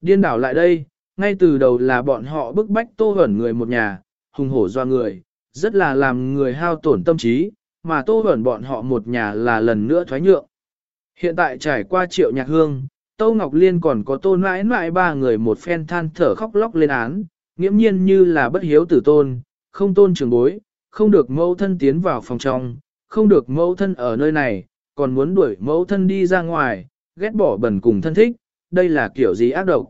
Điên đảo lại đây, ngay từ đầu là bọn họ bức bách tô ẩn người một nhà, hùng hổ doa người, rất là làm người hao tổn tâm trí, mà tô ẩn bọn họ một nhà là lần nữa thoái nhượng. Hiện tại trải qua triệu nhạc hương, Tô Ngọc Liên còn có tôn mãi mãi ba người một phen than thở khóc lóc lên án, nghiễm nhiên như là bất hiếu tử tôn, không tôn trường bối, không được mẫu thân tiến vào phòng trong, không được mẫu thân ở nơi này, còn muốn đuổi mẫu thân đi ra ngoài, ghét bỏ bẩn cùng thân thích, đây là kiểu gì ác độc.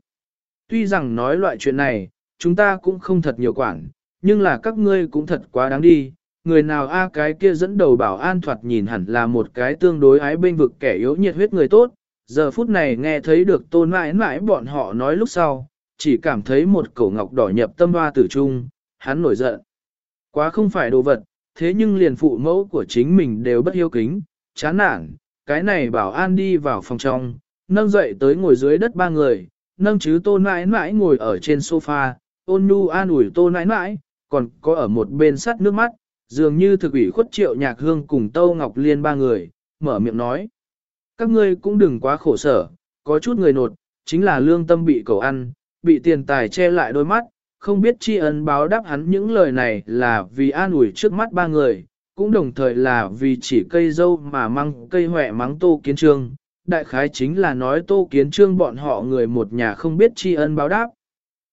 Tuy rằng nói loại chuyện này, chúng ta cũng không thật nhiều quản, nhưng là các ngươi cũng thật quá đáng đi. Người nào a cái kia dẫn đầu bảo an thoạt nhìn hẳn là một cái tương đối ái bên vực kẻ yếu nhiệt huyết người tốt, giờ phút này nghe thấy được tôn mãi mãi bọn họ nói lúc sau, chỉ cảm thấy một cổ ngọc đỏ nhập tâm hoa tử trung, hắn nổi giận. Quá không phải đồ vật, thế nhưng liền phụ mẫu của chính mình đều bất hiếu kính, chán nản, cái này bảo an đi vào phòng trong, nâng dậy tới ngồi dưới đất ba người, nâng chứ tô nãi nãi ngồi ở trên sofa, ôn nhu an ủi tô nãi nãi, còn có ở một bên sắt nước mắt, dường như thực ủy khuất triệu nhạc hương cùng Tâu Ngọc Liên ba người, mở miệng nói. Các ngươi cũng đừng quá khổ sở, có chút người nột, chính là lương tâm bị cầu ăn, bị tiền tài che lại đôi mắt, không biết tri ân báo đáp hắn những lời này là vì an ủi trước mắt ba người, cũng đồng thời là vì chỉ cây dâu mà măng cây hỏe mắng tô kiến trương. Đại khái chính là nói tô kiến trương bọn họ người một nhà không biết tri ân báo đáp.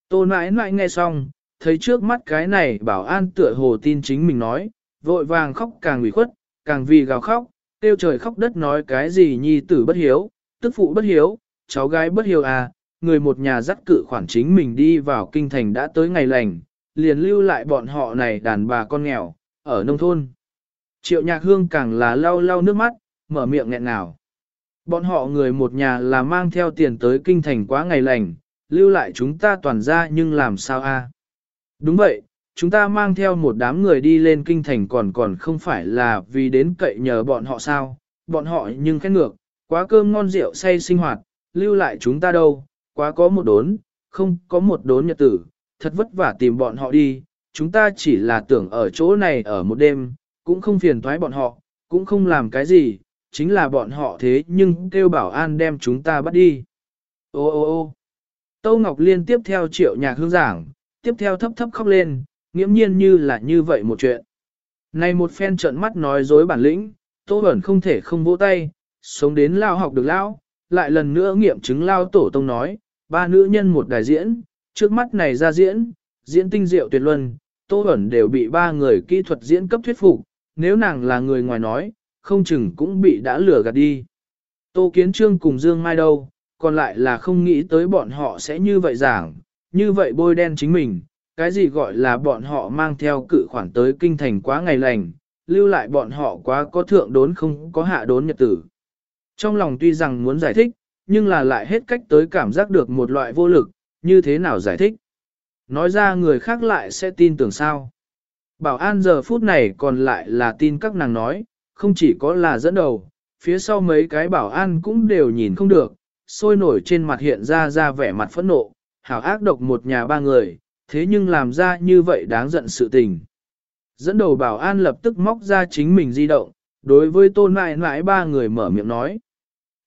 Tô nãi nãi nghe xong, thấy trước mắt cái này bảo an tựa hồ tin chính mình nói, vội vàng khóc càng ủy khuất, càng vì gào khóc, tiêu trời khóc đất nói cái gì nhi tử bất hiếu, tức phụ bất hiếu, cháu gái bất hiếu à, người một nhà dắt cự khoản chính mình đi vào kinh thành đã tới ngày lành, liền lưu lại bọn họ này đàn bà con nghèo, ở nông thôn. Triệu nhạc hương càng là lau lau nước mắt, mở miệng nghẹn nào. Bọn họ người một nhà là mang theo tiền tới kinh thành quá ngày lành, lưu lại chúng ta toàn ra nhưng làm sao a? Đúng vậy, chúng ta mang theo một đám người đi lên kinh thành còn còn không phải là vì đến cậy nhờ bọn họ sao, bọn họ nhưng khét ngược, quá cơm ngon rượu say sinh hoạt, lưu lại chúng ta đâu, quá có một đốn, không có một đốn nhật tử, thật vất vả tìm bọn họ đi, chúng ta chỉ là tưởng ở chỗ này ở một đêm, cũng không phiền thoái bọn họ, cũng không làm cái gì, chính là bọn họ thế nhưng kêu bảo an đem chúng ta bắt đi. Ô ô ô Tâu Ngọc Liên tiếp theo triệu nhạc hương giảng, tiếp theo thấp thấp khóc lên, nghiễm nhiên như là như vậy một chuyện. Này một phen trợn mắt nói dối bản lĩnh, Tô Bẩn không thể không vỗ tay, sống đến lao học được lao, lại lần nữa nghiệm chứng lao tổ tông nói, ba nữ nhân một đại diễn, trước mắt này ra diễn, diễn tinh diệu tuyệt luân, Tô Bẩn đều bị ba người kỹ thuật diễn cấp thuyết phục, nếu nàng là người ngoài nói, không chừng cũng bị đã lừa gạt đi. Tô Kiến Trương cùng Dương Mai đâu, còn lại là không nghĩ tới bọn họ sẽ như vậy giảng, như vậy bôi đen chính mình, cái gì gọi là bọn họ mang theo cự khoản tới kinh thành quá ngày lành, lưu lại bọn họ quá có thượng đốn không có hạ đốn nhật tử. Trong lòng tuy rằng muốn giải thích, nhưng là lại hết cách tới cảm giác được một loại vô lực, như thế nào giải thích. Nói ra người khác lại sẽ tin tưởng sao. Bảo an giờ phút này còn lại là tin các nàng nói, không chỉ có là dẫn đầu, phía sau mấy cái bảo an cũng đều nhìn không được, sôi nổi trên mặt hiện ra ra vẻ mặt phẫn nộ, hảo ác độc một nhà ba người, thế nhưng làm ra như vậy đáng giận sự tình. Dẫn đầu bảo an lập tức móc ra chính mình di động, đối với tôn mại mãi ba người mở miệng nói.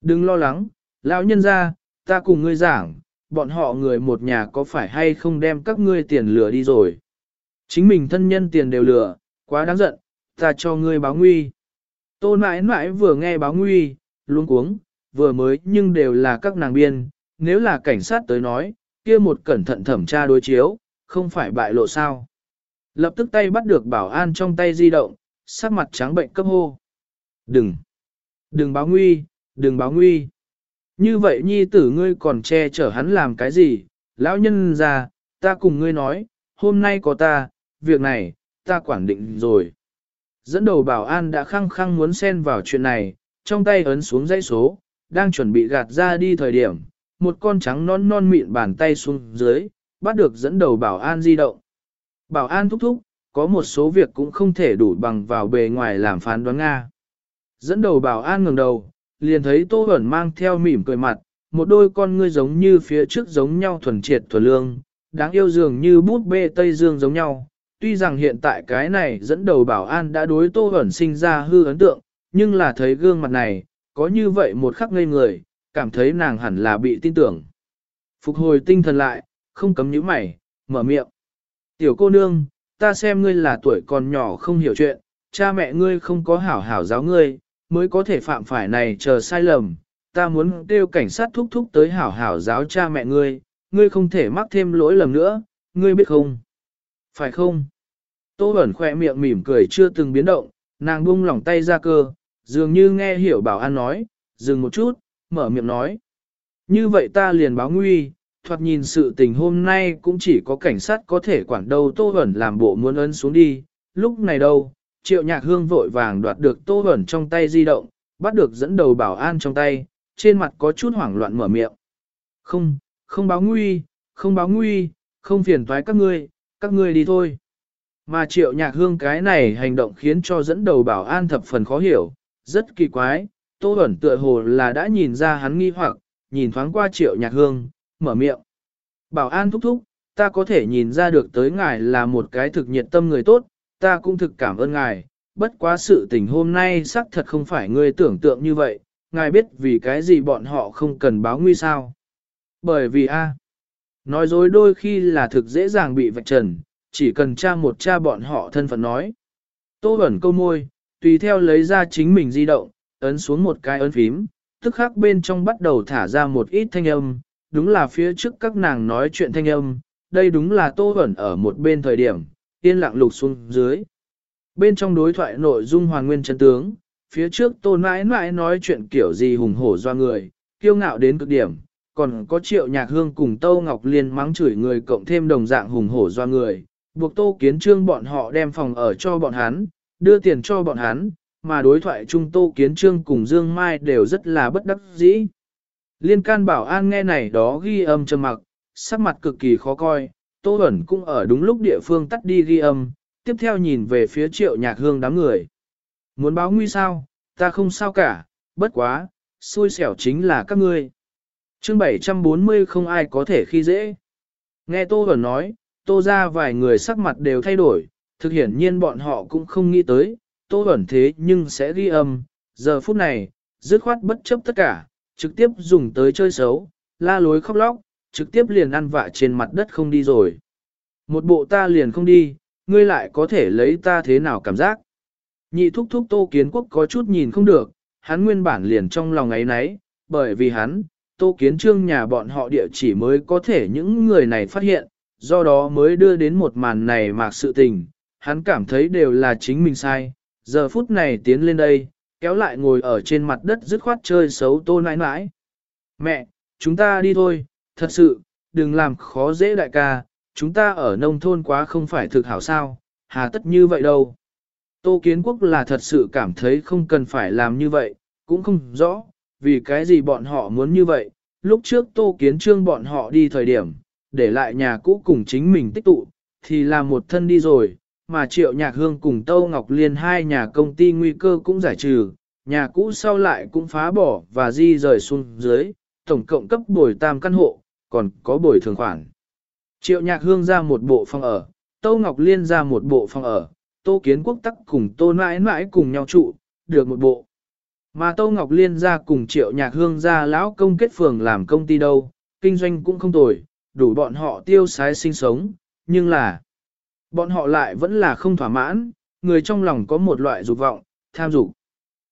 Đừng lo lắng, lão nhân ra, ta cùng ngươi giảng, bọn họ người một nhà có phải hay không đem các ngươi tiền lừa đi rồi. Chính mình thân nhân tiền đều lừa, quá đáng giận, ta cho ngươi báo nguy. Tô mãi mãi vừa nghe báo nguy, luôn cuống, vừa mới nhưng đều là các nàng biên, nếu là cảnh sát tới nói, kia một cẩn thận thẩm tra đối chiếu, không phải bại lộ sao. Lập tức tay bắt được bảo an trong tay di động, sắc mặt trắng bệnh cấp hô. Đừng! Đừng báo nguy, đừng báo nguy. Như vậy nhi tử ngươi còn che chở hắn làm cái gì? Lão nhân già, ta cùng ngươi nói, hôm nay có ta, việc này, ta quản định rồi. Dẫn đầu bảo an đã khăng khăng muốn xen vào chuyện này, trong tay ấn xuống dãy số, đang chuẩn bị gạt ra đi thời điểm, một con trắng non non mịn bàn tay xuống dưới, bắt được dẫn đầu bảo an di động. Bảo an thúc thúc, có một số việc cũng không thể đủ bằng vào bề ngoài làm phán đoán Nga. Dẫn đầu bảo an ngẩng đầu, liền thấy Tô Bẩn mang theo mỉm cười mặt, một đôi con ngươi giống như phía trước giống nhau thuần triệt thuần lương, đáng yêu dường như bút bê Tây Dương giống nhau. Tuy rằng hiện tại cái này dẫn đầu bảo an đã đối Tô ẩn sinh ra hư ấn tượng, nhưng là thấy gương mặt này, có như vậy một khắc ngây người, cảm thấy nàng hẳn là bị tin tưởng. Phục hồi tinh thần lại, không cấm nhíu mày, mở miệng. Tiểu cô nương, ta xem ngươi là tuổi còn nhỏ không hiểu chuyện, cha mẹ ngươi không có hảo hảo giáo ngươi, mới có thể phạm phải này chờ sai lầm. Ta muốn kêu cảnh sát thúc thúc tới hảo hảo giáo cha mẹ ngươi, ngươi không thể mắc thêm lỗi lầm nữa, ngươi biết không? Phải không? Tô Bẩn khỏe miệng mỉm cười chưa từng biến động, nàng buông lỏng tay ra cơ, dường như nghe hiểu bảo an nói, dừng một chút, mở miệng nói. Như vậy ta liền báo nguy, thoạt nhìn sự tình hôm nay cũng chỉ có cảnh sát có thể quản đâu Tô Bẩn làm bộ muốn ấn xuống đi, lúc này đâu, triệu nhạc hương vội vàng đoạt được Tô Bẩn trong tay di động, bắt được dẫn đầu bảo an trong tay, trên mặt có chút hoảng loạn mở miệng. Không, không báo nguy, không báo nguy, không phiền toái các ngươi, các ngươi đi thôi. Mà triệu nhạc hương cái này hành động khiến cho dẫn đầu bảo an thập phần khó hiểu, rất kỳ quái, Tô ẩn tựa hồ là đã nhìn ra hắn nghi hoặc, nhìn thoáng qua triệu nhạc hương, mở miệng. Bảo an thúc thúc, ta có thể nhìn ra được tới ngài là một cái thực nhiệt tâm người tốt, ta cũng thực cảm ơn ngài, bất quá sự tình hôm nay xác thật không phải ngươi tưởng tượng như vậy, ngài biết vì cái gì bọn họ không cần báo nguy sao. Bởi vì a nói dối đôi khi là thực dễ dàng bị vạch trần, chỉ cần tra một cha bọn họ thân phận nói. Tô ẩn câu môi, tùy theo lấy ra chính mình di động, ấn xuống một cái ấn phím, tức khắc bên trong bắt đầu thả ra một ít thanh âm, đúng là phía trước các nàng nói chuyện thanh âm, đây đúng là tô ẩn ở một bên thời điểm, yên lặng lục xuống dưới. Bên trong đối thoại nội dung hoàn nguyên chân tướng, phía trước tô mãi mãi nói chuyện kiểu gì hùng hổ do người, kiêu ngạo đến cực điểm, còn có triệu nhạc hương cùng Tâu Ngọc Liên mắng chửi người cộng thêm đồng dạng hùng hổ do người, buộc Tô Kiến Trương bọn họ đem phòng ở cho bọn hắn, đưa tiền cho bọn hắn, mà đối thoại chung Tô Kiến Trương cùng Dương Mai đều rất là bất đắc dĩ. Liên can bảo an nghe này đó ghi âm trầm mặc, sắc mặt cực kỳ khó coi, Tô hẩn cũng ở đúng lúc địa phương tắt đi ghi âm, tiếp theo nhìn về phía triệu nhạc hương đám người. Muốn báo nguy sao, ta không sao cả, bất quá, xui xẻo chính là các ngươi chương 740 không ai có thể khi dễ. Nghe Tô Vẩn nói, Tô ra vài người sắc mặt đều thay đổi, thực hiển nhiên bọn họ cũng không nghĩ tới, Tô Vẩn thế nhưng sẽ ghi âm, giờ phút này, dứt khoát bất chấp tất cả, trực tiếp dùng tới chơi xấu, la lối khóc lóc, trực tiếp liền ăn vạ trên mặt đất không đi rồi. Một bộ ta liền không đi, ngươi lại có thể lấy ta thế nào cảm giác. Nhị thúc thúc tô kiến quốc có chút nhìn không được, hắn nguyên bản liền trong lòng ấy nấy, bởi vì hắn, tô kiến trương nhà bọn họ địa chỉ mới có thể những người này phát hiện, do đó mới đưa đến một màn này mạc sự tình, hắn cảm thấy đều là chính mình sai, giờ phút này tiến lên đây, kéo lại ngồi ở trên mặt đất dứt khoát chơi xấu tô nãi nãi. Mẹ, chúng ta đi thôi, thật sự, đừng làm khó dễ đại ca, chúng ta ở nông thôn quá không phải thực hảo sao, hà tất như vậy đâu. Tô Kiến Quốc là thật sự cảm thấy không cần phải làm như vậy, cũng không rõ, vì cái gì bọn họ muốn như vậy. Lúc trước Tô Kiến Trương bọn họ đi thời điểm, để lại nhà cũ cùng chính mình tích tụ, thì là một thân đi rồi, mà Triệu Nhạc Hương cùng Tâu Ngọc Liên hai nhà công ty nguy cơ cũng giải trừ, nhà cũ sau lại cũng phá bỏ và di rời xuống dưới, tổng cộng cấp bồi tam căn hộ, còn có bồi thường khoản. Triệu Nhạc Hương ra một bộ phòng ở, Tâu Ngọc Liên ra một bộ phòng ở, Tô Kiến Quốc tắc cùng Tô Nãi Nãi cùng nhau trụ, được một bộ. Mà Tô Ngọc Liên ra cùng Triệu Nhạc Hương ra lão công kết phường làm công ty đâu, kinh doanh cũng không tồi, đủ bọn họ tiêu sái sinh sống, nhưng là bọn họ lại vẫn là không thỏa mãn, người trong lòng có một loại dục vọng, tham dục.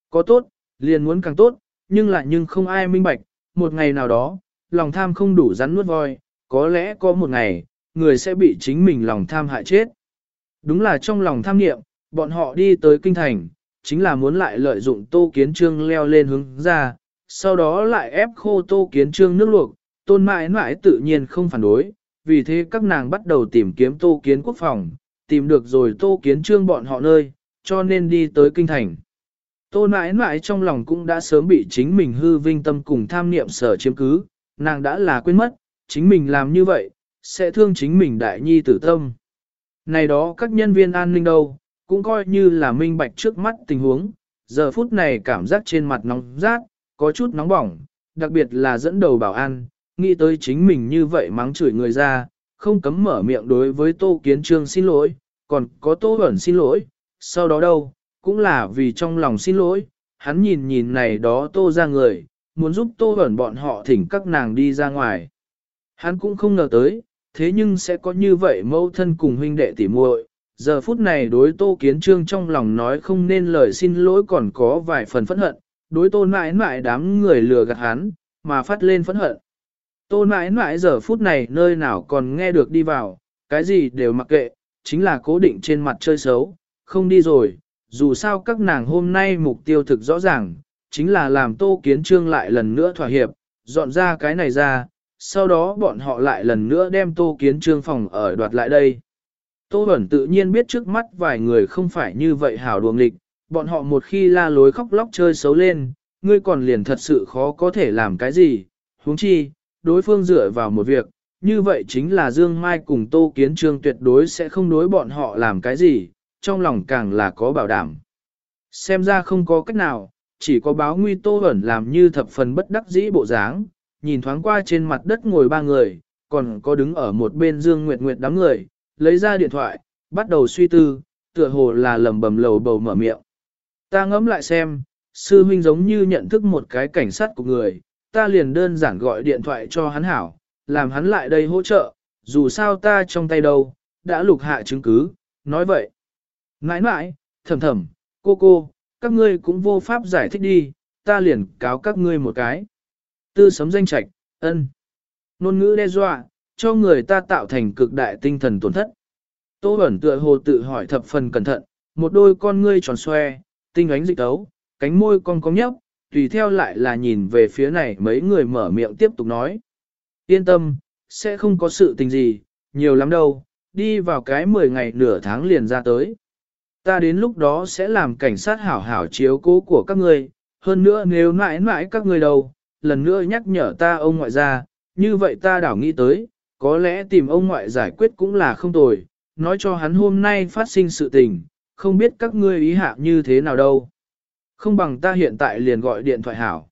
Có tốt, liền muốn càng tốt, nhưng lại nhưng không ai minh bạch, một ngày nào đó, lòng tham không đủ rắn nuốt voi, có lẽ có một ngày, người sẽ bị chính mình lòng tham hại chết. Đúng là trong lòng tham niệm, bọn họ đi tới kinh thành, chính là muốn lại lợi dụng tô kiến trương leo lên hướng ra, sau đó lại ép khô tô kiến trương nước luộc, tôn mãi mãi tự nhiên không phản đối, vì thế các nàng bắt đầu tìm kiếm tô kiến quốc phòng, tìm được rồi tô kiến trương bọn họ nơi, cho nên đi tới kinh thành. Tô mãi mãi trong lòng cũng đã sớm bị chính mình hư vinh tâm cùng tham niệm sở chiếm cứ, nàng đã là quên mất, chính mình làm như vậy, sẽ thương chính mình đại nhi tử tâm. Này đó các nhân viên an ninh đâu, cũng coi như là minh bạch trước mắt tình huống, giờ phút này cảm giác trên mặt nóng rát, có chút nóng bỏng, đặc biệt là dẫn đầu bảo an, nghĩ tới chính mình như vậy mắng chửi người ra, không cấm mở miệng đối với Tô Kiến Trương xin lỗi, còn có Tô Bẩn xin lỗi, sau đó đâu, cũng là vì trong lòng xin lỗi, hắn nhìn nhìn này đó Tô ra người, muốn giúp Tô Bẩn bọn họ thỉnh các nàng đi ra ngoài. Hắn cũng không ngờ tới, thế nhưng sẽ có như vậy mẫu thân cùng huynh đệ tỉ muội. Giờ phút này đối Tô Kiến Trương trong lòng nói không nên lời xin lỗi còn có vài phần phẫn hận, đối Tô mãi mãi đám người lừa gạt hắn, mà phát lên phẫn hận. Tô mãi mãi giờ phút này nơi nào còn nghe được đi vào, cái gì đều mặc kệ, chính là cố định trên mặt chơi xấu, không đi rồi, dù sao các nàng hôm nay mục tiêu thực rõ ràng, chính là làm Tô Kiến Trương lại lần nữa thỏa hiệp, dọn ra cái này ra, sau đó bọn họ lại lần nữa đem Tô Kiến Trương phòng ở đoạt lại đây. Tô Bẩn tự nhiên biết trước mắt vài người không phải như vậy hảo đuồng lịch, bọn họ một khi la lối khóc lóc chơi xấu lên, ngươi còn liền thật sự khó có thể làm cái gì, huống chi, đối phương dựa vào một việc, như vậy chính là Dương Mai cùng Tô Kiến Trương tuyệt đối sẽ không đối bọn họ làm cái gì, trong lòng càng là có bảo đảm. Xem ra không có cách nào, chỉ có báo nguy Tô Bẩn làm như thập phần bất đắc dĩ bộ dáng, nhìn thoáng qua trên mặt đất ngồi ba người, còn có đứng ở một bên Dương Nguyệt Nguyệt đám người, lấy ra điện thoại, bắt đầu suy tư, tựa hồ là lầm bầm lầu bầu mở miệng. Ta ngẫm lại xem, sư huynh giống như nhận thức một cái cảnh sát của người, ta liền đơn giản gọi điện thoại cho hắn hảo, làm hắn lại đây hỗ trợ, dù sao ta trong tay đâu, đã lục hạ chứng cứ, nói vậy. Nãi nãi, thầm thầm, cô cô, các ngươi cũng vô pháp giải thích đi, ta liền cáo các ngươi một cái. Tư sấm danh trạch, ân. Nôn ngữ đe dọa, cho người ta tạo thành cực đại tinh thần tổn thất. Tô Bẩn tựa hồ tự hỏi thập phần cẩn thận, một đôi con ngươi tròn xoe, tinh ánh dịch tấu, cánh môi con cong nhấp, tùy theo lại là nhìn về phía này mấy người mở miệng tiếp tục nói. Yên tâm, sẽ không có sự tình gì, nhiều lắm đâu, đi vào cái 10 ngày nửa tháng liền ra tới. Ta đến lúc đó sẽ làm cảnh sát hảo hảo chiếu cố của các ngươi, hơn nữa nếu mãi mãi các ngươi đâu, lần nữa nhắc nhở ta ông ngoại gia. như vậy ta đảo nghĩ tới, có lẽ tìm ông ngoại giải quyết cũng là không tồi, nói cho hắn hôm nay phát sinh sự tình, không biết các ngươi ý hạ như thế nào đâu. Không bằng ta hiện tại liền gọi điện thoại hảo.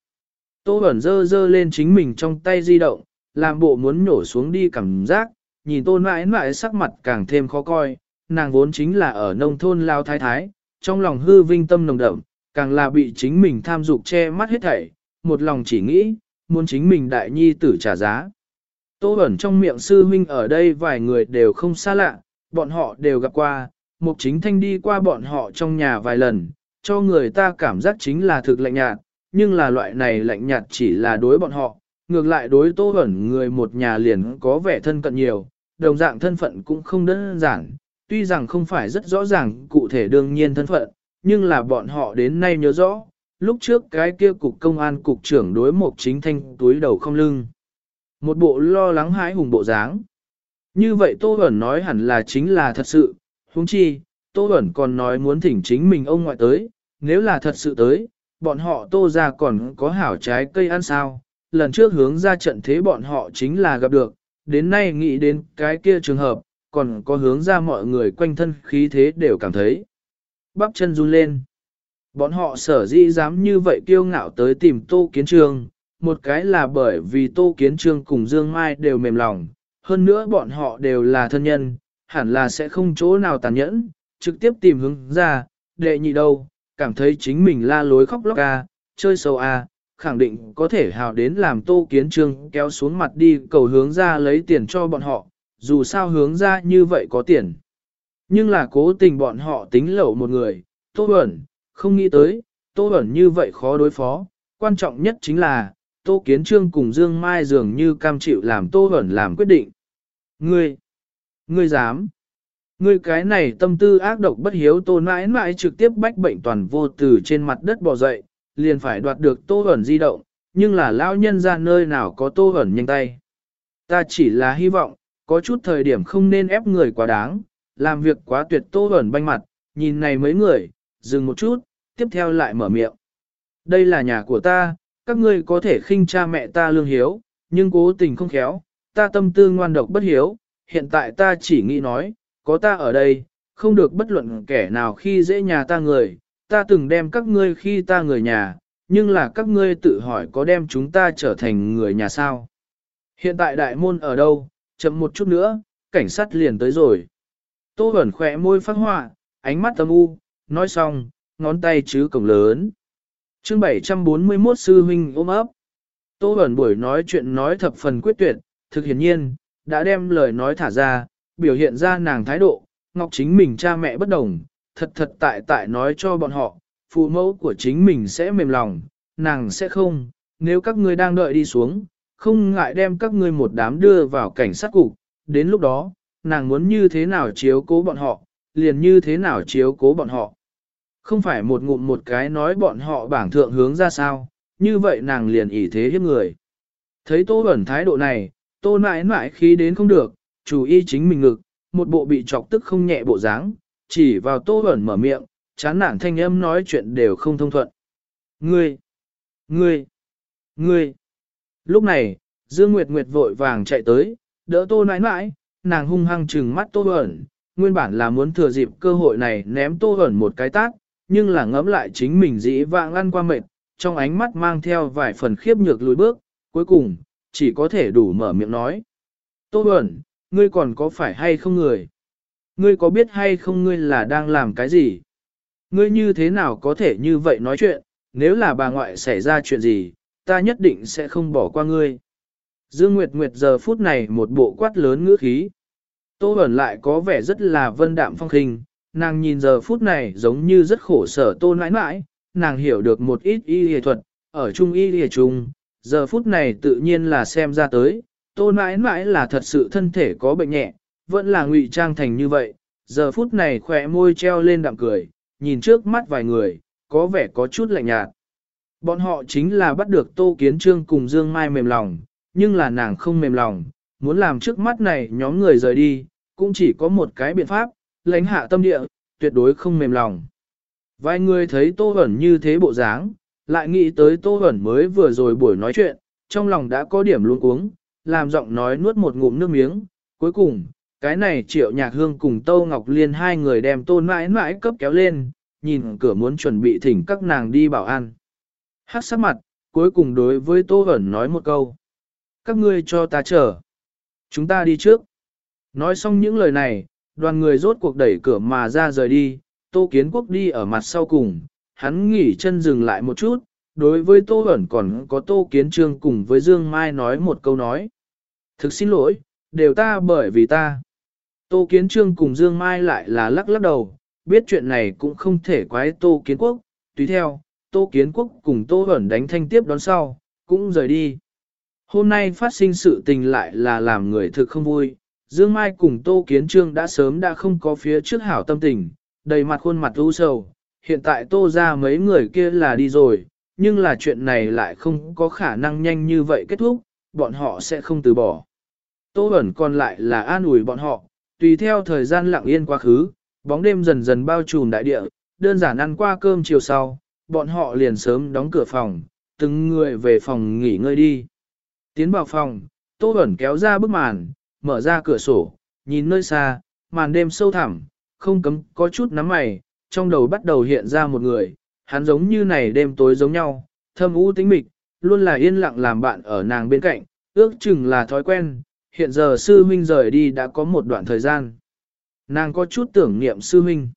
Tô Bẩn dơ dơ lên chính mình trong tay di động, làm bộ muốn nhổ xuống đi cảm giác, nhìn tôn mãi mãi sắc mặt càng thêm khó coi, nàng vốn chính là ở nông thôn lao thái thái, trong lòng hư vinh tâm nồng đậm, càng là bị chính mình tham dục che mắt hết thảy, một lòng chỉ nghĩ, muốn chính mình đại nhi tử trả giá. Tô ẩn trong miệng sư huynh ở đây vài người đều không xa lạ, bọn họ đều gặp qua, mục chính thanh đi qua bọn họ trong nhà vài lần, cho người ta cảm giác chính là thực lạnh nhạt, nhưng là loại này lạnh nhạt chỉ là đối bọn họ, ngược lại đối tô ẩn người một nhà liền có vẻ thân cận nhiều, đồng dạng thân phận cũng không đơn giản, tuy rằng không phải rất rõ ràng cụ thể đương nhiên thân phận, nhưng là bọn họ đến nay nhớ rõ, lúc trước cái kia cục công an cục trưởng đối Mục chính thanh túi đầu không lưng. Một bộ lo lắng hãi hùng bộ dáng. Như vậy Tô Bẩn nói hẳn là chính là thật sự, huống chi, Tô Bẩn còn nói muốn thỉnh chính mình ông ngoại tới, nếu là thật sự tới, bọn họ Tô ra còn có hảo trái cây ăn sao, lần trước hướng ra trận thế bọn họ chính là gặp được, đến nay nghĩ đến cái kia trường hợp, còn có hướng ra mọi người quanh thân khí thế đều cảm thấy. Bắp chân run lên. Bọn họ sở dĩ dám như vậy kiêu ngạo tới tìm Tô Kiến trường một cái là bởi vì Tô Kiến Trương cùng Dương Mai đều mềm lòng, hơn nữa bọn họ đều là thân nhân, hẳn là sẽ không chỗ nào tàn nhẫn, trực tiếp tìm hướng ra, đệ nhị đâu, cảm thấy chính mình la lối khóc lóc a, chơi sâu a, à, khẳng định có thể hào đến làm Tô Kiến Trương kéo xuống mặt đi cầu hướng ra lấy tiền cho bọn họ, dù sao hướng ra như vậy có tiền. Nhưng là cố tình bọn họ tính lẩu một người, Tô Bẩn, không nghĩ tới, Tô Bẩn như vậy khó đối phó, quan trọng nhất chính là, Tô Kiến Trương cùng Dương Mai dường như cam chịu làm Tô Hẩn làm quyết định. Ngươi, ngươi dám, ngươi cái này tâm tư ác độc bất hiếu Tô mãi mãi trực tiếp bách bệnh toàn vô từ trên mặt đất bò dậy, liền phải đoạt được Tô Hẩn di động, nhưng là lão nhân ra nơi nào có Tô Hẩn nhanh tay. Ta chỉ là hy vọng, có chút thời điểm không nên ép người quá đáng, làm việc quá tuyệt Tô Hẩn banh mặt, nhìn này mấy người, dừng một chút, tiếp theo lại mở miệng. Đây là nhà của ta, các ngươi có thể khinh cha mẹ ta lương hiếu, nhưng cố tình không khéo, ta tâm tư ngoan độc bất hiếu, hiện tại ta chỉ nghĩ nói, có ta ở đây, không được bất luận kẻ nào khi dễ nhà ta người, ta từng đem các ngươi khi ta người nhà, nhưng là các ngươi tự hỏi có đem chúng ta trở thành người nhà sao. Hiện tại đại môn ở đâu, chậm một chút nữa, cảnh sát liền tới rồi. Tô Bẩn khỏe môi phát họa, ánh mắt âm u, nói xong, ngón tay chứ cổng lớn chương 741 sư huynh ôm ấp. Tô ẩn buổi nói chuyện nói thập phần quyết tuyệt, thực hiển nhiên, đã đem lời nói thả ra, biểu hiện ra nàng thái độ, Ngọc chính mình cha mẹ bất đồng, thật thật tại tại nói cho bọn họ, phụ mẫu của chính mình sẽ mềm lòng, nàng sẽ không, nếu các ngươi đang đợi đi xuống, không ngại đem các ngươi một đám đưa vào cảnh sát cục, đến lúc đó, nàng muốn như thế nào chiếu cố bọn họ, liền như thế nào chiếu cố bọn họ. Không phải một ngụm một cái nói bọn họ bảng thượng hướng ra sao, như vậy nàng liền ỷ thế hiếp người. Thấy tô ẩn thái độ này, tô mãi mãi khí đến không được, chủ y chính mình ngực, một bộ bị chọc tức không nhẹ bộ dáng, chỉ vào tô ẩn mở miệng, chán nản thanh âm nói chuyện đều không thông thuận. Ngươi! Ngươi! Ngươi! Lúc này, Dương Nguyệt Nguyệt vội vàng chạy tới, đỡ tô nãi nãi, nàng hung hăng trừng mắt tô ẩn, nguyên bản là muốn thừa dịp cơ hội này ném tô ẩn một cái tác, nhưng là ngẫm lại chính mình dĩ vãng ăn qua mệt, trong ánh mắt mang theo vài phần khiếp nhược lùi bước, cuối cùng, chỉ có thể đủ mở miệng nói. Tô ẩn, ngươi còn có phải hay không người? Ngươi có biết hay không ngươi là đang làm cái gì? Ngươi như thế nào có thể như vậy nói chuyện, nếu là bà ngoại xảy ra chuyện gì, ta nhất định sẽ không bỏ qua ngươi. Dương Nguyệt Nguyệt giờ phút này một bộ quát lớn ngữ khí. Tô ẩn lại có vẻ rất là vân đạm phong khinh, nàng nhìn giờ phút này giống như rất khổ sở tô nãi nãi, nàng hiểu được một ít y y thuật, ở trung y y trung, giờ phút này tự nhiên là xem ra tới, tô nãi nãi là thật sự thân thể có bệnh nhẹ, vẫn là ngụy trang thành như vậy, giờ phút này khỏe môi treo lên đạm cười, nhìn trước mắt vài người, có vẻ có chút lạnh nhạt. Bọn họ chính là bắt được Tô Kiến Trương cùng Dương Mai mềm lòng, nhưng là nàng không mềm lòng, muốn làm trước mắt này nhóm người rời đi, cũng chỉ có một cái biện pháp, lãnh hạ tâm địa, tuyệt đối không mềm lòng. Vài người thấy Tô Hẩn như thế bộ dáng, lại nghĩ tới Tô Hẩn mới vừa rồi buổi nói chuyện, trong lòng đã có điểm luôn uống, làm giọng nói nuốt một ngụm nước miếng, cuối cùng, cái này triệu nhạc hương cùng Tô Ngọc Liên hai người đem tôn mãi mãi cấp kéo lên, nhìn cửa muốn chuẩn bị thỉnh các nàng đi bảo an. Hát sắc mặt, cuối cùng đối với Tô Hẩn nói một câu. Các ngươi cho ta chờ. Chúng ta đi trước. Nói xong những lời này, đoàn người rốt cuộc đẩy cửa mà ra rời đi, Tô Kiến Quốc đi ở mặt sau cùng, hắn nghỉ chân dừng lại một chút, đối với Tô Hẩn còn có Tô Kiến Trương cùng với Dương Mai nói một câu nói. Thực xin lỗi, đều ta bởi vì ta. Tô Kiến Trương cùng Dương Mai lại là lắc lắc đầu, biết chuyện này cũng không thể quái Tô Kiến Quốc, tùy theo, Tô Kiến Quốc cùng Tô Hẩn đánh thanh tiếp đón sau, cũng rời đi. Hôm nay phát sinh sự tình lại là làm người thực không vui, Dương Mai cùng Tô Kiến Trương đã sớm đã không có phía trước hảo tâm tình, đầy mặt khuôn mặt u sầu, hiện tại Tô ra mấy người kia là đi rồi, nhưng là chuyện này lại không có khả năng nhanh như vậy kết thúc, bọn họ sẽ không từ bỏ. Tô ẩn còn lại là an ủi bọn họ, tùy theo thời gian lặng yên quá khứ, bóng đêm dần dần bao trùm đại địa, đơn giản ăn qua cơm chiều sau, bọn họ liền sớm đóng cửa phòng, từng người về phòng nghỉ ngơi đi. Tiến vào phòng, Tô ẩn kéo ra bức màn, mở ra cửa sổ, nhìn nơi xa, màn đêm sâu thẳm, không cấm có chút nắm mày, trong đầu bắt đầu hiện ra một người, hắn giống như này đêm tối giống nhau, thâm u tĩnh mịch, luôn là yên lặng làm bạn ở nàng bên cạnh, ước chừng là thói quen, hiện giờ sư huynh rời đi đã có một đoạn thời gian. Nàng có chút tưởng niệm sư huynh.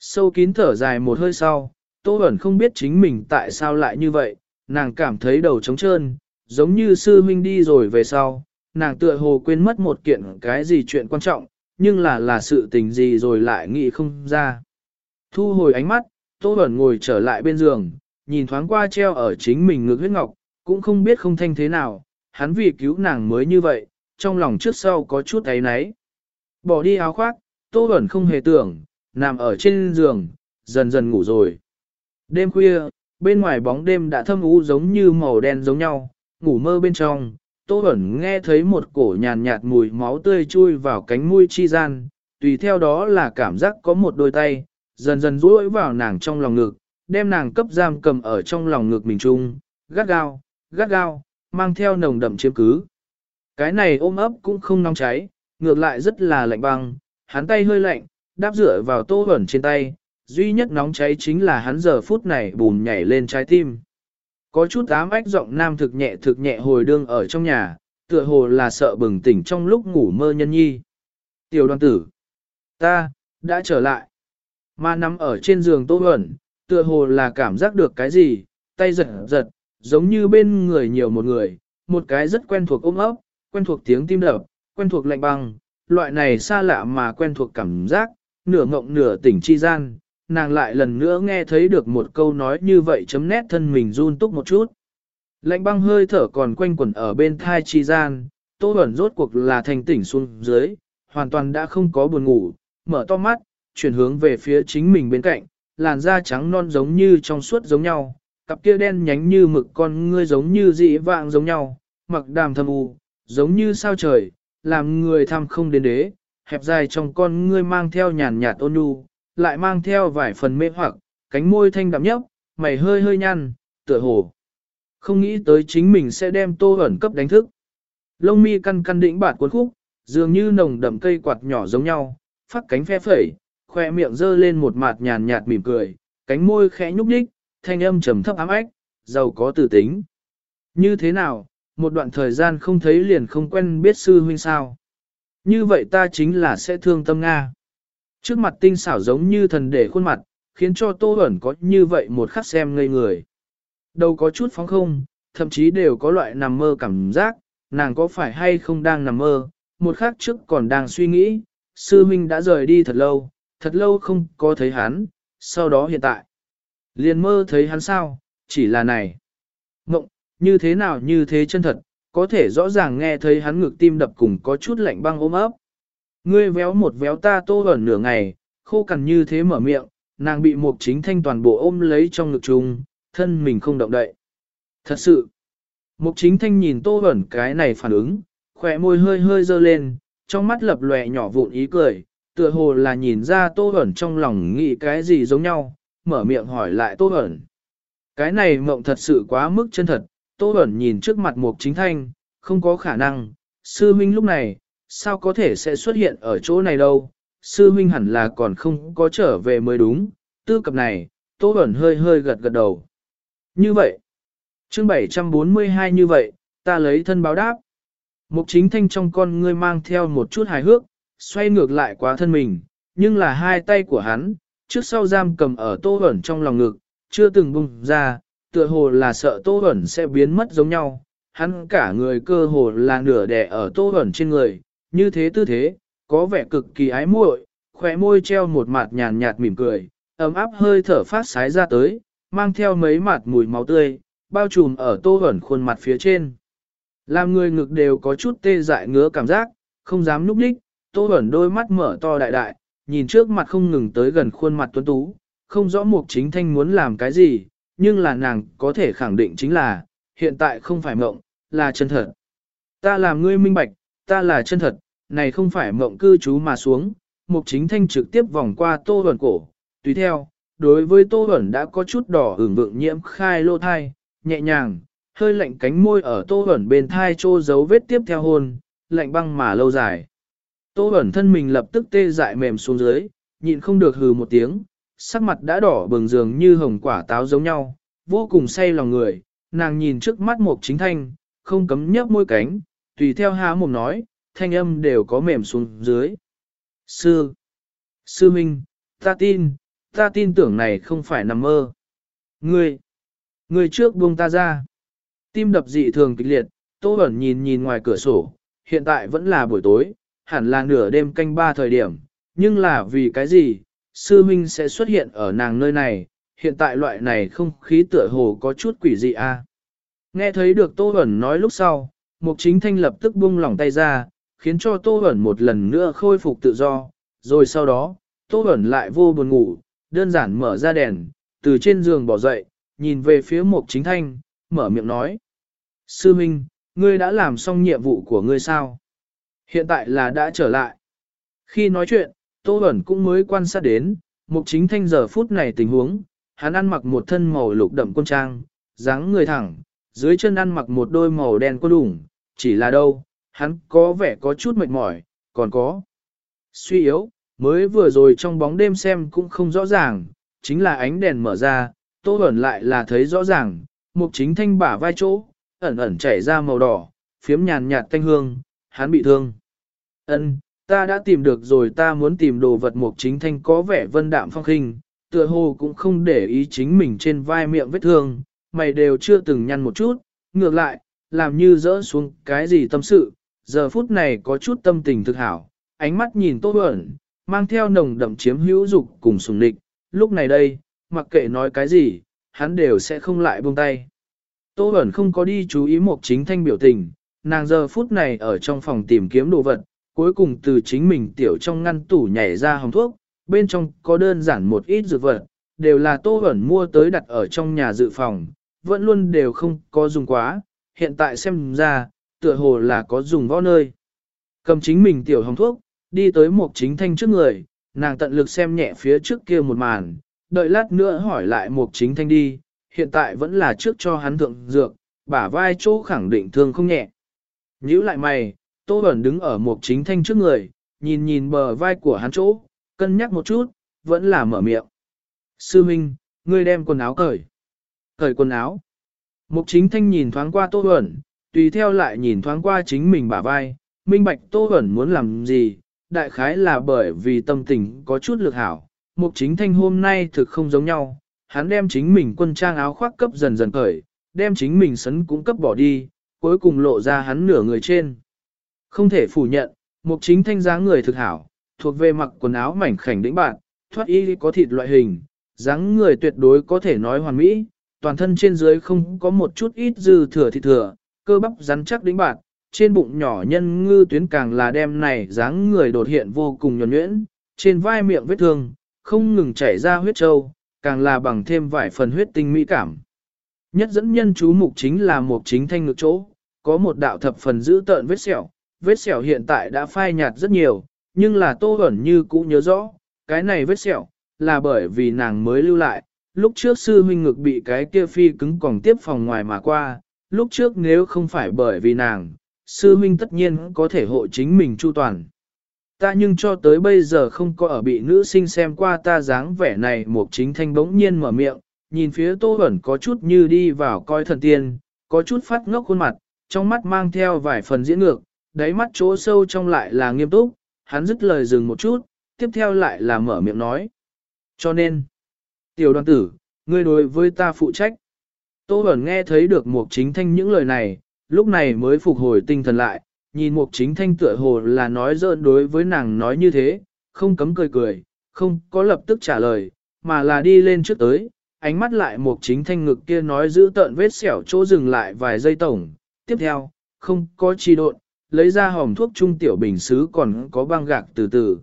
Sâu kín thở dài một hơi sau, Tô Bẩn không biết chính mình tại sao lại như vậy, nàng cảm thấy đầu trống trơn, giống như sư huynh đi rồi về sau, nàng tựa hồ quên mất một kiện cái gì chuyện quan trọng, nhưng là là sự tình gì rồi lại nghĩ không ra. Thu hồi ánh mắt, Tô Bẩn ngồi trở lại bên giường, nhìn thoáng qua treo ở chính mình ngực huyết ngọc, cũng không biết không thanh thế nào, hắn vì cứu nàng mới như vậy, trong lòng trước sau có chút ấy náy. Bỏ đi áo khoác, Tô Bẩn không hề tưởng, nằm ở trên giường, dần dần ngủ rồi. Đêm khuya, bên ngoài bóng đêm đã thâm u giống như màu đen giống nhau, ngủ mơ bên trong, Tô Bẩn nghe thấy một cổ nhàn nhạt mùi máu tươi chui vào cánh mũi chi gian, tùy theo đó là cảm giác có một đôi tay, dần dần duỗi vào nàng trong lòng ngực, đem nàng cấp giam cầm ở trong lòng ngực mình chung, gắt gao, gắt gao, mang theo nồng đậm chiếm cứ. Cái này ôm ấp cũng không nóng cháy, ngược lại rất là lạnh băng, hắn tay hơi lạnh, đáp dựa vào tô ẩn trên tay, duy nhất nóng cháy chính là hắn giờ phút này bùn nhảy lên trái tim. Có chút ám ách giọng nam thực nhẹ thực nhẹ hồi đương ở trong nhà, tựa hồ là sợ bừng tỉnh trong lúc ngủ mơ nhân nhi. Tiểu đoàn tử, ta, đã trở lại. Mà nằm ở trên giường tô ẩn, tựa hồ là cảm giác được cái gì, tay giật giật, giống như bên người nhiều một người, một cái rất quen thuộc ôm ấp, quen thuộc tiếng tim đập, quen thuộc lạnh băng, loại này xa lạ mà quen thuộc cảm giác, nửa ngộng nửa tỉnh chi gian, nàng lại lần nữa nghe thấy được một câu nói như vậy chấm nét thân mình run túc một chút. Lạnh băng hơi thở còn quanh quẩn ở bên thai chi gian, Tô Bẩn rốt cuộc là thành tỉnh xuống dưới, hoàn toàn đã không có buồn ngủ, mở to mắt, chuyển hướng về phía chính mình bên cạnh, làn da trắng non giống như trong suốt giống nhau, cặp kia đen nhánh như mực con ngươi giống như dị vạng giống nhau, mặc đàm thâm u, giống như sao trời, làm người tham không đến đế, hẹp dài trong con ngươi mang theo nhàn nhạt ôn nhu, lại mang theo vài phần mê hoặc, cánh môi thanh đạm nhấp, mày hơi hơi nhăn, tựa hồ. Không nghĩ tới chính mình sẽ đem tô ẩn cấp đánh thức. Lông mi căn căn đỉnh bạt cuốn khúc, dường như nồng đậm cây quạt nhỏ giống nhau, phát cánh phe phẩy, khoe miệng dơ lên một mặt nhàn nhạt mỉm cười, cánh môi khẽ nhúc nhích, thanh âm trầm thấp ám ách, giàu có tử tính. Như thế nào, một đoạn thời gian không thấy liền không quen biết sư huynh sao. Như vậy ta chính là sẽ thương tâm Nga. Trước mặt tinh xảo giống như thần để khuôn mặt, khiến cho Tô Huẩn có như vậy một khắc xem ngây người. đầu có chút phóng không, thậm chí đều có loại nằm mơ cảm giác, nàng có phải hay không đang nằm mơ, một khắc trước còn đang suy nghĩ, sư huynh đã rời đi thật lâu, thật lâu không có thấy hắn, sau đó hiện tại. Liền mơ thấy hắn sao, chỉ là này. Mộng, như thế nào như thế chân thật, có thể rõ ràng nghe thấy hắn ngực tim đập cùng có chút lạnh băng ôm ấp. Ngươi véo một véo ta tô ẩn nửa ngày, khô cằn như thế mở miệng, nàng bị Mục chính thanh toàn bộ ôm lấy trong ngực chung, thân mình không động đậy. Thật sự, mục chính thanh nhìn tô ẩn cái này phản ứng, khỏe môi hơi hơi dơ lên, trong mắt lập lòe nhỏ vụn ý cười, tựa hồ là nhìn ra tô ẩn trong lòng nghĩ cái gì giống nhau, mở miệng hỏi lại tô ẩn. Cái này mộng thật sự quá mức chân thật, tô ẩn nhìn trước mặt mục chính thanh, không có khả năng, sư minh lúc này, sao có thể sẽ xuất hiện ở chỗ này đâu, sư huynh hẳn là còn không có trở về mới đúng, tư cập này, Tô Bẩn hơi hơi gật gật đầu. Như vậy, chương 742 như vậy, ta lấy thân báo đáp. Mục chính thanh trong con ngươi mang theo một chút hài hước, xoay ngược lại quá thân mình, nhưng là hai tay của hắn, trước sau giam cầm ở Tô Bẩn trong lòng ngực, chưa từng bung ra, tựa hồ là sợ Tô Bẩn sẽ biến mất giống nhau. Hắn cả người cơ hồ là nửa đè ở Tô Bẩn trên người, như thế tư thế, có vẻ cực kỳ ái muội, khóe môi treo một mặt nhàn nhạt mỉm cười, ấm áp hơi thở phát sái ra tới, mang theo mấy mặt mùi máu tươi, bao trùm ở tô ẩn khuôn mặt phía trên. Làm người ngực đều có chút tê dại ngứa cảm giác, không dám núp đích, tô ẩn đôi mắt mở to đại đại, nhìn trước mặt không ngừng tới gần khuôn mặt tuấn tú, không rõ mục chính thanh muốn làm cái gì, nhưng là nàng có thể khẳng định chính là, hiện tại không phải mộng, là chân thật. Ta làm ngươi minh bạch, ta là chân thật, này không phải mộng cư trú mà xuống, mục chính thanh trực tiếp vòng qua tô ẩn cổ, tùy theo, đối với tô ẩn đã có chút đỏ hưởng vượng nhiễm khai lô thai, nhẹ nhàng, hơi lạnh cánh môi ở tô ẩn bên thai trô dấu vết tiếp theo hôn, lạnh băng mà lâu dài. Tô ẩn thân mình lập tức tê dại mềm xuống dưới, nhịn không được hừ một tiếng, sắc mặt đã đỏ bừng dường như hồng quả táo giống nhau, vô cùng say lòng người, nàng nhìn trước mắt mục chính thanh, không cấm nhấp môi cánh, tùy theo há mồm nói, thanh âm đều có mềm xuống dưới. Sư, sư minh, ta tin, ta tin tưởng này không phải nằm mơ. Ngươi, ngươi trước buông ta ra. Tim đập dị thường kịch liệt, Tô Bẩn nhìn nhìn ngoài cửa sổ, hiện tại vẫn là buổi tối, hẳn là nửa đêm canh ba thời điểm, nhưng là vì cái gì, sư minh sẽ xuất hiện ở nàng nơi này, hiện tại loại này không khí tựa hồ có chút quỷ dị a. À? Nghe thấy được Tô Bẩn nói lúc sau, Mục Chính Thanh lập tức buông lỏng tay ra, khiến cho Tô Bẩn một lần nữa khôi phục tự do, rồi sau đó, Tô Bẩn lại vô buồn ngủ, đơn giản mở ra đèn, từ trên giường bỏ dậy, nhìn về phía Mục Chính Thanh, mở miệng nói. Sư Minh, ngươi đã làm xong nhiệm vụ của ngươi sao? Hiện tại là đã trở lại. Khi nói chuyện, Tô Bẩn cũng mới quan sát đến, Mục Chính Thanh giờ phút này tình huống, hắn ăn mặc một thân màu lục đậm quân trang, dáng người thẳng, dưới chân ăn mặc một đôi màu đen quân đủng, chỉ là đâu, hắn có vẻ có chút mệt mỏi, còn có suy yếu, mới vừa rồi trong bóng đêm xem cũng không rõ ràng, chính là ánh đèn mở ra, tô ẩn lại là thấy rõ ràng, mục chính thanh bả vai chỗ, ẩn ẩn chảy ra màu đỏ, phiếm nhàn nhạt thanh hương, hắn bị thương. Ân, ta đã tìm được rồi ta muốn tìm đồ vật mục chính thanh có vẻ vân đạm phong khinh, tựa hồ cũng không để ý chính mình trên vai miệng vết thương, mày đều chưa từng nhăn một chút, ngược lại, làm như rỡ xuống cái gì tâm sự, giờ phút này có chút tâm tình thực hảo, ánh mắt nhìn Tô Bẩn, mang theo nồng đậm chiếm hữu dục cùng sùng địch, lúc này đây, mặc kệ nói cái gì, hắn đều sẽ không lại buông tay. Tô Bẩn không có đi chú ý một chính thanh biểu tình, nàng giờ phút này ở trong phòng tìm kiếm đồ vật, cuối cùng từ chính mình tiểu trong ngăn tủ nhảy ra hồng thuốc, bên trong có đơn giản một ít dược vật, đều là Tô Bẩn mua tới đặt ở trong nhà dự phòng, vẫn luôn đều không có dùng quá, hiện tại xem ra, tựa hồ là có dùng võ nơi. Cầm chính mình tiểu hồng thuốc, đi tới một chính thanh trước người, nàng tận lực xem nhẹ phía trước kia một màn, đợi lát nữa hỏi lại một chính thanh đi, hiện tại vẫn là trước cho hắn thượng dược, bả vai chỗ khẳng định thương không nhẹ. Nhữ lại mày, Tô Bẩn đứng ở một chính thanh trước người, nhìn nhìn bờ vai của hắn chỗ, cân nhắc một chút, vẫn là mở miệng. Sư Minh, ngươi đem quần áo cởi. Cởi quần áo. Mục chính thanh nhìn thoáng qua Tô Huẩn, tùy theo lại nhìn thoáng qua chính mình bả vai, minh bạch Tô Huẩn muốn làm gì, đại khái là bởi vì tâm tình có chút lực hảo. Mục chính thanh hôm nay thực không giống nhau, hắn đem chính mình quân trang áo khoác cấp dần dần cởi, đem chính mình sấn cũng cấp bỏ đi, cuối cùng lộ ra hắn nửa người trên. Không thể phủ nhận, mục chính thanh dáng người thực hảo, thuộc về mặc quần áo mảnh khảnh đĩnh bạn, thoát y có thịt loại hình, dáng người tuyệt đối có thể nói hoàn mỹ, toàn thân trên dưới không có một chút ít dư thừa thịt thừa, cơ bắp rắn chắc đĩnh bạn, trên bụng nhỏ nhân ngư tuyến càng là đem này dáng người đột hiện vô cùng nhuần nhuyễn, trên vai miệng vết thương, không ngừng chảy ra huyết trâu, càng là bằng thêm vài phần huyết tinh mỹ cảm. Nhất dẫn nhân chú mục chính là một chính thanh ngực chỗ, có một đạo thập phần giữ tợn vết sẹo, vết sẹo hiện tại đã phai nhạt rất nhiều, nhưng là tô ẩn như cũ nhớ rõ, cái này vết sẹo, là bởi vì nàng mới lưu lại, lúc trước sư huynh ngực bị cái kia phi cứng còn tiếp phòng ngoài mà qua, lúc trước nếu không phải bởi vì nàng, sư huynh tất nhiên có thể hộ chính mình chu toàn. Ta nhưng cho tới bây giờ không có ở bị nữ sinh xem qua ta dáng vẻ này một chính thanh bỗng nhiên mở miệng, nhìn phía tô ẩn có chút như đi vào coi thần tiên, có chút phát ngốc khuôn mặt, trong mắt mang theo vài phần diễn ngược, đáy mắt chỗ sâu trong lại là nghiêm túc, hắn dứt lời dừng một chút, tiếp theo lại là mở miệng nói. Cho nên, tiểu đoàn tử, ngươi đối với ta phụ trách. Tô Bẩn nghe thấy được Mục Chính Thanh những lời này, lúc này mới phục hồi tinh thần lại, nhìn Mục Chính Thanh tựa hồ là nói dỡn đối với nàng nói như thế, không cấm cười cười, không có lập tức trả lời, mà là đi lên trước tới, ánh mắt lại Mục Chính Thanh ngực kia nói giữ tợn vết xẻo chỗ dừng lại vài giây tổng, tiếp theo, không có chi độn, lấy ra hòm thuốc trung tiểu bình xứ còn có băng gạc từ từ.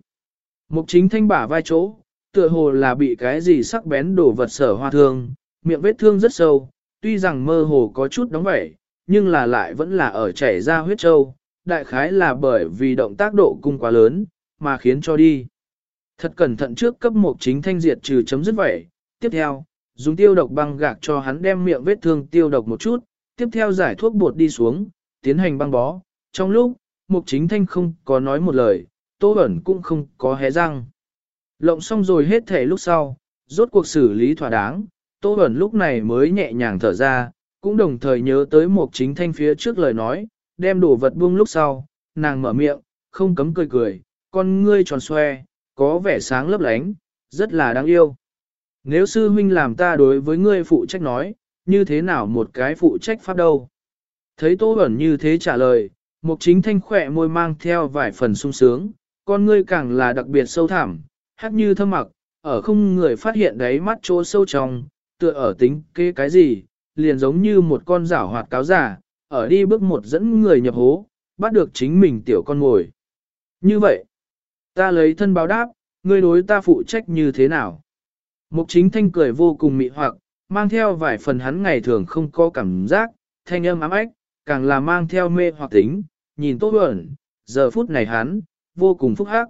Mục Chính Thanh bả vai chỗ, tựa hồ là bị cái gì sắc bén đổ vật sở hoa thương, miệng vết thương rất sâu, tuy rằng mơ hồ có chút đóng vẩy, nhưng là lại vẫn là ở chảy ra huyết trâu, đại khái là bởi vì động tác độ cung quá lớn, mà khiến cho đi. Thật cẩn thận trước cấp một chính thanh diệt trừ chấm dứt vẩy, tiếp theo, dùng tiêu độc băng gạc cho hắn đem miệng vết thương tiêu độc một chút, tiếp theo giải thuốc bột đi xuống, tiến hành băng bó. Trong lúc, mục chính thanh không có nói một lời, tô ẩn cũng không có hé răng. Lộng xong rồi hết thể lúc sau, rốt cuộc xử lý thỏa đáng, Tô Bẩn lúc này mới nhẹ nhàng thở ra, cũng đồng thời nhớ tới một chính thanh phía trước lời nói, đem đồ vật buông lúc sau, nàng mở miệng, không cấm cười cười, con ngươi tròn xoe, có vẻ sáng lấp lánh, rất là đáng yêu. Nếu sư huynh làm ta đối với ngươi phụ trách nói, như thế nào một cái phụ trách pháp đâu? Thấy Tô Bẩn như thế trả lời, một chính thanh khỏe môi mang theo vài phần sung sướng, con ngươi càng là đặc biệt sâu thẳm, hát như thâm mặc, ở không người phát hiện đáy mắt chỗ sâu trong, tựa ở tính kế cái gì, liền giống như một con rảo hoạt cáo giả, ở đi bước một dẫn người nhập hố, bắt được chính mình tiểu con ngồi. Như vậy, ta lấy thân báo đáp, ngươi đối ta phụ trách như thế nào? Mục chính thanh cười vô cùng mị hoặc, mang theo vài phần hắn ngày thường không có cảm giác, thanh âm ám ách, càng là mang theo mê hoặc tính, nhìn tốt ẩn, giờ phút này hắn, vô cùng phúc hắc.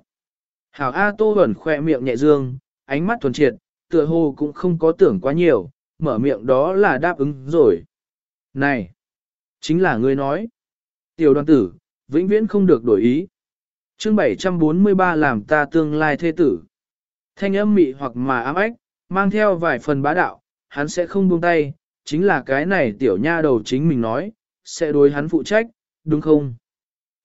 Hảo A Tô Huẩn khoe miệng nhẹ dương, ánh mắt thuần triệt, tựa hồ cũng không có tưởng quá nhiều, mở miệng đó là đáp ứng rồi. Này, chính là ngươi nói. Tiểu đoàn tử, vĩnh viễn không được đổi ý. chương 743 làm ta tương lai thê tử. Thanh âm mị hoặc mà ám ách, mang theo vài phần bá đạo, hắn sẽ không buông tay, chính là cái này tiểu nha đầu chính mình nói, sẽ đối hắn phụ trách, đúng không?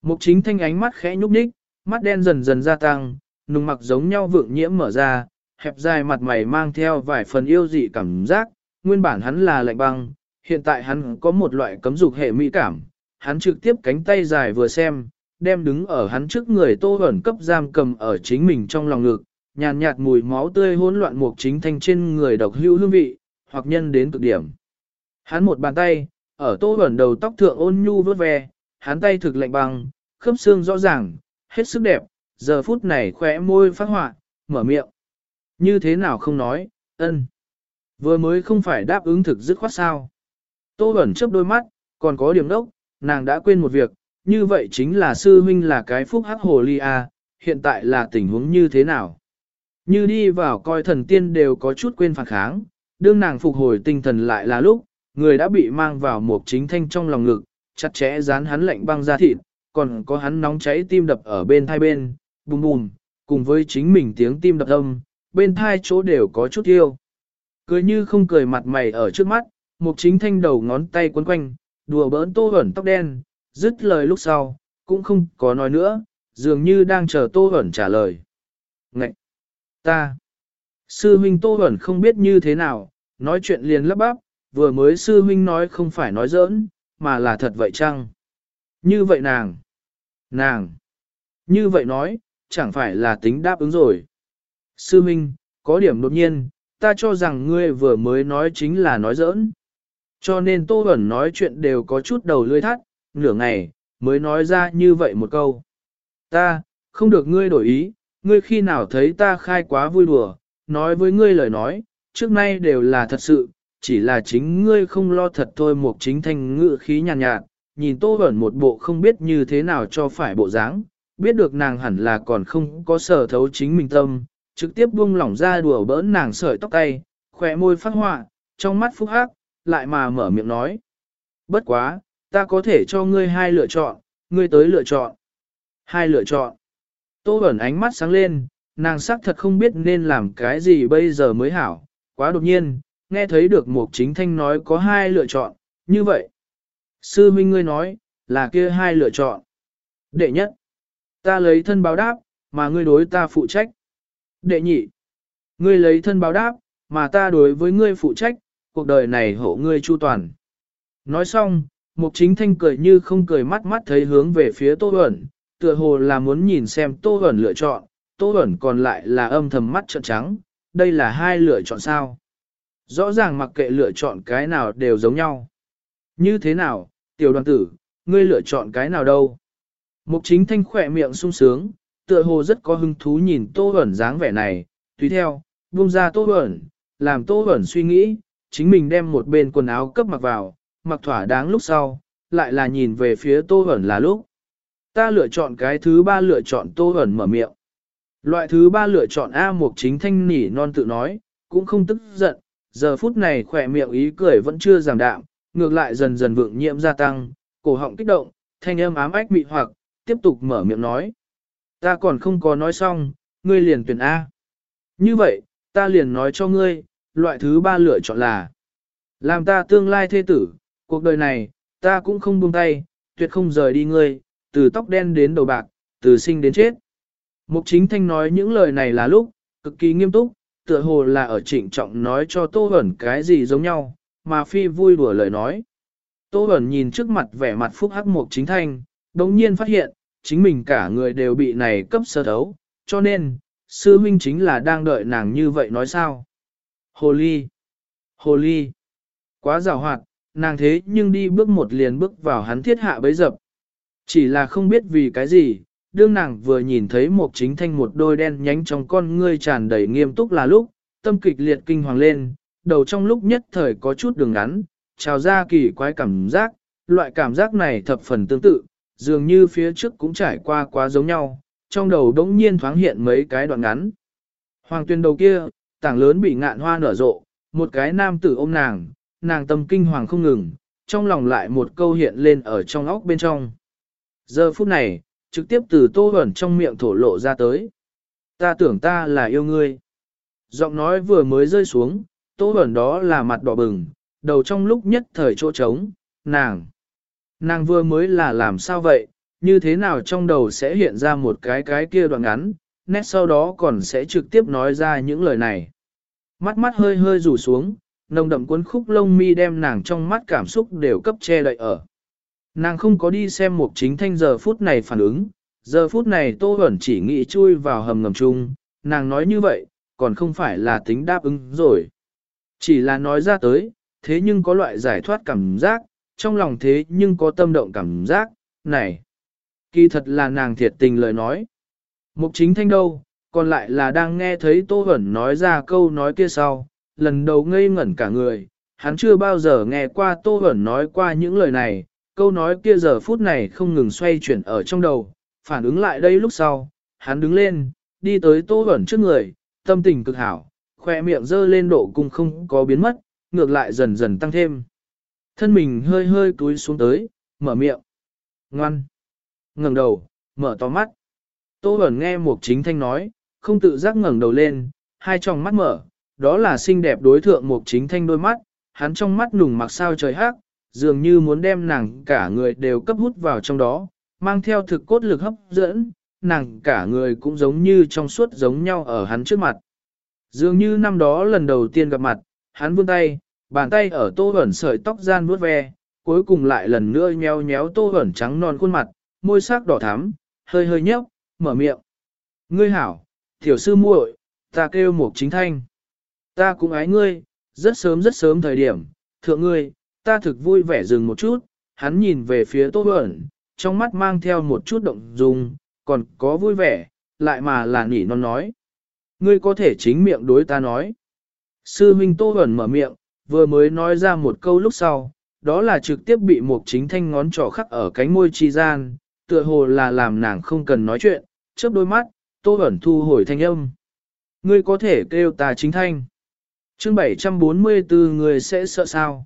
Mục chính thanh ánh mắt khẽ nhúc nhích, mắt đen dần dần gia tăng, nùng mặc giống nhau vượng nhiễm mở ra, hẹp dài mặt mày mang theo vài phần yêu dị cảm giác, nguyên bản hắn là lạnh băng, hiện tại hắn có một loại cấm dục hệ mỹ cảm, hắn trực tiếp cánh tay dài vừa xem, đem đứng ở hắn trước người tô ẩn cấp giam cầm ở chính mình trong lòng ngực, nhàn nhạt, mùi máu tươi hỗn loạn mục chính thanh trên người độc hữu hương vị, hoặc nhân đến cực điểm. Hắn một bàn tay, ở tô ẩn đầu tóc thượng ôn nhu vớt ve, hắn tay thực lạnh băng, khớp xương rõ ràng, hết sức đẹp, giờ phút này khỏe môi phát họa, mở miệng. Như thế nào không nói, ân. Vừa mới không phải đáp ứng thực dứt khoát sao. Tô ẩn chớp đôi mắt, còn có điểm đốc, nàng đã quên một việc, như vậy chính là sư huynh là cái phúc hắc hồ ly a, hiện tại là tình huống như thế nào. Như đi vào coi thần tiên đều có chút quên phản kháng, đương nàng phục hồi tinh thần lại là lúc, người đã bị mang vào một chính thanh trong lòng ngực, chặt chẽ dán hắn lạnh băng ra thịt, còn có hắn nóng cháy tim đập ở bên thai bên, bùm bùm, cùng với chính mình tiếng tim đập âm, bên thai chỗ đều có chút yêu. Cười như không cười mặt mày ở trước mắt, một chính thanh đầu ngón tay quấn quanh, đùa bỡn tô ẩn tóc đen, dứt lời lúc sau, cũng không có nói nữa, dường như đang chờ tô ẩn trả lời. Ngậy! Ta! Sư huynh tô ẩn không biết như thế nào, nói chuyện liền lắp bắp, vừa mới sư huynh nói không phải nói giỡn, mà là thật vậy chăng? Như vậy nàng! Nàng! Như vậy nói, chẳng phải là tính đáp ứng rồi. Sư minh có điểm đột nhiên, ta cho rằng ngươi vừa mới nói chính là nói giỡn. Cho nên Tô Bẩn nói chuyện đều có chút đầu lưỡi thắt, nửa ngày, mới nói ra như vậy một câu. Ta, không được ngươi đổi ý, ngươi khi nào thấy ta khai quá vui đùa, nói với ngươi lời nói, trước nay đều là thật sự, chỉ là chính ngươi không lo thật thôi một chính thanh ngự khí nhàn nhạt, nhạt, nhìn Tô Bẩn một bộ không biết như thế nào cho phải bộ dáng, biết được nàng hẳn là còn không có sở thấu chính mình tâm, trực tiếp buông lỏng ra đùa bỡn nàng sợi tóc tay, khỏe môi phát họa, trong mắt phúc hắc, lại mà mở miệng nói. Bất quá, ta có thể cho ngươi hai lựa chọn, ngươi tới lựa chọn. Hai lựa chọn. Tô ẩn ánh mắt sáng lên, nàng sắc thật không biết nên làm cái gì bây giờ mới hảo, quá đột nhiên, nghe thấy được một chính thanh nói có hai lựa chọn, như vậy. Sư huynh ngươi nói, là kia hai lựa chọn. Đệ nhất, ta lấy thân báo đáp, mà ngươi đối ta phụ trách. Đệ nhị, ngươi lấy thân báo đáp, mà ta đối với ngươi phụ trách, cuộc đời này hộ ngươi chu toàn. Nói xong, Mục Chính Thanh cười như không cười mắt mắt thấy hướng về phía Tô Huẩn, tựa hồ là muốn nhìn xem Tô Huẩn lựa chọn, Tô Huẩn còn lại là âm thầm mắt trợn trắng, đây là hai lựa chọn sao. Rõ ràng mặc kệ lựa chọn cái nào đều giống nhau. Như thế nào, tiểu đoàn tử, ngươi lựa chọn cái nào đâu? Mục Chính Thanh khỏe miệng sung sướng, tựa hồ rất có hứng thú nhìn Tô ẩn dáng vẻ này, tùy theo, buông ra Tô ẩn, làm Tô ẩn suy nghĩ, chính mình đem một bên quần áo cấp mặc vào, mặc thỏa đáng lúc sau, lại là nhìn về phía Tô ẩn là lúc. Ta lựa chọn cái thứ ba lựa chọn Tô ẩn mở miệng. Loại thứ ba lựa chọn A Mục chính thanh nỉ non tự nói, cũng không tức giận, giờ phút này khỏe miệng ý cười vẫn chưa giảm đạm, ngược lại dần dần vượng nhiễm gia tăng, cổ họng kích động, thanh âm ám ách mị hoặc, tiếp tục mở miệng nói. Ta còn không có nói xong, ngươi liền tuyển A. Như vậy, ta liền nói cho ngươi, loại thứ ba lựa chọn là làm ta tương lai thê tử, cuộc đời này, ta cũng không buông tay, tuyệt không rời đi ngươi, từ tóc đen đến đầu bạc, từ sinh đến chết. Mục chính thanh nói những lời này là lúc, cực kỳ nghiêm túc, tựa hồ là ở trịnh trọng nói cho Tô Hẩn cái gì giống nhau, mà phi vui đùa lời nói. Tô Hẩn nhìn trước mặt vẻ mặt phúc hắc mục chính thanh, đồng nhiên phát hiện, chính mình cả người đều bị này cấp sơ thấu, cho nên, sư huynh chính là đang đợi nàng như vậy nói sao. Hồ ly! Hồ ly! Quá rào hoạt, nàng thế nhưng đi bước một liền bước vào hắn thiết hạ bấy dập. Chỉ là không biết vì cái gì, đương nàng vừa nhìn thấy một chính thanh một đôi đen nhánh trong con ngươi tràn đầy nghiêm túc là lúc, tâm kịch liệt kinh hoàng lên, đầu trong lúc nhất thời có chút đường ngắn, trào ra kỳ quái cảm giác, loại cảm giác này thập phần tương tự, dường như phía trước cũng trải qua quá giống nhau, trong đầu đống nhiên thoáng hiện mấy cái đoạn ngắn. Hoàng tuyên đầu kia, tảng lớn bị ngạn hoa nở rộ, một cái nam tử ôm nàng, nàng tâm kinh hoàng không ngừng, trong lòng lại một câu hiện lên ở trong óc bên trong. Giờ phút này, trực tiếp từ tô ẩn trong miệng thổ lộ ra tới. Ta tưởng ta là yêu ngươi. Giọng nói vừa mới rơi xuống, tô ẩn đó là mặt đỏ bừng, đầu trong lúc nhất thời chỗ trống, nàng. Nàng vừa mới là làm sao vậy, như thế nào trong đầu sẽ hiện ra một cái cái kia đoạn ngắn, nét sau đó còn sẽ trực tiếp nói ra những lời này. Mắt mắt hơi hơi rủ xuống, nồng đậm cuốn khúc lông mi đem nàng trong mắt cảm xúc đều cấp che đậy ở. Nàng không có đi xem mục chính thanh giờ phút này phản ứng, giờ phút này Tô ẩn chỉ nghĩ chui vào hầm ngầm chung, nàng nói như vậy, còn không phải là tính đáp ứng rồi. Chỉ là nói ra tới, thế nhưng có loại giải thoát cảm giác, trong lòng thế nhưng có tâm động cảm giác, này. Kỳ thật là nàng thiệt tình lời nói. Mục chính thanh đâu, còn lại là đang nghe thấy Tô hẩn nói ra câu nói kia sau, lần đầu ngây ngẩn cả người, hắn chưa bao giờ nghe qua Tô hẩn nói qua những lời này, câu nói kia giờ phút này không ngừng xoay chuyển ở trong đầu, phản ứng lại đây lúc sau, hắn đứng lên, đi tới Tô hẩn trước người, tâm tình cực hảo, khoe miệng dơ lên độ cung không có biến mất, ngược lại dần dần tăng thêm. Thân mình hơi hơi túi xuống tới, mở miệng. Ngoan. ngẩng đầu, mở to mắt. Tô Bẩn nghe Mục Chính Thanh nói, không tự giác ngẩng đầu lên, hai tròng mắt mở, đó là xinh đẹp đối thượng Mục Chính Thanh đôi mắt, hắn trong mắt nùng mặc sao trời hát, dường như muốn đem nàng cả người đều cấp hút vào trong đó, mang theo thực cốt lực hấp dẫn, nàng cả người cũng giống như trong suốt giống nhau ở hắn trước mặt. Dường như năm đó lần đầu tiên gặp mặt, hắn vươn tay, bàn tay ở tô ẩn sợi tóc gian vuốt ve, cuối cùng lại lần nữa nhéo nhéo tô ẩn trắng non khuôn mặt, môi sắc đỏ thắm, hơi hơi nhấp, mở miệng. Ngươi hảo, tiểu sư muội, ta kêu một chính thanh. Ta cũng ái ngươi, rất sớm rất sớm thời điểm, thượng ngươi, ta thực vui vẻ dừng một chút, hắn nhìn về phía tô ẩn, trong mắt mang theo một chút động dung, còn có vui vẻ, lại mà là nỉ non nói. Ngươi có thể chính miệng đối ta nói. Sư huynh Tô hẩn mở miệng, vừa mới nói ra một câu lúc sau, đó là trực tiếp bị một chính thanh ngón trỏ khắc ở cánh môi chi gian, tựa hồ là làm nàng không cần nói chuyện, chớp đôi mắt, Tô ẩn thu hồi thanh âm. Ngươi có thể kêu ta chính thanh. chương 744 người sẽ sợ sao?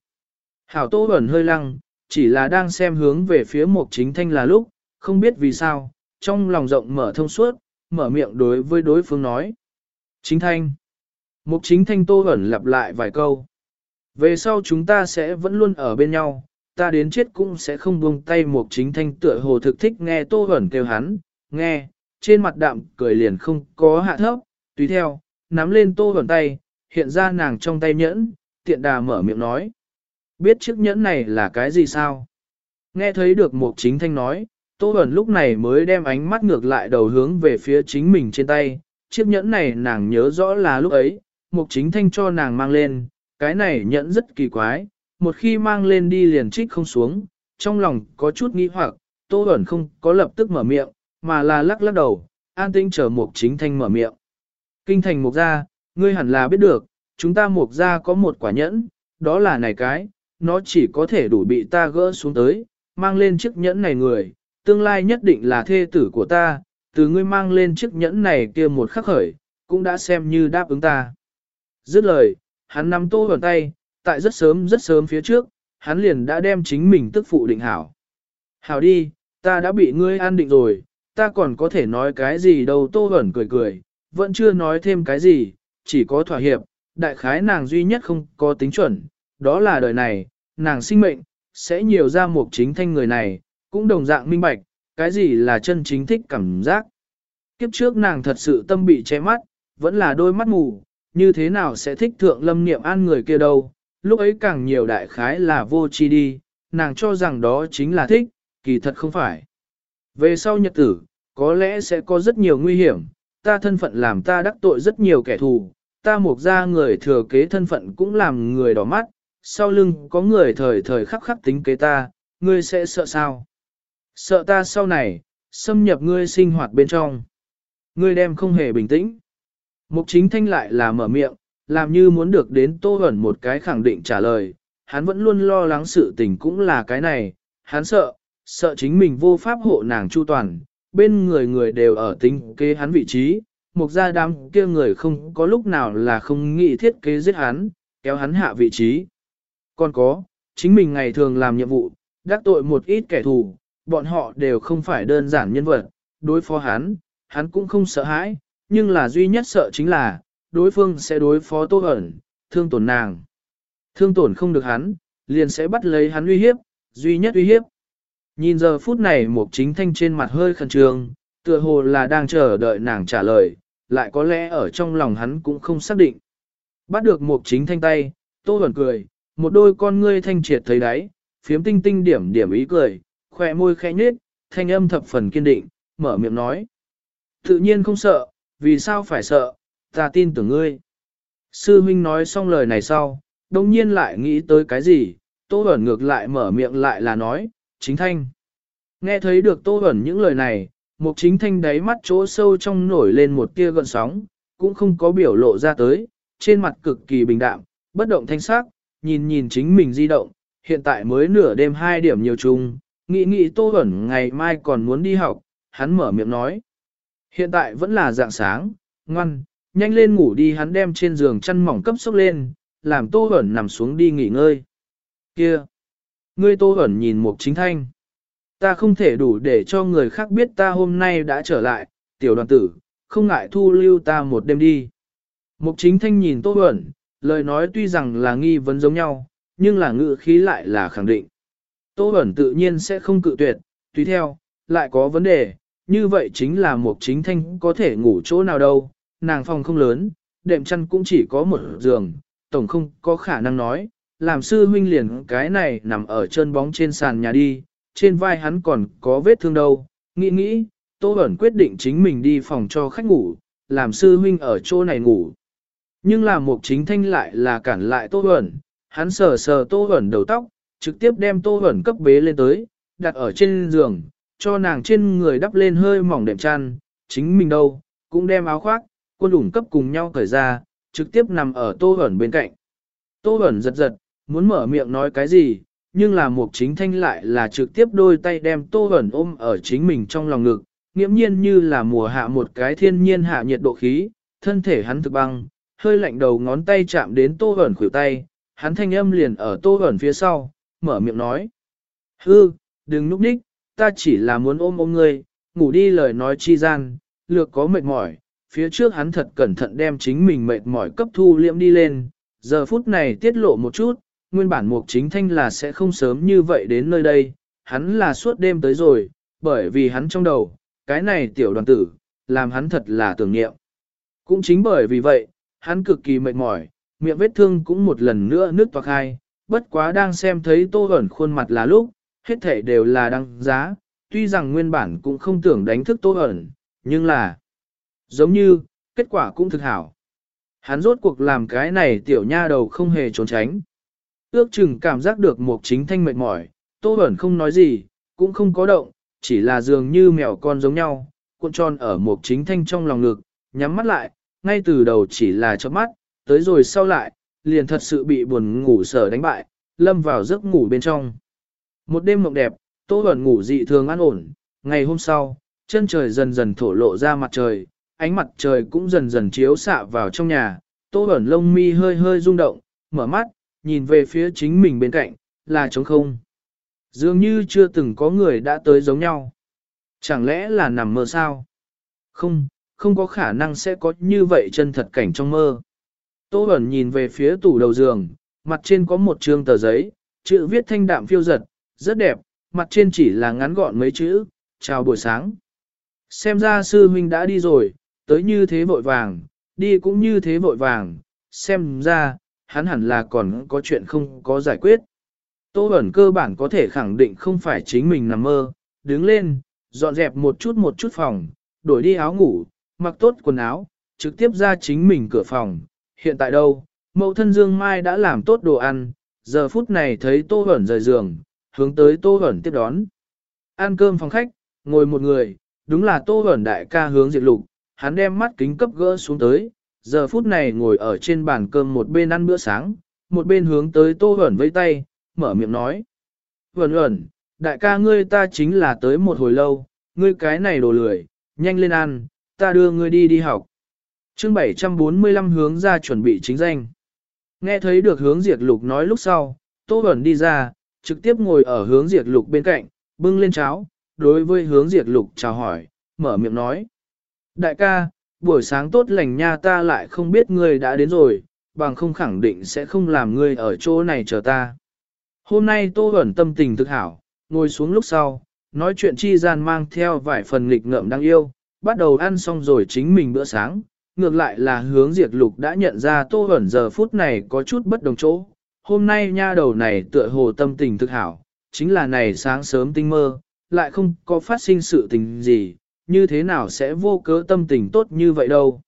Hảo Tô ẩn hơi lăng, chỉ là đang xem hướng về phía một chính thanh là lúc, không biết vì sao, trong lòng rộng mở thông suốt, mở miệng đối với đối phương nói. Chính thanh. Mục chính thanh tô ẩn lặp lại vài câu. Về sau chúng ta sẽ vẫn luôn ở bên nhau, ta đến chết cũng sẽ không buông tay mục chính thanh tựa hồ thực thích nghe tô hẩn kêu hắn, nghe, trên mặt đạm cười liền không có hạ thấp, tùy theo, nắm lên tô hẩn tay, hiện ra nàng trong tay nhẫn, tiện đà mở miệng nói. Biết chiếc nhẫn này là cái gì sao? Nghe thấy được mục chính thanh nói, Tô hẩn lúc này mới đem ánh mắt ngược lại đầu hướng về phía chính mình trên tay, chiếc nhẫn này nàng nhớ rõ là lúc ấy, mục chính thanh cho nàng mang lên, cái này nhẫn rất kỳ quái, một khi mang lên đi liền trích không xuống, trong lòng có chút nghi hoặc, Tô Bẩn không có lập tức mở miệng, mà là lắc lắc đầu, an tĩnh chờ mục chính thanh mở miệng. Kinh thành mục gia, ngươi hẳn là biết được, chúng ta mục gia có một quả nhẫn, đó là này cái, nó chỉ có thể đủ bị ta gỡ xuống tới, mang lên chiếc nhẫn này người, tương lai nhất định là thê tử của ta, từ ngươi mang lên chiếc nhẫn này kia một khắc khởi, cũng đã xem như đáp ứng ta. Dứt lời, hắn nắm tô vào tay, tại rất sớm rất sớm phía trước, hắn liền đã đem chính mình tức phụ định hảo. Hảo đi, ta đã bị ngươi an định rồi, ta còn có thể nói cái gì đâu tô hẩn cười cười, vẫn chưa nói thêm cái gì, chỉ có thỏa hiệp, đại khái nàng duy nhất không có tính chuẩn, đó là đời này, nàng sinh mệnh, sẽ nhiều ra một chính thanh người này, cũng đồng dạng minh bạch, cái gì là chân chính thích cảm giác. Kiếp trước nàng thật sự tâm bị che mắt, vẫn là đôi mắt mù, như thế nào sẽ thích thượng lâm niệm an người kia đâu, lúc ấy càng nhiều đại khái là vô chi đi, nàng cho rằng đó chính là thích, kỳ thật không phải. Về sau nhật tử, có lẽ sẽ có rất nhiều nguy hiểm, ta thân phận làm ta đắc tội rất nhiều kẻ thù, ta mục ra người thừa kế thân phận cũng làm người đỏ mắt, sau lưng có người thời thời khắc khắc tính kế ta, ngươi sẽ sợ sao? Sợ ta sau này, xâm nhập ngươi sinh hoạt bên trong. Ngươi đem không hề bình tĩnh. Mục chính thanh lại là mở miệng, làm như muốn được đến tô ẩn một cái khẳng định trả lời. Hắn vẫn luôn lo lắng sự tình cũng là cái này, hắn sợ, sợ chính mình vô pháp hộ nàng chu toàn, bên người người đều ở tính kế hắn vị trí, mục gia đám kia người không có lúc nào là không nghĩ thiết kế giết hắn, kéo hắn hạ vị trí. Còn có, chính mình ngày thường làm nhiệm vụ, đắc tội một ít kẻ thù, bọn họ đều không phải đơn giản nhân vật, đối phó hắn, hắn cũng không sợ hãi, nhưng là duy nhất sợ chính là, đối phương sẽ đối phó tô ẩn, thương tổn nàng. Thương tổn không được hắn, liền sẽ bắt lấy hắn uy hiếp, duy nhất uy hiếp. Nhìn giờ phút này một chính thanh trên mặt hơi khẩn trương, tựa hồ là đang chờ đợi nàng trả lời, lại có lẽ ở trong lòng hắn cũng không xác định. Bắt được một chính thanh tay, tô ẩn cười, một đôi con ngươi thanh triệt thấy đáy, phiếm tinh tinh điểm điểm ý cười, khỏe môi khẽ nhếch, thanh âm thập phần kiên định, mở miệng nói. Tự nhiên không sợ, vì sao phải sợ, ta tin tưởng ngươi. Sư huynh nói xong lời này sau, đồng nhiên lại nghĩ tới cái gì, Tô Bẩn ngược lại mở miệng lại là nói, chính thanh. Nghe thấy được Tô Bẩn những lời này, một chính thanh đáy mắt chỗ sâu trong nổi lên một tia gợn sóng, cũng không có biểu lộ ra tới, trên mặt cực kỳ bình đạm, bất động thanh sắc, nhìn nhìn chính mình di động, hiện tại mới nửa đêm hai điểm nhiều chung, nghĩ nghĩ Tô Bẩn ngày mai còn muốn đi học, hắn mở miệng nói. Hiện tại vẫn là dạng sáng, ngoan, nhanh lên ngủ đi hắn đem trên giường chăn mỏng cấp sốc lên, làm Tô ẩn nằm xuống đi nghỉ ngơi. Kia! Ngươi Tô ẩn nhìn Mục Chính Thanh. Ta không thể đủ để cho người khác biết ta hôm nay đã trở lại, tiểu đoàn tử, không ngại thu lưu ta một đêm đi. Mục Chính Thanh nhìn Tô ẩn, lời nói tuy rằng là nghi vấn giống nhau, nhưng là ngữ khí lại là khẳng định. Tô ẩn tự nhiên sẽ không cự tuyệt, tùy theo, lại có vấn đề, như vậy chính là một Chính Thanh có thể ngủ chỗ nào đâu, nàng phòng không lớn, đệm chăn cũng chỉ có một giường, tổng không có khả năng nói, làm sư huynh liền cái này nằm ở chân bóng trên sàn nhà đi, trên vai hắn còn có vết thương đâu, nghĩ nghĩ, Tô Bẩn quyết định chính mình đi phòng cho khách ngủ, làm sư huynh ở chỗ này ngủ. Nhưng là một chính thanh lại là cản lại Tô Bẩn, hắn sờ sờ Tô Bẩn đầu tóc, trực tiếp đem Tô Bẩn cấp bế lên tới, đặt ở trên giường, cho nàng trên người đắp lên hơi mỏng đệm chăn, chính mình đâu, cũng đem áo khoác, quân ủng cấp cùng nhau cởi ra, trực tiếp nằm ở Tô ẩn bên cạnh. Tô ẩn giật giật, muốn mở miệng nói cái gì, nhưng là mục chính thanh lại là trực tiếp đôi tay đem Tô ẩn ôm ở chính mình trong lòng ngực, nghiễm nhiên như là mùa hạ một cái thiên nhiên hạ nhiệt độ khí, thân thể hắn thực băng, hơi lạnh đầu ngón tay chạm đến Tô ẩn khuỷu tay, hắn thanh âm liền ở Tô ẩn phía sau, mở miệng nói. Hư, đừng núp ních, ta chỉ là muốn ôm ôm ngươi, ngủ đi lời nói chi gian, lược có mệt mỏi, phía trước hắn thật cẩn thận đem chính mình mệt mỏi cấp thu liễm đi lên, giờ phút này tiết lộ một chút, nguyên bản mục chính thanh là sẽ không sớm như vậy đến nơi đây, hắn là suốt đêm tới rồi, bởi vì hắn trong đầu, cái này tiểu đoàn tử, làm hắn thật là tưởng niệm. Cũng chính bởi vì vậy, hắn cực kỳ mệt mỏi, miệng vết thương cũng một lần nữa nước toạc hai, bất quá đang xem thấy tô ẩn khuôn mặt là lúc, hết thể đều là đăng giá, tuy rằng nguyên bản cũng không tưởng đánh thức tô ẩn, nhưng là, giống như, kết quả cũng thực hảo. Hắn rốt cuộc làm cái này tiểu nha đầu không hề trốn tránh. Ước chừng cảm giác được một chính thanh mệt mỏi, tô ẩn không nói gì, cũng không có động, chỉ là dường như mèo con giống nhau, cuộn tròn ở một chính thanh trong lòng ngực, nhắm mắt lại, ngay từ đầu chỉ là chớp mắt, tới rồi sau lại, liền thật sự bị buồn ngủ sở đánh bại, lâm vào giấc ngủ bên trong. Một đêm mộng đẹp, Tô Bẩn ngủ dị thường an ổn, ngày hôm sau, chân trời dần dần thổ lộ ra mặt trời, ánh mặt trời cũng dần dần chiếu xạ vào trong nhà, Tô Bẩn lông mi hơi hơi rung động, mở mắt, nhìn về phía chính mình bên cạnh, là trống không. Dường như chưa từng có người đã tới giống nhau. Chẳng lẽ là nằm mơ sao? Không, không có khả năng sẽ có như vậy chân thật cảnh trong mơ. Tô Bẩn nhìn về phía tủ đầu giường, mặt trên có một trương tờ giấy, chữ viết thanh đạm phiêu giật, rất đẹp, mặt trên chỉ là ngắn gọn mấy chữ, chào buổi sáng. Xem ra sư huynh đã đi rồi, tới như thế vội vàng, đi cũng như thế vội vàng, xem ra, hắn hẳn là còn có chuyện không có giải quyết. Tô ẩn cơ bản có thể khẳng định không phải chính mình nằm mơ, đứng lên, dọn dẹp một chút một chút phòng, đổi đi áo ngủ, mặc tốt quần áo, trực tiếp ra chính mình cửa phòng. Hiện tại đâu, mẫu thân Dương Mai đã làm tốt đồ ăn, giờ phút này thấy Tô ẩn rời giường, hướng tới Tô hẩn tiếp đón. Ăn cơm phòng khách, ngồi một người, đúng là Tô hẩn đại ca hướng diệt lục, hắn đem mắt kính cấp gỡ xuống tới, giờ phút này ngồi ở trên bàn cơm một bên ăn bữa sáng, một bên hướng tới Tô hẩn với tay, mở miệng nói. hẩn hẩn, đại ca ngươi ta chính là tới một hồi lâu, ngươi cái này đồ lười, nhanh lên ăn, ta đưa ngươi đi đi học. chương 745 hướng ra chuẩn bị chính danh. Nghe thấy được hướng diệt lục nói lúc sau, Tô Bẩn đi ra, trực tiếp ngồi ở hướng diệt lục bên cạnh, bưng lên cháo, đối với hướng diệt lục chào hỏi, mở miệng nói. Đại ca, buổi sáng tốt lành nha ta lại không biết ngươi đã đến rồi, bằng không khẳng định sẽ không làm ngươi ở chỗ này chờ ta. Hôm nay Tô Bẩn tâm tình thực hảo, ngồi xuống lúc sau, nói chuyện chi gian mang theo vài phần nghịch ngợm đáng yêu, bắt đầu ăn xong rồi chính mình bữa sáng, ngược lại là hướng diệt lục đã nhận ra Tô Bẩn giờ phút này có chút bất đồng chỗ. Hôm nay nha đầu này tựa hồ tâm tình thực hảo, chính là này sáng sớm tinh mơ, lại không có phát sinh sự tình gì, như thế nào sẽ vô cớ tâm tình tốt như vậy đâu.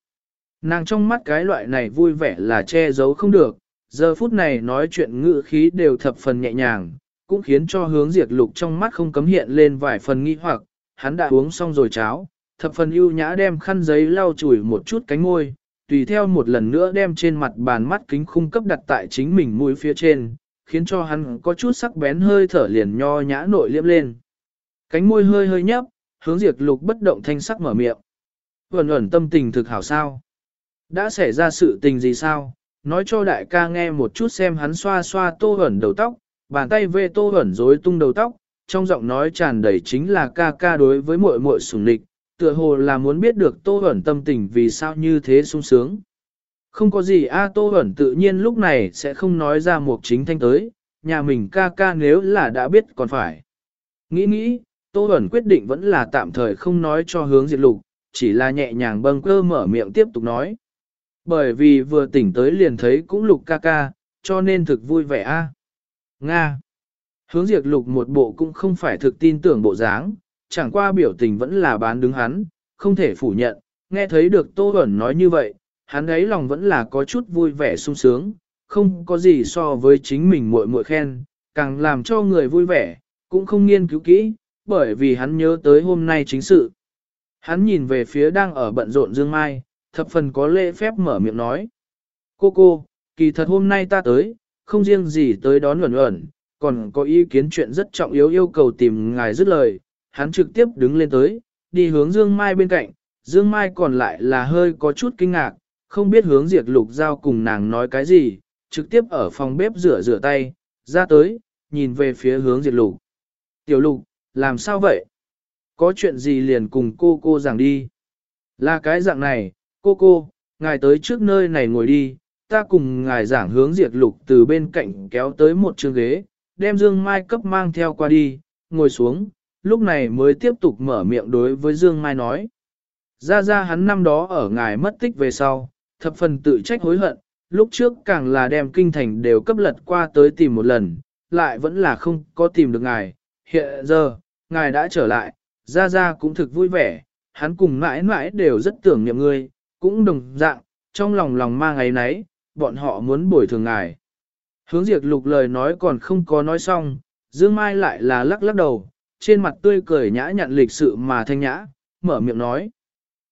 Nàng trong mắt cái loại này vui vẻ là che giấu không được, giờ phút này nói chuyện ngữ khí đều thập phần nhẹ nhàng, cũng khiến cho hướng diệt lục trong mắt không cấm hiện lên vài phần nghi hoặc, hắn đã uống xong rồi cháo, thập phần ưu nhã đem khăn giấy lau chùi một chút cánh môi, tùy theo một lần nữa đem trên mặt bàn mắt kính khung cấp đặt tại chính mình mũi phía trên, khiến cho hắn có chút sắc bén hơi thở liền nho nhã nội liếm lên. Cánh môi hơi hơi nhấp, hướng diệt lục bất động thanh sắc mở miệng. Vẩn ẩn tâm tình thực hảo sao. Đã xảy ra sự tình gì sao? Nói cho đại ca nghe một chút xem hắn xoa xoa tô ẩn đầu tóc, bàn tay về tô ẩn rối tung đầu tóc, trong giọng nói tràn đầy chính là ca ca đối với muội muội sủng lịch, tựa hồ là muốn biết được tô Huẩn tâm tình vì sao như thế sung sướng. Không có gì a tô Huẩn tự nhiên lúc này sẽ không nói ra một chính thanh tới, nhà mình ca ca nếu là đã biết còn phải. Nghĩ nghĩ, tô Huẩn quyết định vẫn là tạm thời không nói cho hướng diệt lục, chỉ là nhẹ nhàng bâng cơ mở miệng tiếp tục nói. Bởi vì vừa tỉnh tới liền thấy cũng lục ca ca, cho nên thực vui vẻ a. Nga. Hướng diệt lục một bộ cũng không phải thực tin tưởng bộ dáng, chẳng qua biểu tình vẫn là bán đứng hắn, không thể phủ nhận, nghe thấy được Tô Bẩn nói như vậy, hắn ấy lòng vẫn là có chút vui vẻ sung sướng, không có gì so với chính mình muội muội khen, càng làm cho người vui vẻ, cũng không nghiên cứu kỹ, bởi vì hắn nhớ tới hôm nay chính sự. Hắn nhìn về phía đang ở bận rộn Dương Mai, thập phần có lễ phép mở miệng nói. Cô cô, kỳ thật hôm nay ta tới, không riêng gì tới đón luẩn luẩn, còn có ý kiến chuyện rất trọng yếu yêu cầu tìm ngài dứt lời, hắn trực tiếp đứng lên tới, đi hướng Dương Mai bên cạnh, Dương Mai còn lại là hơi có chút kinh ngạc, không biết hướng diệt lục giao cùng nàng nói cái gì, trực tiếp ở phòng bếp rửa rửa tay, ra tới, nhìn về phía hướng diệt lục. Tiểu lục, làm sao vậy? Có chuyện gì liền cùng cô cô giảng đi? Là cái dạng này, cô cô, ngài tới trước nơi này ngồi đi, ta cùng ngài giảng hướng diệt lục từ bên cạnh kéo tới một chương ghế, đem Dương Mai cấp mang theo qua đi, ngồi xuống, lúc này mới tiếp tục mở miệng đối với Dương Mai nói. Ra ra hắn năm đó ở ngài mất tích về sau, thập phần tự trách hối hận, lúc trước càng là đem kinh thành đều cấp lật qua tới tìm một lần, lại vẫn là không có tìm được ngài. Hiện giờ, ngài đã trở lại, ra ra cũng thực vui vẻ, hắn cùng mãi mãi đều rất tưởng niệm ngươi, cũng đồng dạng, trong lòng lòng mang ấy nấy, bọn họ muốn bồi thường ngài. Hướng diệt lục lời nói còn không có nói xong, Dương Mai lại là lắc lắc đầu, trên mặt tươi cười nhã nhặn lịch sự mà thanh nhã, mở miệng nói.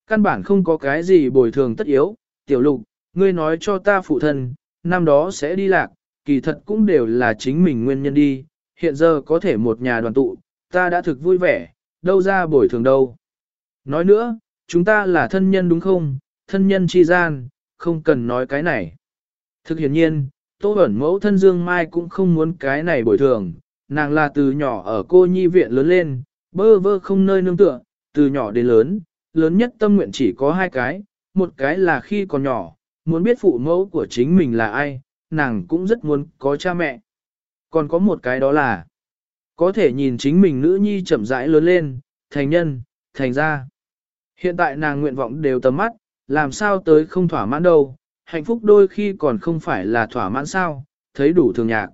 Căn bản không có cái gì bồi thường tất yếu, tiểu lục, ngươi nói cho ta phụ thân, năm đó sẽ đi lạc, kỳ thật cũng đều là chính mình nguyên nhân đi, hiện giờ có thể một nhà đoàn tụ, ta đã thực vui vẻ, đâu ra bồi thường đâu. Nói nữa, chúng ta là thân nhân đúng không, thân nhân chi gian, không cần nói cái này. Thực hiện nhiên, Tô Bẩn mẫu thân Dương Mai cũng không muốn cái này bồi thường, nàng là từ nhỏ ở cô nhi viện lớn lên, bơ vơ không nơi nương tựa, từ nhỏ đến lớn, lớn nhất tâm nguyện chỉ có hai cái, một cái là khi còn nhỏ, muốn biết phụ mẫu của chính mình là ai, nàng cũng rất muốn có cha mẹ. Còn có một cái đó là, có thể nhìn chính mình nữ nhi chậm rãi lớn lên, thành nhân, thành ra. Hiện tại nàng nguyện vọng đều tầm mắt, làm sao tới không thỏa mãn đâu, hạnh phúc đôi khi còn không phải là thỏa mãn sao, thấy đủ thường nhạc.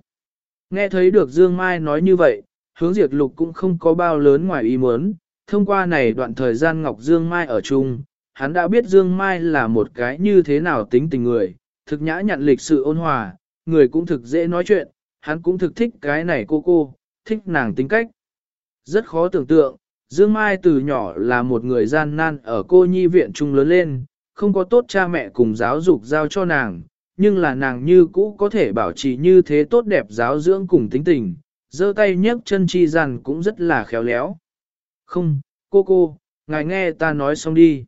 Nghe thấy được Dương Mai nói như vậy, hướng diệt lục cũng không có bao lớn ngoài ý muốn, thông qua này đoạn thời gian Ngọc Dương Mai ở chung, hắn đã biết Dương Mai là một cái như thế nào tính tình người, thực nhã nhận lịch sự ôn hòa, người cũng thực dễ nói chuyện, hắn cũng thực thích cái này cô cô, thích nàng tính cách. Rất khó tưởng tượng, Dương Mai từ nhỏ là một người gian nan ở cô nhi viện trung lớn lên, không có tốt cha mẹ cùng giáo dục giao cho nàng, nhưng là nàng như cũ có thể bảo trì như thế tốt đẹp giáo dưỡng cùng tính tình, giơ tay nhấc chân chi rằng cũng rất là khéo léo. Không, cô cô, ngài nghe ta nói xong đi.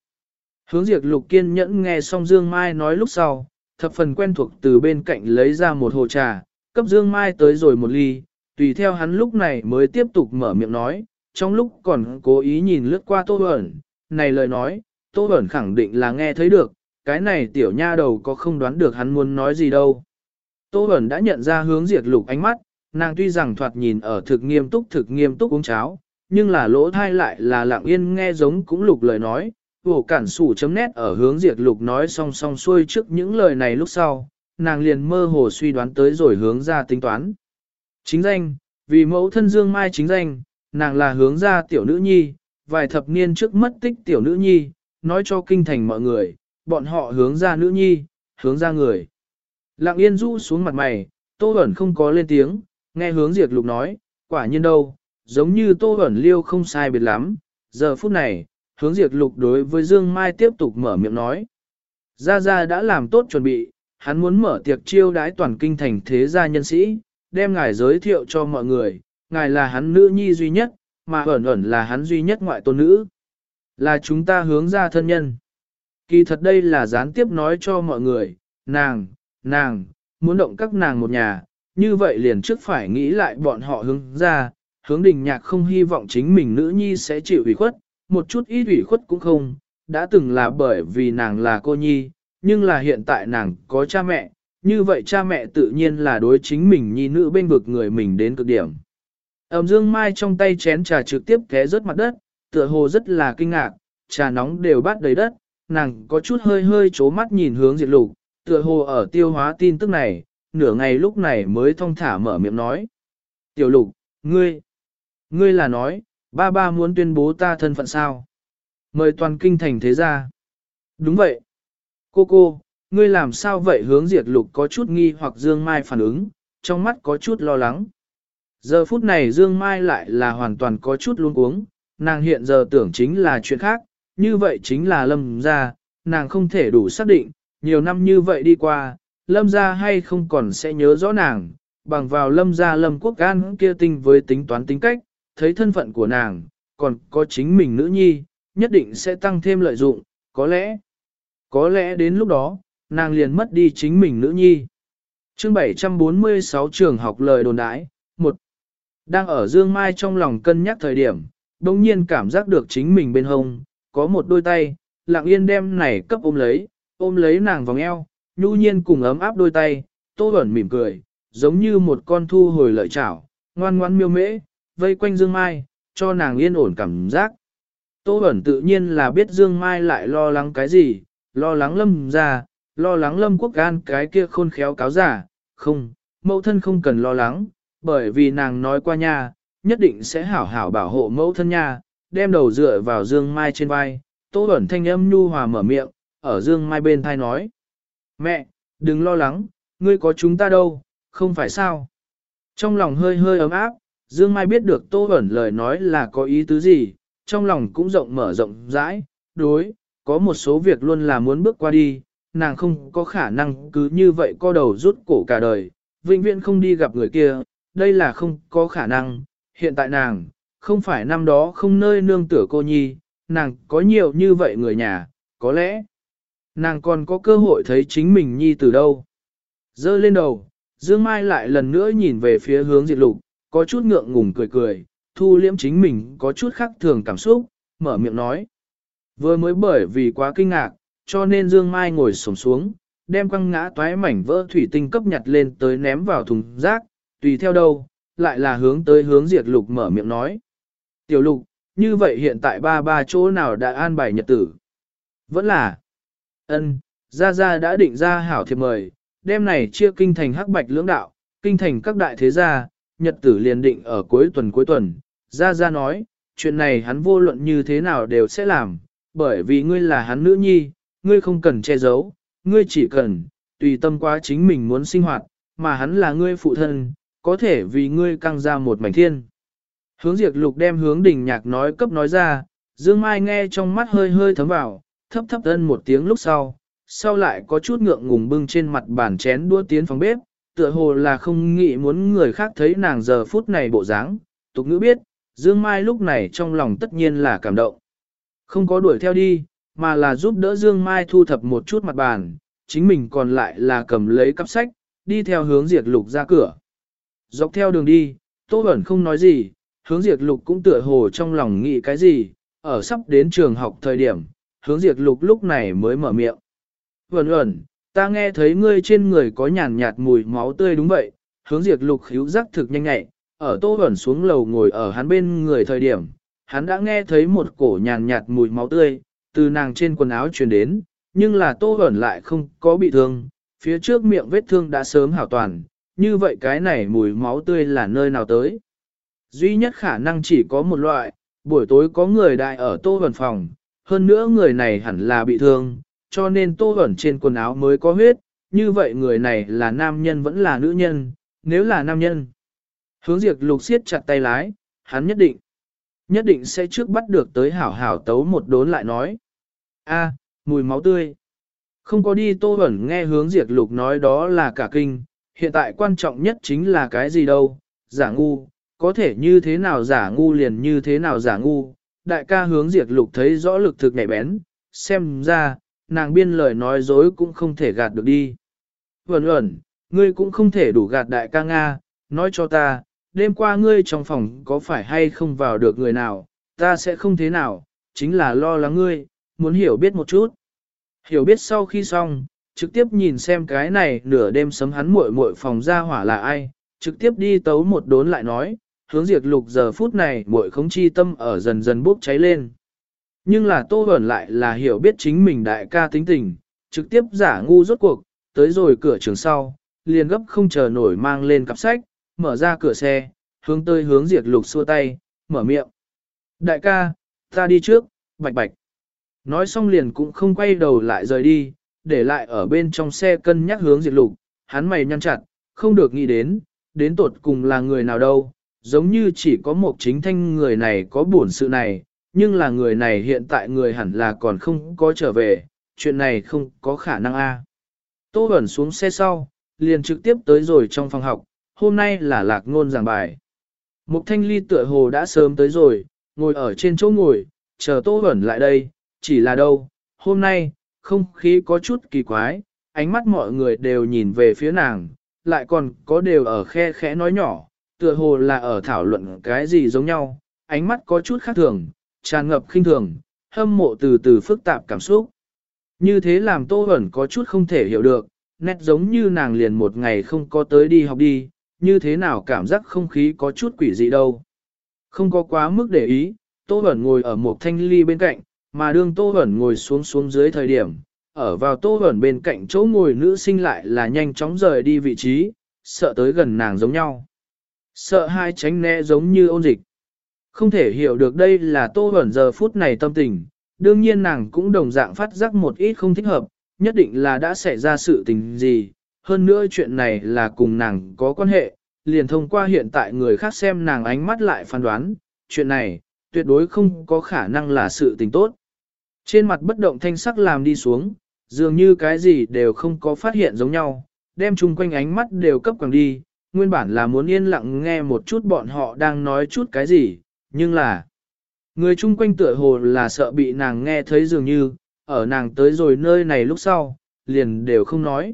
Hướng diệt lục kiên nhẫn nghe xong Dương Mai nói lúc sau, thập phần quen thuộc từ bên cạnh lấy ra một hồ trà, cấp Dương Mai tới rồi một ly, tùy theo hắn lúc này mới tiếp tục mở miệng nói, trong lúc còn cố ý nhìn lướt qua Tô Bẩn, này lời nói, Tô Bẩn khẳng định là nghe thấy được, cái này tiểu nha đầu có không đoán được hắn muốn nói gì đâu. Tô Bẩn đã nhận ra hướng diệt lục ánh mắt, nàng tuy rằng thoạt nhìn ở thực nghiêm túc thực nghiêm túc uống cháo, nhưng là lỗ thai lại là lặng yên nghe giống cũng lục lời nói, vổ cản sủ chấm nét ở hướng diệt lục nói song song xuôi trước những lời này lúc sau, nàng liền mơ hồ suy đoán tới rồi hướng ra tính toán. Chính danh, vì mẫu thân Dương Mai chính danh, nàng là hướng ra tiểu nữ nhi, vài thập niên trước mất tích tiểu nữ nhi, nói cho kinh thành mọi người, bọn họ hướng ra nữ nhi, hướng ra người. Lặng yên rũ xuống mặt mày, Tô Bẩn không có lên tiếng, nghe hướng diệt lục nói, quả nhiên đâu, giống như Tô Bẩn liêu không sai biệt lắm. Giờ phút này, hướng diệt lục đối với Dương Mai tiếp tục mở miệng nói. Gia Gia đã làm tốt chuẩn bị, hắn muốn mở tiệc chiêu đái toàn kinh thành thế gia nhân sĩ, đem ngài giới thiệu cho mọi người, ngài là hắn nữ nhi duy nhất, mà ẩn ẩn là hắn duy nhất ngoại tôn nữ. Là chúng ta hướng ra thân nhân. Kỳ thật đây là gián tiếp nói cho mọi người, nàng, nàng, muốn động các nàng một nhà, như vậy liền trước phải nghĩ lại bọn họ hướng ra, hướng đình nhạc không hy vọng chính mình nữ nhi sẽ chịu ủy khuất, một chút ít ủy khuất cũng không, đã từng là bởi vì nàng là cô nhi, nhưng là hiện tại nàng có cha mẹ, như vậy cha mẹ tự nhiên là đối chính mình nhi nữ bên vực người mình đến cực điểm. Ẩm dương mai trong tay chén trà trực tiếp té rớt mặt đất, tựa hồ rất là kinh ngạc, trà nóng đều bát đầy đất, nàng có chút hơi hơi chố mắt nhìn hướng diệt lục, tựa hồ ở tiêu hóa tin tức này, nửa ngày lúc này mới thong thả mở miệng nói. Tiểu lục, ngươi, ngươi là nói, ba ba muốn tuyên bố ta thân phận sao? Mời toàn kinh thành thế gia. Đúng vậy. Cô cô, ngươi làm sao vậy hướng diệt lục có chút nghi hoặc Dương Mai phản ứng, trong mắt có chút lo lắng. Giờ phút này Dương Mai lại là hoàn toàn có chút luống cuống, nàng hiện giờ tưởng chính là chuyện khác, như vậy chính là lâm gia, nàng không thể đủ xác định, nhiều năm như vậy đi qua, lâm gia hay không còn sẽ nhớ rõ nàng, bằng vào lâm gia lâm quốc gan kia tinh với tính toán tính cách, thấy thân phận của nàng, còn có chính mình nữ nhi, nhất định sẽ tăng thêm lợi dụng, có lẽ, có lẽ đến lúc đó, nàng liền mất đi chính mình nữ nhi. Chương 746 trường học lời đồn đãi, một Đang ở Dương Mai trong lòng cân nhắc thời điểm, đồng nhiên cảm giác được chính mình bên hông, có một đôi tay, lặng yên đem này cấp ôm lấy, ôm lấy nàng vòng eo, nhu nhiên cùng ấm áp đôi tay, tô ẩn mỉm cười, giống như một con thu hồi lợi chảo, ngoan ngoan miêu mễ, vây quanh Dương Mai, cho nàng yên ổn cảm giác. Tô ẩn tự nhiên là biết Dương Mai lại lo lắng cái gì, lo lắng lâm ra, lo lắng lâm quốc gan cái kia khôn khéo cáo giả, không, mẫu thân không cần lo lắng, bởi vì nàng nói qua nha, nhất định sẽ hảo hảo bảo hộ mẫu thân nha, đem đầu dựa vào Dương Mai trên vai, Tô Bẩn thanh âm nhu hòa mở miệng, ở Dương Mai bên thai nói. Mẹ, đừng lo lắng, ngươi có chúng ta đâu, không phải sao. Trong lòng hơi hơi ấm áp, Dương Mai biết được Tô Bẩn lời nói là có ý tứ gì, trong lòng cũng rộng mở rộng rãi, đối, có một số việc luôn là muốn bước qua đi, nàng không có khả năng cứ như vậy co đầu rút cổ cả đời, vĩnh viễn không đi gặp người kia, đây là không có khả năng, hiện tại nàng, không phải năm đó không nơi nương tựa cô nhi, nàng có nhiều như vậy người nhà, có lẽ, nàng còn có cơ hội thấy chính mình nhi từ đâu. Dơ lên đầu, Dương Mai lại lần nữa nhìn về phía hướng diệt lục, có chút ngượng ngùng cười cười, thu liễm chính mình có chút khác thường cảm xúc, mở miệng nói. Vừa mới bởi vì quá kinh ngạc, cho nên Dương Mai ngồi sổng xuống, đem quăng ngã toái mảnh vỡ thủy tinh cấp nhặt lên tới ném vào thùng rác, tùy theo đâu, lại là hướng tới hướng diệt lục mở miệng nói. Tiểu lục, như vậy hiện tại ba ba chỗ nào đã an bài nhật tử? Vẫn là, ân, Gia Gia đã định ra hảo thiệp mời, đêm này chia kinh thành hắc bạch lưỡng đạo, kinh thành các đại thế gia, nhật tử liền định ở cuối tuần cuối tuần. Gia Gia nói, chuyện này hắn vô luận như thế nào đều sẽ làm, bởi vì ngươi là hắn nữ nhi, ngươi không cần che giấu, ngươi chỉ cần, tùy tâm quá chính mình muốn sinh hoạt, mà hắn là ngươi phụ thân, có thể vì ngươi căng ra một mảnh thiên. Hướng diệt lục đem hướng đình nhạc nói cấp nói ra, Dương Mai nghe trong mắt hơi hơi thấm vào, thấp thấp ân một tiếng lúc sau, sau lại có chút ngượng ngùng bưng trên mặt bàn chén đua tiến phòng bếp, tựa hồ là không nghĩ muốn người khác thấy nàng giờ phút này bộ dáng. tục ngữ biết, Dương Mai lúc này trong lòng tất nhiên là cảm động. Không có đuổi theo đi, mà là giúp đỡ Dương Mai thu thập một chút mặt bàn, chính mình còn lại là cầm lấy cặp sách, đi theo hướng diệt lục ra cửa. Dọc theo đường đi, Tô Bẩn không nói gì, hướng diệt lục cũng tựa hồ trong lòng nghĩ cái gì, ở sắp đến trường học thời điểm, hướng diệt lục lúc này mới mở miệng. Vẩn ẩn, ta nghe thấy ngươi trên người có nhàn nhạt mùi máu tươi đúng vậy, hướng diệt lục khíu giác thực nhanh nhẹ, ở Tô vẩn xuống lầu ngồi ở hắn bên người thời điểm, hắn đã nghe thấy một cổ nhàn nhạt mùi máu tươi, từ nàng trên quần áo truyền đến, nhưng là Tô vẩn lại không có bị thương, phía trước miệng vết thương đã sớm hảo toàn, như vậy cái này mùi máu tươi là nơi nào tới. Duy nhất khả năng chỉ có một loại, buổi tối có người đại ở tô vẩn phòng, hơn nữa người này hẳn là bị thương, cho nên tô vẩn trên quần áo mới có huyết, như vậy người này là nam nhân vẫn là nữ nhân, nếu là nam nhân. Hướng diệt lục siết chặt tay lái, hắn nhất định, nhất định sẽ trước bắt được tới hảo hảo tấu một đốn lại nói. a mùi máu tươi. Không có đi tô vẩn nghe hướng diệt lục nói đó là cả kinh, hiện tại quan trọng nhất chính là cái gì đâu, giả ngu, có thể như thế nào giả ngu liền như thế nào giả ngu. Đại ca hướng diệt lục thấy rõ lực thực nhạy bén, xem ra, nàng biên lời nói dối cũng không thể gạt được đi. Vẩn ẩn, ngươi cũng không thể đủ gạt đại ca Nga, nói cho ta, đêm qua ngươi trong phòng có phải hay không vào được người nào, ta sẽ không thế nào, chính là lo lắng ngươi, muốn hiểu biết một chút. Hiểu biết sau khi xong, trực tiếp nhìn xem cái này nửa đêm sấm hắn muội muội phòng ra hỏa là ai, trực tiếp đi tấu một đốn lại nói, hướng diệt lục giờ phút này muội không chi tâm ở dần dần bốc cháy lên. Nhưng là tô ẩn lại là hiểu biết chính mình đại ca tính tình, trực tiếp giả ngu rốt cuộc, tới rồi cửa trường sau, liền gấp không chờ nổi mang lên cặp sách, mở ra cửa xe, hướng tới hướng diệt lục xua tay, mở miệng. Đại ca, ta đi trước, bạch bạch. Nói xong liền cũng không quay đầu lại rời đi, để lại ở bên trong xe cân nhắc hướng diệt lục, hắn mày nhăn chặt, không được nghĩ đến, đến tột cùng là người nào đâu, giống như chỉ có một chính thanh người này có buồn sự này, nhưng là người này hiện tại người hẳn là còn không có trở về, chuyện này không có khả năng a. Tô Bẩn xuống xe sau, liền trực tiếp tới rồi trong phòng học, hôm nay là lạc ngôn giảng bài. Mục thanh ly tựa hồ đã sớm tới rồi, ngồi ở trên chỗ ngồi, chờ Tô Bẩn lại đây, chỉ là đâu, hôm nay, không khí có chút kỳ quái, ánh mắt mọi người đều nhìn về phía nàng, lại còn có đều ở khe khẽ nói nhỏ, tựa hồ là ở thảo luận cái gì giống nhau, ánh mắt có chút khác thường, tràn ngập khinh thường, hâm mộ từ từ phức tạp cảm xúc. Như thế làm Tô hẩn có chút không thể hiểu được, nét giống như nàng liền một ngày không có tới đi học đi, như thế nào cảm giác không khí có chút quỷ dị đâu. Không có quá mức để ý, Tô hẩn ngồi ở một thanh ly bên cạnh, mà đương Tô hẩn ngồi xuống xuống dưới thời điểm, ở vào Tô hẩn bên cạnh chỗ ngồi nữ sinh lại là nhanh chóng rời đi vị trí, sợ tới gần nàng giống nhau. Sợ hai tránh né giống như ôn dịch. Không thể hiểu được đây là Tô ẩn giờ phút này tâm tình, đương nhiên nàng cũng đồng dạng phát giác một ít không thích hợp, nhất định là đã xảy ra sự tình gì, hơn nữa chuyện này là cùng nàng có quan hệ, liền thông qua hiện tại người khác xem nàng ánh mắt lại phán đoán, chuyện này, tuyệt đối không có khả năng là sự tình tốt. Trên mặt bất động thanh sắc làm đi xuống, dường như cái gì đều không có phát hiện giống nhau, đem chung quanh ánh mắt đều cấp quẳng đi, nguyên bản là muốn yên lặng nghe một chút bọn họ đang nói chút cái gì, nhưng là người chung quanh tựa hồ là sợ bị nàng nghe thấy dường như, ở nàng tới rồi nơi này lúc sau, liền đều không nói.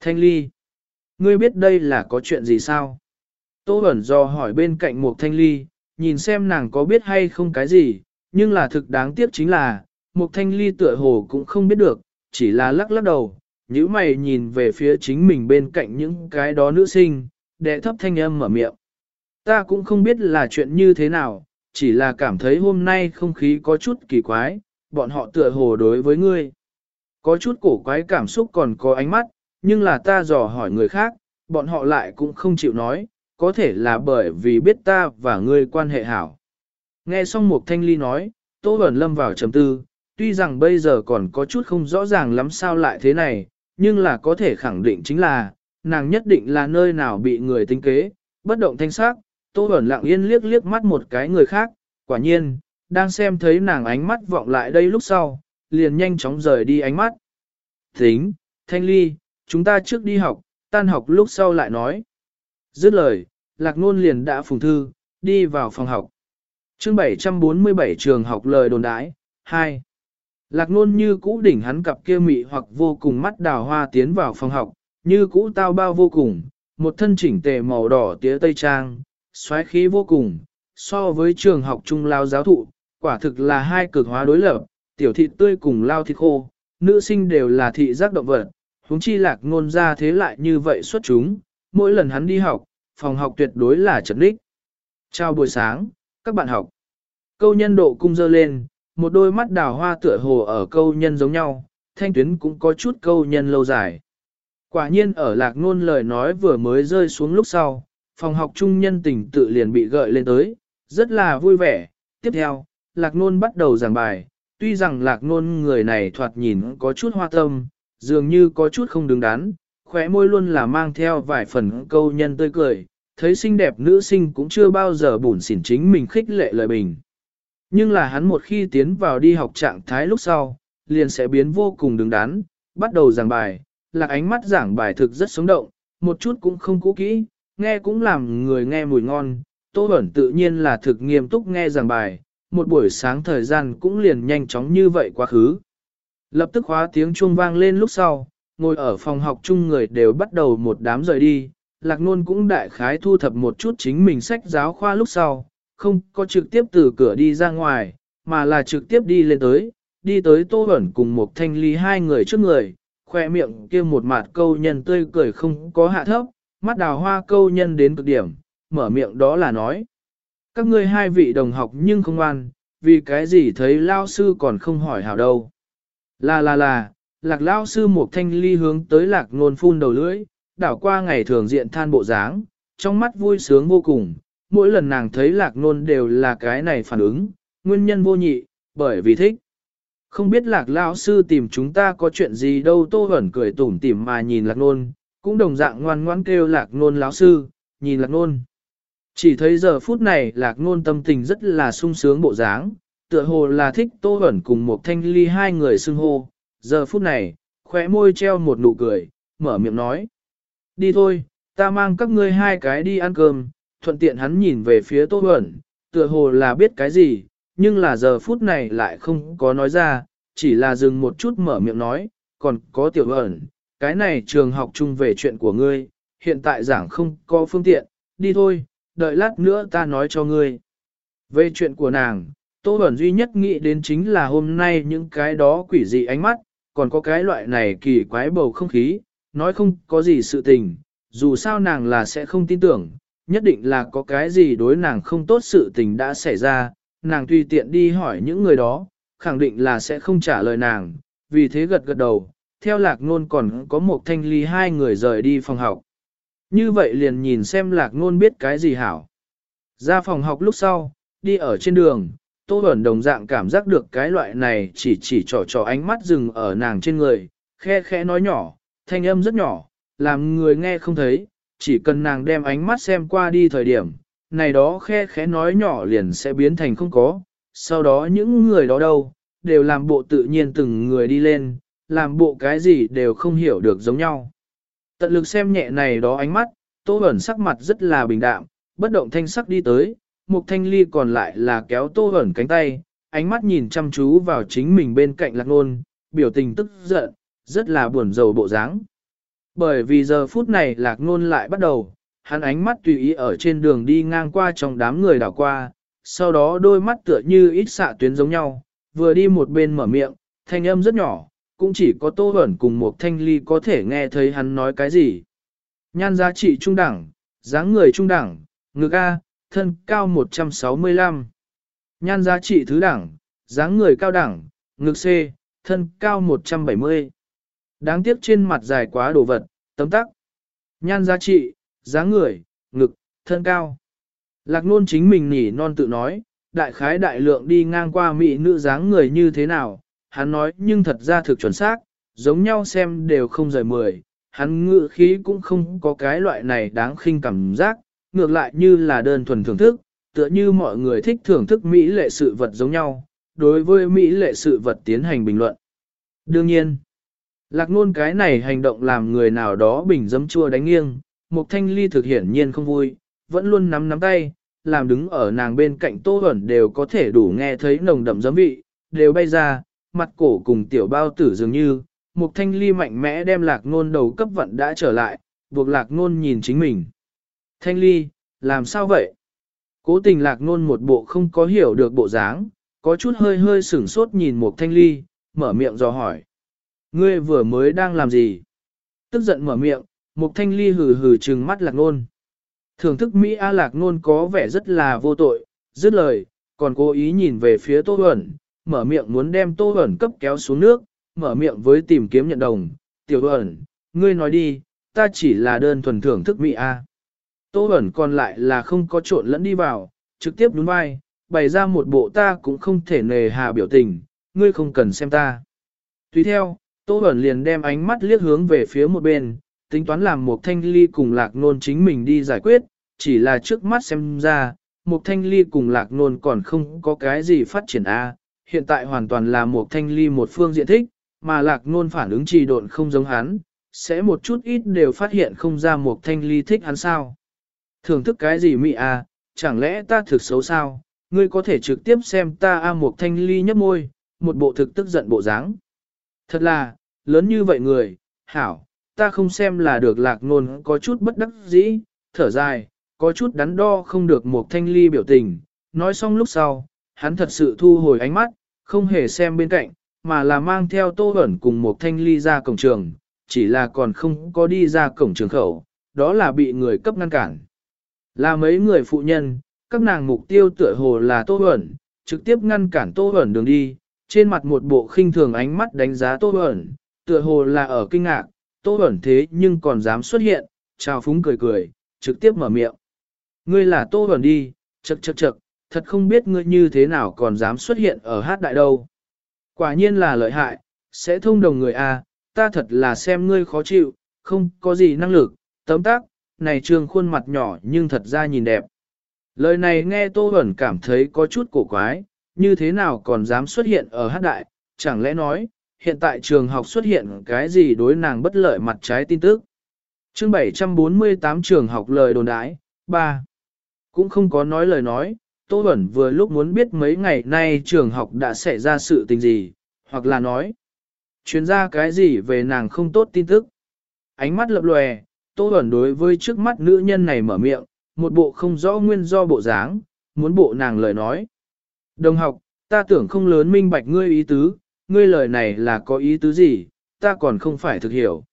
Thanh ly, ngươi biết đây là có chuyện gì sao? Tô Bẩn do hỏi bên cạnh một thanh ly, nhìn xem nàng có biết hay không cái gì, nhưng là thực đáng tiếc chính là, một thanh ly tựa hồ cũng không biết được, chỉ là lắc lắc đầu, những mày nhìn về phía chính mình bên cạnh những cái đó nữ sinh, đệ thấp thanh âm mở miệng. Ta cũng không biết là chuyện như thế nào, chỉ là cảm thấy hôm nay không khí có chút kỳ quái, bọn họ tựa hồ đối với ngươi. Có chút cổ quái cảm xúc còn có ánh mắt, nhưng là ta dò hỏi người khác, bọn họ lại cũng không chịu nói, có thể là bởi vì biết ta và ngươi quan hệ hảo. Nghe xong một thanh ly nói, Tô Bẩn lâm vào trầm tư, tuy rằng bây giờ còn có chút không rõ ràng lắm sao lại thế này, nhưng là có thể khẳng định chính là, nàng nhất định là nơi nào bị người tính kế, bất động thanh sắc, Tô Bẩn lặng yên liếc liếc mắt một cái người khác, quả nhiên, đang xem thấy nàng ánh mắt vọng lại đây lúc sau, liền nhanh chóng rời đi ánh mắt. Tính, Thanh Ly, chúng ta trước đi học, tan học lúc sau lại nói. Dứt lời, Lạc Nôn liền đã phùng thư, đi vào phòng học. chương 747 trường học lời đồn đãi, 2. Lạc Nôn như cũ đỉnh hắn cặp kia mị hoặc vô cùng mắt đào hoa tiến vào phòng học, như cũ tao bao vô cùng, một thân chỉnh tề màu đỏ tía tây trang, xoáy khí vô cùng, so với trường học trung lao giáo thụ, quả thực là hai cực hóa đối lập, tiểu thị tươi cùng lao thịt khô, nữ sinh đều là thị giác động vật, huống chi lạc ngôn ra thế lại như vậy xuất chúng, mỗi lần hắn đi học, phòng học tuyệt đối là trật đích. Chào buổi sáng, các bạn học. Câu nhân độ cung dơ lên, một đôi mắt đào hoa tựa hồ ở câu nhân giống nhau, thanh tuyến cũng có chút câu nhân lâu dài. Quả nhiên ở lạc ngôn lời nói vừa mới rơi xuống lúc sau, phòng học trung nhân tình tự liền bị gợi lên tới, rất là vui vẻ. Tiếp theo, lạc nôn bắt đầu giảng bài, tuy rằng lạc nôn người này thoạt nhìn có chút hoa tâm, dường như có chút không đứng đắn, khóe môi luôn là mang theo vài phần câu nhân tươi cười, thấy xinh đẹp nữ sinh cũng chưa bao giờ bủn xỉn chính mình khích lệ lời bình. Nhưng là hắn một khi tiến vào đi học trạng thái lúc sau, liền sẽ biến vô cùng đứng đắn, bắt đầu giảng bài, lạc ánh mắt giảng bài thực rất sống động, một chút cũng không cũ kỹ, nghe cũng làm người nghe mùi ngon, Tô Bẩn tự nhiên là thực nghiêm túc nghe giảng bài, một buổi sáng thời gian cũng liền nhanh chóng như vậy quá khứ. Lập tức khóa tiếng chuông vang lên lúc sau, ngồi ở phòng học chung người đều bắt đầu một đám rời đi, Lạc Nôn cũng đại khái thu thập một chút chính mình sách giáo khoa lúc sau, không có trực tiếp từ cửa đi ra ngoài, mà là trực tiếp đi lên tới, đi tới Tô Bẩn cùng một thanh ly hai người trước người, khoe miệng kia một mặt câu nhân tươi cười không có hạ thấp, mắt đào hoa câu nhân đến cực điểm, mở miệng đó là nói. Các ngươi hai vị đồng học nhưng không ngoan, vì cái gì thấy lao sư còn không hỏi hảo đâu. Là là là, lạc lao sư một thanh ly hướng tới lạc nôn phun đầu lưỡi, đảo qua ngày thường diện than bộ dáng, trong mắt vui sướng vô cùng, mỗi lần nàng thấy lạc nôn đều là cái này phản ứng, nguyên nhân vô nhị, bởi vì thích. Không biết lạc lao sư tìm chúng ta có chuyện gì đâu tô hẩn cười tủm tỉm mà nhìn lạc nôn, cũng đồng dạng ngoan ngoãn kêu lạc nôn lão sư, nhìn lạc nôn. Chỉ thấy giờ phút này lạc nôn tâm tình rất là sung sướng bộ dáng, tựa hồ là thích tô hẩn cùng một thanh ly hai người xưng hô. Giờ phút này, khóe môi treo một nụ cười, mở miệng nói. Đi thôi, ta mang các ngươi hai cái đi ăn cơm, thuận tiện hắn nhìn về phía tô hẩn, tựa hồ là biết cái gì, nhưng là giờ phút này lại không có nói ra, chỉ là dừng một chút mở miệng nói, còn có tiểu ẩn, cái này trường học chung về chuyện của ngươi, hiện tại giảng không có phương tiện, đi thôi, đợi lát nữa ta nói cho ngươi. Về chuyện của nàng, Tô Bẩn duy nhất nghĩ đến chính là hôm nay những cái đó quỷ dị ánh mắt, còn có cái loại này kỳ quái bầu không khí, nói không có gì sự tình, dù sao nàng là sẽ không tin tưởng, nhất định là có cái gì đối nàng không tốt sự tình đã xảy ra, nàng tùy tiện đi hỏi những người đó, khẳng định là sẽ không trả lời nàng, vì thế gật gật đầu, theo lạc ngôn còn có một thanh ly hai người rời đi phòng học. Như vậy liền nhìn xem lạc ngôn biết cái gì hảo. Ra phòng học lúc sau, đi ở trên đường, Tô Bẩn đồng dạng cảm giác được cái loại này chỉ chỉ trò trò ánh mắt dừng ở nàng trên người, khe khẽ nói nhỏ, thanh âm rất nhỏ, làm người nghe không thấy, chỉ cần nàng đem ánh mắt xem qua đi thời điểm, này đó khe khẽ nói nhỏ liền sẽ biến thành không có, sau đó những người đó đâu, đều làm bộ tự nhiên từng người đi lên, làm bộ cái gì đều không hiểu được giống nhau. Tận lực xem nhẹ này đó ánh mắt, Tô Bẩn sắc mặt rất là bình đạm, bất động thanh sắc đi tới, Mục Thanh Ly còn lại là kéo Tô Bẩn cánh tay, ánh mắt nhìn chăm chú vào chính mình bên cạnh lạc nôn, biểu tình tức giận, rất là buồn rầu bộ dáng. Bởi vì giờ phút này lạc nôn lại bắt đầu, hắn ánh mắt tùy ý ở trên đường đi ngang qua trong đám người đảo qua, sau đó đôi mắt tựa như ít xạ tuyến giống nhau, vừa đi một bên mở miệng, thanh âm rất nhỏ, cũng chỉ có Tô Bẩn cùng một thanh ly có thể nghe thấy hắn nói cái gì. Nhan giá trị trung đẳng, dáng người trung đẳng, ngực A, thân cao 165. Nhan giá trị thứ đẳng, dáng người cao đẳng, ngực C, thân cao 170. Đáng tiếc trên mặt dài quá đồ vật, tấm tắc. Nhan giá trị, dáng người, ngực, thân cao. Lạc nôn chính mình nỉ non tự nói, đại khái đại lượng đi ngang qua mỹ nữ dáng người như thế nào, hắn nói nhưng thật ra thực chuẩn xác, giống nhau xem đều không rời mười, hắn ngự khí cũng không có cái loại này đáng khinh cảm giác, ngược lại như là đơn thuần thưởng thức, tựa như mọi người thích thưởng thức mỹ lệ sự vật giống nhau, đối với mỹ lệ sự vật tiến hành bình luận. Đương nhiên, lạc nôn cái này hành động làm người nào đó bình dấm chua đánh nghiêng, Mục Thanh Ly thực hiển nhiên không vui, vẫn luôn nắm nắm tay, làm đứng ở nàng bên cạnh Tô Huẩn đều có thể đủ nghe thấy nồng đậm giấm vị, đều bay ra, mặt cổ cùng tiểu bao tử dường như, Mục Thanh Ly mạnh mẽ đem lạc nôn đầu cấp vận đã trở lại, buộc lạc nôn nhìn chính mình. Thanh Ly, làm sao vậy? Cố tình lạc nôn một bộ không có hiểu được bộ dáng, có chút hơi hơi sửng sốt nhìn Mục Thanh Ly, mở miệng dò hỏi. Ngươi vừa mới đang làm gì? Tức giận mở miệng, Mục Thanh Ly hừ hừ trừng mắt lạc nôn. Thưởng thức Mỹ A lạc nôn có vẻ rất là vô tội, dứt lời, còn cố ý nhìn về phía Tô Huẩn, mở miệng muốn đem Tô Huẩn cấp kéo xuống nước, mở miệng với tìm kiếm nhận đồng. Tiểu Huẩn, ngươi nói đi, ta chỉ là đơn thuần thưởng thức Mỹ A. Tô ẩn còn lại là không có trộn lẫn đi vào, trực tiếp đúng vai, bày ra một bộ ta cũng không thể nề hà biểu tình, ngươi không cần xem ta. Tùy theo, Tô ẩn liền đem ánh mắt liếc hướng về phía một bên, tính toán làm một thanh ly cùng lạc nôn chính mình đi giải quyết, chỉ là trước mắt xem ra, một thanh ly cùng lạc nôn còn không có cái gì phát triển a hiện tại hoàn toàn là một thanh ly một phương diện thích, mà lạc nôn phản ứng trì độn không giống hắn, sẽ một chút ít đều phát hiện không ra một thanh ly thích hắn sao. Thưởng thức cái gì mị à, chẳng lẽ ta thực xấu sao, ngươi có thể trực tiếp xem ta a một thanh ly nhấp môi, một bộ thực tức giận bộ dáng. Thật là, lớn như vậy người, hảo, ta không xem là được lạc ngôn có chút bất đắc dĩ, thở dài, có chút đắn đo không được một thanh ly biểu tình, nói xong lúc sau, hắn thật sự thu hồi ánh mắt, không hề xem bên cạnh, mà là mang theo tô ẩn cùng một thanh ly ra cổng trường, chỉ là còn không có đi ra cổng trường khẩu, đó là bị người cấp ngăn cản. Là mấy người phụ nhân, các nàng mục tiêu tựa hồ là tô ẩn, trực tiếp ngăn cản tô ẩn đường đi, trên mặt một bộ khinh thường ánh mắt đánh giá tô ẩn, tựa hồ là ở kinh ngạc, tô Bẩn thế nhưng còn dám xuất hiện, chào phúng cười cười, trực tiếp mở miệng. Ngươi là tô Bẩn đi, chật chật chật, thật không biết ngươi như thế nào còn dám xuất hiện ở hát đại đâu. Quả nhiên là lợi hại, sẽ thông đồng người A, ta thật là xem ngươi khó chịu, không có gì năng lực, tấm tác, này trương khuôn mặt nhỏ nhưng thật ra nhìn đẹp. Lời này nghe Tô Bẩn cảm thấy có chút cổ quái, như thế nào còn dám xuất hiện ở hát đại, chẳng lẽ nói, hiện tại trường học xuất hiện cái gì đối nàng bất lợi mặt trái tin tức. chương 748 trường học lời đồn đãi, 3. Cũng không có nói lời nói, Tô Bẩn vừa lúc muốn biết mấy ngày nay trường học đã xảy ra sự tình gì, hoặc là nói, chuyên ra cái gì về nàng không tốt tin tức. Ánh mắt lập lòe, Tô Bẩn đối với trước mắt nữ nhân này mở miệng, một bộ không rõ nguyên do bộ dáng, muốn bộ nàng lời nói. Đồng học, ta tưởng không lớn minh bạch ngươi ý tứ, ngươi lời này là có ý tứ gì, ta còn không phải thực hiểu.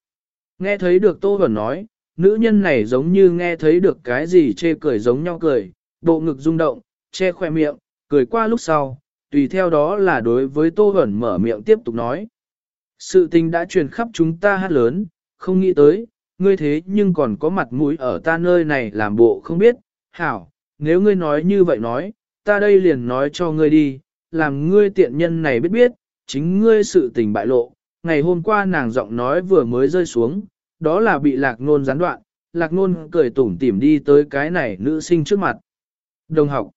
Nghe thấy được Tô Huẩn nói, nữ nhân này giống như nghe thấy được cái gì chê cười giống nhau cười, bộ ngực rung động, che khoe miệng, cười qua lúc sau, tùy theo đó là đối với Tô Huẩn mở miệng tiếp tục nói. Sự tình đã truyền khắp chúng ta hát lớn, không nghĩ tới, ngươi thế nhưng còn có mặt mũi ở ta nơi này làm bộ không biết, hảo, nếu ngươi nói như vậy nói, ta đây liền nói cho ngươi đi, làm ngươi tiện nhân này biết biết, chính ngươi sự tình bại lộ, ngày hôm qua nàng giọng nói vừa mới rơi xuống, đó là bị lạc nôn gián đoạn, lạc nôn cười tủm tỉm đi tới cái này nữ sinh trước mặt. Đồng học,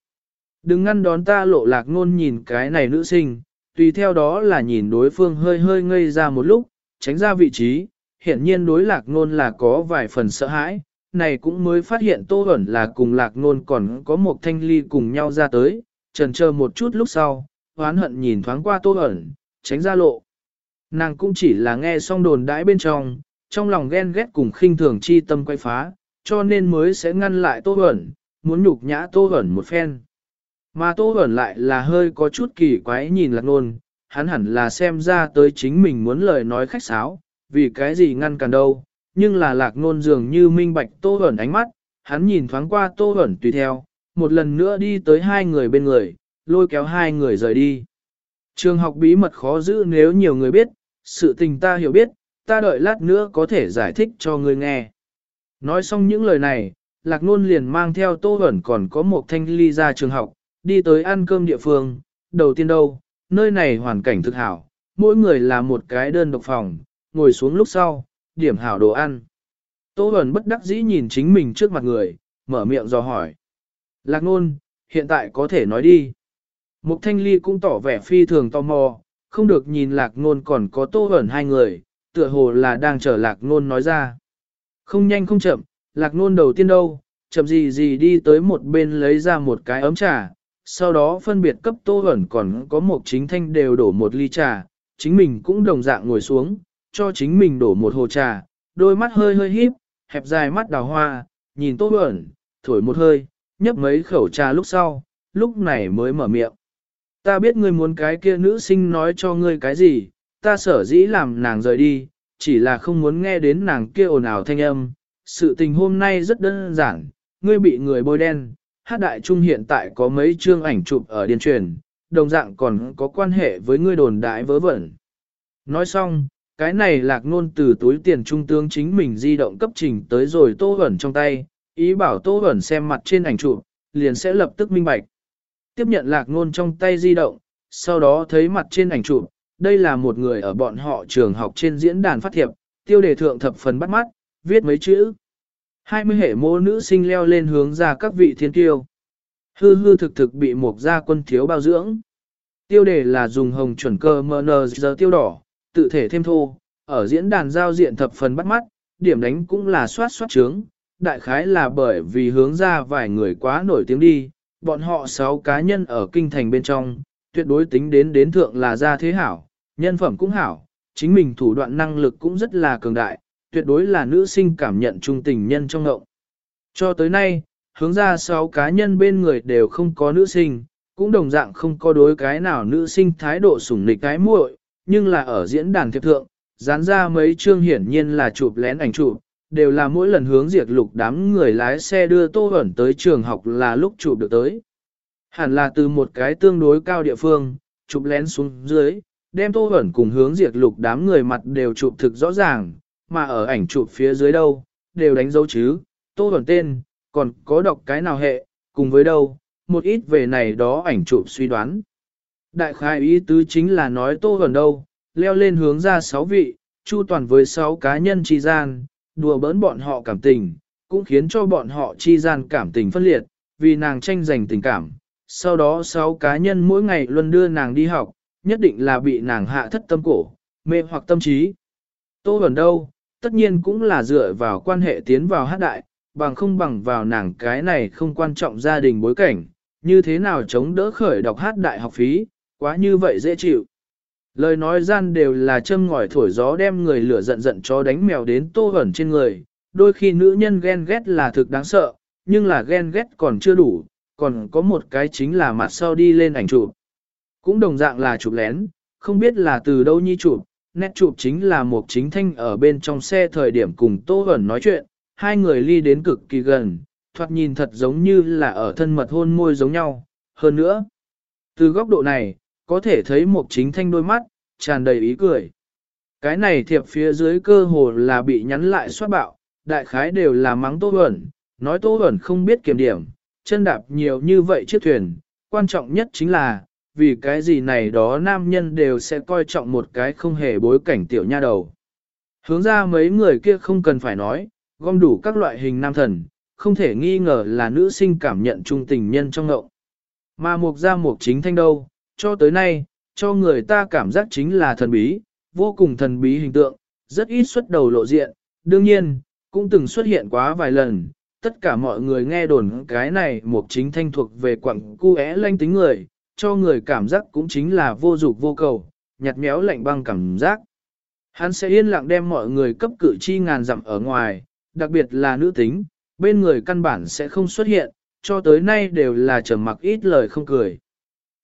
đừng ngăn đón ta lộ lạc nôn nhìn cái này nữ sinh, tùy theo đó là nhìn đối phương hơi hơi ngây ra một lúc, tránh ra vị trí, hiển nhiên đối lạc nôn là có vài phần sợ hãi, này cũng mới phát hiện tô ẩn là cùng lạc nôn còn có một thanh ly cùng nhau ra tới, trần chờ một chút lúc sau, hoán hận nhìn thoáng qua tô ẩn, tránh ra lộ. Nàng cũng chỉ là nghe xong đồn đãi bên trong, trong lòng ghen ghét cùng khinh thường chi tâm quay phá, cho nên mới sẽ ngăn lại tô ẩn, muốn nhục nhã tô ẩn một phen. Mà tô ẩn lại là hơi có chút kỳ quái nhìn lạc nôn, hắn hẳn là xem ra tới chính mình muốn lời nói khách sáo, vì cái gì ngăn cản đâu, nhưng là lạc nôn dường như minh bạch tô ẩn ánh mắt, hắn nhìn thoáng qua tô ẩn tùy theo, một lần nữa đi tới hai người bên người, lôi kéo hai người rời đi. Trường học bí mật khó giữ nếu nhiều người biết, sự tình ta hiểu biết, ta đợi lát nữa có thể giải thích cho người nghe. Nói xong những lời này, lạc nôn liền mang theo tô Huẩn còn có một thanh ly ra trường học, đi tới ăn cơm địa phương, đầu tiên đâu, nơi này hoàn cảnh thực hảo, mỗi người là một cái đơn độc phòng, ngồi xuống lúc sau, điểm hảo đồ ăn. Tô Huẩn bất đắc dĩ nhìn chính mình trước mặt người, mở miệng dò hỏi. Lạc nôn, hiện tại có thể nói đi. Mục Thanh Ly cũng tỏ vẻ phi thường tò mò, không được nhìn lạc ngôn còn có Tô ẩn hai người, tựa hồ là đang chờ lạc ngôn nói ra. Không nhanh không chậm, lạc ngôn đầu tiên đâu, chậm gì gì đi tới một bên lấy ra một cái ấm trà, sau đó phân biệt cấp Tô ẩn còn có một chính thanh đều đổ một ly trà, chính mình cũng đồng dạng ngồi xuống, cho chính mình đổ một hồ trà, đôi mắt hơi hơi híp, hẹp dài mắt đào hoa, nhìn Tô ẩn, thổi một hơi, nhấp mấy khẩu trà lúc sau, lúc này mới mở miệng. Ta biết ngươi muốn cái kia nữ sinh nói cho ngươi cái gì, ta sở dĩ làm nàng rời đi, chỉ là không muốn nghe đến nàng kia ồn ào thanh âm. Sự tình hôm nay rất đơn giản, ngươi bị người bôi đen, hát đại trung hiện tại có mấy chương ảnh chụp ở điên truyền, đồng dạng còn có quan hệ với ngươi đồn đại vớ vẩn. Nói xong, cái này lạc nôn từ túi tiền trung tướng chính mình di động cấp trình tới rồi tô ẩn trong tay, ý bảo Tô ẩn xem mặt trên ảnh chụp, liền sẽ lập tức minh bạch. Tiếp nhận lạc ngôn trong tay di động, sau đó thấy mặt trên ảnh chụp, đây là một người ở bọn họ trường học trên diễn đàn phát thiệp, tiêu đề thượng thập phần bắt mắt, viết mấy chữ. 20 hệ mô nữ sinh leo lên hướng ra các vị thiên tiêu. Hư hư thực thực bị một gia quân thiếu bao dưỡng. Tiêu đề là dùng hồng chuẩn cơ MN giờ tiêu đỏ, tự thể thêm thô, ở diễn đàn giao diện thập phần bắt mắt, điểm đánh cũng là soát soát trướng, đại khái là bởi vì hướng ra vài người quá nổi tiếng đi, bọn họ sáu cá nhân ở kinh thành bên trong, tuyệt đối tính đến đến thượng là gia thế hảo, nhân phẩm cũng hảo, chính mình thủ đoạn năng lực cũng rất là cường đại, tuyệt đối là nữ sinh cảm nhận trung tình nhân trong ngộng. Cho tới nay, hướng ra sáu cá nhân bên người đều không có nữ sinh, cũng đồng dạng không có đối cái nào nữ sinh thái độ sủng nịch cái muội, nhưng là ở diễn đàn thiệp thượng, dán ra mấy chương hiển nhiên là chụp lén ảnh chụp, đều là mỗi lần hướng diệt lục đám người lái xe đưa Tô ẩn tới trường học là lúc chụp được tới. Hẳn là từ một cái tương đối cao địa phương, chụp lén xuống dưới, đem Tô ẩn cùng hướng diệt lục đám người mặt đều chụp thực rõ ràng, mà ở ảnh chụp phía dưới đâu, đều đánh dấu chứ, Tô ẩn tên, còn có đọc cái nào hệ, cùng với đâu, một ít về này đó ảnh chụp suy đoán. Đại khai ý tứ chính là nói Tô ẩn đâu, leo lên hướng ra sáu vị, chu toàn với sáu cá nhân trì gian, đùa bỡn bọn họ cảm tình, cũng khiến cho bọn họ chi gian cảm tình phân liệt, vì nàng tranh giành tình cảm. Sau đó sáu cá nhân mỗi ngày luôn đưa nàng đi học, nhất định là bị nàng hạ thất tâm cổ, mê hoặc tâm trí. Tô Bẩn đâu, tất nhiên cũng là dựa vào quan hệ tiến vào hát đại, bằng không bằng vào nàng cái này không quan trọng gia đình bối cảnh, như thế nào chống đỡ khởi đọc hát đại học phí, quá như vậy dễ chịu. Lời nói gian đều là châm ngòi thổi gió đem người lửa giận giận cho đánh mèo đến tô ẩn trên người, đôi khi nữ nhân ghen ghét là thực đáng sợ, nhưng là ghen ghét còn chưa đủ, còn có một cái chính là mặt sau đi lên ảnh chụp. Cũng đồng dạng là chụp lén, không biết là từ đâu nhi chụp, nét chụp chính là một chính thanh ở bên trong xe thời điểm cùng Tô Hẩn nói chuyện, hai người ly đến cực kỳ gần, thoạt nhìn thật giống như là ở thân mật hôn môi giống nhau, hơn nữa. Từ góc độ này, có thể thấy một chính thanh đôi mắt, tràn đầy ý cười. Cái này thiệp phía dưới cơ hồ là bị nhắn lại xoát bạo, đại khái đều là mắng Tô Huẩn, nói Tô Huẩn không biết kiểm điểm, chân đạp nhiều như vậy chiếc thuyền, quan trọng nhất chính là, vì cái gì này đó nam nhân đều sẽ coi trọng một cái không hề bối cảnh tiểu nha đầu. Hướng ra mấy người kia không cần phải nói, gom đủ các loại hình nam thần, không thể nghi ngờ là nữ sinh cảm nhận trung tình nhân trong ngậu. Mà mục ra mục chính thanh đâu, cho tới nay, cho người ta cảm giác chính là thần bí, vô cùng thần bí hình tượng, rất ít xuất đầu lộ diện, đương nhiên, cũng từng xuất hiện quá vài lần, tất cả mọi người nghe đồn cái này một chính thanh thuộc về quặng cu é lanh tính người, cho người cảm giác cũng chính là vô dục vô cầu, nhạt méo lạnh băng cảm giác. Hắn sẽ yên lặng đem mọi người cấp cử chi ngàn dặm ở ngoài, đặc biệt là nữ tính, bên người căn bản sẽ không xuất hiện, cho tới nay đều là trầm mặc ít lời không cười.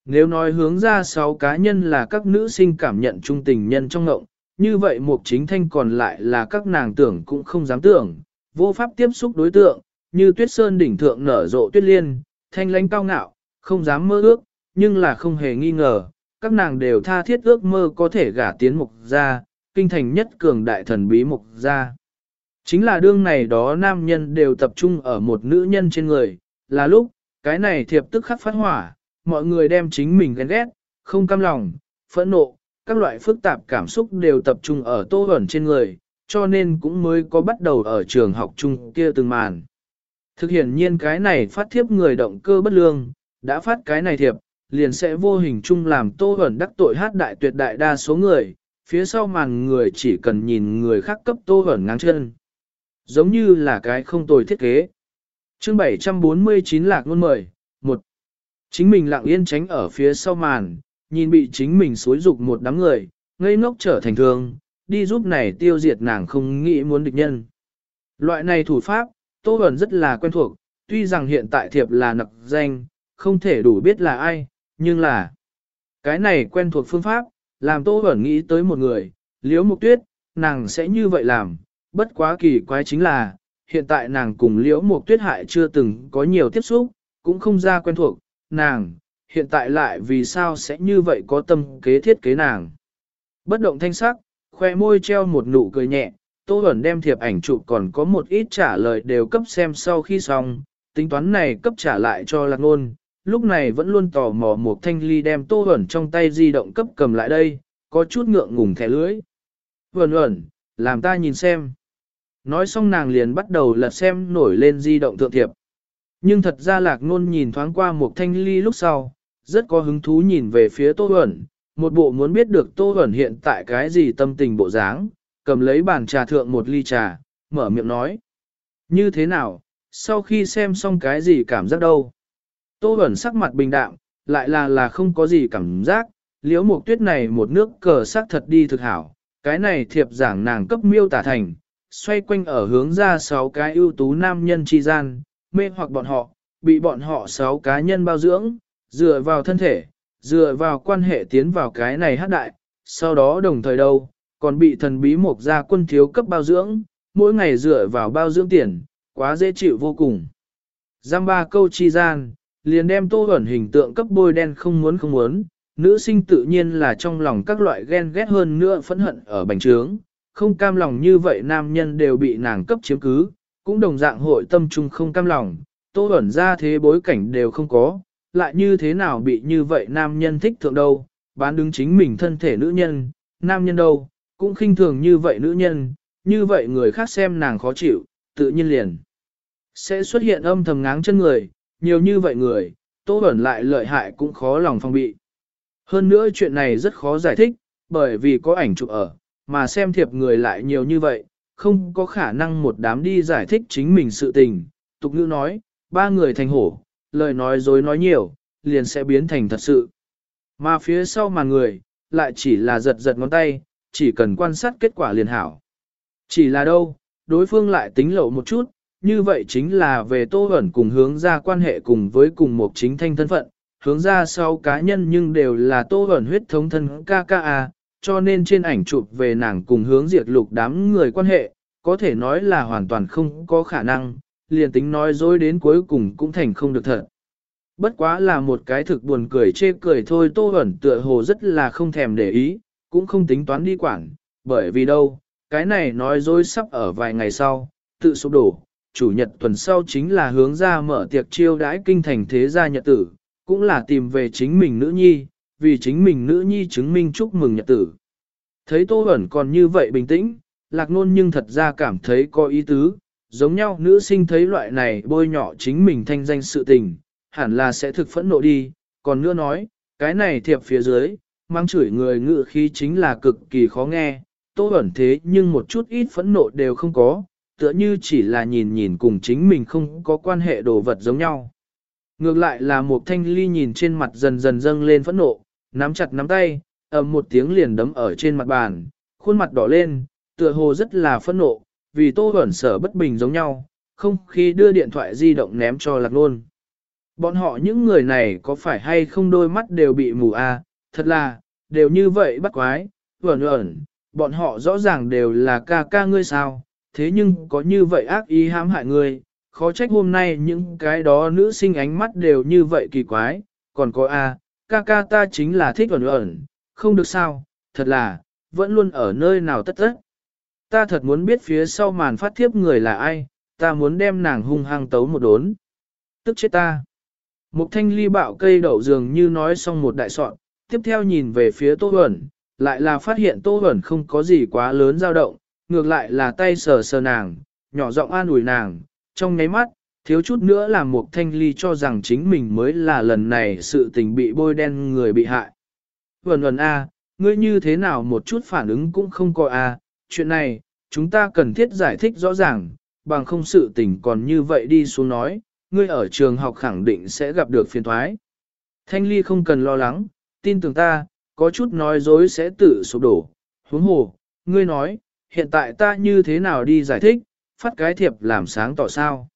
Nếu nói hướng ra sáu cá nhân là các nữ sinh cảm nhận trung tình nhân trong ngộng, như vậy mục chính thanh còn lại là các nàng tưởng cũng không dám tưởng, vô pháp tiếp xúc đối tượng, như tuyết sơn đỉnh thượng nở rộ tuyết liên, thanh lãnh cao ngạo, không dám mơ ước, nhưng là không hề nghi ngờ, các nàng đều tha thiết ước mơ có thể gả tiến mục ra, kinh thành nhất cường đại thần bí mục ra. Chính là đương này đó nam nhân đều tập trung ở một nữ nhân trên người, là lúc, cái này thiệp tức khắc phát hỏa, mọi người đem chính mình ghen ghét, không cam lòng, phẫn nộ, các loại phức tạp cảm xúc đều tập trung ở tô ẩn trên người, cho nên cũng mới có bắt đầu ở trường học chung kia từng màn. Thực hiện nhiên cái này phát thiếp người động cơ bất lương, đã phát cái này thiệp, liền sẽ vô hình chung làm tô ẩn đắc tội hát đại tuyệt đại đa số người, phía sau màn người chỉ cần nhìn người khác cấp tô ẩn ngang chân. Giống như là cái không tồi thiết kế. chương 749 lạc luôn mời, một Chính mình lặng yên tránh ở phía sau màn, nhìn bị chính mình xối dục một đám người, ngây ngốc trở thành thương, đi giúp này tiêu diệt nàng không nghĩ muốn địch nhân. Loại này thủ pháp, Tô Bẩn rất là quen thuộc, tuy rằng hiện tại thiệp là nặc danh, không thể đủ biết là ai, nhưng là cái này quen thuộc phương pháp, làm Tô Bẩn nghĩ tới một người, liễu mục tuyết, nàng sẽ như vậy làm, bất quá kỳ quái chính là, hiện tại nàng cùng liễu mục tuyết hại chưa từng có nhiều tiếp xúc, cũng không ra quen thuộc, nàng, hiện tại lại vì sao sẽ như vậy có tâm kế thiết kế nàng. Bất động thanh sắc, khoe môi treo một nụ cười nhẹ, Tô Bẩn đem thiệp ảnh chụp còn có một ít trả lời đều cấp xem sau khi xong, tính toán này cấp trả lại cho lạc ngôn, lúc này vẫn luôn tò mò một thanh ly đem Tô Bẩn trong tay di động cấp cầm lại đây, có chút ngượng ngùng thẻ lưới. Vẩn ẩn, làm ta nhìn xem. Nói xong nàng liền bắt đầu lật xem nổi lên di động thượng thiệp. Nhưng thật ra lạc ngôn nhìn thoáng qua một thanh ly lúc sau, rất có hứng thú nhìn về phía Tô Huẩn, một bộ muốn biết được Tô Huẩn hiện tại cái gì tâm tình bộ dáng, cầm lấy bàn trà thượng một ly trà, mở miệng nói. Như thế nào, sau khi xem xong cái gì cảm giác đâu? Tô Huẩn sắc mặt bình đạm, lại là là không có gì cảm giác, liễu một tuyết này một nước cờ sắc thật đi thực hảo, cái này thiệp giảng nàng cấp miêu tả thành, xoay quanh ở hướng ra sáu cái ưu tú nam nhân chi gian, mê hoặc bọn họ, bị bọn họ sáu cá nhân bao dưỡng, dựa vào thân thể, dựa vào quan hệ tiến vào cái này hát đại, sau đó đồng thời đâu, còn bị thần bí mộc gia quân thiếu cấp bao dưỡng, mỗi ngày dựa vào bao dưỡng tiền, quá dễ chịu vô cùng. Giam ba câu chi gian, liền đem tô ẩn hình tượng cấp bôi đen không muốn không muốn, nữ sinh tự nhiên là trong lòng các loại ghen ghét hơn nữa phẫn hận ở bành trướng, không cam lòng như vậy nam nhân đều bị nàng cấp chiếm cứ, cũng đồng dạng hội tâm trung không cam lòng, tô ẩn ra thế bối cảnh đều không có, lại như thế nào bị như vậy nam nhân thích thượng đâu, bán đứng chính mình thân thể nữ nhân, nam nhân đâu, cũng khinh thường như vậy nữ nhân, như vậy người khác xem nàng khó chịu, tự nhiên liền. Sẽ xuất hiện âm thầm ngáng chân người, nhiều như vậy người, Tô ẩn lại lợi hại cũng khó lòng phong bị. Hơn nữa chuyện này rất khó giải thích, bởi vì có ảnh chụp ở, mà xem thiệp người lại nhiều như vậy, không có khả năng một đám đi giải thích chính mình sự tình. Tục ngữ nói, ba người thành hổ, lời nói dối nói nhiều, liền sẽ biến thành thật sự. Mà phía sau màn người, lại chỉ là giật giật ngón tay, chỉ cần quan sát kết quả liền hảo. Chỉ là đâu, đối phương lại tính lậu một chút, như vậy chính là về tô ẩn cùng hướng ra quan hệ cùng với cùng một chính thanh thân phận, hướng ra sau cá nhân nhưng đều là tô ẩn huyết thống thân KKA, cho nên trên ảnh chụp về nàng cùng hướng diệt lục đám người quan hệ, có thể nói là hoàn toàn không có khả năng, liền tính nói dối đến cuối cùng cũng thành không được thật. Bất quá là một cái thực buồn cười chê cười thôi tô ẩn tựa hồ rất là không thèm để ý, cũng không tính toán đi quản, bởi vì đâu, cái này nói dối sắp ở vài ngày sau, tự sụp đổ, chủ nhật tuần sau chính là hướng ra mở tiệc chiêu đãi kinh thành thế gia nhật tử, cũng là tìm về chính mình nữ nhi, vì chính mình nữ nhi chứng minh chúc mừng nhật tử. Thấy Tô Bẩn còn như vậy bình tĩnh, lạc nôn nhưng thật ra cảm thấy có ý tứ, giống nhau nữ sinh thấy loại này bôi nhọ chính mình thanh danh sự tình, hẳn là sẽ thực phẫn nộ đi, còn nữa nói, cái này thiệp phía dưới, mang chửi người ngự khí chính là cực kỳ khó nghe, Tô Bẩn thế nhưng một chút ít phẫn nộ đều không có, tựa như chỉ là nhìn nhìn cùng chính mình không có quan hệ đồ vật giống nhau. Ngược lại là một thanh ly nhìn trên mặt dần dần dâng lên phẫn nộ, nắm chặt nắm tay, ầm một tiếng liền đấm ở trên mặt bàn, khuôn mặt đỏ lên, tựa hồ rất là phẫn nộ, vì tô ẩn sở bất bình giống nhau, không khi đưa điện thoại di động ném cho lạc luôn. Bọn họ những người này có phải hay không đôi mắt đều bị mù à, thật là, đều như vậy bắt quái, vẩn ẩn, bọn họ rõ ràng đều là ca ca ngươi sao, thế nhưng có như vậy ác ý hãm hại ngươi, khó trách hôm nay những cái đó nữ sinh ánh mắt đều như vậy kỳ quái, còn có a, ca ca ta chính là thích ẩn ẩn, không được sao, thật là, vẫn luôn ở nơi nào tất tất. Ta thật muốn biết phía sau màn phát thiếp người là ai, ta muốn đem nàng hung hăng tấu một đốn. Tức chết ta. Mục thanh ly bạo cây đậu dường như nói xong một đại soạn, tiếp theo nhìn về phía Tô ẩn, lại là phát hiện Tô ẩn không có gì quá lớn dao động, ngược lại là tay sờ sờ nàng, nhỏ giọng an ủi nàng, trong nháy mắt, thiếu chút nữa là một thanh ly cho rằng chính mình mới là lần này sự tình bị bôi đen người bị hại. Vần vần a, ngươi như thế nào một chút phản ứng cũng không có a, chuyện này, chúng ta cần thiết giải thích rõ ràng, bằng không sự tình còn như vậy đi xuống nói, ngươi ở trường học khẳng định sẽ gặp được phiền thoái. Thanh ly không cần lo lắng, tin tưởng ta, có chút nói dối sẽ tự sụp đổ. Huống hồ, ngươi nói, hiện tại ta như thế nào đi giải thích, phát cái thiệp làm sáng tỏ sao.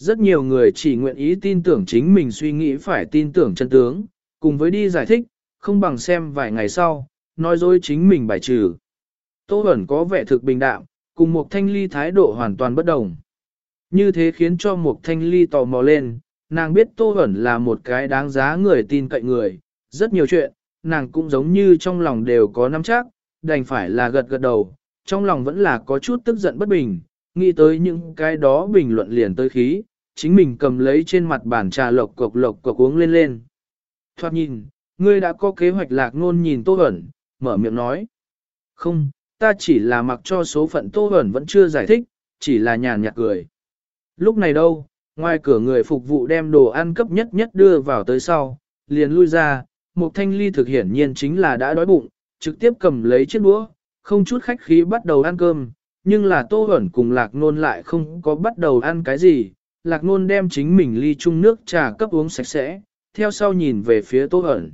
Rất nhiều người chỉ nguyện ý tin tưởng chính mình suy nghĩ phải tin tưởng chân tướng, cùng với đi giải thích, không bằng xem vài ngày sau, nói dối chính mình bài trừ. Tô Bẩn có vẻ thực bình đạm, cùng một thanh ly thái độ hoàn toàn bất đồng. Như thế khiến cho một thanh ly tò mò lên, nàng biết Tô Bẩn là một cái đáng giá người tin cậy người, rất nhiều chuyện, nàng cũng giống như trong lòng đều có nắm chắc, đành phải là gật gật đầu, trong lòng vẫn là có chút tức giận bất bình, nghĩ tới những cái đó bình luận liền tới khí, chính mình cầm lấy trên mặt bàn trà lộc cộc lộc cộc uống lên lên. Thoát nhìn, ngươi đã có kế hoạch lạc ngôn nhìn Tô Bẩn, mở miệng nói. Không, ta chỉ là mặc cho số phận Tô Bẩn vẫn chưa giải thích, chỉ là nhàn nhạt cười. Lúc này đâu, ngoài cửa người phục vụ đem đồ ăn cấp nhất nhất đưa vào tới sau, liền lui ra, một thanh ly thực hiển nhiên chính là đã đói bụng, trực tiếp cầm lấy chiếc đũa, không chút khách khí bắt đầu ăn cơm, nhưng là Tô Bẩn cùng Lạc Nôn lại không có bắt đầu ăn cái gì, Lạc Nôn đem chính mình ly chung nước trà cấp uống sạch sẽ, theo sau nhìn về phía Tô ẩn.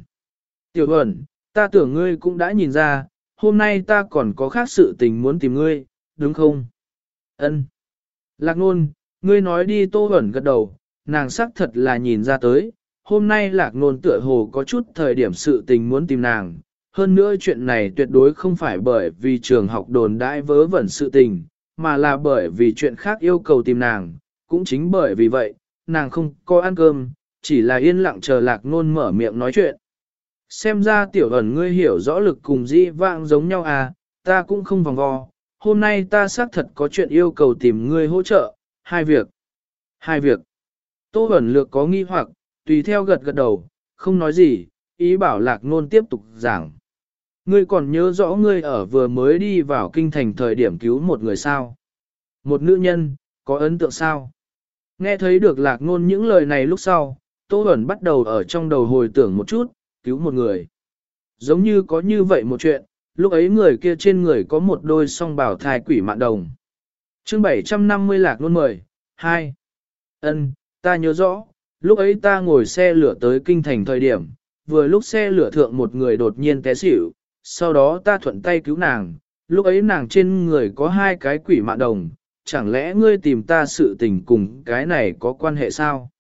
Tiểu ẩn, ta tưởng ngươi cũng đã nhìn ra, hôm nay ta còn có khác sự tình muốn tìm ngươi, đúng không? Ân. Lạc Nôn, ngươi nói đi Tô ẩn gật đầu, nàng sắc thật là nhìn ra tới, hôm nay Lạc Nôn tựa hồ có chút thời điểm sự tình muốn tìm nàng, hơn nữa chuyện này tuyệt đối không phải bởi vì trường học đồn đãi vớ vẩn sự tình, mà là bởi vì chuyện khác yêu cầu tìm nàng, cũng chính bởi vì vậy, nàng không có ăn cơm, chỉ là yên lặng chờ lạc nôn mở miệng nói chuyện. Xem ra tiểu ẩn ngươi hiểu rõ lực cùng di vãng giống nhau à, ta cũng không vòng vo, hôm nay ta xác thật có chuyện yêu cầu tìm ngươi hỗ trợ, hai việc. Hai việc. Tô ẩn lược có nghi hoặc, tùy theo gật gật đầu, không nói gì, ý bảo lạc nôn tiếp tục giảng. Ngươi còn nhớ rõ ngươi ở vừa mới đi vào kinh thành thời điểm cứu một người sao? Một nữ nhân, có ấn tượng sao? Nghe thấy được lạc ngôn những lời này lúc sau, Tô Bẩn bắt đầu ở trong đầu hồi tưởng một chút, cứu một người. Giống như có như vậy một chuyện, lúc ấy người kia trên người có một đôi song bảo thai quỷ mạn đồng. chương 750 lạc ngôn mời, 2. ân ta nhớ rõ, lúc ấy ta ngồi xe lửa tới kinh thành thời điểm, vừa lúc xe lửa thượng một người đột nhiên té xỉu, sau đó ta thuận tay cứu nàng, lúc ấy nàng trên người có hai cái quỷ mạn đồng, chẳng lẽ ngươi tìm ta sự tình cùng cái này có quan hệ sao?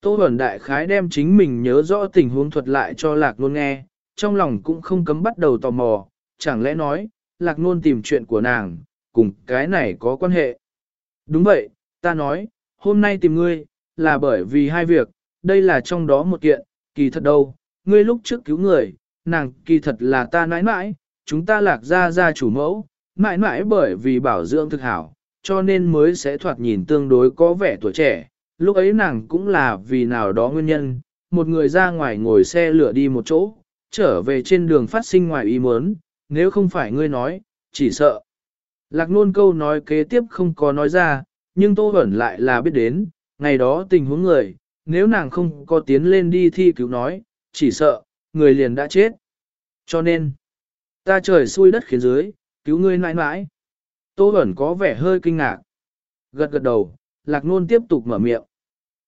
Tô Bẩn Đại Khái đem chính mình nhớ rõ tình huống thuật lại cho Lạc Nôn nghe, trong lòng cũng không cấm bắt đầu tò mò, chẳng lẽ nói, Lạc Nôn tìm chuyện của nàng, cùng cái này có quan hệ. Đúng vậy, ta nói, hôm nay tìm ngươi, là bởi vì hai việc, đây là trong đó một kiện, kỳ thật đâu, ngươi lúc trước cứu người, nàng kỳ thật là ta nãi nãi, chúng ta lạc ra ra chủ mẫu, mãi mãi bởi vì bảo dưỡng thực hảo, cho nên mới sẽ thoạt nhìn tương đối có vẻ tuổi trẻ. Lúc ấy nàng cũng là vì nào đó nguyên nhân, một người ra ngoài ngồi xe lửa đi một chỗ, trở về trên đường phát sinh ngoài ý muốn, nếu không phải ngươi nói, chỉ sợ. Lạc nôn câu nói kế tiếp không có nói ra, nhưng Tô Bẩn lại là biết đến, ngày đó tình huống người, nếu nàng không có tiến lên đi thi cứu nói, chỉ sợ, người liền đã chết. Cho nên, ta trời xui đất khiến dưới, cứu ngươi mãi mãi. Tô Bẩn có vẻ hơi kinh ngạc. Gật gật đầu, Lạc Nôn tiếp tục mở miệng.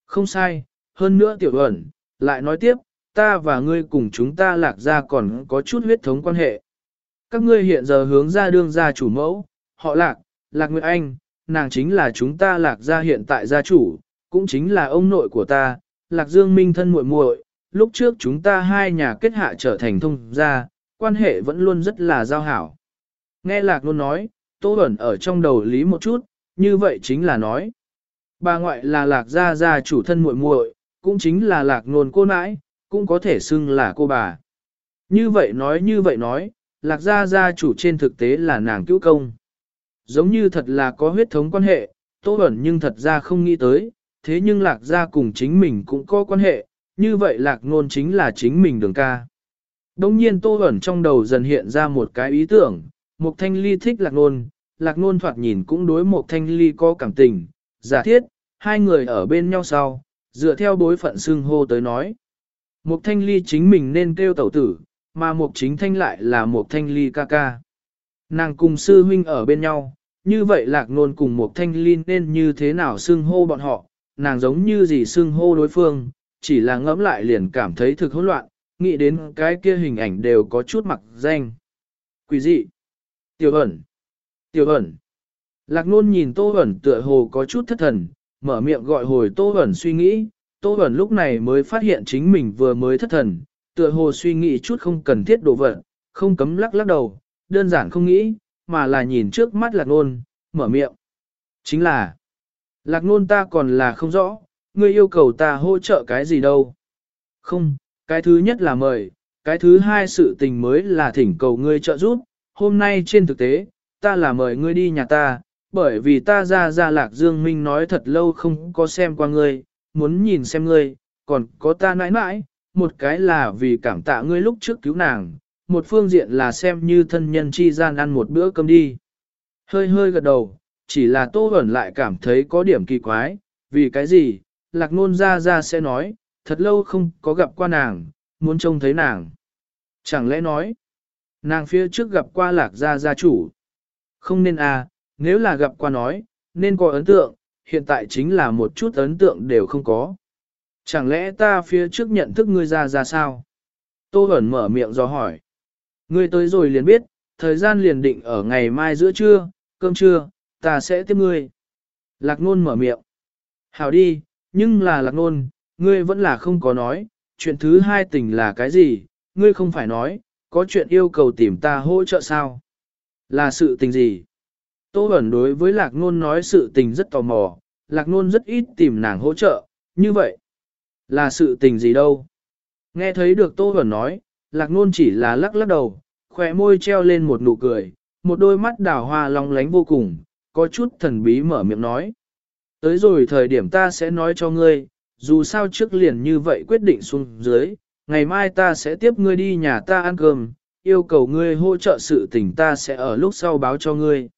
Không sai, hơn nữa Tiểu Bẩn, lại nói tiếp, ta và ngươi cùng chúng ta Lạc ra còn có chút huyết thống quan hệ. Các ngươi hiện giờ hướng ra đương gia chủ mẫu, họ Lạc, Lạc Nguyệt Anh, nàng chính là chúng ta Lạc ra hiện tại gia chủ, cũng chính là ông nội của ta, Lạc Dương Minh thân muội muội, lúc trước chúng ta hai nhà kết hạ trở thành thông gia, quan hệ vẫn luôn rất là giao hảo. Nghe lạc Nôn nói, Tô Bẩn ở trong đầu lý một chút, như vậy chính là nói. Bà ngoại là lạc gia gia chủ thân muội muội, cũng chính là lạc nôn cô nãi, cũng có thể xưng là cô bà. Như vậy nói như vậy nói, lạc gia gia chủ trên thực tế là nàng cứu công. Giống như thật là có huyết thống quan hệ, Tô Bẩn nhưng thật ra không nghĩ tới, thế nhưng lạc gia cùng chính mình cũng có quan hệ, như vậy lạc nôn chính là chính mình đường ca. Đông nhiên tô Bẩn trong đầu dần hiện ra một cái ý tưởng, Mục Thanh Ly thích lạc nôn, lạc nôn thoạt nhìn cũng đối một Thanh Ly có cảm tình, giả thiết, hai người ở bên nhau sau, dựa theo bối phận xưng hô tới nói. Một Thanh Ly chính mình nên kêu tẩu tử, mà một Chính Thanh lại là một Thanh Ly ca ca. Nàng cùng sư huynh ở bên nhau, như vậy lạc nôn cùng một Thanh Ly nên như thế nào xưng hô bọn họ, nàng giống như gì xưng hô đối phương, chỉ là ngẫm lại liền cảm thấy thực hỗn loạn, nghĩ đến cái kia hình ảnh đều có chút mặc danh. quý dị. Tiểu ẩn. Tiểu ẩn. Lạc nôn nhìn Tô ẩn tựa hồ có chút thất thần, mở miệng gọi hồi Tô ẩn suy nghĩ, Tô ẩn lúc này mới phát hiện chính mình vừa mới thất thần, tựa hồ suy nghĩ chút không cần thiết đồ vật, không cấm lắc lắc đầu, đơn giản không nghĩ, mà là nhìn trước mắt lạc nôn, mở miệng. Chính là, lạc nôn ta còn là không rõ, ngươi yêu cầu ta hỗ trợ cái gì đâu. Không, cái thứ nhất là mời, cái thứ hai sự tình mới là thỉnh cầu ngươi trợ giúp, hôm nay trên thực tế, ta là mời ngươi đi nhà ta, bởi vì ta ra ra lạc dương minh nói thật lâu không có xem qua ngươi, muốn nhìn xem ngươi, còn có ta nãi nãi, một cái là vì cảm tạ ngươi lúc trước cứu nàng, một phương diện là xem như thân nhân chi gian ăn một bữa cơm đi. Hơi hơi gật đầu, chỉ là tô ẩn lại cảm thấy có điểm kỳ quái, vì cái gì, lạc nôn ra ra sẽ nói, thật lâu không có gặp qua nàng, muốn trông thấy nàng. Chẳng lẽ nói, nàng phía trước gặp qua lạc gia gia chủ. Không nên à, nếu là gặp qua nói, nên có ấn tượng, hiện tại chính là một chút ấn tượng đều không có. Chẳng lẽ ta phía trước nhận thức ngươi ra ra sao? Tô Bẩn mở miệng do hỏi. Ngươi tới rồi liền biết, thời gian liền định ở ngày mai giữa trưa, cơm trưa, ta sẽ tiếp ngươi. Lạc nôn mở miệng. Hảo đi, nhưng là lạc nôn, ngươi vẫn là không có nói, chuyện thứ hai tình là cái gì, ngươi không phải nói, có chuyện yêu cầu tìm ta hỗ trợ sao? Là sự tình gì? Tô Bẩn đối với Lạc Nôn nói sự tình rất tò mò, Lạc Nôn rất ít tìm nàng hỗ trợ, như vậy. Là sự tình gì đâu? Nghe thấy được Tô Bẩn nói, Lạc Nôn chỉ là lắc lắc đầu, khỏe môi treo lên một nụ cười, một đôi mắt đào hoa long lánh vô cùng, có chút thần bí mở miệng nói. Tới rồi thời điểm ta sẽ nói cho ngươi, dù sao trước liền như vậy quyết định xuống dưới, ngày mai ta sẽ tiếp ngươi đi nhà ta ăn cơm, yêu cầu ngươi hỗ trợ sự tình ta sẽ ở lúc sau báo cho ngươi.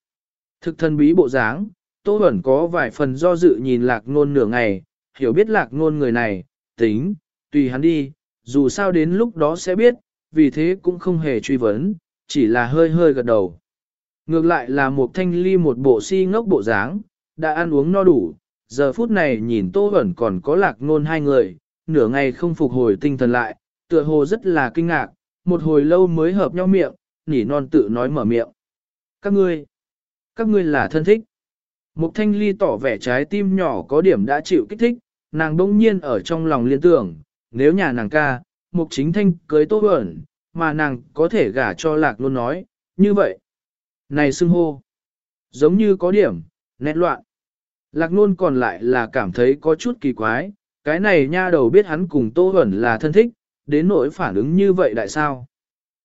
Thực thần bí bộ dáng, Tô Bẩn có vài phần do dự nhìn lạc ngôn nửa ngày, hiểu biết lạc ngôn người này, tính, tùy hắn đi, dù sao đến lúc đó sẽ biết, vì thế cũng không hề truy vấn, chỉ là hơi hơi gật đầu. Ngược lại là một thanh ly một bộ si ngốc bộ dáng, đã ăn uống no đủ, giờ phút này nhìn Tô Bẩn còn có lạc ngôn hai người, nửa ngày không phục hồi tinh thần lại, tựa hồ rất là kinh ngạc, một hồi lâu mới hợp nhau miệng, nỉ non tự nói mở miệng. Các ngươi, các ngươi là thân thích. Mục thanh ly tỏ vẻ trái tim nhỏ có điểm đã chịu kích thích, nàng đông nhiên ở trong lòng liên tưởng, nếu nhà nàng ca, mục chính thanh cưới tô ẩn, mà nàng có thể gả cho lạc luôn nói, như vậy. Này xưng hô, giống như có điểm, nét loạn. Lạc luôn còn lại là cảm thấy có chút kỳ quái, cái này nha đầu biết hắn cùng tô ẩn là thân thích, đến nỗi phản ứng như vậy đại sao.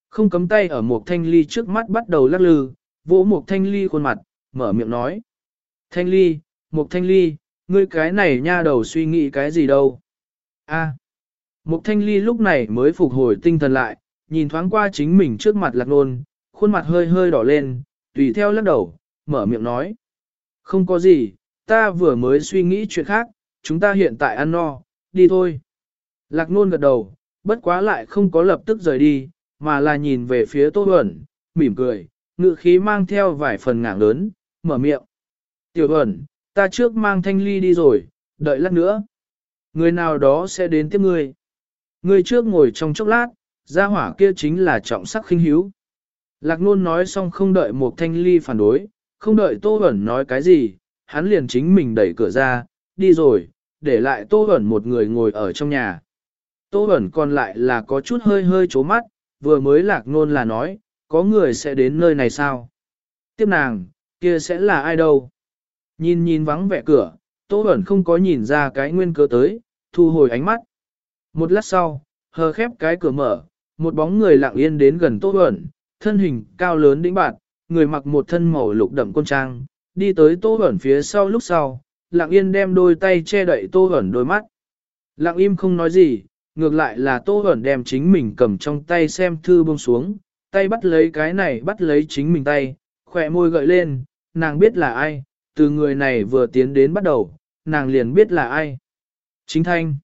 Không cấm tay ở một thanh ly trước mắt bắt đầu lắc lư, vỗ một thanh ly khuôn mặt, mở miệng nói. Thanh ly, một thanh ly, ngươi cái này nha đầu suy nghĩ cái gì đâu. A. À. Thanh ly lúc này mới phục hồi tinh thần lại, nhìn thoáng qua chính mình trước mặt lạc nôn, khuôn mặt hơi hơi đỏ lên, tùy theo lắc đầu, mở miệng nói. Không có gì, ta vừa mới suy nghĩ chuyện khác, chúng ta hiện tại ăn no, đi thôi. Lạc nôn gật đầu, bất quá lại không có lập tức rời đi, mà là nhìn về phía Tô Huẩn, mỉm cười, ngự khí mang theo vài phần ngảng lớn, mở miệng. Tiểu Huẩn, ta trước mang thanh ly đi rồi, đợi lát nữa. Người nào đó sẽ đến tiếp ngươi. Ngươi trước ngồi trong chốc lát, gia hỏa kia chính là trọng sắc khinh hiếu. Lạc nôn nói xong không đợi một thanh ly phản đối, không đợi Tô Huẩn nói cái gì, hắn liền chính mình đẩy cửa ra, đi rồi, để lại Tô Huẩn một người ngồi ở trong nhà. Tô Bẩn còn lại là có chút hơi hơi chố mắt, vừa mới lạc ngôn là nói, có người sẽ đến nơi này sao? Tiếp nàng, kia sẽ là ai đâu? Nhìn nhìn vắng vẻ cửa, Tô Bẩn không có nhìn ra cái nguyên cớ tới, thu hồi ánh mắt. Một lát sau, hờ khép cái cửa mở, một bóng người lặng yên đến gần Tô Bẩn, thân hình cao lớn đĩnh bạt, người mặc một thân màu lục đậm quân trang, đi tới Tô Bẩn phía sau lúc sau, lặng yên đem đôi tay che đậy Tô Bẩn đôi mắt. Lặng im không nói gì, ngược lại là Tô Huẩn đem chính mình cầm trong tay xem thư buông xuống, tay bắt lấy cái này bắt lấy chính mình tay, khỏe môi gợi lên, nàng biết là ai, từ người này vừa tiến đến bắt đầu, nàng liền biết là ai. Chính thanh.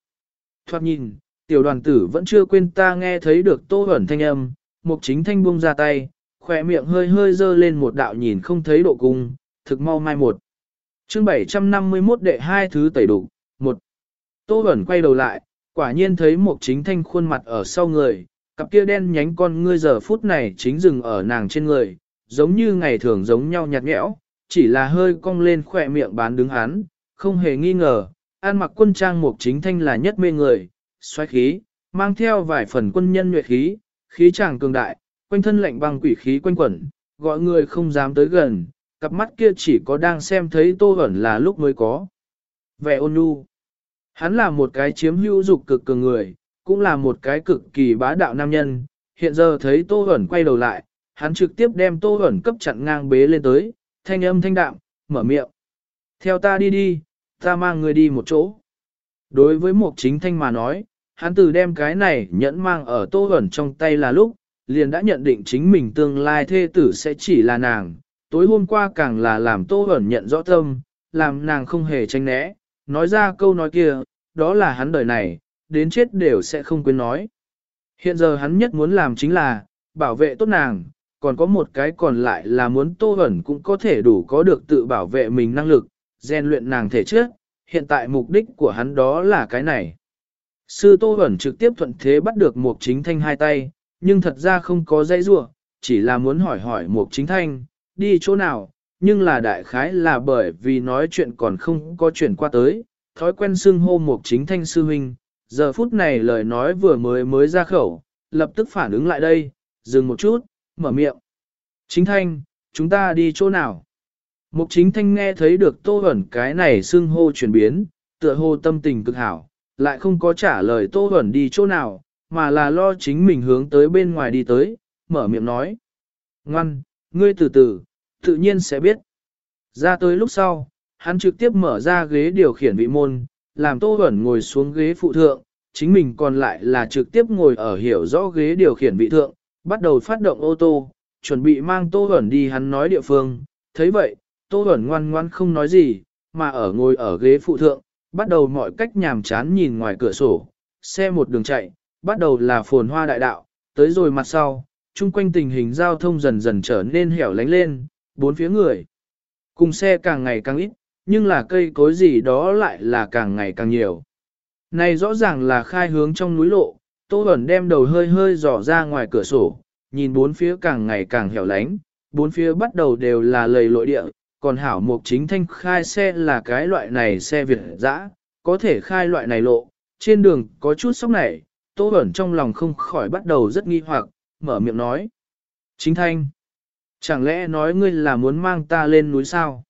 Thoát nhìn, tiểu đoàn tử vẫn chưa quên ta nghe thấy được Tô Huẩn thanh âm, mục chính thanh buông ra tay, khỏe miệng hơi hơi dơ lên một đạo nhìn không thấy độ cung, thực mau mai một. chương 751 đệ hai thứ tẩy đủ, một. Tô Huẩn quay đầu lại, Quả nhiên thấy một chính thanh khuôn mặt ở sau người, cặp kia đen nhánh con ngươi giờ phút này chính dừng ở nàng trên người, giống như ngày thường giống nhau nhạt nhẽo, chỉ là hơi cong lên khỏe miệng bán đứng hắn, không hề nghi ngờ, an mặc quân trang một chính thanh là nhất mê người, xoay khí, mang theo vài phần quân nhân nhuệ khí, khí chàng cường đại, quanh thân lạnh băng quỷ khí quanh quẩn, gọi người không dám tới gần, cặp mắt kia chỉ có đang xem thấy tô ẩn là lúc mới có. Vẻ ôn nhu. Hắn là một cái chiếm hữu dục cực cường người, cũng là một cái cực kỳ bá đạo nam nhân, hiện giờ thấy Tô Hẩn quay đầu lại, hắn trực tiếp đem tô Hẩn cấp chặn ngang bế lên tới, thanh âm thanh đạm, mở miệng. Theo ta đi đi, ta mang người đi một chỗ. Đối với một chính thanh mà nói, hắn từ đem cái này nhẫn mang ở tô Hẩn trong tay là lúc, liền đã nhận định chính mình tương lai thê tử sẽ chỉ là nàng. Tối hôm qua càng là làm tô Hẩn nhận rõ tâm, làm nàng không hề tranh né, nói ra câu nói kia, đó là hắn đời này, đến chết đều sẽ không quên nói. Hiện giờ hắn nhất muốn làm chính là, bảo vệ tốt nàng, còn có một cái còn lại là muốn Tô ẩn cũng có thể đủ có được tự bảo vệ mình năng lực, rèn luyện nàng thể chất, hiện tại mục đích của hắn đó là cái này. Sư Tô ẩn trực tiếp thuận thế bắt được Mục Chính Thanh hai tay, nhưng thật ra không có dây rua, chỉ là muốn hỏi hỏi Mục Chính Thanh, đi chỗ nào, nhưng là đại khái là bởi vì nói chuyện còn không có chuyện qua tới, thói quen xưng hô Mục Chính Thanh sư huynh, giờ phút này lời nói vừa mới mới ra khẩu, lập tức phản ứng lại đây, dừng một chút, mở miệng. Chính thanh, chúng ta đi chỗ nào? Mục chính thanh nghe thấy được tô ẩn cái này xưng hô chuyển biến, tựa hồ tâm tình cực hảo, lại không có trả lời tô ẩn đi chỗ nào, mà là lo chính mình hướng tới bên ngoài đi tới, mở miệng nói. Ngoan, ngươi từ từ, tự nhiên sẽ biết. Ra tới lúc sau, hắn trực tiếp mở ra ghế điều khiển vị môn, làm tô ẩn ngồi xuống ghế phụ thượng, chính mình còn lại là trực tiếp ngồi ở hiểu rõ ghế điều khiển vị thượng, bắt đầu phát động ô tô, chuẩn bị mang Tô Huẩn đi hắn nói địa phương. thấy vậy, Tô Huẩn ngoan ngoan không nói gì, mà ở ngồi ở ghế phụ thượng, bắt đầu mọi cách nhàm chán nhìn ngoài cửa sổ, xe một đường chạy, bắt đầu là phồn hoa đại đạo, tới rồi mặt sau, chung quanh tình hình giao thông dần dần trở nên hẻo lánh lên, bốn phía người. Cùng xe càng ngày càng ít, nhưng là cây cối gì đó lại là càng ngày càng nhiều. Này rõ ràng là khai hướng trong núi lộ, Tô Bẩn đem đầu hơi hơi dò ra ngoài cửa sổ, nhìn bốn phía càng ngày càng hẻo lánh, bốn phía bắt đầu đều là lầy lội địa, còn hảo mục chính thanh khai xe là cái loại này xe Việt dã, có thể khai loại này lộ, trên đường có chút sóc này, Tô Bẩn trong lòng không khỏi bắt đầu rất nghi hoặc, mở miệng nói. Chính thanh, chẳng lẽ nói ngươi là muốn mang ta lên núi sao?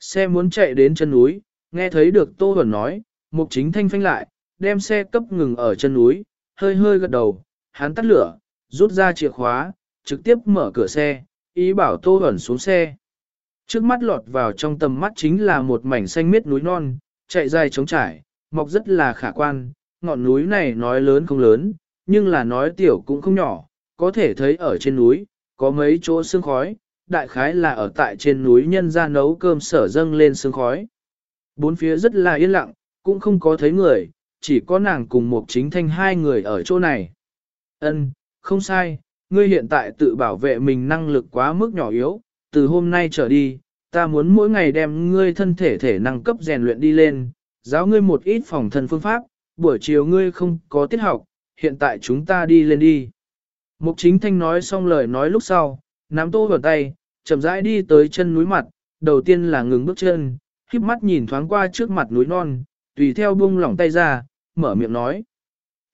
Xe muốn chạy đến chân núi, nghe thấy được Tô Huẩn nói, mục chính thanh phanh lại, đem xe cấp ngừng ở chân núi, hơi hơi gật đầu, hắn tắt lửa, rút ra chìa khóa, trực tiếp mở cửa xe, ý bảo Tô Huẩn xuống xe. Trước mắt lọt vào trong tầm mắt chính là một mảnh xanh miết núi non, chạy dài trống trải, mọc rất là khả quan, ngọn núi này nói lớn không lớn, nhưng là nói tiểu cũng không nhỏ, có thể thấy ở trên núi, có mấy chỗ sương khói, đại khái là ở tại trên núi nhân ra nấu cơm sở dâng lên sương khói. Bốn phía rất là yên lặng, cũng không có thấy người, chỉ có nàng cùng một chính thanh hai người ở chỗ này. Ân, không sai, ngươi hiện tại tự bảo vệ mình năng lực quá mức nhỏ yếu, từ hôm nay trở đi, ta muốn mỗi ngày đem ngươi thân thể thể năng cấp rèn luyện đi lên, giáo ngươi một ít phòng thân phương pháp, buổi chiều ngươi không có tiết học, hiện tại chúng ta đi lên đi. Mục chính thanh nói xong lời nói lúc sau, nắm tô vào tay, chậm rãi đi tới chân núi mặt, đầu tiên là ngừng bước chân, khiếp mắt nhìn thoáng qua trước mặt núi non, tùy theo buông lỏng tay ra, mở miệng nói.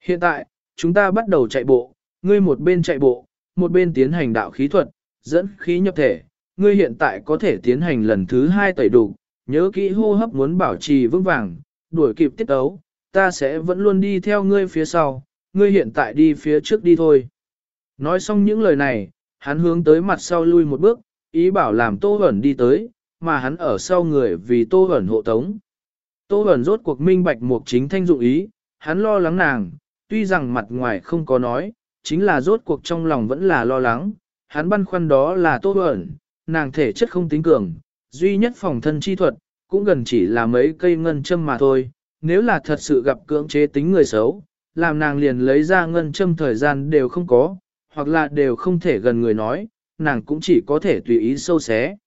Hiện tại, chúng ta bắt đầu chạy bộ, ngươi một bên chạy bộ, một bên tiến hành đạo khí thuật, dẫn khí nhập thể, ngươi hiện tại có thể tiến hành lần thứ hai tẩy đủ, nhớ kỹ hô hấp muốn bảo trì vững vàng, đuổi kịp tiết ấu, ta sẽ vẫn luôn đi theo ngươi phía sau, ngươi hiện tại đi phía trước đi thôi. Nói xong những lời này, hắn hướng tới mặt sau lui một bước, ý bảo làm Tô Hẩn đi tới, mà hắn ở sau người vì Tô Hẩn hộ tống. Tô Hẩn rốt cuộc minh bạch mục chính thanh dụng ý, hắn lo lắng nàng, tuy rằng mặt ngoài không có nói, chính là rốt cuộc trong lòng vẫn là lo lắng, hắn băn khoăn đó là Tô Hẩn, nàng thể chất không tính cường, duy nhất phòng thân chi thuật, cũng gần chỉ là mấy cây ngân châm mà thôi, nếu là thật sự gặp cưỡng chế tính người xấu, làm nàng liền lấy ra ngân châm thời gian đều không có, hoặc là đều không thể gần người nói, nàng cũng chỉ có thể tùy ý sâu xé.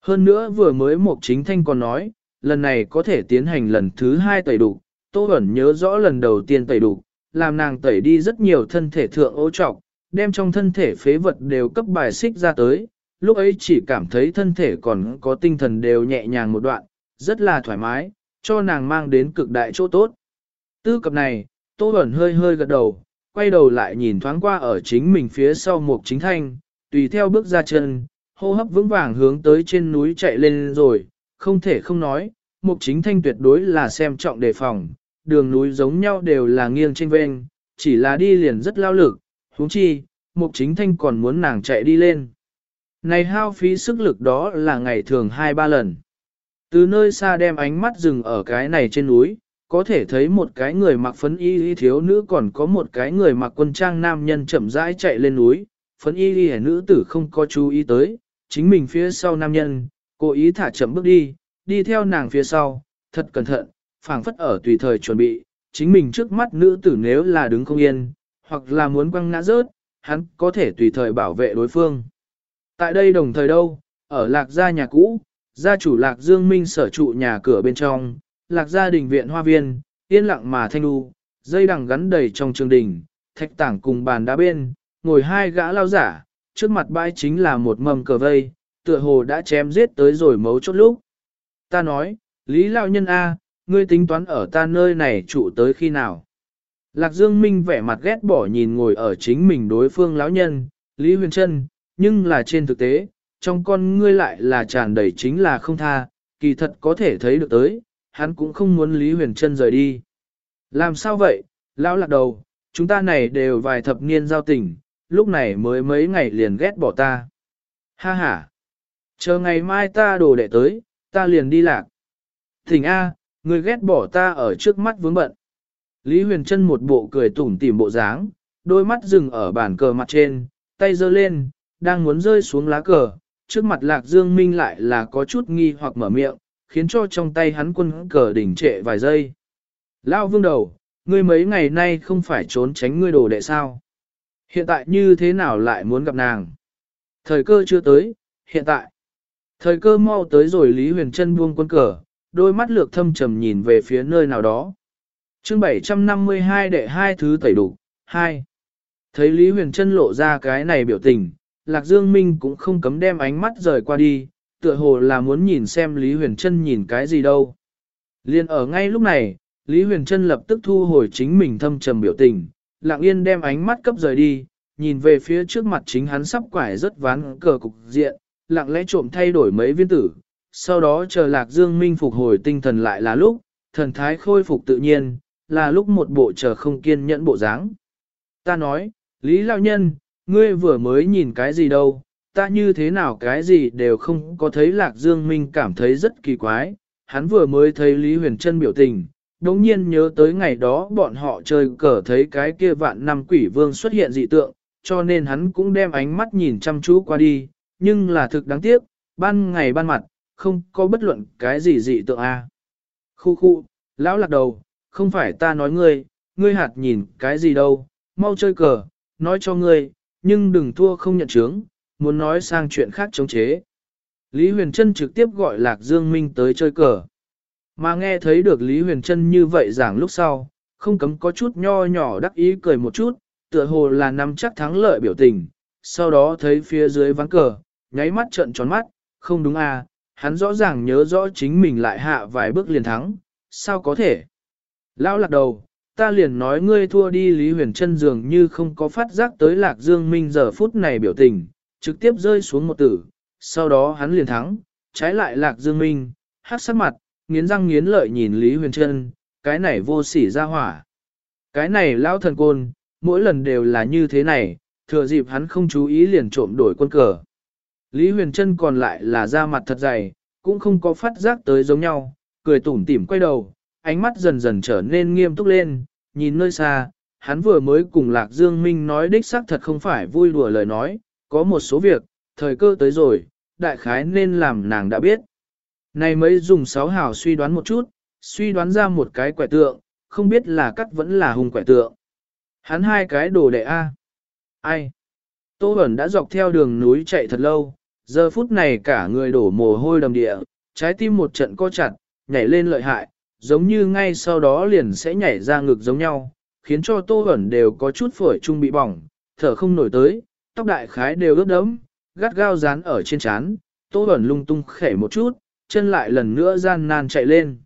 Hơn nữa vừa mới một chính thanh còn nói, lần này có thể tiến hành lần thứ hai tẩy đục, Tô Bẩn nhớ rõ lần đầu tiên tẩy đục, làm nàng tẩy đi rất nhiều thân thể thượng ô trọc, đem trong thân thể phế vật đều cấp bài xích ra tới, lúc ấy chỉ cảm thấy thân thể còn có tinh thần đều nhẹ nhàng một đoạn, rất là thoải mái, cho nàng mang đến cực đại chỗ tốt. Tư cập này, Tô Bẩn hơi hơi gật đầu, quay đầu lại nhìn thoáng qua ở chính mình phía sau một chính thanh, tùy theo bước ra chân, hô hấp vững vàng hướng tới trên núi chạy lên rồi, không thể không nói, mục chính thanh tuyệt đối là xem trọng đề phòng, đường núi giống nhau đều là nghiêng trên ven, chỉ là đi liền rất lao lực, huống chi, mục chính thanh còn muốn nàng chạy đi lên. Này hao phí sức lực đó là ngày thường hai ba lần. Từ nơi xa đem ánh mắt dừng ở cái này trên núi, có thể thấy một cái người mặc phấn y y thiếu nữ còn có một cái người mặc quân trang nam nhân chậm rãi chạy lên núi, phấn y y nữ tử không có chú ý tới, chính mình phía sau nam nhân, cố ý thả chậm bước đi, đi theo nàng phía sau, thật cẩn thận, phảng phất ở tùy thời chuẩn bị, chính mình trước mắt nữ tử nếu là đứng không yên, hoặc là muốn quăng ngã rớt, hắn có thể tùy thời bảo vệ đối phương. Tại đây đồng thời đâu, ở lạc gia nhà cũ, gia chủ lạc dương minh sở trụ nhà cửa bên trong, lạc gia đình viện hoa viên, yên lặng mà thanh đu, dây đằng gắn đầy trong trường đình, thạch tảng cùng bàn đá bên, ngồi hai gã lao giả, trước mặt bãi chính là một mầm cờ vây, tựa hồ đã chém giết tới rồi mấu chốt lúc. Ta nói, Lý Lão Nhân A, ngươi tính toán ở ta nơi này trụ tới khi nào? Lạc Dương Minh vẻ mặt ghét bỏ nhìn ngồi ở chính mình đối phương lão nhân, Lý Huyền Trân, nhưng là trên thực tế, trong con ngươi lại là tràn đầy chính là không tha, kỳ thật có thể thấy được tới, hắn cũng không muốn Lý Huyền Trân rời đi. Làm sao vậy, lão lạc đầu, chúng ta này đều vài thập niên giao tình, lúc này mới mấy ngày liền ghét bỏ ta. Ha ha, chờ ngày mai ta đồ đệ tới, ta liền đi lạc. Thỉnh A, người ghét bỏ ta ở trước mắt vướng bận. Lý Huyền Trân một bộ cười tủm tỉm bộ dáng, đôi mắt dừng ở bàn cờ mặt trên, tay giơ lên, đang muốn rơi xuống lá cờ, trước mặt Lạc Dương Minh lại là có chút nghi hoặc mở miệng, khiến cho trong tay hắn quân cờ đỉnh trệ vài giây. Lão vương đầu, ngươi mấy ngày nay không phải trốn tránh ngươi đồ đệ sao? Hiện tại như thế nào lại muốn gặp nàng? Thời cơ chưa tới, hiện tại. Thời cơ mau tới rồi Lý Huyền Trân buông quân cờ, đôi mắt lược thâm trầm nhìn về phía nơi nào đó. chương 752 đệ hai thứ tẩy đủ, 2. Thấy Lý Huyền Trân lộ ra cái này biểu tình, Lạc Dương Minh cũng không cấm đem ánh mắt rời qua đi, tựa hồ là muốn nhìn xem Lý Huyền Trân nhìn cái gì đâu. Liên ở ngay lúc này, Lý Huyền Trân lập tức thu hồi chính mình thâm trầm biểu tình, lặng yên đem ánh mắt cấp rời đi, nhìn về phía trước mặt chính hắn sắp quải rất ván cờ cục diện, lặng lẽ trộm thay đổi mấy viên tử, sau đó chờ Lạc Dương Minh phục hồi tinh thần lại là lúc, thần thái khôi phục tự nhiên, là lúc một bộ chờ không kiên nhẫn bộ dáng. Ta nói, Lý Lão Nhân, ngươi vừa mới nhìn cái gì đâu, ta như thế nào cái gì đều không có thấy Lạc Dương Minh cảm thấy rất kỳ quái, hắn vừa mới thấy Lý Huyền Trân biểu tình, đống nhiên nhớ tới ngày đó bọn họ chơi cờ thấy cái kia vạn năm quỷ vương xuất hiện dị tượng, cho nên hắn cũng đem ánh mắt nhìn chăm chú qua đi, nhưng là thực đáng tiếc, ban ngày ban mặt, không có bất luận cái gì dị tượng a. Khu khu, lão lạc đầu, không phải ta nói ngươi, ngươi hạt nhìn cái gì đâu, mau chơi cờ, nói cho ngươi, nhưng đừng thua không nhận chướng, muốn nói sang chuyện khác chống chế. Lý Huyền Trân trực tiếp gọi Lạc Dương Minh tới chơi cờ. Mà nghe thấy được Lý Huyền Trân như vậy giảng lúc sau, không cấm có chút nho nhỏ đắc ý cười một chút, tựa hồ là nắm chắc thắng lợi biểu tình, sau đó thấy phía dưới ván cờ, nháy mắt trợn tròn mắt, không đúng à, hắn rõ ràng nhớ rõ chính mình lại hạ vài bước liền thắng, sao có thể? Lão lạc đầu, ta liền nói ngươi thua đi Lý Huyền Trân dường như không có phát giác tới Lạc Dương Minh giờ phút này biểu tình, trực tiếp rơi xuống một tử, sau đó hắn liền thắng, trái lại Lạc Dương Minh, hát sắc mặt, nghiến răng nghiến lợi nhìn Lý Huyền Trân, cái này vô sỉ ra hỏa. Cái này lão thần côn, mỗi lần đều là như thế này, thừa dịp hắn không chú ý liền trộm đổi quân cờ. Lý Huyền Trân còn lại là da mặt thật dày, cũng không có phát giác tới giống nhau, cười tủm tỉm quay đầu, ánh mắt dần dần trở nên nghiêm túc lên, nhìn nơi xa, hắn vừa mới cùng Lạc Dương Minh nói đích xác thật không phải vui đùa lời nói, có một số việc, thời cơ tới rồi, đại khái nên làm nàng đã biết. Này mới dùng sáu hào suy đoán một chút, suy đoán ra một cái quẻ tượng, không biết là cắt vẫn là hùng quẻ tượng. Hắn hai cái đồ đệ A. Ai? Tô Bẩn đã dọc theo đường núi chạy thật lâu, giờ phút này cả người đổ mồ hôi đầm địa, trái tim một trận co chặt, nhảy lên lợi hại, giống như ngay sau đó liền sẽ nhảy ra ngực giống nhau, khiến cho Tô Bẩn đều có chút phổi trung bị bỏng, thở không nổi tới, tóc đại khái đều ướt đẫm, gắt gao dán ở trên trán, Tô Bẩn lung tung khẽ một chút, chân lại lần nữa gian nan chạy lên.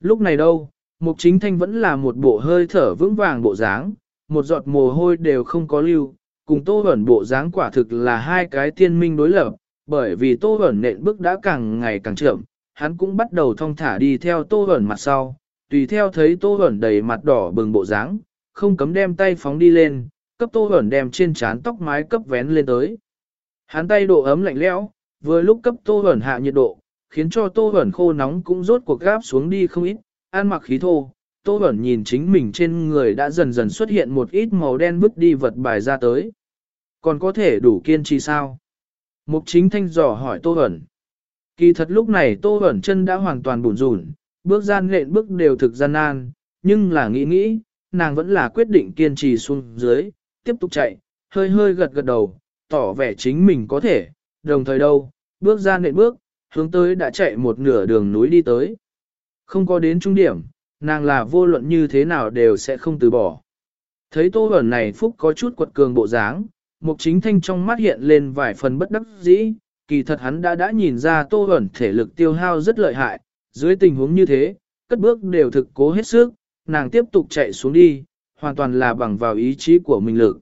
Lúc này đâu, Mục Chính Thanh vẫn là một bộ hơi thở vững vàng bộ dáng, một giọt mồ hôi đều không có lưu, cùng Tô Bẩn bộ dáng quả thực là hai cái tiên minh đối lập, bởi vì Tô Bẩn nện bước đã càng ngày càng chậm, hắn cũng bắt đầu thong thả đi theo Tô Bẩn mặt sau, tùy theo thấy Tô Bẩn đầy mặt đỏ bừng bộ dáng, không cấm đem tay phóng đi lên, cấp tô ẩn đem trên trán tóc mái cấp vén lên tới. Hắn tay độ ấm lạnh lẽo, vừa lúc cấp tô ẩn hạ nhiệt độ, khiến cho tô ẩn khô nóng cũng rốt cuộc gáp xuống đi không ít, ăn mặc khí thô. Tô Bẩn nhìn chính mình trên người đã dần dần xuất hiện một ít màu đen vứt đi vật bài ra tới. Còn có thể đủ kiên trì sao? Mục chính thanh dò hỏi Tô Bẩn. Kỳ thật lúc này Tô Bẩn chân đã hoàn toàn bùn rủn, bước gian lện bước đều thực gian nan, nhưng là nghĩ nghĩ, nàng vẫn là quyết định kiên trì xuống dưới, tiếp tục chạy, hơi hơi gật gật đầu, tỏ vẻ chính mình có thể, đồng thời đâu, bước ra nện bước, hướng tới đã chạy một nửa đường núi đi tới. Không có đến trung điểm, nàng là vô luận như thế nào đều sẽ không từ bỏ. Thấy tô ẩn này phúc có chút quật cường bộ dáng, mục chính thanh trong mắt hiện lên vài phần bất đắc dĩ, kỳ thật hắn đã đã nhìn ra tô ẩn thể lực tiêu hao rất lợi hại, dưới tình huống như thế, cất bước đều thực cố hết sức, nàng tiếp tục chạy xuống đi, hoàn toàn là bằng vào ý chí của mình lực.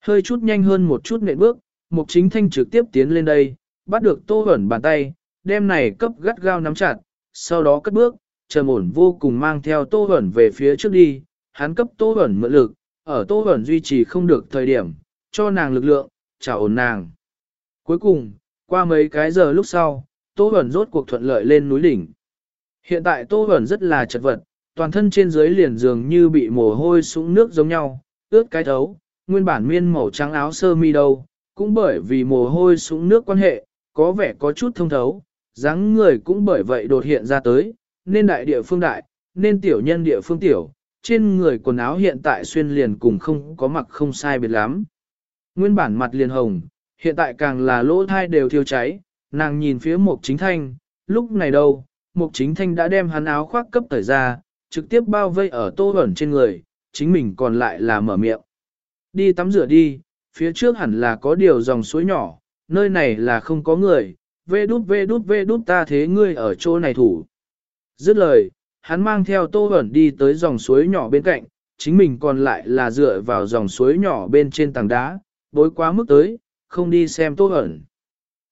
Hơi chút nhanh hơn một chút nệm bước, Mục Chính Thanh trực tiếp tiến lên đây, bắt được Tô Hẩn bàn tay, đem này cấp gắt gao nắm chặt, sau đó cất bước, trầm ổn vô cùng mang theo Tô Hẩn về phía trước đi, hắn cấp Tô Hẩn mượn lực, ở Tô Hẩn duy trì không được thời điểm, cho nàng lực lượng, trả ổn nàng. Cuối cùng, qua mấy cái giờ lúc sau, Tô Hẩn rốt cuộc thuận lợi lên núi đỉnh. Hiện tại Tô Hẩn rất là chật vật, toàn thân trên dưới liền dường như bị mồ hôi sũng nước giống nhau, ướt cái thấu, nguyên bản miên màu trắng áo sơ mi đâu, cũng bởi vì mồ hôi sũng nước quan hệ, có vẻ có chút thông thấu, dáng người cũng bởi vậy đột hiện ra tới, nên đại địa phương đại, nên tiểu nhân địa phương tiểu, trên người quần áo hiện tại xuyên liền cùng không có mặc không sai biệt lắm. Nguyên bản mặt liền hồng, hiện tại càng là lỗ thai đều thiêu cháy, nàng nhìn phía mục chính thanh, lúc này đâu, mục chính thanh đã đem hắn áo khoác cấp thời ra, trực tiếp bao vây ở tô ẩn trên người, chính mình còn lại là mở miệng. Đi tắm rửa đi, phía trước hẳn là có điều dòng suối nhỏ, nơi này là không có người, vê đút vê đút vê đút ta thế ngươi ở chỗ này thủ. Dứt lời, hắn mang theo tô ẩn đi tới dòng suối nhỏ bên cạnh, chính mình còn lại là dựa vào dòng suối nhỏ bên trên tảng đá, bối quá mức tới, không đi xem tô ẩn.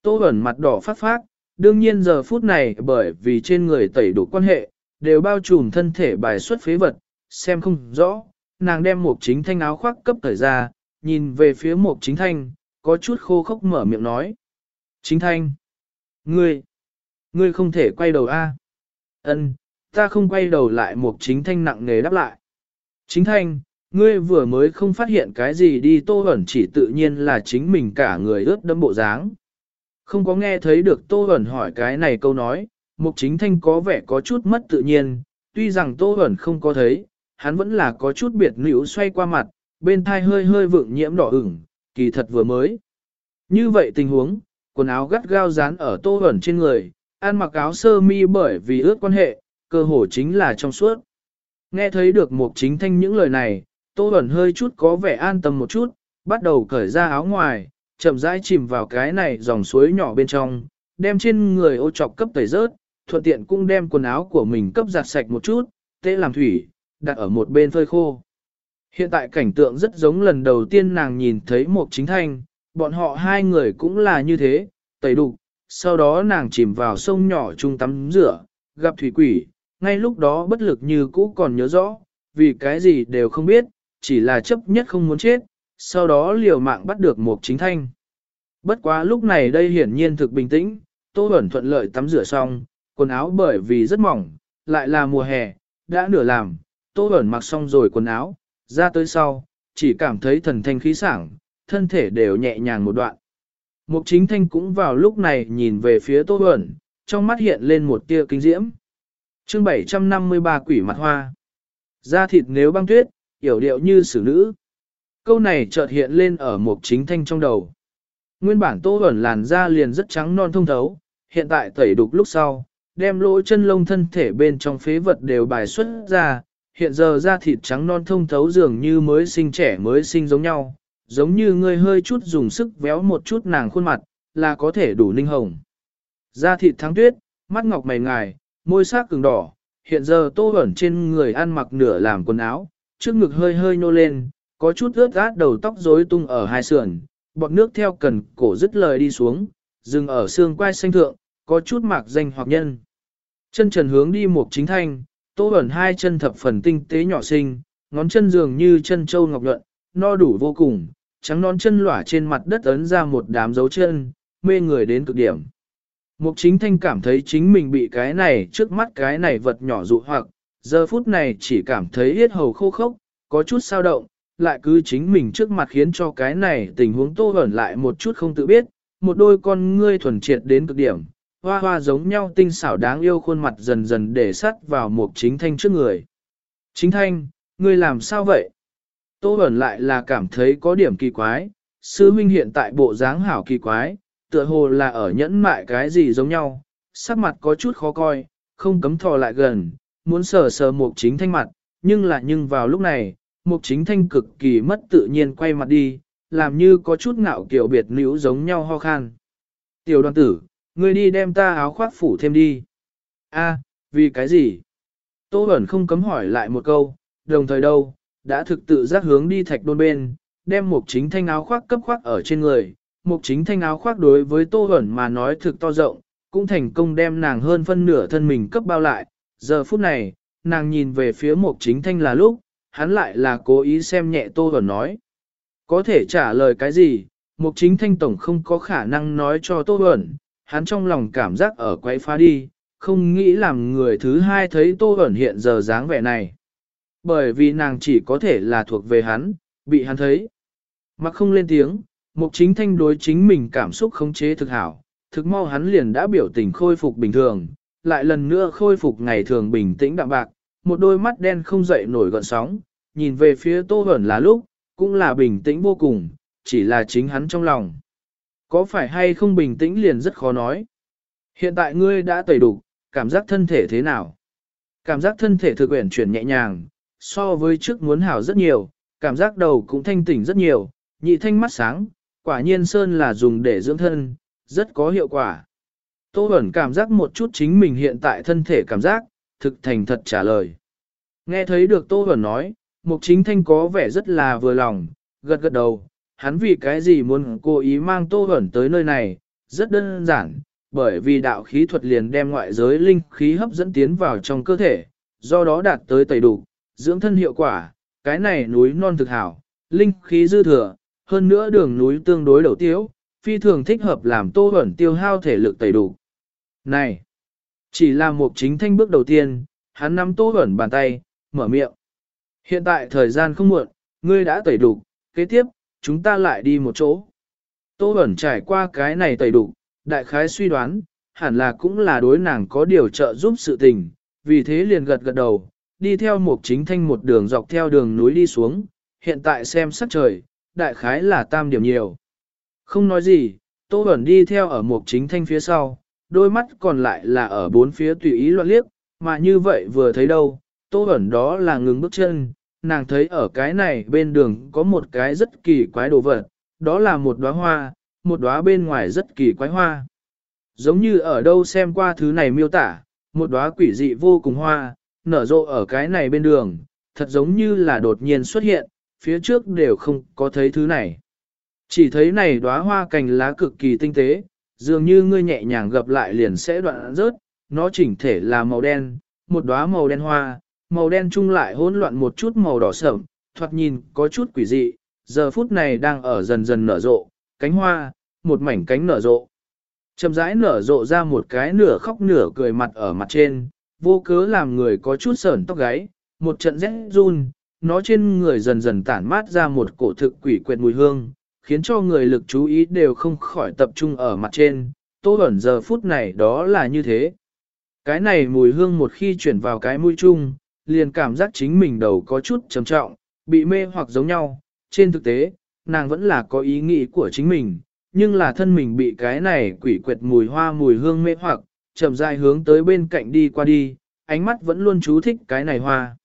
Tô ẩn mặt đỏ phát phát, đương nhiên giờ phút này bởi vì trên người tẩy đủ quan hệ, đều bao trùm thân thể bài xuất phế vật, xem không rõ, nàng đem một chính thanh áo khoác cấp thời ra, nhìn về phía một chính thanh, có chút khô khốc mở miệng nói. Chính thanh, ngươi, ngươi không thể quay đầu a. Ân, ta không quay đầu lại một chính thanh nặng nề đáp lại. Chính thanh, ngươi vừa mới không phát hiện cái gì đi tô ẩn chỉ tự nhiên là chính mình cả người ướt đẫm bộ dáng. Không có nghe thấy được tô ẩn hỏi cái này câu nói, Mục chính thanh có vẻ có chút mất tự nhiên, tuy rằng Tô Huẩn không có thấy, hắn vẫn là có chút biệt nữ xoay qua mặt, bên thai hơi hơi vượng nhiễm đỏ ửng, kỳ thật vừa mới. Như vậy tình huống, quần áo gắt gao dán ở Tô Huẩn trên người, ăn mặc áo sơ mi bởi vì ước quan hệ, cơ hồ chính là trong suốt. Nghe thấy được Mục chính thanh những lời này, Tô Huẩn hơi chút có vẻ an tâm một chút, bắt đầu cởi ra áo ngoài, chậm rãi chìm vào cái này dòng suối nhỏ bên trong, đem trên người ô trọc cấp tẩy rớt, thuận tiện cũng đem quần áo của mình cấp giặt sạch một chút, tế làm thủy, đặt ở một bên phơi khô. Hiện tại cảnh tượng rất giống lần đầu tiên nàng nhìn thấy một chính thanh, bọn họ hai người cũng là như thế, tẩy đục, sau đó nàng chìm vào sông nhỏ chung tắm rửa, gặp thủy quỷ, ngay lúc đó bất lực như cũ còn nhớ rõ, vì cái gì đều không biết, chỉ là chấp nhất không muốn chết, sau đó liều mạng bắt được một chính thanh. Bất quá lúc này đây hiển nhiên thực bình tĩnh, Tô Bẩn thuận lợi tắm rửa xong, quần áo bởi vì rất mỏng, lại là mùa hè, đã nửa làm, Tô Bẩn mặc xong rồi quần áo, ra tới sau, chỉ cảm thấy thần thanh khí sảng, thân thể đều nhẹ nhàng một đoạn. Mục chính thanh cũng vào lúc này nhìn về phía Tô Bẩn, trong mắt hiện lên một tia kinh diễm. chương 753 quỷ mặt hoa. Da thịt nếu băng tuyết, yểu điệu như xử nữ. Câu này chợt hiện lên ở mục chính thanh trong đầu. Nguyên bản Tô Bẩn làn da liền rất trắng non thông thấu, hiện tại tẩy đục lúc sau, đem lỗ chân lông thân thể bên trong phế vật đều bài xuất ra, hiện giờ da thịt trắng non thông thấu dường như mới sinh trẻ mới sinh giống nhau, giống như ngươi hơi chút dùng sức véo một chút nàng khuôn mặt, là có thể đủ ninh hồng. Da thịt thắng tuyết, mắt ngọc mày ngài, môi sắc cứng đỏ, hiện giờ tô ẩn trên người ăn mặc nửa làm quần áo, trước ngực hơi hơi nô lên, có chút ướt át đầu tóc rối tung ở hai sườn, bọt nước theo cần cổ dứt lời đi xuống, dừng ở xương quai xanh thượng, có chút mạc danh hoặc nhân. Chân trần hướng đi một chính thanh, tô ẩn hai chân thập phần tinh tế nhỏ xinh, ngón chân dường như chân châu ngọc nhuận, no đủ vô cùng, trắng non chân lỏa trên mặt đất ấn ra một đám dấu chân, mê người đến cực điểm. Mục chính thanh cảm thấy chính mình bị cái này trước mắt cái này vật nhỏ dụ hoặc, giờ phút này chỉ cảm thấy yết hầu khô khốc, có chút sao động, lại cứ chính mình trước mặt khiến cho cái này tình huống tô ẩn lại một chút không tự biết, một đôi con ngươi thuần triệt đến cực điểm, hoa hoa giống nhau tinh xảo đáng yêu khuôn mặt dần dần để sắt vào một chính thanh trước người. Chính thanh, ngươi làm sao vậy? Tô ẩn lại là cảm thấy có điểm kỳ quái, sư huynh hiện tại bộ dáng hảo kỳ quái, tựa hồ là ở nhẫn mại cái gì giống nhau, sắc mặt có chút khó coi, không cấm thò lại gần, muốn sờ sờ một chính thanh mặt, nhưng là nhưng vào lúc này, một chính thanh cực kỳ mất tự nhiên quay mặt đi, làm như có chút ngạo kiểu biệt nữ giống nhau ho khan. Tiểu đoàn tử, ngươi đi đem ta áo khoác phủ thêm đi. A, vì cái gì? Tô Bẩn không cấm hỏi lại một câu, đồng thời đâu, đã thực tự giác hướng đi thạch đôn bên, đem một chính thanh áo khoác cấp khoác ở trên người. Một chính thanh áo khoác đối với Tô Bẩn mà nói thực to rộng, cũng thành công đem nàng hơn phân nửa thân mình cấp bao lại. Giờ phút này, nàng nhìn về phía một chính thanh là lúc, hắn lại là cố ý xem nhẹ Tô Bẩn nói. Có thể trả lời cái gì, Mục chính thanh tổng không có khả năng nói cho Tô Bẩn, hắn trong lòng cảm giác ở quay phá đi, không nghĩ làm người thứ hai thấy Tô ẩn hiện giờ dáng vẻ này. Bởi vì nàng chỉ có thể là thuộc về hắn, bị hắn thấy. Mặc không lên tiếng, mục chính thanh đối chính mình cảm xúc khống chế thực hảo, thực mau hắn liền đã biểu tình khôi phục bình thường, lại lần nữa khôi phục ngày thường bình tĩnh đạm bạc, một đôi mắt đen không dậy nổi gợn sóng, nhìn về phía Tô ẩn là lúc, cũng là bình tĩnh vô cùng, chỉ là chính hắn trong lòng. Có phải hay không bình tĩnh liền rất khó nói. Hiện tại ngươi đã tẩy đủ, cảm giác thân thể thế nào? Cảm giác thân thể thực quyển chuyển nhẹ nhàng, so với trước muốn hảo rất nhiều, cảm giác đầu cũng thanh tỉnh rất nhiều, nhị thanh mắt sáng, quả nhiên sơn là dùng để dưỡng thân, rất có hiệu quả. Tô Bẩn cảm giác một chút chính mình hiện tại thân thể cảm giác, thực thành thật trả lời. Nghe thấy được Tô Bẩn nói, Mục Chính Thanh có vẻ rất là vừa lòng, gật gật đầu, hắn vì cái gì muốn cố ý mang Tô hẩn tới nơi này, rất đơn giản, bởi vì đạo khí thuật liền đem ngoại giới linh khí hấp dẫn tiến vào trong cơ thể, do đó đạt tới tẩy đủ, dưỡng thân hiệu quả, cái này núi non thực hảo, linh khí dư thừa, hơn nữa đường núi tương đối đầu tiếu, phi thường thích hợp làm Tô hẩn tiêu hao thể lực tẩy đủ. Này, chỉ là một chính thanh bước đầu tiên, hắn nắm Tô hẩn bàn tay, mở miệng. Hiện tại thời gian không muộn, ngươi đã tẩy đủ, kế tiếp, chúng ta lại đi một chỗ. Tô ẩn trải qua cái này tẩy đủ, đại khái suy đoán, hẳn là cũng là đối nàng có điều trợ giúp sự tình, vì thế liền gật gật đầu, đi theo một chính thanh một đường dọc theo đường núi đi xuống, hiện tại xem sắc trời, đại khái là tam điểm nhiều. Không nói gì, Tô Bẩn đi theo ở một chính thanh phía sau, đôi mắt còn lại là ở bốn phía tùy ý loạn liếc, mà như vậy vừa thấy đâu, Tô Bẩn đó là ngừng bước chân, nàng thấy ở cái này bên đường có một cái rất kỳ quái đồ vật, đó là một đóa hoa, một đóa bên ngoài rất kỳ quái hoa. Giống như ở đâu xem qua thứ này miêu tả, một đóa quỷ dị vô cùng hoa, nở rộ ở cái này bên đường, thật giống như là đột nhiên xuất hiện, phía trước đều không có thấy thứ này. Chỉ thấy này đóa hoa cành lá cực kỳ tinh tế, dường như ngươi nhẹ nhàng gập lại liền sẽ đoạn rớt, nó chỉnh thể là màu đen, một đóa màu đen hoa, màu đen chung lại hỗn loạn một chút màu đỏ sẫm, thoạt nhìn có chút quỷ dị, giờ phút này đang ở dần dần nở rộ, cánh hoa, một mảnh cánh nở rộ. Chậm rãi nở rộ ra một cái nửa khóc nửa cười mặt ở mặt trên, vô cớ làm người có chút sởn tóc gáy, một trận rét run, nó trên người dần dần tản mát ra một cổ thực quỷ quyệt mùi hương, khiến cho người lực chú ý đều không khỏi tập trung ở mặt trên, tô ẩn giờ phút này đó là như thế. Cái này mùi hương một khi chuyển vào cái mũi chung, liền cảm giác chính mình đầu có chút trầm trọng, bị mê hoặc giống nhau. Trên thực tế, nàng vẫn là có ý nghĩ của chính mình, nhưng là thân mình bị cái này quỷ quyệt mùi hoa mùi hương mê hoặc, chậm rãi hướng tới bên cạnh đi qua đi, ánh mắt vẫn luôn chú thích cái này hoa.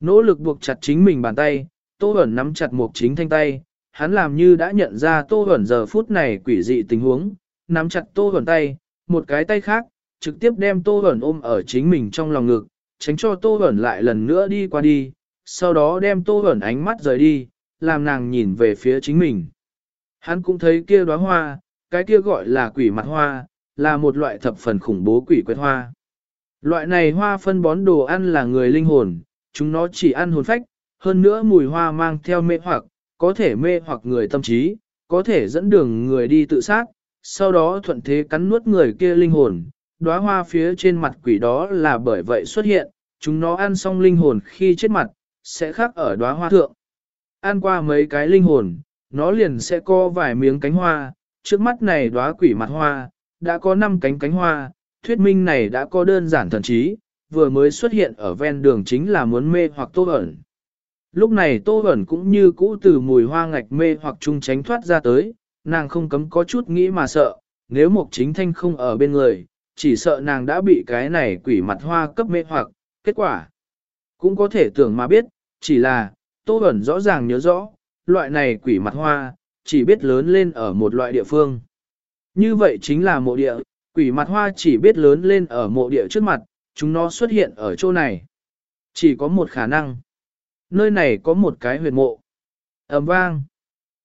Nỗ lực buộc chặt chính mình bàn tay, Tô Bẩn nắm chặt một chính thanh tay, hắn làm như đã nhận ra Tô Bẩn giờ phút này quỷ dị tình huống, nắm chặt Tô Bẩn tay, một cái tay khác, trực tiếp đem Tô Bẩn ôm ở chính mình trong lòng ngực, tránh cho Tô Bẩn lại lần nữa đi qua đi, sau đó đem Tô Bẩn ánh mắt rời đi, làm nàng nhìn về phía chính mình. Hắn cũng thấy kia đóa hoa, cái kia gọi là quỷ mặt hoa, là một loại thập phần khủng bố quỷ quét hoa. Loại này hoa phân bón đồ ăn là người linh hồn, chúng nó chỉ ăn hồn phách, hơn nữa mùi hoa mang theo mê hoặc, có thể mê hoặc người tâm trí, có thể dẫn đường người đi tự sát, sau đó thuận thế cắn nuốt người kia linh hồn. Đóa hoa phía trên mặt quỷ đó là bởi vậy xuất hiện, chúng nó ăn xong linh hồn khi chết mặt, sẽ khác ở đóa hoa thượng. Ăn qua mấy cái linh hồn, nó liền sẽ co vài miếng cánh hoa, trước mắt này đóa quỷ mặt hoa, đã có 5 cánh cánh hoa, thuyết minh này đã có đơn giản thần trí, vừa mới xuất hiện ở ven đường chính là muốn mê hoặc tô ẩn. Lúc này tô ẩn cũng như cũ từ mùi hoa ngạch mê hoặc trung tránh thoát ra tới, nàng không cấm có chút nghĩ mà sợ, nếu một chính thanh không ở bên người, chỉ sợ nàng đã bị cái này quỷ mặt hoa cấp mê hoặc, kết quả. Cũng có thể tưởng mà biết, chỉ là, tô Bẩn rõ ràng nhớ rõ, loại này quỷ mặt hoa, chỉ biết lớn lên ở một loại địa phương. Như vậy chính là mộ địa, quỷ mặt hoa chỉ biết lớn lên ở mộ địa trước mặt, chúng nó xuất hiện ở chỗ này. Chỉ có một khả năng. Nơi này có một cái huyệt mộ. ầm vang.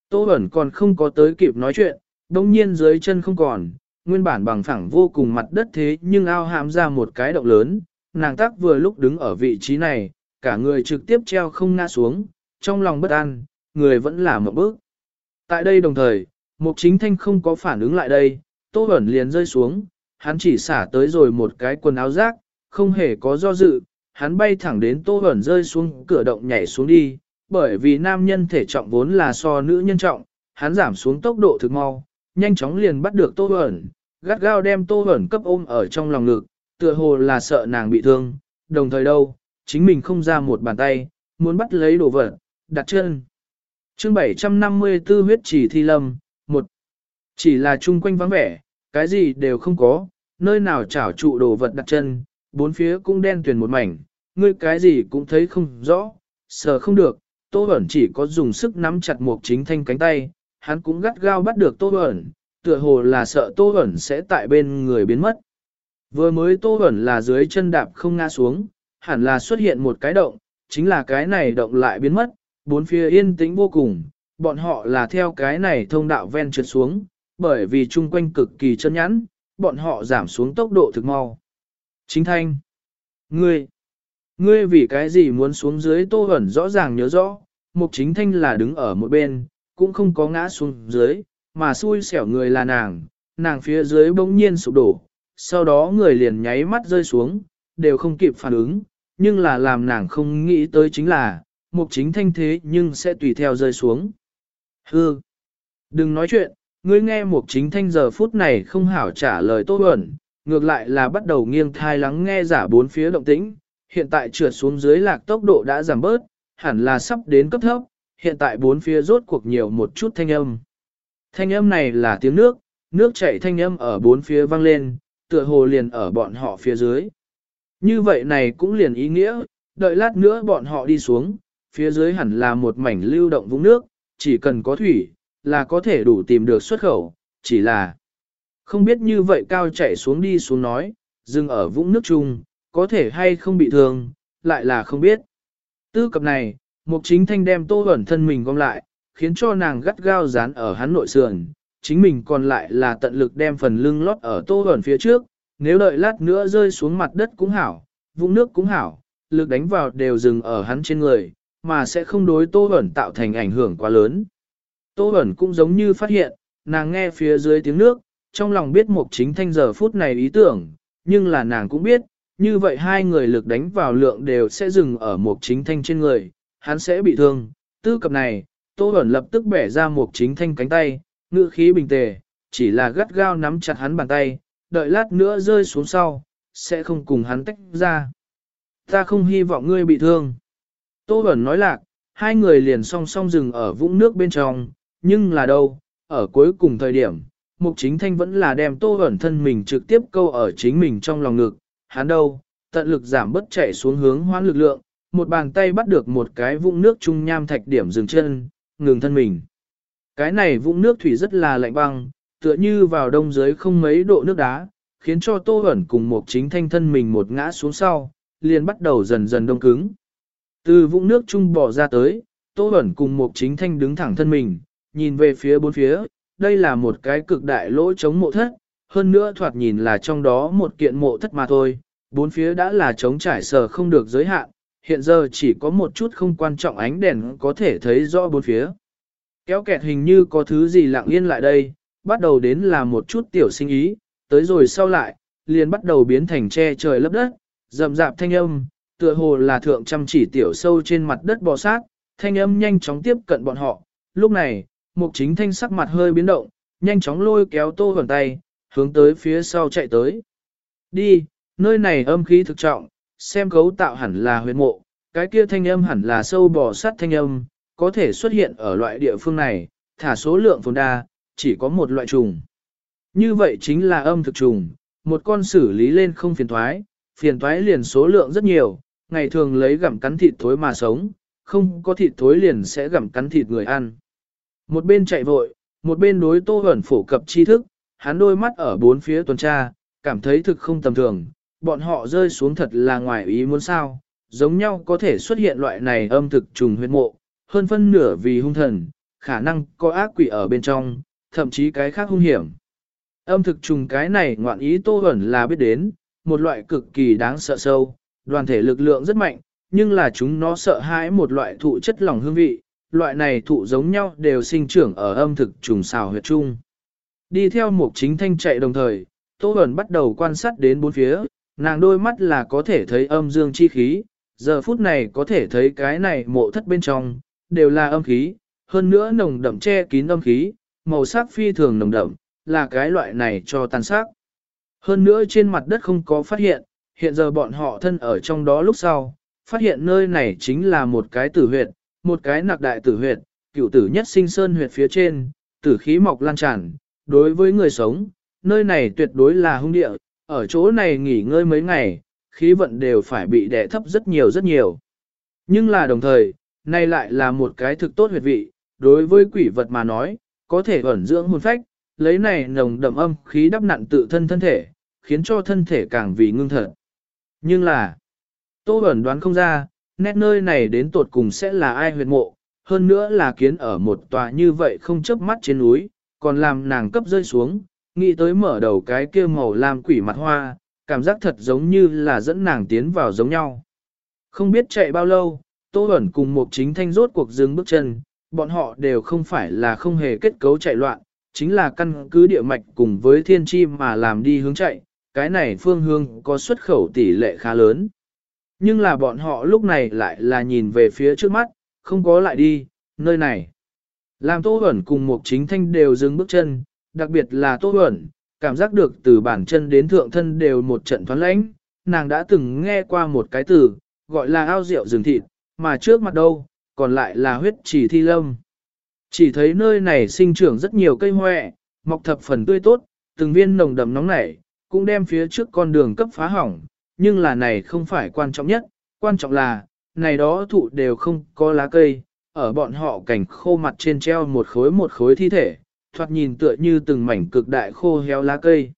Tô Bẩn còn không có tới kịp nói chuyện, đồng nhiên dưới chân không còn, nguyên bản bằng phẳng vô cùng mặt đất thế nhưng ao hãm ra một cái động lớn, nàng tác vừa lúc đứng ở vị trí này, cả người trực tiếp treo không ngã xuống, trong lòng bất an, người vẫn là một bước. Tại đây đồng thời, Mục Chính Thanh không có phản ứng lại đây, Tô Bẩn liền rơi xuống, hắn chỉ xả tới rồi một cái quần áo rác, không hề có do dự, hắn bay thẳng đến Tô Bẩn rơi xuống cửa động nhảy xuống đi, bởi vì nam nhân thể trọng vốn là so nữ nhân trọng, hắn giảm xuống tốc độ thực mau, nhanh chóng liền bắt được Tô Bẩn, gắt gao đem Tô Bẩn cấp ôm ở trong lòng ngực, tựa hồ là sợ nàng bị thương, đồng thời đâu, chính mình không ra một bàn tay, muốn bắt lấy đồ vật, đặt chân. chương 754 huyết chỉ thi lâm, một Chỉ là chung quanh vắng vẻ, cái gì đều không có, nơi nào chảo trụ đồ vật đặt chân, bốn phía cũng đen tuyền một mảnh, ngươi cái gì cũng thấy không rõ, sờ không được, Tô Bẩn chỉ có dùng sức nắm chặt một chính thanh cánh tay, hắn cũng gắt gao bắt được Tô Bẩn, tựa hồ là sợ Tô Bẩn sẽ tại bên người biến mất. Vừa mới Tô Bẩn là dưới chân đạp không ngã xuống, hẳn là xuất hiện một cái động, chính là cái này động lại biến mất, bốn phía yên tĩnh vô cùng, bọn họ là theo cái này thông đạo ven trượt xuống, bởi vì chung quanh cực kỳ chân nhẵn, bọn họ giảm xuống tốc độ thực mau. Chính thanh, ngươi, ngươi vì cái gì muốn xuống dưới tô Bẩn rõ ràng nhớ rõ, mục chính thanh là đứng ở một bên, cũng không có ngã xuống dưới, mà xui xẻo người là nàng, nàng phía dưới bỗng nhiên sụp đổ, sau đó người liền nháy mắt rơi xuống, đều không kịp phản ứng, nhưng là làm nàng không nghĩ tới chính là, mục chính thanh thế nhưng sẽ tùy theo rơi xuống. Hư! Đừng nói chuyện, ngươi nghe mục chính thanh giờ phút này không hảo trả lời tốt ẩn, ngược lại là bắt đầu nghiêng thai lắng nghe giả bốn phía động tĩnh, hiện tại trượt xuống dưới lạc tốc độ đã giảm bớt, hẳn là sắp đến cấp thấp, hiện tại bốn phía rốt cuộc nhiều một chút thanh âm. Thanh âm này là tiếng nước, nước chảy thanh âm ở bốn phía vang lên, tựa hồ liền ở bọn họ phía dưới. Như vậy này cũng liền ý nghĩa, đợi lát nữa bọn họ đi xuống, phía dưới hẳn là một mảnh lưu động vũng nước, chỉ cần có thủy, là có thể đủ tìm được xuất khẩu, chỉ là không biết như vậy cao chạy xuống đi xuống nói, dừng ở vũng nước chung, có thể hay không bị thương, lại là không biết. Tư cập này, mục chính thanh đem tô ẩn thân mình gom lại, khiến cho nàng gắt gao dán ở hắn nội sườn, chính mình còn lại là tận lực đem phần lưng lót ở tô ẩn phía trước, nếu đợi lát nữa rơi xuống mặt đất cũng hảo, vũng nước cũng hảo, lực đánh vào đều dừng ở hắn trên người, mà sẽ không đối tô ẩn tạo thành ảnh hưởng quá lớn. Tô ẩn cũng giống như phát hiện, nàng nghe phía dưới tiếng nước, trong lòng biết mục chính thanh giờ phút này ý tưởng, nhưng là nàng cũng biết, như vậy hai người lực đánh vào lượng đều sẽ dừng ở một chính thanh trên người, hắn sẽ bị thương. Tư cập này, Tô Bẩn lập tức bẻ ra một chính thanh cánh tay, ngựa khí bình tề, chỉ là gắt gao nắm chặt hắn bàn tay, đợi lát nữa rơi xuống sau, sẽ không cùng hắn tách ra. Ta không hy vọng ngươi bị thương. Tô Bẩn nói lạc, hai người liền song song dừng ở vũng nước bên trong, nhưng là đâu, ở cuối cùng thời điểm, Mục Chính Thanh vẫn là đem Tô Bẩn thân mình trực tiếp câu ở chính mình trong lòng ngực, hắn đâu, tận lực giảm bất chạy xuống hướng hoãn lực lượng, một bàn tay bắt được một cái vũng nước trung nham thạch điểm dừng chân, ngừng thân mình. Cái này vũng nước thủy rất là lạnh băng, tựa như vào đông dưới không mấy độ nước đá, khiến cho Tô hẩn cùng một chính thanh thân mình một ngã xuống sau, liền bắt đầu dần dần đông cứng. Từ vũng nước trung bỏ ra tới, Tô hẩn cùng một chính thanh đứng thẳng thân mình, nhìn về phía bốn phía, đây là một cái cực đại lỗ chống mộ thất, hơn nữa thoạt nhìn là trong đó một kiện mộ thất mà thôi, bốn phía đã là trống trải sờ không được giới hạn, hiện giờ chỉ có một chút không quan trọng ánh đèn có thể thấy rõ bốn phía. Kéo kẹt hình như có thứ gì lặng yên lại đây, bắt đầu đến là một chút tiểu sinh ý, tới rồi sau lại, liền bắt đầu biến thành che trời lấp đất, rậm rạp thanh âm, tựa hồ là thượng chăm chỉ tiểu sâu trên mặt đất bò sát, thanh âm nhanh chóng tiếp cận bọn họ. Lúc này, mục chính thanh sắc mặt hơi biến động, nhanh chóng lôi kéo tô vẩn tay, hướng tới phía sau chạy tới. Đi, nơi này âm khí thực trọng, xem cấu tạo hẳn là huyệt mộ, cái kia thanh âm hẳn là sâu bò sát thanh âm, có thể xuất hiện ở loại địa phương này, thả số lượng phồn đa, chỉ có một loại trùng. Như vậy chính là âm thực trùng, một con xử lý lên không phiền thoái, phiền thoái liền số lượng rất nhiều, ngày thường lấy gặm cắn thịt thối mà sống, không có thịt thối liền sẽ gặm cắn thịt người ăn. Một bên chạy vội, một bên đối tô hẩn phổ cập tri thức, hắn đôi mắt ở bốn phía tuần tra, cảm thấy thực không tầm thường, bọn họ rơi xuống thật là ngoài ý muốn sao, giống nhau có thể xuất hiện loại này âm thực trùng huyết mộ, hơn phân nửa vì hung thần, khả năng có ác quỷ ở bên trong, thậm chí cái khác hung hiểm. Âm thực trùng cái này ngoạn ý tô ẩn là biết đến, một loại cực kỳ đáng sợ sâu, đoàn thể lực lượng rất mạnh, nhưng là chúng nó sợ hãi một loại thụ chất lỏng hương vị, loại này thụ giống nhau đều sinh trưởng ở âm thực trùng xào huyệt trung. Đi theo một chính thanh chạy đồng thời, Tô Bẩn bắt đầu quan sát đến bốn phía, nàng đôi mắt là có thể thấy âm dương chi khí, giờ phút này có thể thấy cái này mộ thất bên trong, đều là âm khí, hơn nữa nồng đậm che kín âm khí, màu sắc phi thường nồng đậm, là cái loại này cho tàn sắc. Hơn nữa trên mặt đất không có phát hiện, hiện giờ bọn họ thân ở trong đó lúc sau, phát hiện nơi này chính là một cái tử huyệt, một cái nặc đại tử huyệt, cựu tử nhất sinh sơn huyệt phía trên, tử khí mọc lan tràn, đối với người sống, nơi này tuyệt đối là hung địa, ở chỗ này nghỉ ngơi mấy ngày, khí vận đều phải bị đè thấp rất nhiều rất nhiều. Nhưng là đồng thời, này lại là một cái thực tốt huyệt vị, đối với quỷ vật mà nói, có thể ẩn dưỡng hồn phách, lấy này nồng đậm âm khí đắp nặn tự thân thân thể, khiến cho thân thể càng vì ngưng thật. Nhưng là, Tô ẩn đoán không ra, nét nơi này đến tột cùng sẽ là ai huyệt mộ, hơn nữa là kiến ở một tòa như vậy không chớp mắt trên núi, còn làm nàng cấp rơi xuống, nghĩ tới mở đầu cái kia màu lam quỷ mặt hoa, cảm giác thật giống như là dẫn nàng tiến vào giống nhau. Không biết chạy bao lâu, Tô ẩn cùng một chính thanh rốt cuộc dừng bước chân, bọn họ đều không phải là không hề kết cấu chạy loạn, chính là căn cứ địa mạch cùng với thiên chi mà làm đi hướng chạy, cái này phương hướng có xuất khẩu tỷ lệ khá lớn. Nhưng là bọn họ lúc này lại là nhìn về phía trước mắt, không có lại đi, nơi này. Làm Tô Huẩn cùng một chính thanh đều dừng bước chân, đặc biệt là Tô Huẩn, cảm giác được từ bản chân đến thượng thân đều một trận thoáng lãnh, nàng đã từng nghe qua một cái từ, gọi là ao rượu rừng thịt, mà trước mặt đâu, còn lại là huyết chỉ thi lâm. Chỉ thấy nơi này sinh trưởng rất nhiều cây hoẹ, mọc thập phần tươi tốt, từng viên nồng đậm nóng nảy, cũng đem phía trước con đường cấp phá hỏng, nhưng là này không phải quan trọng nhất, quan trọng là, này đó thụ đều không có lá cây, ở bọn họ cảnh khô mặt trên treo một khối một khối thi thể, thoạt nhìn tựa như từng mảnh cực đại khô héo lá cây.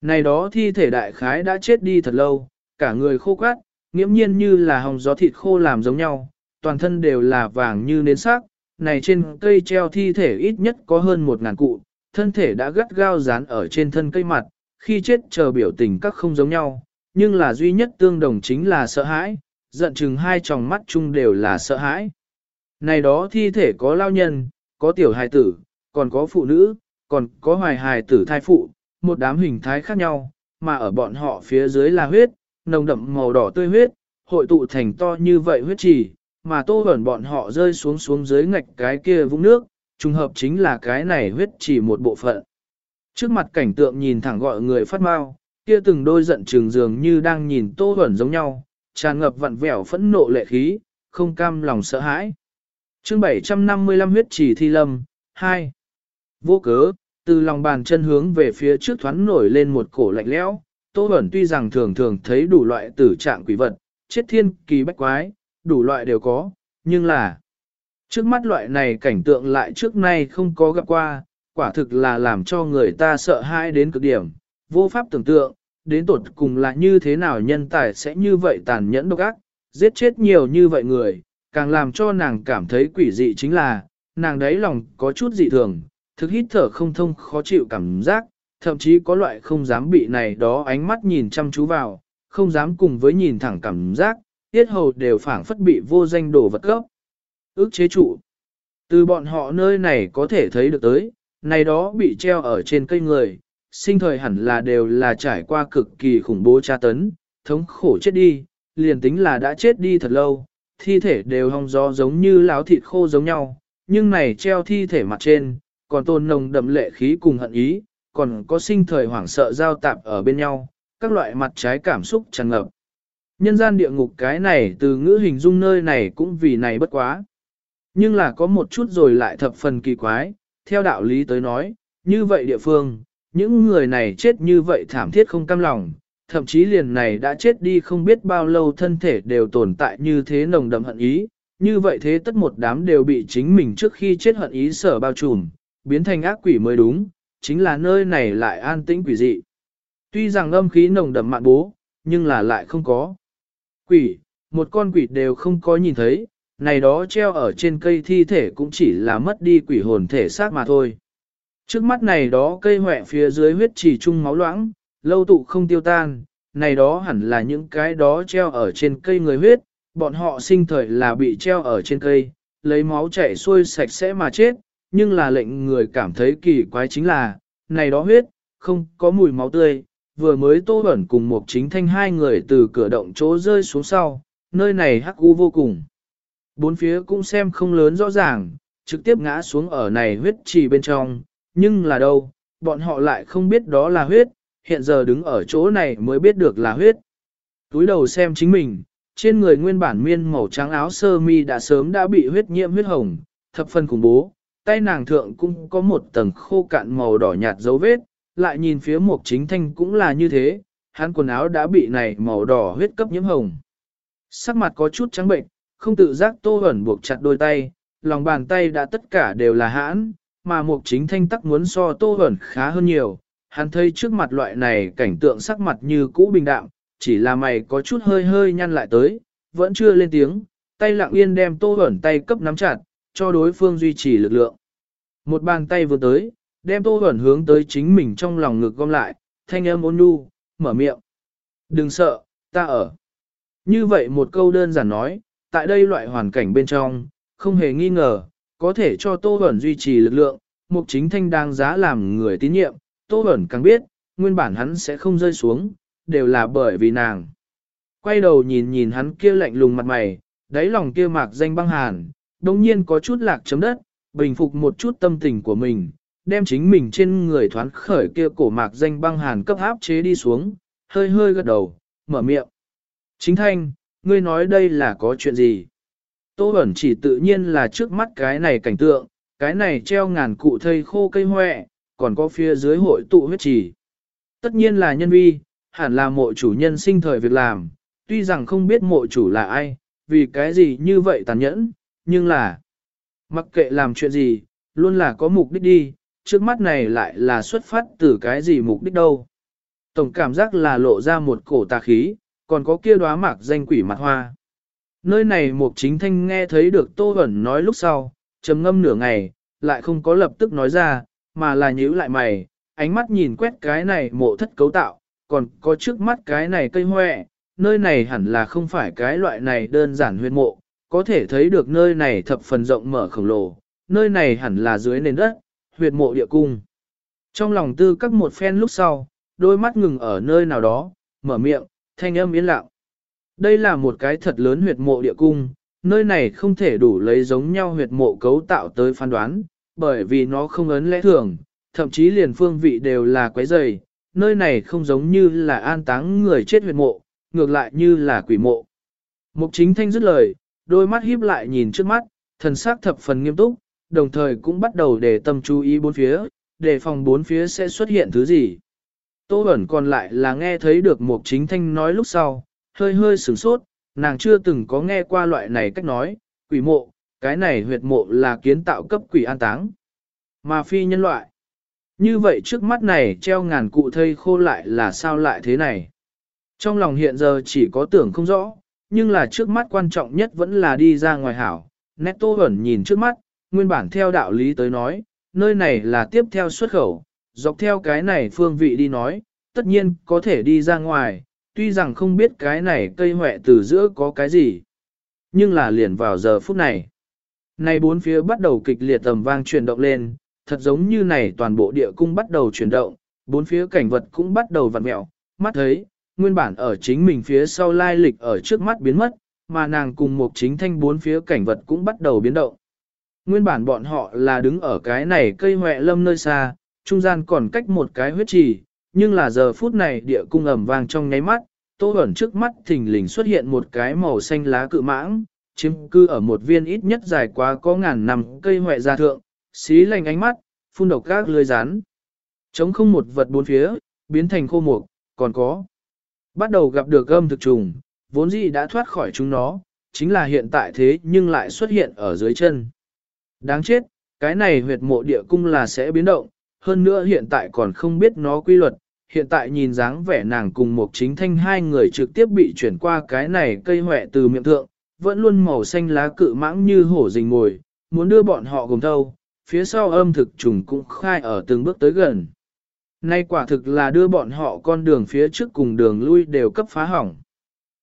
Này đó thi thể đại khái đã chết đi thật lâu, cả người khô quát, nghiễm nhiên như là hồng gió thịt khô làm giống nhau, toàn thân đều là vàng như nến sắc, này trên cây treo thi thể ít nhất có hơn một ngàn cụ, thân thể đã gắt gao dán ở trên thân cây mặt, khi chết chờ biểu tình các không giống nhau, nhưng là duy nhất tương đồng chính là sợ hãi, giận chừng hai tròng mắt chung đều là sợ hãi. Này đó thi thể có lao nhân, có tiểu hài tử, còn có phụ nữ, còn có hoài hài tử thai phụ, một đám hình thái khác nhau, mà ở bọn họ phía dưới là huyết, nồng đậm màu đỏ tươi huyết, hội tụ thành to như vậy huyết trì, mà tô ẩn bọn họ rơi xuống xuống dưới ngạch cái kia vũng nước, trùng hợp chính là cái này huyết chỉ một bộ phận. Trước mặt cảnh tượng nhìn thẳng gọi người phát mau, kia từng đôi giận trường dường như đang nhìn tô ẩn giống nhau, tràn ngập vặn vẹo phẫn nộ lệ khí, không cam lòng sợ hãi. chương 755 huyết chỉ thi lâm, 2. Vô cớ, từ lòng bàn chân hướng về phía trước thoáng nổi lên một cổ lạnh lẽo. Tô Bẩn tuy rằng thường thường thấy đủ loại tử trạng quỷ vật, chết thiên kỳ bách quái, đủ loại đều có, nhưng là trước mắt loại này cảnh tượng lại trước nay không có gặp qua, quả thực là làm cho người ta sợ hãi đến cực điểm, vô pháp tưởng tượng, đến tột cùng là như thế nào nhân tài sẽ như vậy tàn nhẫn độc ác, giết chết nhiều như vậy người, càng làm cho nàng cảm thấy quỷ dị chính là, nàng đấy lòng có chút dị thường, thực hít thở không thông khó chịu cảm giác, thậm chí có loại không dám bị này đó ánh mắt nhìn chăm chú vào, không dám cùng với nhìn thẳng cảm giác, tiết hầu đều phảng phất bị vô danh đổ vật cấp. Ước chế trụ. Từ bọn họ nơi này có thể thấy được tới, này đó bị treo ở trên cây người, sinh thời hẳn là đều là trải qua cực kỳ khủng bố tra tấn, thống khổ chết đi, liền tính là đã chết đi thật lâu, thi thể đều hong gió giống như láo thịt khô giống nhau, nhưng này treo thi thể mặt trên, còn tôn nồng đậm lệ khí cùng hận ý, còn có sinh thời hoảng sợ giao tạp ở bên nhau, các loại mặt trái cảm xúc tràn ngập. Nhân gian địa ngục cái này từ ngữ hình dung nơi này cũng vì này bất quá. Nhưng là có một chút rồi lại thập phần kỳ quái, theo đạo lý tới nói, như vậy địa phương, những người này chết như vậy thảm thiết không cam lòng, thậm chí liền này đã chết đi không biết bao lâu thân thể đều tồn tại như thế nồng đậm hận ý, như vậy thế tất một đám đều bị chính mình trước khi chết hận ý sở bao trùm, biến thành ác quỷ mới đúng, chính là nơi này lại an tĩnh quỷ dị. Tuy rằng âm khí nồng đậm mạn bố, nhưng là lại không có. Quỷ, một con quỷ đều không có nhìn thấy, này đó treo ở trên cây thi thể cũng chỉ là mất đi quỷ hồn thể xác mà thôi. Trước mắt này đó cây hỏe phía dưới huyết chỉ chung máu loãng, lâu tụ không tiêu tan, này đó hẳn là những cái đó treo ở trên cây người huyết, bọn họ sinh thời là bị treo ở trên cây, lấy máu chảy xuôi sạch sẽ mà chết, nhưng là lệnh người cảm thấy kỳ quái chính là, này đó huyết, không có mùi máu tươi, vừa mới tô ẩn cùng một chính thanh hai người từ cửa động chỗ rơi xuống sau, nơi này hắc u vô cùng. Bốn phía cũng xem không lớn rõ ràng, trực tiếp ngã xuống ở này huyết trì bên trong, nhưng là đâu, bọn họ lại không biết đó là huyết, hiện giờ đứng ở chỗ này mới biết được là huyết. Túi đầu xem chính mình, trên người nguyên bản miên màu trắng áo sơ mi đã sớm đã bị huyết nhiễm huyết hồng, thập phân khủng bố, tay nàng thượng cũng có một tầng khô cạn màu đỏ nhạt dấu vết, lại nhìn phía mục chính thanh cũng là như thế, hắn quần áo đã bị này màu đỏ huyết cấp nhiễm hồng. Sắc mặt có chút trắng bệnh, không tự giác tô ẩn buộc chặt đôi tay, lòng bàn tay đã tất cả đều là hãn, mà mục chính thanh tắc muốn so tô ẩn khá hơn nhiều. Hắn thấy trước mặt loại này cảnh tượng sắc mặt như cũ bình đạm, chỉ là mày có chút hơi hơi nhăn lại tới, vẫn chưa lên tiếng, tay lặng yên đem tô ẩn tay cấp nắm chặt, cho đối phương duy trì lực lượng. Một bàn tay vừa tới, đem tô Huẩn hướng tới chính mình trong lòng ngực gom lại, thanh âm ôn nhu, mở miệng. Đừng sợ, ta ở. Như vậy một câu đơn giản nói, tại đây loại hoàn cảnh bên trong, không hề nghi ngờ, có thể cho Tô Huẩn duy trì lực lượng, mục chính thanh đang giá làm người tín nhiệm, Tô Huẩn càng biết, nguyên bản hắn sẽ không rơi xuống, đều là bởi vì nàng. Quay đầu nhìn nhìn hắn kia lạnh lùng mặt mày, đáy lòng kia mạc danh băng hàn, đồng nhiên có chút lạc chấm đất, bình phục một chút tâm tình của mình, đem chính mình trên người thoán khởi kia cổ mạc danh băng hàn cấp áp chế đi xuống, hơi hơi gật đầu, mở miệng. Chính thanh, ngươi nói đây là có chuyện gì? Tô ẩn chỉ tự nhiên là trước mắt cái này cảnh tượng, cái này treo ngàn cụ thây khô cây hoẹ, còn có phía dưới hội tụ huyết trì. Tất nhiên là nhân vi, hẳn là mộ chủ nhân sinh thời việc làm, tuy rằng không biết mộ chủ là ai, vì cái gì như vậy tàn nhẫn, nhưng là mặc kệ làm chuyện gì, luôn là có mục đích đi, trước mắt này lại là xuất phát từ cái gì mục đích đâu. Tổng cảm giác là lộ ra một cổ tà khí, còn có kia đóa mạc danh quỷ mặt hoa. Nơi này Mục Chính Thanh nghe thấy được Tô Hẩn nói lúc sau, trầm ngâm nửa ngày, lại không có lập tức nói ra, mà là nhíu lại mày, ánh mắt nhìn quét cái này mộ thất cấu tạo, còn có trước mắt cái này cây hoẹ, nơi này hẳn là không phải cái loại này đơn giản huyên mộ, có thể thấy được nơi này thập phần rộng mở khổng lồ, nơi này hẳn là dưới nền đất, huyệt mộ địa cung. Trong lòng tư các một phen lúc sau, đôi mắt ngừng ở nơi nào đó, mở miệng, thanh âm yên lặng. Đây là một cái thật lớn huyệt mộ địa cung, nơi này không thể đủ lấy giống nhau huyệt mộ cấu tạo tới phán đoán, bởi vì nó không ấn lẽ thường, thậm chí liền phương vị đều là quái dày, nơi này không giống như là an táng người chết huyệt mộ, ngược lại như là quỷ mộ. Mục chính thanh dứt lời, đôi mắt híp lại nhìn trước mắt, thần sắc thập phần nghiêm túc, đồng thời cũng bắt đầu để tâm chú ý bốn phía, để phòng bốn phía sẽ xuất hiện thứ gì. Tô ẩn còn lại là nghe thấy được một Chính Thanh nói lúc sau, hơi hơi sửng sốt, nàng chưa từng có nghe qua loại này cách nói, quỷ mộ, cái này huyệt mộ là kiến tạo cấp quỷ an táng, mà phi nhân loại. Như vậy trước mắt này treo ngàn cụ thây khô lại là sao lại thế này? Trong lòng hiện giờ chỉ có tưởng không rõ, nhưng là trước mắt quan trọng nhất vẫn là đi ra ngoài hảo. Nét tô ẩn nhìn trước mắt, nguyên bản theo đạo lý tới nói, nơi này là tiếp theo xuất khẩu, dọc theo cái này phương vị đi nói, tất nhiên có thể đi ra ngoài, tuy rằng không biết cái này cây hoẹ từ giữa có cái gì. Nhưng là liền vào giờ phút này. Này bốn phía bắt đầu kịch liệt tầm vang chuyển động lên, thật giống như này toàn bộ địa cung bắt đầu chuyển động, bốn phía cảnh vật cũng bắt đầu vặn mẹo, mắt thấy, nguyên bản ở chính mình phía sau lai lịch ở trước mắt biến mất, mà nàng cùng một chính thanh bốn phía cảnh vật cũng bắt đầu biến động. Nguyên bản bọn họ là đứng ở cái này cây hoẹ lâm nơi xa, trung gian còn cách một cái huyết trì, nhưng là giờ phút này địa cung ẩm vang trong nháy mắt, tô ẩn trước mắt thình lình xuất hiện một cái màu xanh lá cự mãng, chiếm cư ở một viên ít nhất dài quá có ngàn năm cây hoẹ gia thượng, xí lành ánh mắt, phun độc các lươi rán. Chống không một vật bốn phía, biến thành khô mục, còn có. Bắt đầu gặp được gâm thực trùng, vốn dĩ đã thoát khỏi chúng nó, chính là hiện tại thế nhưng lại xuất hiện ở dưới chân. Đáng chết, cái này huyệt mộ địa cung là sẽ biến động, hơn nữa hiện tại còn không biết nó quy luật, hiện tại nhìn dáng vẻ nàng cùng một chính thanh hai người trực tiếp bị chuyển qua cái này cây hỏe từ miệng thượng, vẫn luôn màu xanh lá cự mãng như hổ rình ngồi, muốn đưa bọn họ cùng thâu, phía sau âm thực trùng cũng khai ở từng bước tới gần. Nay quả thực là đưa bọn họ con đường phía trước cùng đường lui đều cấp phá hỏng.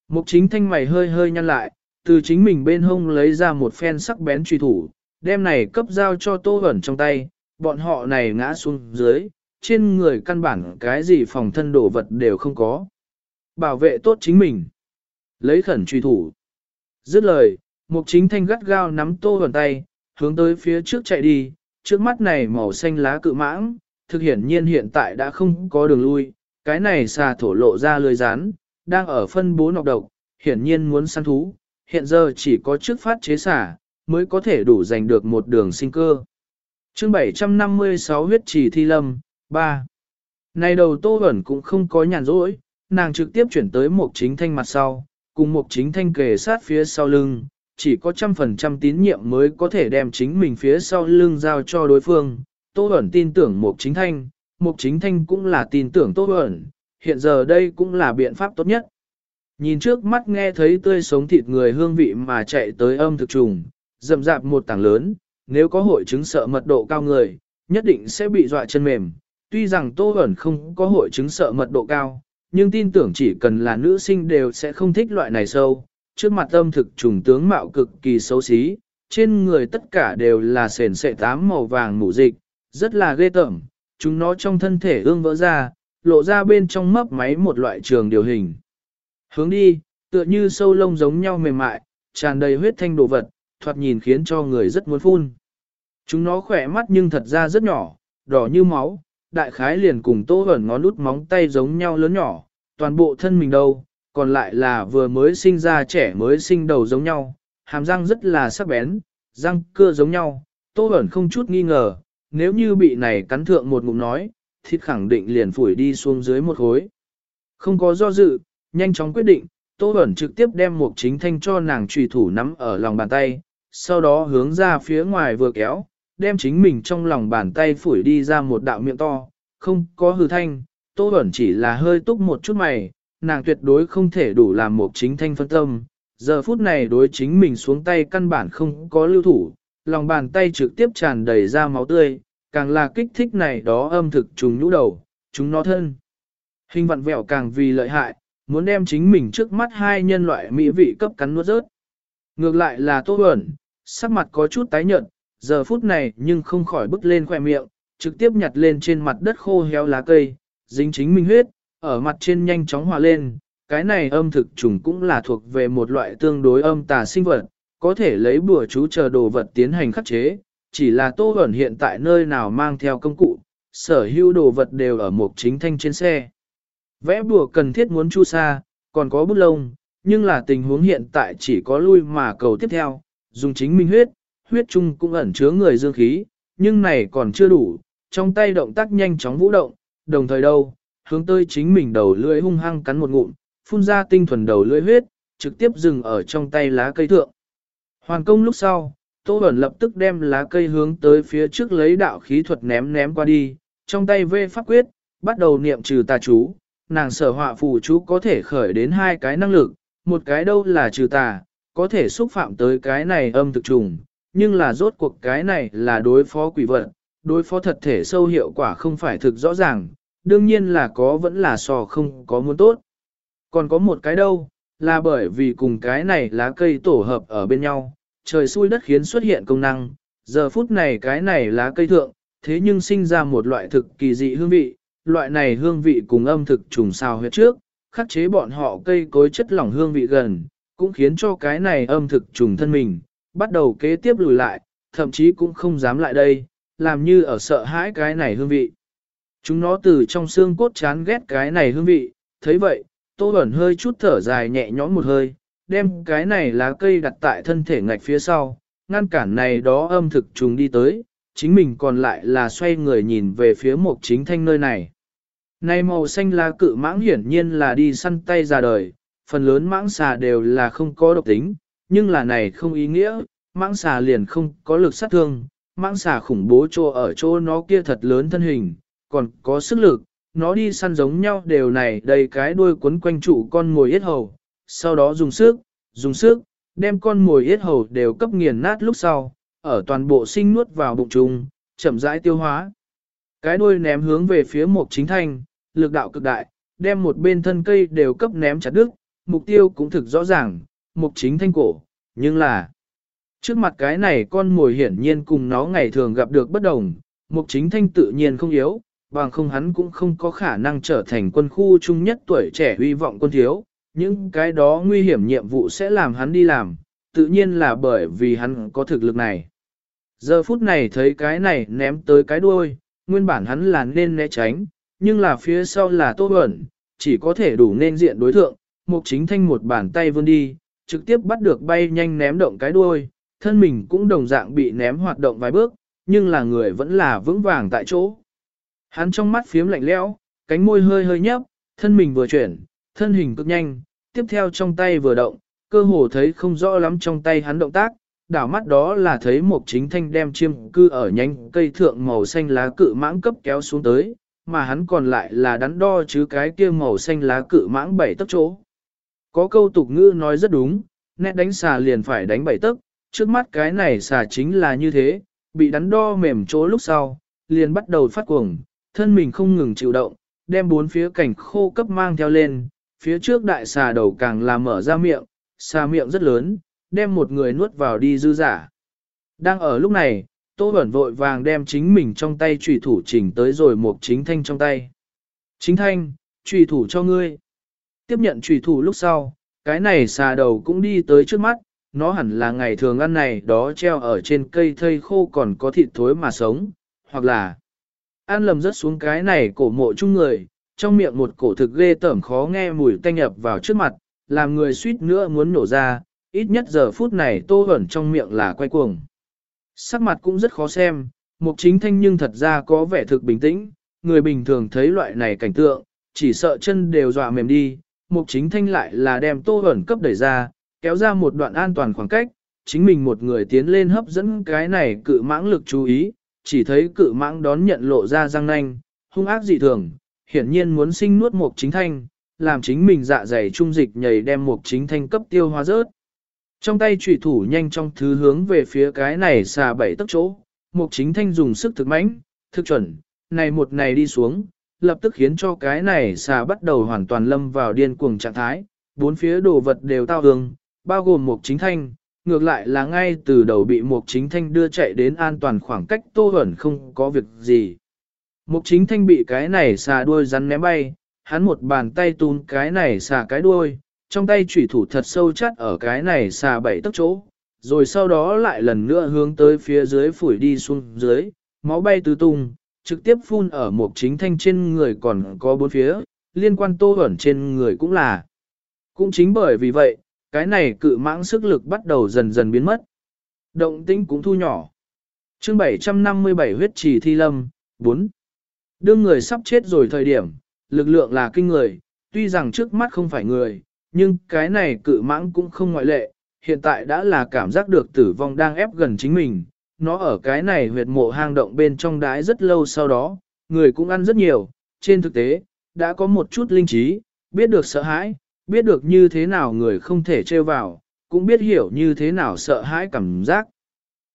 Mục chính thanh mày hơi hơi nhăn lại, từ chính mình bên hông lấy ra một phen sắc bén truy thủ, đem này cấp giao cho tô ẩn trong tay, bọn họ này ngã xuống dưới, trên người căn bản cái gì phòng thân đồ vật đều không có. Bảo vệ tốt chính mình. Lấy khẩn truy thủ. Dứt lời, mục chính thanh gắt gao nắm tô ẩn tay, hướng tới phía trước chạy đi, trước mắt này màu xanh lá cự mãng, thực hiển nhiên hiện tại đã không có đường lui, cái này xà thổ lộ ra lưới rán, đang ở phân bố nọc độc, hiển nhiên muốn săn thú, hiện giờ chỉ có trước phát chế xả, mới có thể đủ giành được một đường sinh cơ. chương 756 huyết trì thi lâm, 3. Này đầu tô ẩn cũng không có nhàn rỗi, nàng trực tiếp chuyển tới một chính thanh mặt sau, cùng một chính thanh kề sát phía sau lưng, chỉ có trăm phần trăm tín nhiệm mới có thể đem chính mình phía sau lưng giao cho đối phương. Tô Bẩn tin tưởng mục chính thanh, mục chính thanh cũng là tin tưởng tô Bẩn, hiện giờ đây cũng là biện pháp tốt nhất. Nhìn trước mắt nghe thấy tươi sống thịt người hương vị mà chạy tới âm thực trùng, dầm rạp một tảng lớn, nếu có hội chứng sợ mật độ cao người, nhất định sẽ bị dọa chân mềm. Tuy rằng Tô Bẩn không có hội chứng sợ mật độ cao, nhưng tin tưởng chỉ cần là nữ sinh đều sẽ không thích loại này sâu. Trước mặt âm thực trùng tướng mạo cực kỳ xấu xí, trên người tất cả đều là sền sệ tám màu vàng mũ dịch, rất là ghê tởm. Chúng nó trong thân thể ương vỡ ra, lộ ra bên trong mấp máy một loại trường điều hình. Hướng đi, tựa như sâu lông giống nhau mềm mại, tràn đầy huyết thanh đồ vật, thoạt nhìn khiến cho người rất muốn phun. Chúng nó khỏe mắt nhưng thật ra rất nhỏ, đỏ như máu, đại khái liền cùng tô ẩn ngón út móng tay giống nhau lớn nhỏ, toàn bộ thân mình đâu, còn lại là vừa mới sinh ra trẻ mới sinh đầu giống nhau, hàm răng rất là sắc bén, răng cưa giống nhau, tô ẩn không chút nghi ngờ, nếu như bị này cắn thượng một ngụm nói, thịt khẳng định liền phủi đi xuống dưới một khối. Không có do dự, nhanh chóng quyết định, Tô Bẩn trực tiếp đem một chính thanh cho nàng trùy thủ nắm ở lòng bàn tay, sau đó hướng ra phía ngoài vừa kéo, đem chính mình trong lòng bàn tay phủi đi ra một đạo miệng to, không có hư thanh, Tô Bẩn chỉ là hơi túc một chút mày, nàng tuyệt đối không thể đủ làm một chính thanh phân tâm. Giờ phút này đối chính mình xuống tay căn bản không có lưu thủ, lòng bàn tay trực tiếp tràn đầy ra máu tươi, càng là kích thích này đó âm thực trùng nhũ đầu, chúng nó thân. Hình vặn vẹo càng vì lợi hại, muốn đem chính mình trước mắt hai nhân loại mỹ vị cấp cắn nuốt rớt. Ngược lại là Tô ẩn, sắc mặt có chút tái nhợt, giờ phút này nhưng không khỏi bước lên khỏe miệng, trực tiếp nhặt lên trên mặt đất khô héo lá cây, dính chính mình huyết, ở mặt trên nhanh chóng hòa lên. Cái này âm thực trùng cũng là thuộc về một loại tương đối âm tà sinh vật, có thể lấy bùa chú chờ đồ vật tiến hành khắc chế, chỉ là Tô Bẩn hiện tại nơi nào mang theo công cụ, sở hữu đồ vật đều ở một chính thanh trên xe. Vẽ bùa cần thiết muốn chu sa, còn có bút lông, nhưng là tình huống hiện tại chỉ có lui mà cầu tiếp theo, dùng chính minh huyết, huyết chung cũng ẩn chứa người dương khí, nhưng này còn chưa đủ, trong tay động tác nhanh chóng vũ động, đồng thời đâu, hướng tới chính mình đầu lưỡi hung hăng cắn một ngụm, phun ra tinh thuần đầu lưỡi huyết, trực tiếp dừng ở trong tay lá cây thượng. Hoàn công lúc sau, Tô Bẩn lập tức đem lá cây hướng tới phía trước lấy đạo khí thuật ném ném qua đi, trong tay vê pháp quyết, bắt đầu niệm trừ tà chú, nàng sở họa phù chú có thể khởi đến hai cái năng lực, một cái đâu là trừ tà, có thể xúc phạm tới cái này âm thực trùng, nhưng là rốt cuộc cái này là đối phó quỷ vật, đối phó thật thể sâu hiệu quả không phải thực rõ ràng, đương nhiên là có vẫn là so không có muốn tốt. Còn có một cái đâu, là bởi vì cùng cái này lá cây tổ hợp ở bên nhau, trời xui đất khiến xuất hiện công năng, giờ phút này cái này lá cây thượng, thế nhưng sinh ra một loại thực kỳ dị hương vị, loại này hương vị cùng âm thực trùng sao huyết trước, khắc chế bọn họ cây cối chất lỏng hương vị gần, cũng khiến cho cái này âm thực trùng thân mình, bắt đầu kế tiếp lùi lại, thậm chí cũng không dám lại đây, làm như ở sợ hãi cái này hương vị. Chúng nó từ trong xương cốt chán ghét cái này hương vị, thấy vậy, Tô Bẩn hơi chút thở dài nhẹ nhõm một hơi, đem cái này lá cây đặt tại thân thể ngạch phía sau, ngăn cản này đó âm thực trùng đi tới, chính mình còn lại là xoay người nhìn về phía một chính thanh nơi này. Này màu xanh lá cự mãng hiển nhiên là đi săn tay ra đời, phần lớn mãng xà đều là không có độc tính, nhưng là này không ý nghĩa, mãng xà liền không có lực sát thương, mãng xà khủng bố chỗ ở chỗ nó kia thật lớn thân hình, còn có sức lực, nó đi săn giống nhau đều này đầy cái đuôi quấn quanh trụ con ngồi yết hầu, sau đó dùng sức, dùng sức, đem con mồi yết hầu đều cấp nghiền nát lúc sau, ở toàn bộ sinh nuốt vào bụng trùng, chậm rãi tiêu hóa. Cái đuôi ném hướng về phía mục chính thanh, lực đạo cực đại, đem một bên thân cây đều cấp ném chặt đứt, mục tiêu cũng thực rõ ràng, mục chính thanh cổ, nhưng là trước mặt cái này con mồi hiển nhiên cùng nó ngày thường gặp được bất đồng, mục chính thanh tự nhiên không yếu, bằng không hắn cũng không có khả năng trở thành quân khu trung nhất tuổi trẻ huy vọng quân thiếu, những cái đó nguy hiểm nhiệm vụ sẽ làm hắn đi làm, tự nhiên là bởi vì hắn có thực lực này. Giờ phút này thấy cái này ném tới cái đuôi, nguyên bản hắn là nên né tránh, nhưng là phía sau là tô ẩn, chỉ có thể đủ nên diện đối thượng, mục chính thanh một bàn tay vươn đi, trực tiếp bắt được bay nhanh ném động cái đuôi, thân mình cũng đồng dạng bị ném hoạt động vài bước, nhưng là người vẫn là vững vàng tại chỗ. Hắn trong mắt phiếm lạnh lẽo, cánh môi hơi hơi nhấp, thân mình vừa chuyển, thân hình cực nhanh, tiếp theo trong tay vừa động, cơ hồ thấy không rõ lắm trong tay hắn động tác, đảo mắt đó là thấy một chính thanh đem chiêm cư ở nhánh cây thượng màu xanh lá cự mãng cấp kéo xuống tới, mà hắn còn lại là đắn đo chứ cái kia màu xanh lá cự mãng bảy tấc chỗ. Có câu tục ngữ nói rất đúng, nét đánh xà liền phải đánh bảy tấc, trước mắt cái này xà chính là như thế, bị đắn đo mềm chỗ lúc sau, liền bắt đầu phát cuồng, thân mình không ngừng chịu động, đem bốn phía cảnh khô cấp mang theo lên, phía trước đại xà đầu càng là mở ra miệng, xà miệng rất lớn, đem một người nuốt vào đi dư giả. Đang ở lúc này, Tô Bẩn vội vàng đem chính mình trong tay trùy thủ chỉnh tới rồi một chính thanh trong tay. Chính thanh, trùy thủ cho ngươi. Tiếp nhận trùy thủ lúc sau, cái này xà đầu cũng đi tới trước mắt, nó hẳn là ngày thường ăn này đó treo ở trên cây thây khô còn có thịt thối mà sống, hoặc là ăn lầm rớt xuống cái này cổ mộ chung người, trong miệng một cổ thực ghê tởm khó nghe mùi tanh nhập vào trước mặt, làm người suýt nữa muốn nổ ra, ít nhất giờ phút này tô ẩn trong miệng là quay cuồng. Sắc mặt cũng rất khó xem, mục chính thanh nhưng thật ra có vẻ thực bình tĩnh, người bình thường thấy loại này cảnh tượng, chỉ sợ chân đều dọa mềm đi, mục chính thanh lại là đem tô ẩn cấp đẩy ra, kéo ra một đoạn an toàn khoảng cách, chính mình một người tiến lên hấp dẫn cái này cự mãng lực chú ý, chỉ thấy cự mãng đón nhận lộ ra răng nanh, hung ác dị thường, hiển nhiên muốn sinh nuốt mục chính thanh, làm chính mình dạ dày trung dịch nhảy đem mục chính thanh cấp tiêu hóa rớt. Trong tay trùy thủ nhanh trong thứ hướng về phía cái này xà bảy tấc chỗ, mục chính thanh dùng sức thực mãnh, thực chuẩn, này một này đi xuống, lập tức khiến cho cái này xà bắt đầu hoàn toàn lâm vào điên cuồng trạng thái, bốn phía đồ vật đều tao hương, bao gồm mục chính thanh, ngược lại là ngay từ đầu bị mục chính thanh đưa chạy đến an toàn khoảng cách tô ẩn không có việc gì. Mục chính thanh bị cái này xà đuôi rắn ném bay, hắn một bàn tay tún cái này xà cái đuôi, trong tay chủy thủ thật sâu chắt ở cái này xà bảy tấc chỗ, rồi sau đó lại lần nữa hướng tới phía dưới phủi đi xuống dưới, máu bay tứ tung, trực tiếp phun ở mục chính thanh trên người còn có bốn phía, liên quan tô ẩn trên người cũng là. Cũng chính bởi vì vậy, cái này cự mãng sức lực bắt đầu dần dần biến mất. Động tĩnh cũng thu nhỏ. chương 757 huyết trì thi lâm, 4. Đương người sắp chết rồi thời điểm, lực lượng là kinh người, tuy rằng trước mắt không phải người, nhưng cái này cự mãng cũng không ngoại lệ, hiện tại đã là cảm giác được tử vong đang ép gần chính mình, nó ở cái này huyệt mộ hang động bên trong đái rất lâu sau đó, người cũng ăn rất nhiều, trên thực tế, đã có một chút linh trí, biết được sợ hãi, biết được như thế nào người không thể trêu vào, cũng biết hiểu như thế nào sợ hãi cảm giác.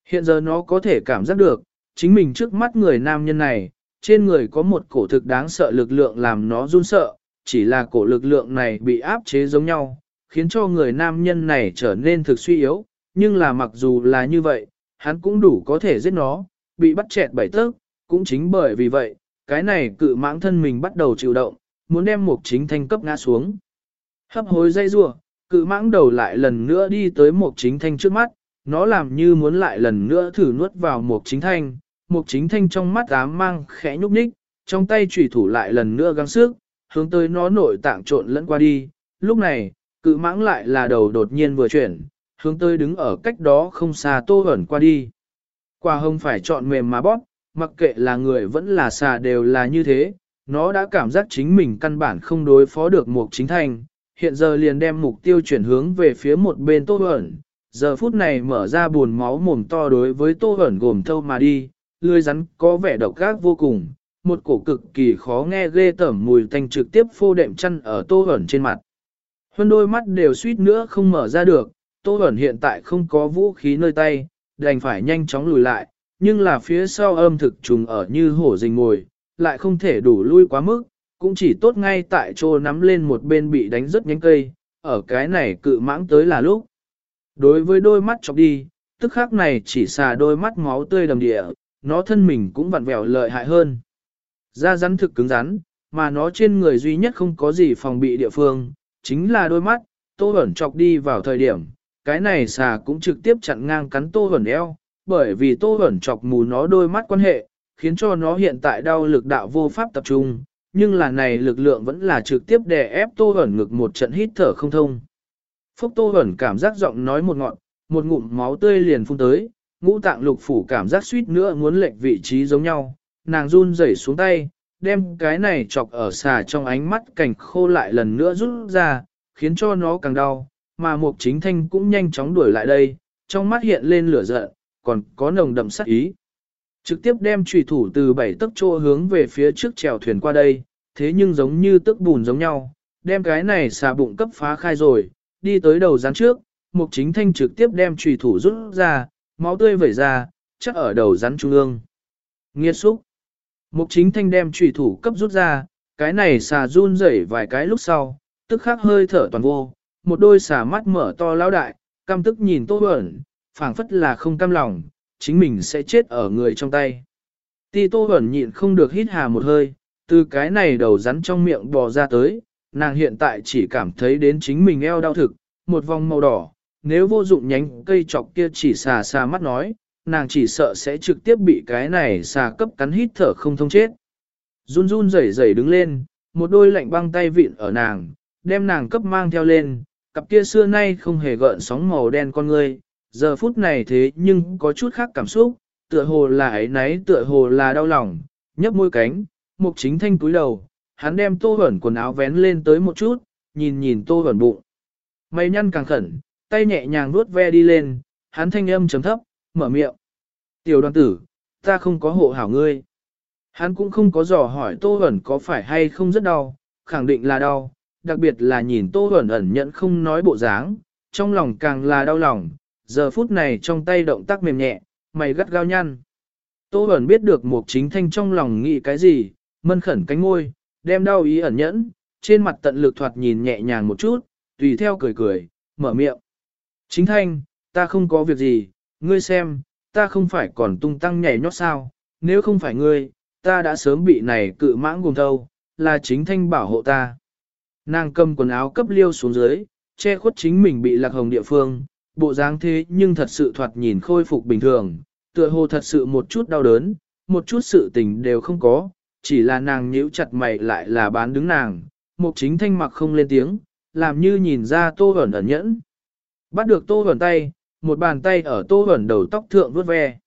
Hiện giờ nó có thể cảm giác được, chính mình trước mắt người nam nhân này, trên người có một cổ thực đáng sợ lực lượng làm nó run sợ, chỉ là cổ lực lượng này bị áp chế giống nhau, khiến cho người nam nhân này trở nên thực suy yếu, nhưng là mặc dù là như vậy, hắn cũng đủ có thể giết nó, bị bắt chẹt bảy tấc, cũng chính bởi vì vậy, cái này cự mãng thân mình bắt đầu chịu động, muốn đem mục chính thanh cấp ngã xuống. Hấp hối dây rua, cự mãng đầu lại lần nữa đi tới mục chính thanh trước mắt, nó làm như muốn lại lần nữa thử nuốt vào mục chính thanh, Mục chính thanh trong mắt ám mang khẽ nhúc nhích, trong tay chủy thủ lại lần nữa gắng sức, hướng tới nó nội tạng trộn lẫn qua đi. Lúc này, cự mãng lại là đầu đột nhiên vừa chuyển, hướng tới đứng ở cách đó không xa tô ẩn qua đi. Quả hông phải chọn mềm mà bóp, mặc kệ là người vẫn là xà đều là như thế, nó đã cảm giác chính mình căn bản không đối phó được mục chính thành, hiện giờ liền đem mục tiêu chuyển hướng về phía một bên tô ẩn, giờ phút này mở ra buồn máu mồm to đối với tô ẩn gồm thâu mà đi, lưỡi rắn có vẻ độc gác vô cùng, một cổ cực kỳ khó nghe ghê tởm mùi tanh trực tiếp phô đệm chăn ở tô ẩn trên mặt. Hơn đôi mắt đều suýt nữa không mở ra được, tô ẩn hiện tại không có vũ khí nơi tay, đành phải nhanh chóng lùi lại, nhưng là phía sau âm thực trùng ở như hổ rình ngồi, lại không thể đủ lui quá mức, cũng chỉ tốt ngay tại chỗ nắm lên một bên bị đánh rất nhánh cây, ở cái này cự mãng tới là lúc. Đối với đôi mắt chọc đi, tức khắc này chỉ xà đôi mắt máu tươi đầm địa, nó thân mình cũng vặn vẹo lợi hại hơn. Da rắn thực cứng rắn, mà nó trên người duy nhất không có gì phòng bị địa phương, chính là đôi mắt, tô ẩn chọc đi vào thời điểm, cái này xà cũng trực tiếp chặn ngang cắn tô ẩn eo, bởi vì tô ẩn chọc mù nó đôi mắt quan hệ, khiến cho nó hiện tại đau lực đạo vô pháp tập trung, nhưng là này lực lượng vẫn là trực tiếp đè ép tô ẩn ngực một trận hít thở không thông. Phúc tô ẩn cảm giác giọng nói một ngọn, một ngụm máu tươi liền phun tới, ngũ tạng lục phủ cảm giác suýt nữa muốn lệch vị trí giống nhau, nàng run rẩy xuống tay, đem cái này chọc ở xà trong ánh mắt cảnh khô lại lần nữa rút ra, khiến cho nó càng đau, mà mục chính thanh cũng nhanh chóng đuổi lại đây, trong mắt hiện lên lửa giận, còn có nồng đậm sát ý. Trực tiếp đem trùy thủ từ bảy tấc chỗ hướng về phía trước chèo thuyền qua đây, thế nhưng giống như tức bùn giống nhau, đem cái này xà bụng cấp phá khai rồi, đi tới đầu rắn trước, mục chính thanh trực tiếp đem trùy thủ rút ra, máu tươi vẩy ra, chắc ở đầu rắn trung ương. Nghiệt xúc. Mục chính thanh đem trùy thủ cấp rút ra, cái này xà run rẩy vài cái lúc sau, tức khắc hơi thở toàn vô, một đôi xà mắt mở to lão đại, căm tức nhìn tô ẩn, phảng phất là không cam lòng, chính mình sẽ chết ở người trong tay. Ti tô ẩn nhịn không được hít hà một hơi, từ cái này đầu rắn trong miệng bò ra tới, nàng hiện tại chỉ cảm thấy đến chính mình eo đau thực, một vòng màu đỏ, nếu vô dụng nhánh cây chọc kia chỉ xà xà mắt nói, nàng chỉ sợ sẽ trực tiếp bị cái này xà cấp cắn hít thở không thông chết. Run run rẩy rẩy đứng lên, một đôi lạnh băng tay vịn ở nàng, đem nàng cấp mang theo lên, cặp kia xưa nay không hề gợn sóng màu đen con ngươi, giờ phút này thế nhưng có chút khác cảm xúc, tựa hồ là ấy náy tựa hồ là đau lòng, nhấp môi cánh, mục chính thanh túi đầu, hắn đem tô hẩn quần áo vén lên tới một chút, nhìn nhìn tô hẩn bụng. Mày nhăn càng khẩn, tay nhẹ nhàng nuốt ve đi lên, hắn thanh âm chấm thấp, mở miệng. Tiểu đoàn tử, ta không có hộ hảo ngươi. Hắn cũng không có dò hỏi tô hẩn có phải hay không rất đau, khẳng định là đau, đặc biệt là nhìn tô hẩn ẩn nhận không nói bộ dáng, trong lòng càng là đau lòng, giờ phút này trong tay động tác mềm nhẹ, mày gắt gao nhăn. Tô hẩn biết được một chính thanh trong lòng nghĩ cái gì, mân khẩn cánh ngôi, đem đau ý ẩn nhẫn, trên mặt tận lực thoạt nhìn nhẹ nhàng một chút, tùy theo cười cười, mở miệng. Chính thanh, ta không có việc gì, ngươi xem, ta không phải còn tung tăng nhảy nhót sao, nếu không phải ngươi, ta đã sớm bị này cự mãng gồm thâu, là chính thanh bảo hộ ta. Nàng cầm quần áo cấp liêu xuống dưới, che khuất chính mình bị lạc hồng địa phương, bộ dáng thế nhưng thật sự thoạt nhìn khôi phục bình thường, tựa hồ thật sự một chút đau đớn, một chút sự tình đều không có, chỉ là nàng nhíu chặt mày lại là bán đứng nàng, mục chính thanh mặc không lên tiếng, làm như nhìn ra tô ẩn ẩn nhẫn. Bắt được tô ẩn tay, một bàn tay ở tô ẩn đầu tóc thượng vuốt ve.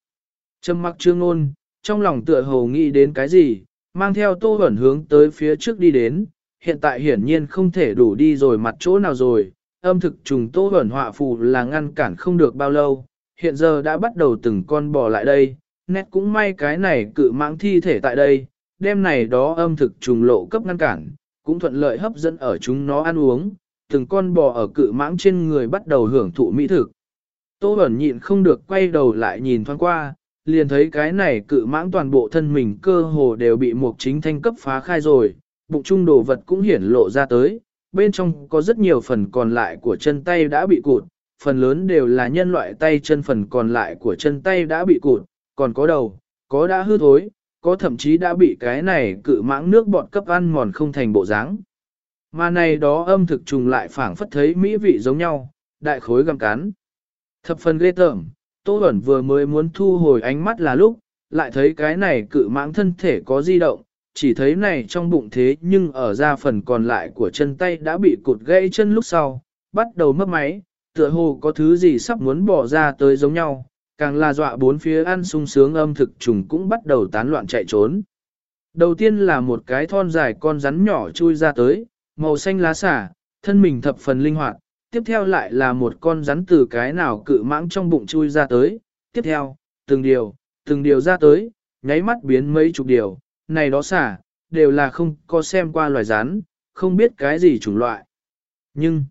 Trầm mặc trương ngôn, trong lòng tựa hồ nghĩ đến cái gì, mang theo tô ẩn hướng tới phía trước đi đến, hiện tại hiển nhiên không thể đủ đi rồi mặt chỗ nào rồi, âm thực trùng tô ẩn họa phù là ngăn cản không được bao lâu, hiện giờ đã bắt đầu từng con bò lại đây, nét cũng may cái này cự mãng thi thể tại đây, đêm này đó âm thực trùng lộ cấp ngăn cản, cũng thuận lợi hấp dẫn ở chúng nó ăn uống, từng con bò ở cự mãng trên người bắt đầu hưởng thụ mỹ thực. Tô Bẩn nhịn không được quay đầu lại nhìn thoáng qua, liền thấy cái này cự mãng toàn bộ thân mình cơ hồ đều bị một chính thanh cấp phá khai rồi, bụng trung đồ vật cũng hiển lộ ra tới, bên trong có rất nhiều phần còn lại của chân tay đã bị cụt, phần lớn đều là nhân loại tay chân phần còn lại của chân tay đã bị cụt, còn có đầu, có đã hư thối, có thậm chí đã bị cái này cự mãng nước bọt cấp ăn mòn không thành bộ dáng. Mà này đó âm thực trùng lại phảng phất thấy mỹ vị giống nhau, đại khối găm cán, Thập phần ghê tởm, Tô Bẩn vừa mới muốn thu hồi ánh mắt là lúc, lại thấy cái này cự mãng thân thể có di động, chỉ thấy này trong bụng thế nhưng ở ra phần còn lại của chân tay đã bị cụt gãy chân lúc sau, bắt đầu mất máy, tựa hồ có thứ gì sắp muốn bỏ ra tới giống nhau, càng là dọa bốn phía ăn sung sướng âm thực trùng cũng bắt đầu tán loạn chạy trốn. Đầu tiên là một cái thon dài con rắn nhỏ chui ra tới, màu xanh lá xả, thân mình thập phần linh hoạt, tiếp theo lại là một con rắn từ cái nào cự mãng trong bụng chui ra tới, tiếp theo, từng điều, từng điều ra tới, nháy mắt biến mấy chục điều, này đó xả, đều là không có xem qua loài rắn, không biết cái gì chủng loại. Nhưng,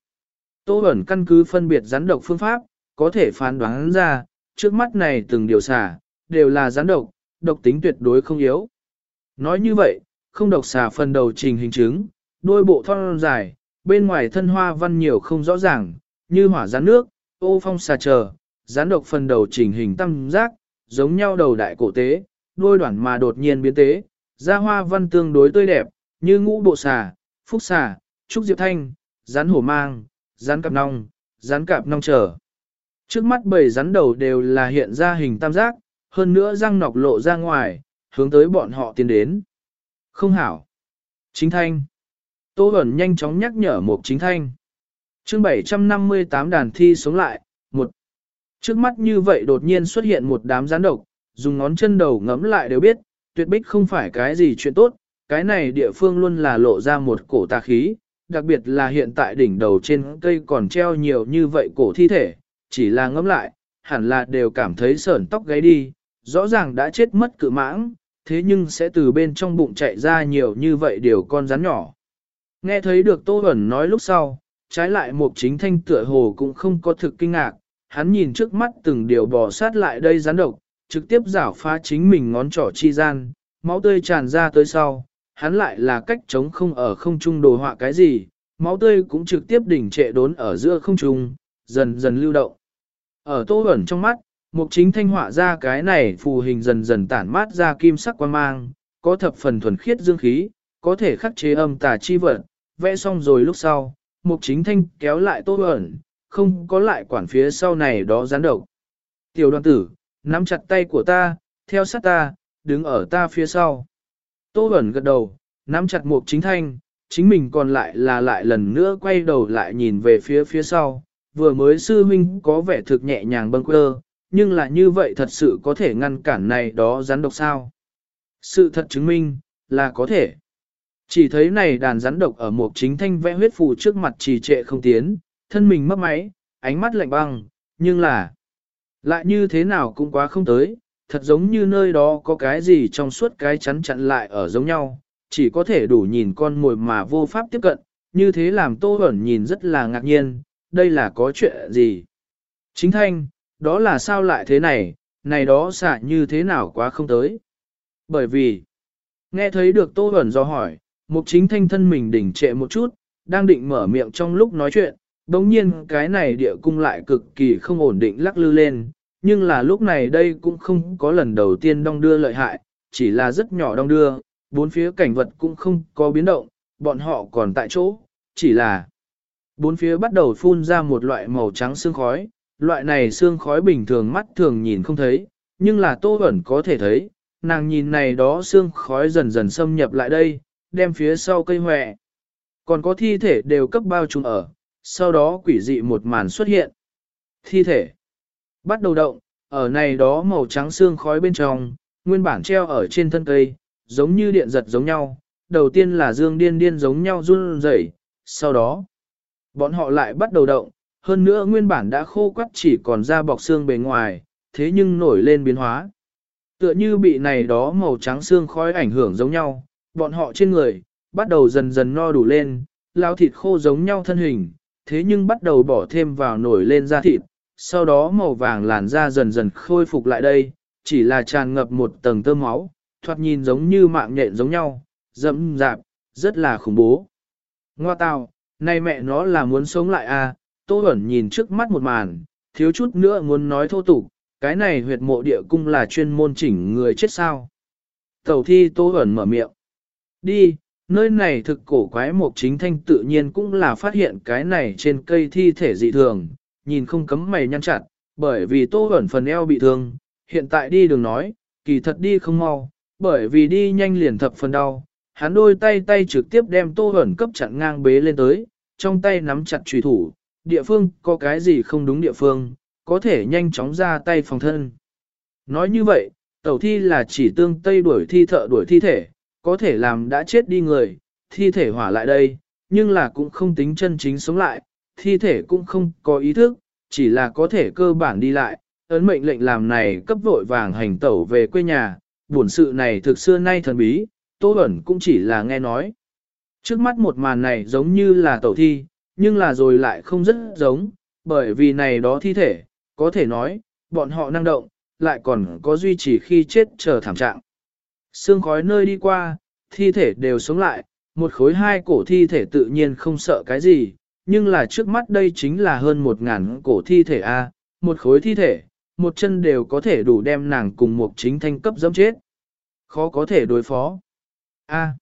Tô Bẩn căn cứ phân biệt rắn độc phương pháp, có thể phán đoán ra, trước mắt này từng điều xả, đều là rắn độc, độc tính tuyệt đối không yếu. Nói như vậy, không độc xả phần đầu trình hình chứng, đôi bộ thon dài, bên ngoài thân hoa văn nhiều không rõ ràng, như hỏa rắn nước, ô phong xà chờ, rắn độc phần đầu chỉnh hình tam giác, giống nhau đầu đại cổ tế, đôi đoạn mà đột nhiên biến tế, ra hoa văn tương đối tươi đẹp, như ngũ bộ xà, phúc xà, trúc diệp thanh, rắn hổ mang, rắn cạp nong, rắn cạp nong trở. Trước mắt bảy rắn đầu đều là hiện ra hình tam giác, hơn nữa răng nọc lộ ra ngoài, hướng tới bọn họ tiến đến. Không hảo. Chính thanh. Tô Bẩn nhanh chóng nhắc nhở một chính thanh. chương 758 đàn thi sống lại, một. Trước mắt như vậy đột nhiên xuất hiện một đám rắn độc, dùng ngón chân đầu ngấm lại đều biết, tuyệt bích không phải cái gì chuyện tốt, cái này địa phương luôn là lộ ra một cổ tà khí, đặc biệt là hiện tại đỉnh đầu trên cây còn treo nhiều như vậy cổ thi thể, chỉ là ngấm lại, hẳn là đều cảm thấy sởn tóc gáy đi, rõ ràng đã chết mất cự mãng, thế nhưng sẽ từ bên trong bụng chạy ra nhiều như vậy điều con rắn nhỏ. Nghe thấy được Tô Bẩn nói lúc sau, trái lại một chính thanh tựa hồ cũng không có thực kinh ngạc, hắn nhìn trước mắt từng điều bò sát lại đây rắn độc, trực tiếp rảo phá chính mình ngón trỏ chi gian, máu tươi tràn ra tới sau, hắn lại là cách chống không ở không trung đồ họa cái gì, máu tươi cũng trực tiếp đỉnh trệ đốn ở giữa không trung, dần dần lưu động. Ở tô ẩn trong mắt, mục chính thanh họa ra cái này phù hình dần dần tản mát ra kim sắc quan mang, có thập phần thuần khiết dương khí, có thể khắc chế âm tà chi vật, vẽ xong rồi lúc sau, mục chính thanh kéo lại tô ẩn, không có lại quản phía sau này đó gián độc. Tiểu đoàn tử, nắm chặt tay của ta, theo sát ta, đứng ở ta phía sau. Tô ẩn gật đầu, nắm chặt mục chính thanh, chính mình còn lại là lại lần nữa quay đầu lại nhìn về phía phía sau, vừa mới sư huynh có vẻ thực nhẹ nhàng bâng quơ, nhưng là như vậy thật sự có thể ngăn cản này đó rắn độc sao. Sự thật chứng minh, là có thể. Chỉ thấy này đàn rắn độc ở một chính thanh vẽ huyết phù trước mặt trì trệ không tiến, thân mình mất máy, ánh mắt lạnh băng, nhưng là lại như thế nào cũng quá không tới, thật giống như nơi đó có cái gì trong suốt cái chắn chặn lại ở giống nhau, chỉ có thể đủ nhìn con mồi mà vô pháp tiếp cận, như thế làm Tô Bẩn nhìn rất là ngạc nhiên, đây là có chuyện gì? Chính thanh, đó là sao lại thế này, này đó xả như thế nào quá không tới? Bởi vì, nghe thấy được Tô Bẩn do hỏi, mục chính thanh thân mình đỉnh trệ một chút, đang định mở miệng trong lúc nói chuyện, đồng nhiên cái này địa cung lại cực kỳ không ổn định lắc lư lên, nhưng là lúc này đây cũng không có lần đầu tiên đong đưa lợi hại, chỉ là rất nhỏ đong đưa, bốn phía cảnh vật cũng không có biến động, bọn họ còn tại chỗ, chỉ là bốn phía bắt đầu phun ra một loại màu trắng xương khói, loại này xương khói bình thường mắt thường nhìn không thấy, nhưng là tô ẩn có thể thấy, nàng nhìn này đó xương khói dần dần xâm nhập lại đây, đem phía sau cây hòe. Còn có thi thể đều cấp bao trùm ở, sau đó quỷ dị một màn xuất hiện. Thi thể bắt đầu động, ở này đó màu trắng xương khói bên trong, nguyên bản treo ở trên thân cây, giống như điện giật giống nhau, đầu tiên là dương điên điên giống nhau run rẩy, sau đó, bọn họ lại bắt đầu động, hơn nữa nguyên bản đã khô quắt chỉ còn ra bọc xương bề ngoài, thế nhưng nổi lên biến hóa. Tựa như bị này đó màu trắng xương khói ảnh hưởng giống nhau, bọn họ trên người, bắt đầu dần dần no đủ lên, lao thịt khô giống nhau thân hình, thế nhưng bắt đầu bỏ thêm vào nổi lên da thịt, sau đó màu vàng làn da dần dần khôi phục lại đây, chỉ là tràn ngập một tầng tơ máu, thoạt nhìn giống như mạng nhện giống nhau, dẫm dạp, rất là khủng bố. Ngoa tào, nay mẹ nó là muốn sống lại à, Tô Bẩn nhìn trước mắt một màn, thiếu chút nữa muốn nói thô tục, cái này huyệt mộ địa cung là chuyên môn chỉnh người chết sao. Tẩu thi Tô Bẩn mở miệng. Đi, nơi này thực cổ quái mục chính thanh tự nhiên cũng là phát hiện cái này trên cây thi thể dị thường, nhìn không cấm mày nhăn chặt, bởi vì Tô ẩn phần eo bị thương, hiện tại đi đường nói, kỳ thật đi không mau, bởi vì đi nhanh liền thập phần đau, hắn đôi tay tay trực tiếp đem Tô ẩn cấp chặn ngang bế lên tới, trong tay nắm chặt trùy thủ, địa phương có cái gì không đúng địa phương, có thể nhanh chóng ra tay phòng thân. Nói như vậy, tẩu thi là chỉ tương tây đuổi thi thợ đuổi thi thể, có thể làm đã chết đi người, thi thể hỏa lại đây, nhưng là cũng không tính chân chính sống lại, thi thể cũng không có ý thức, chỉ là có thể cơ bản đi lại, ấn mệnh lệnh làm này cấp vội vàng hành tẩu về quê nhà, buồn sự này thực xưa nay thần bí, Tô Bẩn cũng chỉ là nghe nói. Trước mắt một màn này giống như là tẩu thi, nhưng là rồi lại không rất giống, bởi vì này đó thi thể, có thể nói, bọn họ năng động, lại còn có duy trì khi chết chờ thảm trạng. Sương khói nơi đi qua, thi thể đều sống lại, một khối hai cổ thi thể tự nhiên không sợ cái gì, nhưng là trước mắt đây chính là hơn một ngàn cổ thi thể A, một khối thi thể, một chân đều có thể đủ đem nàng cùng một chính thanh cấp dẫm chết. Khó có thể đối phó. A.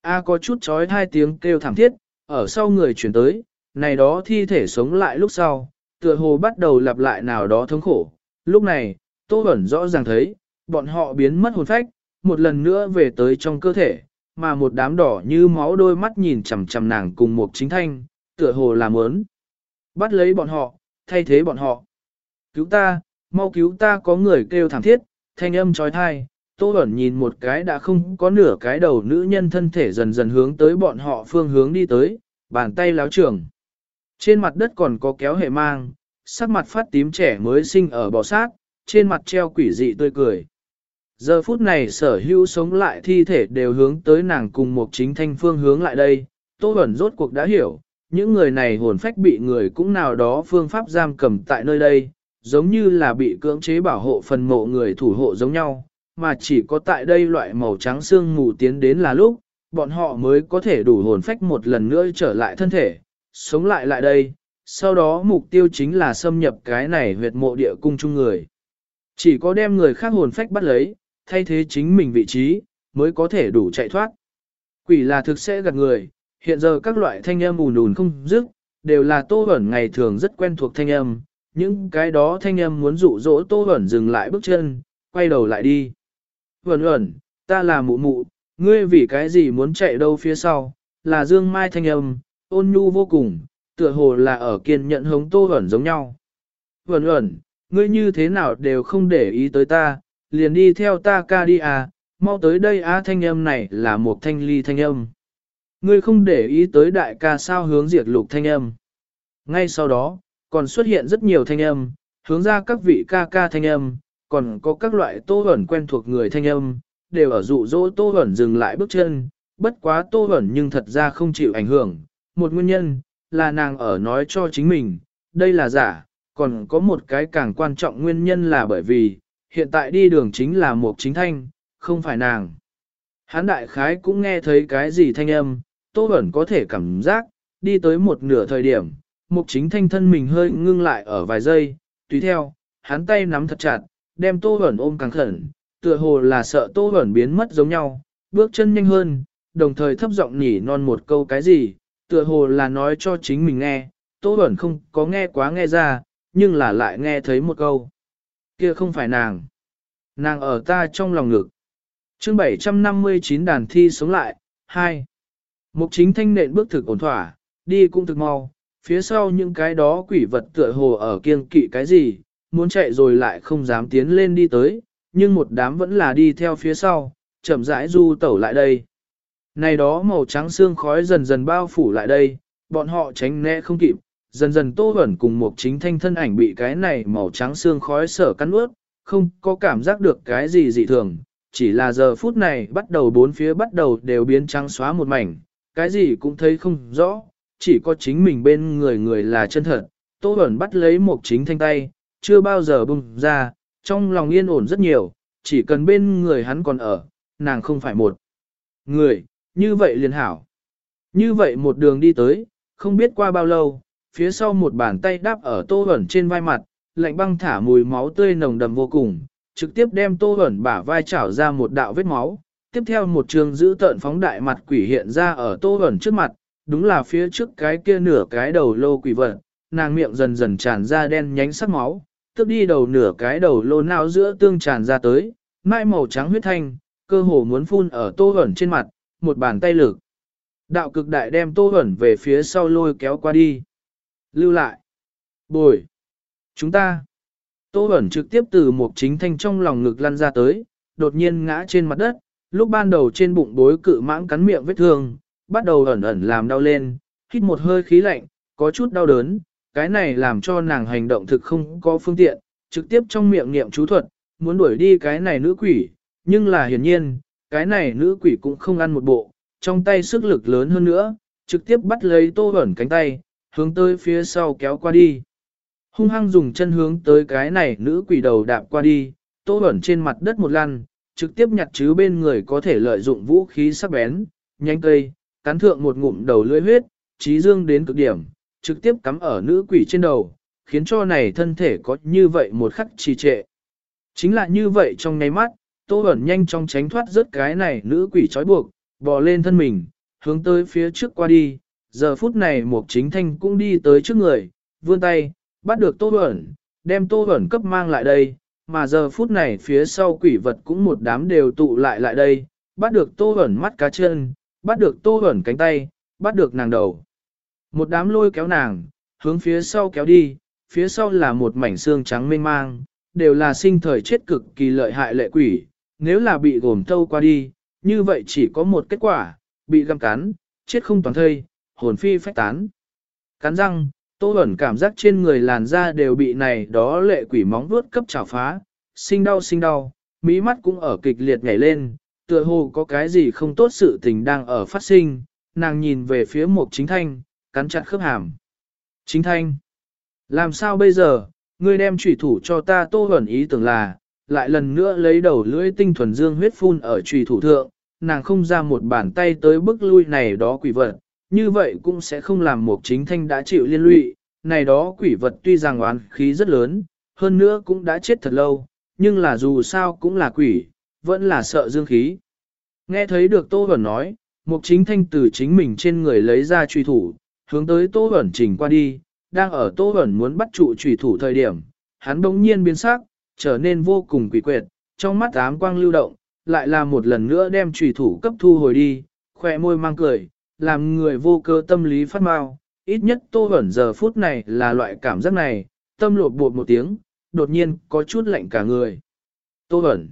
A có chút chói hai tiếng kêu thảm thiết, ở sau người chuyển tới, này đó thi thể sống lại lúc sau, tựa hồ bắt đầu lặp lại nào đó thống khổ. Lúc này, Tô Bẩn rõ ràng thấy, bọn họ biến mất hồn phách, một lần nữa về tới trong cơ thể, mà một đám đỏ như máu đôi mắt nhìn chằm chằm nàng cùng một chính thanh, tựa hồ làm ớn. Bắt lấy bọn họ, thay thế bọn họ. Cứu ta, mau cứu ta có người kêu thảm thiết, thanh âm trói thai. Tô Bẩn nhìn một cái đã không có nửa cái đầu nữ nhân thân thể dần dần hướng tới bọn họ phương hướng đi tới, bàn tay láo trưởng Trên mặt đất còn có kéo hệ mang, sắc mặt phát tím trẻ mới sinh ở bò sát, trên mặt treo quỷ dị tươi cười. Giờ phút này sở hữu sống lại thi thể đều hướng tới nàng cùng một chính thanh phương hướng lại đây, Tô Bẩn rốt cuộc đã hiểu, những người này hồn phách bị người cũng nào đó phương pháp giam cầm tại nơi đây, giống như là bị cưỡng chế bảo hộ phần mộ người thủ hộ giống nhau, mà chỉ có tại đây loại màu trắng xương mù tiến đến là lúc, bọn họ mới có thể đủ hồn phách một lần nữa trở lại thân thể, sống lại lại đây, sau đó mục tiêu chính là xâm nhập cái này huyệt mộ địa cung chung người. Chỉ có đem người khác hồn phách bắt lấy, thay thế chính mình vị trí, mới có thể đủ chạy thoát. Quỷ là thực sẽ gạt người, hiện giờ các loại thanh âm ùn ùn không dứt, đều là tô ẩn ngày thường rất quen thuộc thanh âm, những cái đó thanh âm muốn dụ dỗ tô ẩn dừng lại bước chân, quay đầu lại đi. Vẩn ẩn, ta là mụ mụ, ngươi vì cái gì muốn chạy đâu phía sau, là dương mai thanh âm, ôn nhu vô cùng, tựa hồ là ở kiên nhận hống tô ẩn giống nhau. Vẩn ẩn, ngươi như thế nào đều không để ý tới ta, liền đi theo ta ca đi à, mau tới đây á thanh âm này là một thanh ly thanh âm. Ngươi không để ý tới đại ca sao hướng diệt lục thanh âm. Ngay sau đó, còn xuất hiện rất nhiều thanh âm, hướng ra các vị ca ca thanh âm, còn có các loại tô ẩn quen thuộc người thanh âm, đều ở dụ dỗ tô ẩn dừng lại bước chân, bất quá tô ẩn nhưng thật ra không chịu ảnh hưởng. Một nguyên nhân, là nàng ở nói cho chính mình, đây là giả, còn có một cái càng quan trọng nguyên nhân là bởi vì, hiện tại đi đường chính là một chính thanh, không phải nàng. Hán đại khái cũng nghe thấy cái gì thanh âm, Tô Bẩn có thể cảm giác, đi tới một nửa thời điểm, mục chính thanh thân mình hơi ngưng lại ở vài giây, tùy theo, hắn tay nắm thật chặt, đem Tô Bẩn ôm càng khẩn, tựa hồ là sợ Tô Bẩn biến mất giống nhau, bước chân nhanh hơn, đồng thời thấp giọng nhỉ non một câu cái gì, tựa hồ là nói cho chính mình nghe, Tô Bẩn không có nghe quá nghe ra, nhưng là lại nghe thấy một câu. Kia không phải nàng. Nàng ở ta trong lòng ngực. chương 759 đàn thi sống lại, 2. Mục chính thanh nện bước thực ổn thỏa, đi cũng thực mau, phía sau những cái đó quỷ vật tựa hồ ở kiên kỵ cái gì, muốn chạy rồi lại không dám tiến lên đi tới, nhưng một đám vẫn là đi theo phía sau, chậm rãi du tẩu lại đây. Này đó màu trắng xương khói dần dần bao phủ lại đây, bọn họ tránh né không kịp, dần dần tô hẩn cùng một chính thanh thân ảnh bị cái này màu trắng xương khói sở cắn ướt, không có cảm giác được cái gì dị thường, chỉ là giờ phút này bắt đầu bốn phía bắt đầu đều biến trắng xóa một mảnh, cái gì cũng thấy không rõ, chỉ có chính mình bên người người là chân thật. Tô Bẩn bắt lấy một chính thanh tay, chưa bao giờ bung ra, trong lòng yên ổn rất nhiều, chỉ cần bên người hắn còn ở, nàng không phải một người, như vậy liền hảo. Như vậy một đường đi tới, không biết qua bao lâu, phía sau một bàn tay đáp ở tô ẩn trên vai mặt, lạnh băng thả mùi máu tươi nồng đầm vô cùng, trực tiếp đem tô ẩn bả vai chảo ra một đạo vết máu. Tiếp theo một trường giữ tợn phóng đại mặt quỷ hiện ra ở tô ẩn trước mặt, đúng là phía trước cái kia nửa cái đầu lô quỷ vật, nàng miệng dần dần tràn ra đen nhánh sắc máu, tức đi đầu nửa cái đầu lô não giữa tương tràn ra tới, mai màu trắng huyết thanh, cơ hồ muốn phun ở tô ẩn trên mặt, một bàn tay lực. Đạo cực đại đem tô ẩn về phía sau lôi kéo qua đi. Lưu lại. Bồi. Chúng ta. Tô ẩn trực tiếp từ một chính thanh trong lòng ngực lăn ra tới, đột nhiên ngã trên mặt đất, lúc ban đầu trên bụng bối cự mãng cắn miệng vết thương, bắt đầu ẩn ẩn làm đau lên, hít một hơi khí lạnh, có chút đau đớn, cái này làm cho nàng hành động thực không có phương tiện, trực tiếp trong miệng niệm chú thuật, muốn đuổi đi cái này nữ quỷ, nhưng là hiển nhiên, cái này nữ quỷ cũng không ăn một bộ, trong tay sức lực lớn hơn nữa, trực tiếp bắt lấy tô ẩn cánh tay, hướng tới phía sau kéo qua đi. Hung hăng dùng chân hướng tới cái này nữ quỷ đầu đạp qua đi, tô ẩn trên mặt đất một lăn, trực tiếp nhặt chứ bên người có thể lợi dụng vũ khí sắc bén, nhanh cây, cắn thượng một ngụm đầu lưỡi huyết, trí dương đến cực điểm, trực tiếp cắm ở nữ quỷ trên đầu, khiến cho này thân thể có như vậy một khắc trì trệ. Chính là như vậy trong nháy mắt, Tô Bẩn nhanh chóng tránh thoát rớt cái này nữ quỷ trói buộc, bò lên thân mình, hướng tới phía trước qua đi. Giờ phút này một chính thanh cũng đi tới trước người, vươn tay, bắt được Tô Bẩn, đem Tô Bẩn cấp mang lại đây, mà giờ phút này phía sau quỷ vật cũng một đám đều tụ lại lại đây, bắt được Tô Bẩn mắt cá chân, bắt được Tô Bẩn cánh tay, bắt được nàng đầu. Một đám lôi kéo nàng, hướng phía sau kéo đi, phía sau là một mảnh xương trắng mênh mang, đều là sinh thời chết cực kỳ lợi hại lệ quỷ, nếu là bị gồm thâu qua đi, như vậy chỉ có một kết quả, bị găm cắn, chết không toàn thây, hồn phi phách tán. Cắn răng, tô Bẩn cảm giác trên người làn da đều bị này đó lệ quỷ móng vuốt cấp trào phá, sinh đau sinh đau, mí mắt cũng ở kịch liệt nhảy lên, tựa hồ có cái gì không tốt sự tình đang ở phát sinh, nàng nhìn về phía một chính thanh, cắn chặt khớp hàm. Chính thanh, làm sao bây giờ, ngươi đem trùy thủ cho ta tô Bẩn ý tưởng là, lại lần nữa lấy đầu lưỡi tinh thuần dương huyết phun ở trùy thủ thượng, nàng không ra một bàn tay tới bức lui này đó quỷ vật, như vậy cũng sẽ không làm một chính thanh đã chịu liên lụy, này đó quỷ vật tuy rằng oán khí rất lớn, hơn nữa cũng đã chết thật lâu, nhưng là dù sao cũng là quỷ, vẫn là sợ dương khí. Nghe thấy được Tô Bẩn nói, Mục Chính Thanh từ chính mình trên người lấy ra truy thủ, hướng tới Tô Bẩn trình qua đi, đang ở Tô Bẩn muốn bắt trụ truy thủ thời điểm, hắn bỗng nhiên biến sắc, trở nên vô cùng quỷ quyệt, trong mắt ám quang lưu động, lại là một lần nữa đem truy thủ cấp thu hồi đi, khỏe môi mang cười, làm người vô cơ tâm lý phát mau. Ít nhất tô ẩn giờ phút này là loại cảm giác này, tâm lột bột một tiếng, đột nhiên có chút lạnh cả người. Tô ẩn,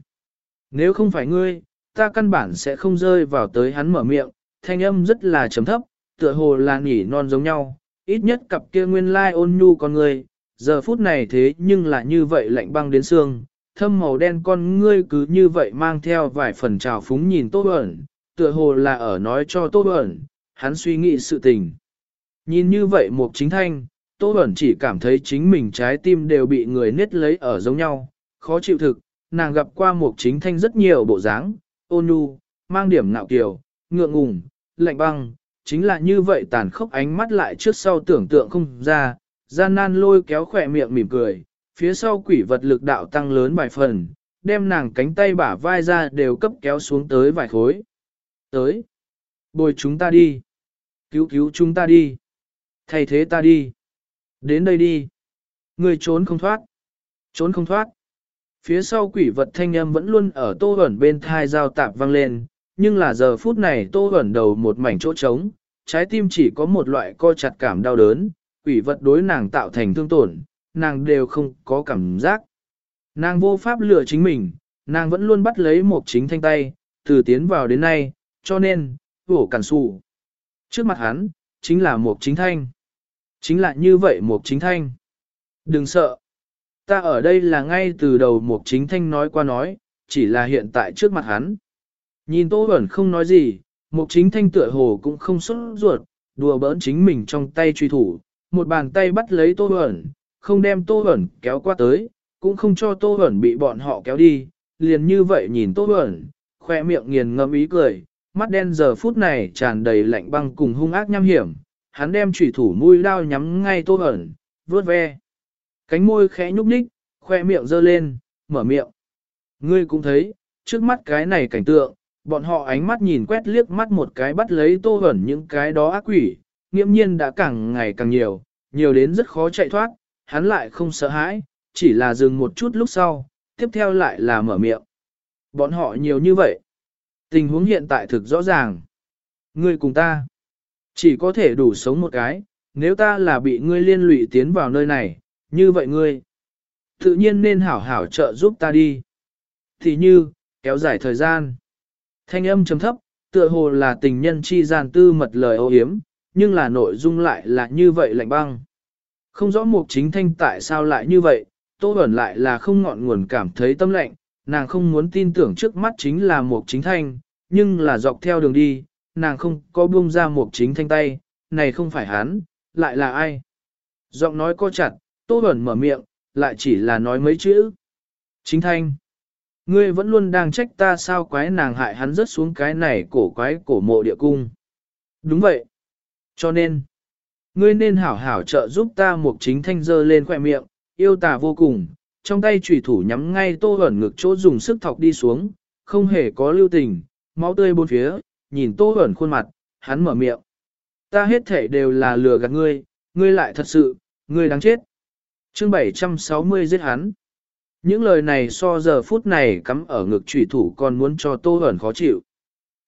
nếu không phải ngươi, ta căn bản sẽ không rơi vào tới hắn mở miệng, thanh âm rất là trầm thấp, tựa hồ là nỉ non giống nhau, ít nhất cặp kia nguyên lai ôn nhu con người, giờ phút này thế nhưng là như vậy lạnh băng đến xương, thâm màu đen con ngươi cứ như vậy mang theo vài phần trào phúng nhìn Tô Bẩn, tựa hồ là ở nói cho Tô Bẩn, hắn suy nghĩ sự tình. Nhìn như vậy một chính thanh, Tô Bẩn chỉ cảm thấy chính mình trái tim đều bị người nết lấy ở giống nhau, khó chịu thực, nàng gặp qua một chính thanh rất nhiều bộ dáng, ôn nhu, mang điểm nạo kiều, ngượng ngùng, lạnh băng, chính là như vậy tàn khốc ánh mắt lại trước sau tưởng tượng không ra, gian nan lôi kéo khỏe miệng mỉm cười, phía sau quỷ vật lực đạo tăng lớn vài phần, đem nàng cánh tay bả vai ra đều cấp kéo xuống tới vài khối. Tới. Bồi chúng ta đi. Cứu cứu chúng ta đi. Thay thế ta đi. Đến đây đi. Người trốn không thoát. Trốn không thoát. Phía sau quỷ vật thanh âm vẫn luôn ở tô ẩn bên thai giao tạp vang lên, nhưng là giờ phút này tô ẩn đầu một mảnh chỗ trống, trái tim chỉ có một loại co chặt cảm đau đớn, quỷ vật đối nàng tạo thành thương tổn, nàng đều không có cảm giác. Nàng vô pháp lừa chính mình, nàng vẫn luôn bắt lấy một chính thanh tay, từ tiến vào đến nay, cho nên, vổ cản sụ. Trước mặt hắn, chính là một chính thanh. Chính là như vậy một chính thanh. Đừng sợ. Ta ở đây là ngay từ đầu một chính thanh nói qua nói, chỉ là hiện tại trước mặt hắn. Nhìn Tô Bẩn không nói gì, một chính thanh tựa hồ cũng không xuất ruột, đùa bỡn chính mình trong tay truy thủ, một bàn tay bắt lấy Tô Bẩn, không đem Tô Bẩn kéo qua tới, cũng không cho Tô Bẩn bị bọn họ kéo đi, liền như vậy nhìn Tô Bẩn, khoe miệng nghiền ngẫm ý cười, mắt đen giờ phút này tràn đầy lạnh băng cùng hung ác nham hiểm, hắn đem chủy thủ mũi đao nhắm ngay tô ẩn, vướt ve. Cánh môi khẽ nhúc nhích, khoe miệng dơ lên, mở miệng. Ngươi cũng thấy, trước mắt cái này cảnh tượng, bọn họ ánh mắt nhìn quét liếc mắt một cái bắt lấy tô ẩn những cái đó ác quỷ, nghiễm nhiên đã càng ngày càng nhiều, nhiều đến rất khó chạy thoát, hắn lại không sợ hãi, chỉ là dừng một chút lúc sau, tiếp theo lại là mở miệng. Bọn họ nhiều như vậy. Tình huống hiện tại thực rõ ràng. Ngươi cùng ta, chỉ có thể đủ sống một cái, nếu ta là bị ngươi liên lụy tiến vào nơi này, như vậy ngươi, tự nhiên nên hảo hảo trợ giúp ta đi. Thì như, kéo dài thời gian. Thanh âm trầm thấp, tựa hồ là tình nhân chi gian tư mật lời ô hiếm, nhưng là nội dung lại là như vậy lạnh băng. Không rõ mục chính thanh tại sao lại như vậy, tô ẩn lại là không ngọn nguồn cảm thấy tâm lạnh, nàng không muốn tin tưởng trước mắt chính là mục chính thanh, nhưng là dọc theo đường đi, nàng không có buông ra mục chính thanh tay, này không phải hắn, lại là ai. Giọng nói co chặt, tô Bẩn mở miệng, lại chỉ là nói mấy chữ. Chính thanh. Ngươi vẫn luôn đang trách ta sao quái nàng hại hắn rớt xuống cái này cổ quái cổ mộ địa cung. Đúng vậy. Cho nên, ngươi nên hảo hảo trợ giúp ta Mục chính thanh dơ lên khỏe miệng, yêu tà vô cùng, trong tay chủy thủ nhắm ngay tô ẩn ngực chỗ dùng sức thọc đi xuống, không hề có lưu tình, máu tươi bốn phía, nhìn tô ẩn khuôn mặt, hắn mở miệng. Ta hết thể đều là lừa gạt ngươi, ngươi lại thật sự, ngươi đáng chết. Chương 760 giết hắn. Những lời này so giờ phút này cắm ở ngực chủy thủ còn muốn cho tô ẩn khó chịu.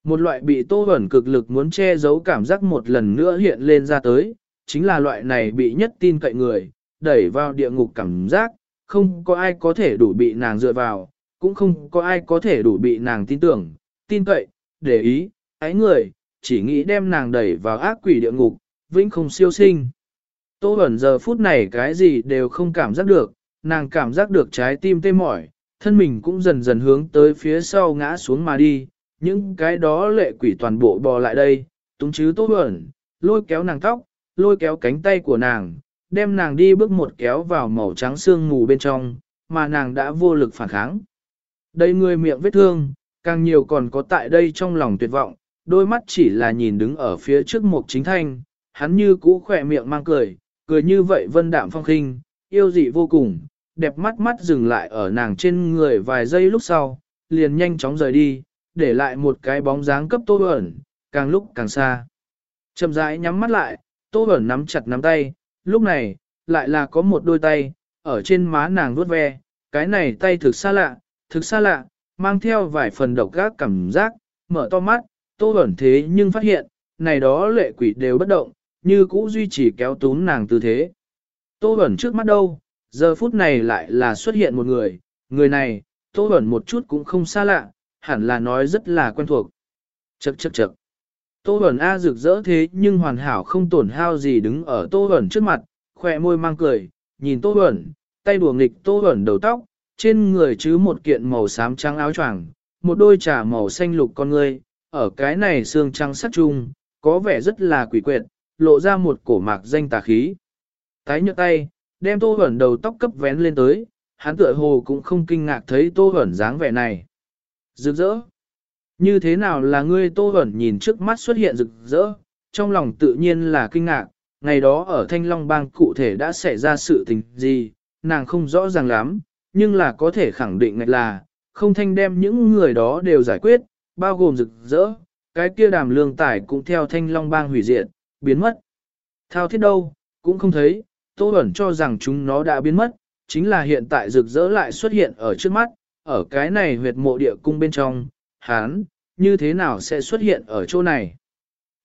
Một loại bị tô ẩn cực lực muốn che giấu cảm giác một lần nữa hiện lên ra tới, chính là loại này bị nhất tin cậy người, đẩy vào địa ngục cảm giác, không có ai có thể đủ bị nàng dựa vào, cũng không có ai có thể đủ bị nàng tin tưởng, tin cậy, để ý, ái người, chỉ nghĩ đem nàng đẩy vào ác quỷ địa ngục, vĩnh không siêu sinh. Tô ẩn giờ phút này cái gì đều không cảm giác được, nàng cảm giác được trái tim tê mỏi, thân mình cũng dần dần hướng tới phía sau ngã xuống mà đi, những cái đó lệ quỷ toàn bộ bò lại đây, túng chứ Tô ẩn, lôi kéo nàng tóc, lôi kéo cánh tay của nàng, đem nàng đi bước một kéo vào màu trắng xương ngủ bên trong, mà nàng đã vô lực phản kháng. Đây người miệng vết thương, càng nhiều còn có tại đây trong lòng tuyệt vọng, đôi mắt chỉ là nhìn đứng ở phía trước một chính thanh, hắn như cũ khỏe miệng mang cười, cười như vậy vân đạm phong khinh, yêu dị vô cùng, đẹp mắt mắt dừng lại ở nàng trên người vài giây lúc sau, liền nhanh chóng rời đi, để lại một cái bóng dáng cấp tô ẩn, càng lúc càng xa. Chậm rãi nhắm mắt lại, tô ẩn nắm chặt nắm tay, lúc này, lại là có một đôi tay, ở trên má nàng vuốt ve, cái này tay thực xa lạ, thực xa lạ, mang theo vài phần độc gác cảm giác, mở to mắt, tô ẩn thế nhưng phát hiện, này đó lệ quỷ đều bất động, như cũ duy trì kéo tún nàng tư thế. Tô ẩn trước mắt đâu, giờ phút này lại là xuất hiện một người, người này, tô ẩn một chút cũng không xa lạ, hẳn là nói rất là quen thuộc. Chậc chậc chậc. Tô Bẩn A rực rỡ thế nhưng hoàn hảo không tổn hao gì đứng ở tô Bẩn trước mặt, khỏe môi mang cười, nhìn tô Bẩn, tay đùa nghịch tô Bẩn đầu tóc, trên người chứ một kiện màu xám trắng áo choàng, một đôi trà màu xanh lục con ngươi, ở cái này xương trắng sắc chung, có vẻ rất là quỷ quyệt, lộ ra một cổ mạc danh tà khí. Tái nhợt tay, đem tô Bẩn đầu tóc cấp vén lên tới, hắn tựa hồ cũng không kinh ngạc thấy tô Bẩn dáng vẻ này. Rực rỡ. Như thế nào là ngươi tô ẩn nhìn trước mắt xuất hiện rực rỡ, trong lòng tự nhiên là kinh ngạc, ngày đó ở Thanh Long Bang cụ thể đã xảy ra sự tình gì, nàng không rõ ràng lắm, nhưng là có thể khẳng định là, không thanh đem những người đó đều giải quyết, bao gồm rực rỡ, cái kia đàm lương tải cũng theo Thanh Long Bang hủy diệt, biến mất. Thao thiết đâu, cũng không thấy, Tô Bẩn cho rằng chúng nó đã biến mất, chính là hiện tại rực rỡ lại xuất hiện ở trước mắt, ở cái này huyệt mộ địa cung bên trong, hán, như thế nào sẽ xuất hiện ở chỗ này?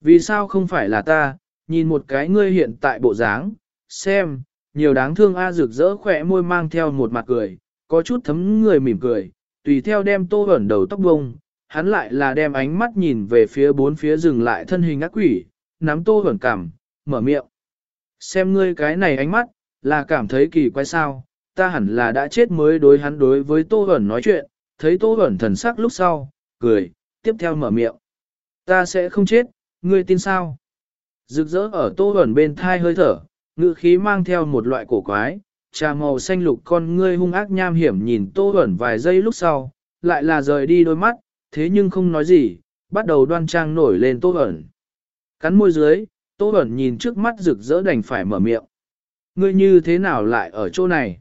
Vì sao không phải là ta, nhìn một cái ngươi hiện tại bộ dáng, xem, nhiều đáng thương A rực rỡ khỏe môi mang theo một mặt cười, có chút thấm người mỉm cười, tùy theo đem tô ẩn đầu tóc bông, hắn lại là đem ánh mắt nhìn về phía bốn phía dừng lại thân hình ác quỷ, nắm tô ẩn cảm, mở miệng. Xem ngươi cái này ánh mắt, là cảm thấy kỳ quái sao, ta hẳn là đã chết mới đối hắn đối với Tô ẩn nói chuyện, thấy Tô ẩn thần sắc lúc sau, cười, tiếp theo mở miệng. Ta sẽ không chết, ngươi tin sao? Rực rỡ ở Tô Hẩn bên thai hơi thở, ngữ khí mang theo một loại cổ quái, trà màu xanh lục con ngươi hung ác nham hiểm nhìn Tô Hẩn vài giây lúc sau, lại là rời đi đôi mắt, thế nhưng không nói gì, bắt đầu đoan trang nổi lên Tô Hẩn. Cắn môi dưới, Tô ẩn nhìn trước mắt rực rỡ đành phải mở miệng. Ngươi như thế nào lại ở chỗ này?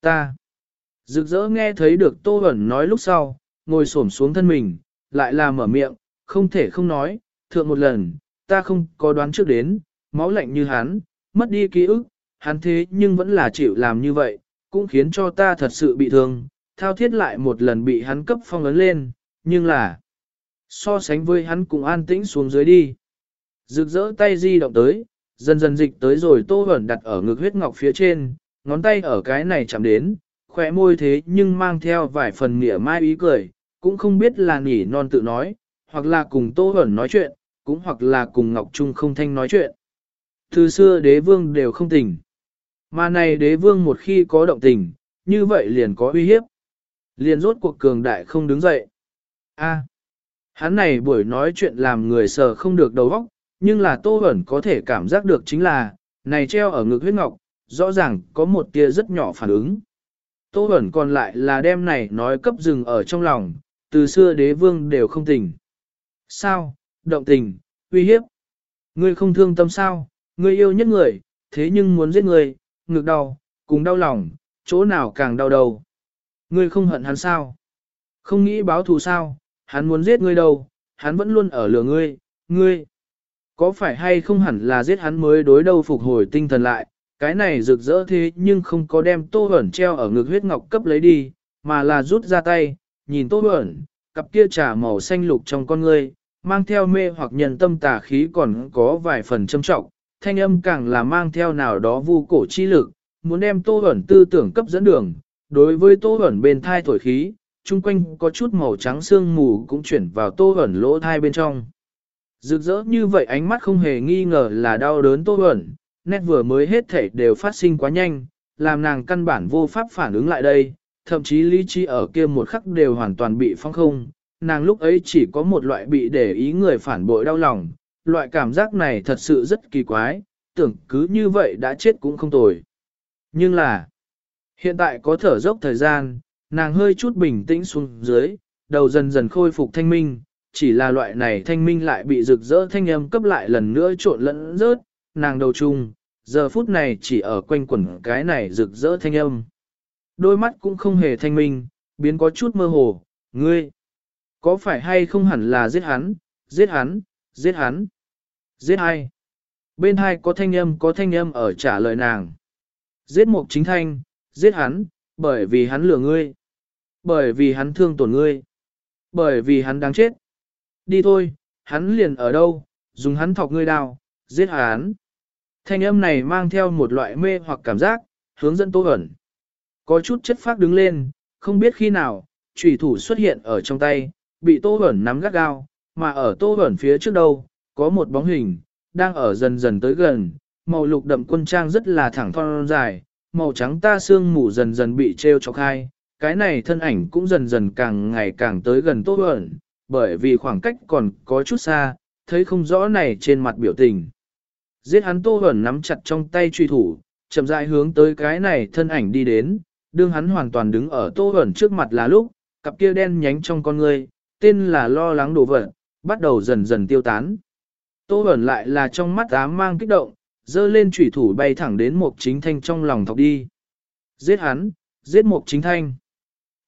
Ta. Rực rỡ nghe thấy được Tô ẩn nói lúc sau, ngồi xổm xuống thân mình, lại là mở miệng, không thể không nói, thượng một lần, ta không có đoán trước đến, máu lạnh như hắn, mất đi ký ức, hắn thế nhưng vẫn là chịu làm như vậy, cũng khiến cho ta thật sự bị thương, thao thiết lại một lần bị hắn cấp phong ấn lên, nhưng là, so sánh với hắn cũng an tĩnh xuống dưới đi. Rực rỡ tay di động tới, dần dần dịch tới rồi tô ẩn đặt ở ngực huyết ngọc phía trên, ngón tay ở cái này chạm đến, khỏe môi thế nhưng mang theo vài phần nghĩa mai ý cười, cũng không biết là nỉ non tự nói, hoặc là cùng tô hẩn nói chuyện, cũng hoặc là cùng Ngọc Trung không thanh nói chuyện. Từ xưa đế vương đều không tình. Mà này đế vương một khi có động tình, như vậy liền có uy hiếp. Liền rốt cuộc cường đại không đứng dậy. A, hắn này buổi nói chuyện làm người sờ không được đầu óc, nhưng là Tô hẩn có thể cảm giác được chính là, này treo ở ngực huyết ngọc, rõ ràng có một tia rất nhỏ phản ứng. Tô Bẩn còn lại là đem này nói cấp rừng ở trong lòng, từ xưa đế vương đều không tình. Sao, động tình, uy hiếp. Ngươi không thương tâm sao, ngươi yêu nhất người, thế nhưng muốn giết người, ngực đau, cùng đau lòng, chỗ nào càng đau đầu. Ngươi không hận hắn sao? Không nghĩ báo thù sao? Hắn muốn giết ngươi đâu, hắn vẫn luôn ở lửa ngươi, ngươi. Có phải hay không hẳn là giết hắn mới đối đầu phục hồi tinh thần lại, cái này rực rỡ thế nhưng không có đem tô hẩn treo ở ngực huyết ngọc cấp lấy đi, mà là rút ra tay, nhìn tô ẩn, cặp kia trà màu xanh lục trong con ngươi, mang theo mê hoặc nhân tâm tà khí còn có vài phần châm trọng, thanh âm càng là mang theo nào đó vu cổ chi lực, muốn đem tô ẩn tư tưởng cấp dẫn đường, đối với tô ẩn bên thai thổi khí, chung quanh có chút màu trắng sương mù cũng chuyển vào tô ẩn lỗ thai bên trong. Rực rỡ như vậy ánh mắt không hề nghi ngờ là đau đớn tô ẩn, nét vừa mới hết thể đều phát sinh quá nhanh, làm nàng căn bản vô pháp phản ứng lại đây, thậm chí lý trí ở kia một khắc đều hoàn toàn bị phong không, nàng lúc ấy chỉ có một loại bị để ý người phản bội đau lòng, loại cảm giác này thật sự rất kỳ quái, tưởng cứ như vậy đã chết cũng không tồi. Nhưng là, hiện tại có thở dốc thời gian, nàng hơi chút bình tĩnh xuống dưới, đầu dần dần khôi phục thanh minh, chỉ là loại này thanh minh lại bị rực rỡ thanh âm cấp lại lần nữa trộn lẫn rớt, nàng đầu chung, giờ phút này chỉ ở quanh quẩn cái này rực rỡ thanh âm. Đôi mắt cũng không hề thanh minh, biến có chút mơ hồ, ngươi. Có phải hay không hẳn là giết hắn, giết hắn, giết hắn, giết ai? Bên hai có thanh âm có thanh âm ở trả lời nàng. Giết mục chính thanh, giết hắn, bởi vì hắn lừa ngươi. Bởi vì hắn thương tổn ngươi. Bởi vì hắn đáng chết. Đi thôi, hắn liền ở đâu, dùng hắn thọc ngươi đào, giết hắn. Thanh âm này mang theo một loại mê hoặc cảm giác, hướng dẫn tố ẩn. Có chút chất phát đứng lên, không biết khi nào, trùy thủ xuất hiện ở trong tay, bị Tô ẩn nắm gắt gao, mà ở Tô ẩn phía trước đâu, có một bóng hình, đang ở dần dần tới gần, màu lục đậm quân trang rất là thẳng thon dài, màu trắng ta xương mù dần dần bị treo chọc hai, cái này thân ảnh cũng dần dần càng ngày càng tới gần Tô ẩn, bởi vì khoảng cách còn có chút xa, thấy không rõ này trên mặt biểu tình. Giết hắn Tô ẩn nắm chặt trong tay truy thủ, chậm rãi hướng tới cái này thân ảnh đi đến, đương hắn hoàn toàn đứng ở Tô ẩn trước mặt là lúc, cặp kia đen nhánh trong con người, tên là lo lắng đổ vật, bắt đầu dần dần tiêu tán. Tô ẩn lại là trong mắt ám mang kích động, dơ lên chủy thủ bay thẳng đến Mục Chính Thanh trong lòng thọc đi. Giết hắn, giết Mục Chính Thanh.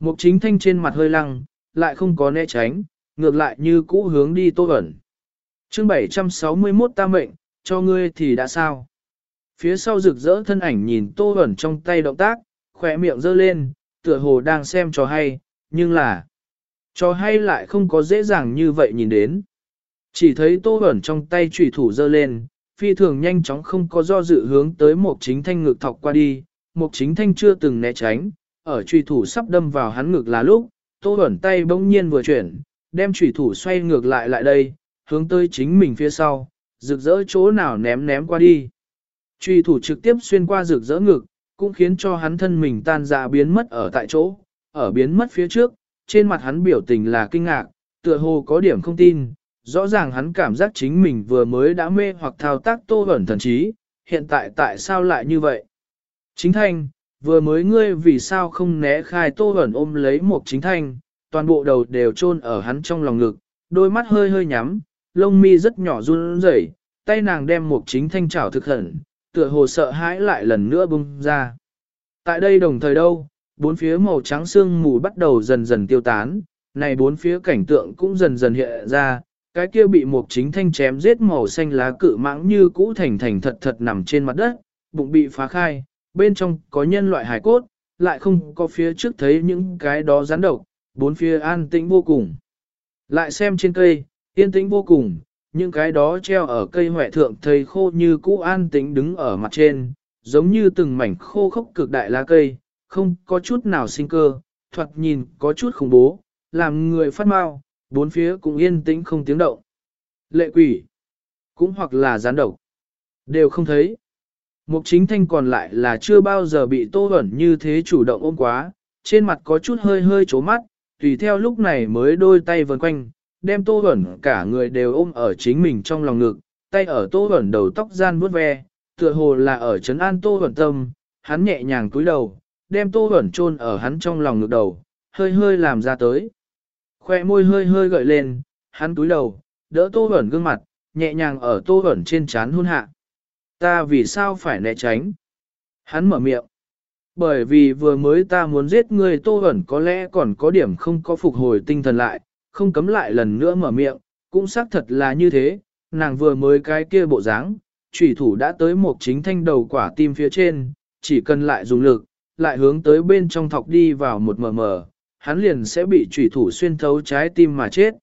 Mục Chính Thanh trên mặt hơi lăng, lại không có né tránh, ngược lại như cũ hướng đi Tô ẩn. Chương 761 ta mệnh, cho ngươi thì đã sao? Phía sau rực rỡ thân ảnh nhìn Tô ẩn trong tay động tác, khỏe miệng dơ lên, tựa hồ đang xem trò hay, nhưng là trò hay lại không có dễ dàng như vậy nhìn đến. Chỉ thấy tô ẩn trong tay trùy thủ dơ lên, phi thường nhanh chóng không có do dự hướng tới một chính thanh ngực thọc qua đi, một chính thanh chưa từng né tránh, ở trùy thủ sắp đâm vào hắn ngực là lúc, tô ẩn tay bỗng nhiên vừa chuyển, đem trùy thủ xoay ngược lại lại đây, hướng tới chính mình phía sau, rực rỡ chỗ nào ném ném qua đi. Trùy thủ trực tiếp xuyên qua rực rỡ ngực, cũng khiến cho hắn thân mình tan ra biến mất ở tại chỗ, ở biến mất phía trước, trên mặt hắn biểu tình là kinh ngạc, tựa hồ có điểm không tin, rõ ràng hắn cảm giác chính mình vừa mới đã mê hoặc thao tác tô ẩn thần trí, hiện tại tại sao lại như vậy? Chính thanh, vừa mới ngươi vì sao không né khai tô ẩn ôm lấy một chính thanh, toàn bộ đầu đều chôn ở hắn trong lòng ngực, đôi mắt hơi hơi nhắm, lông mi rất nhỏ run rẩy, tay nàng đem một chính thanh chảo thực hẩn, tựa hồ sợ hãi lại lần nữa bung ra. Tại đây đồng thời đâu, bốn phía màu trắng xương mù bắt đầu dần dần tiêu tán, này bốn phía cảnh tượng cũng dần dần hiện ra, cái kia bị một chính thanh chém giết màu xanh lá cự mãng như cũ thành thành thật thật nằm trên mặt đất, bụng bị phá khai, bên trong có nhân loại hải cốt, lại không có phía trước thấy những cái đó rắn độc, bốn phía an tĩnh vô cùng. Lại xem trên cây, yên tĩnh vô cùng, những cái đó treo ở cây hoại thượng thầy khô như cũ an tĩnh đứng ở mặt trên, giống như từng mảnh khô khốc cực đại lá cây, không có chút nào sinh cơ, thoạt nhìn có chút khủng bố, làm người phát mau, bốn phía cũng yên tĩnh không tiếng động. Lệ quỷ, cũng hoặc là gián độc, đều không thấy. Mục chính thanh còn lại là chưa bao giờ bị tô ẩn như thế chủ động ôm quá, trên mặt có chút hơi hơi trố mắt, tùy theo lúc này mới đôi tay vần quanh, đem tô ẩn cả người đều ôm ở chính mình trong lòng ngực, tay ở tô ẩn đầu tóc gian vuốt ve, tựa hồ là ở chấn an tô ẩn tâm, hắn nhẹ nhàng cúi đầu, đem tô ẩn chôn ở hắn trong lòng ngực đầu, hơi hơi làm ra tới. Khoe môi hơi hơi gợi lên, hắn cúi đầu, đỡ tô ẩn gương mặt, nhẹ nhàng ở tô ẩn trên trán hôn hạ. Ta vì sao phải né tránh? Hắn mở miệng. Bởi vì vừa mới ta muốn giết người tô ẩn có lẽ còn có điểm không có phục hồi tinh thần lại, không cấm lại lần nữa mở miệng, cũng xác thật là như thế, nàng vừa mới cái kia bộ dáng, chủy thủ đã tới một chính thanh đầu quả tim phía trên, chỉ cần lại dùng lực, lại hướng tới bên trong thọc đi vào một mờ mờ, hắn liền sẽ bị chủy thủ xuyên thấu trái tim mà chết.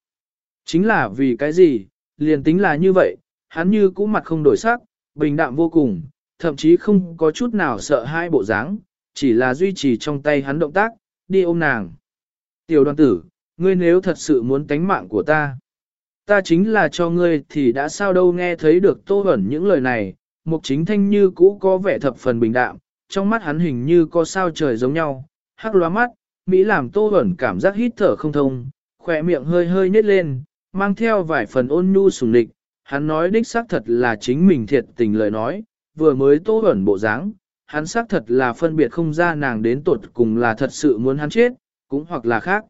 Chính là vì cái gì, liền tính là như vậy, hắn như cũ mặt không đổi sắc, bình đạm vô cùng, thậm chí không có chút nào sợ hai bộ dáng, chỉ là duy trì trong tay hắn động tác, đi ôm nàng. Tiểu đoàn tử, ngươi nếu thật sự muốn tánh mạng của ta, ta chính là cho ngươi thì đã sao đâu nghe thấy được tô ẩn những lời này, mục chính thanh như cũ có vẻ thập phần bình đạm, trong mắt hắn hình như có sao trời giống nhau, hắc loa mắt, Mỹ làm tô ẩn cảm giác hít thở không thông, khỏe miệng hơi hơi nhếch lên, mang theo vài phần ôn nhu sùng địch, hắn nói đích xác thật là chính mình thiệt tình lời nói, vừa mới tô ẩn bộ dáng, hắn xác thật là phân biệt không ra nàng đến tột cùng là thật sự muốn hắn chết, cũng hoặc là khác.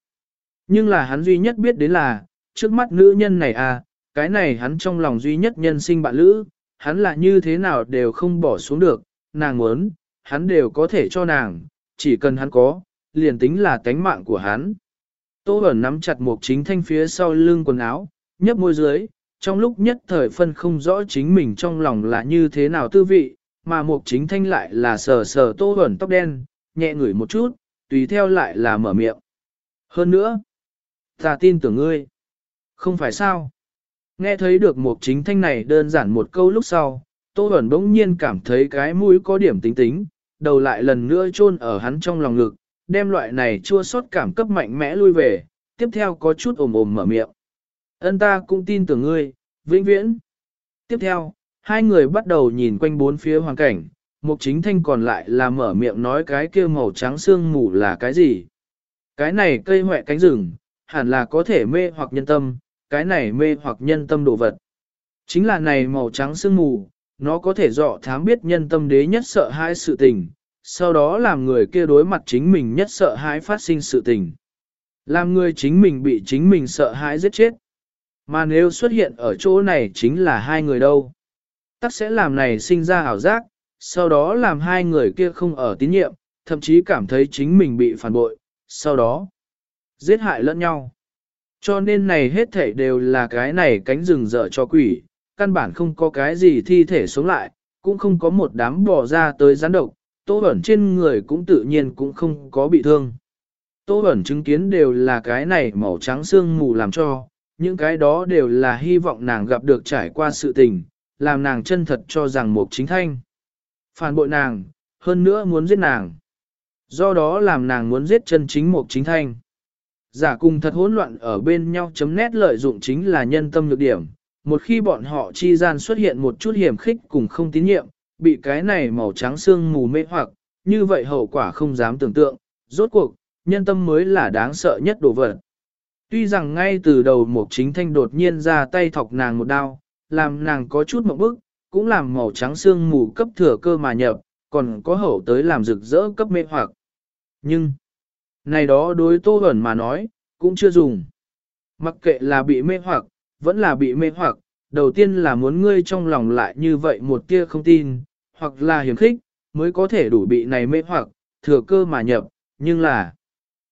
Nhưng là hắn duy nhất biết đến là, trước mắt nữ nhân này à, cái này hắn trong lòng duy nhất nhân sinh bạn lữ, hắn là như thế nào đều không bỏ xuống được, nàng muốn, hắn đều có thể cho nàng, chỉ cần hắn có, liền tính là tánh mạng của hắn. Tô ẩn nắm chặt một chính thanh phía sau lưng quần áo, nhấp môi dưới, trong lúc nhất thời phân không rõ chính mình trong lòng là như thế nào tư vị, mà một chính thanh lại là sờ sờ tô ẩn tóc đen, nhẹ ngửi một chút, tùy theo lại là mở miệng. Hơn nữa, ta tin tưởng ngươi. Không phải sao? Nghe thấy được một chính thanh này đơn giản một câu lúc sau, Tô ẩn bỗng nhiên cảm thấy cái mũi có điểm tính tính, đầu lại lần nữa chôn ở hắn trong lòng ngực, đem loại này chua xót cảm cấp mạnh mẽ lui về, tiếp theo có chút ồm ồm mở miệng. Ân ta cũng tin tưởng ngươi, vĩnh viễn. Tiếp theo, hai người bắt đầu nhìn quanh bốn phía hoàn cảnh, mục chính thanh còn lại là mở miệng nói cái kia màu trắng xương mù là cái gì. Cái này cây hoẹ cánh rừng, hẳn là có thể mê hoặc nhân tâm, cái này mê hoặc nhân tâm đồ vật. Chính là này màu trắng sương mù, nó có thể dọ thám biết nhân tâm đế nhất sợ hãi sự tình, sau đó làm người kia đối mặt chính mình nhất sợ hãi phát sinh sự tình. Làm người chính mình bị chính mình sợ hãi giết chết. Mà nếu xuất hiện ở chỗ này chính là hai người đâu. Tắc sẽ làm này sinh ra ảo giác, sau đó làm hai người kia không ở tín nhiệm, thậm chí cảm thấy chính mình bị phản bội, sau đó giết hại lẫn nhau. Cho nên này hết thảy đều là cái này cánh rừng dở cho quỷ, căn bản không có cái gì thi thể sống lại, cũng không có một đám bò ra tới gián độc, tô ẩn trên người cũng tự nhiên cũng không có bị thương. Tô ẩn chứng kiến đều là cái này màu trắng xương mù làm cho, những cái đó đều là hy vọng nàng gặp được trải qua sự tình, làm nàng chân thật cho rằng một chính thanh. Phản bội nàng, hơn nữa muốn giết nàng. Do đó làm nàng muốn giết chân chính một chính thanh. Giả cùng thật hỗn loạn ở bên nhau chấm nét lợi dụng chính là nhân tâm lược điểm. Một khi bọn họ chi gian xuất hiện một chút hiểm khích cùng không tín nhiệm, bị cái này màu trắng xương mù mê hoặc, như vậy hậu quả không dám tưởng tượng. Rốt cuộc, nhân tâm mới là đáng sợ nhất đồ vật. Tuy rằng ngay từ đầu một chính thanh đột nhiên ra tay thọc nàng một đao, làm nàng có chút một bức, cũng làm màu trắng xương mù cấp thừa cơ mà nhập, còn có hậu tới làm rực rỡ cấp mê hoặc. Nhưng, này đó đối tô ẩn mà nói, cũng chưa dùng. Mặc kệ là bị mê hoặc, vẫn là bị mê hoặc, đầu tiên là muốn ngươi trong lòng lại như vậy một tia không tin, hoặc là hiểm khích, mới có thể đủ bị này mê hoặc, thừa cơ mà nhập, nhưng là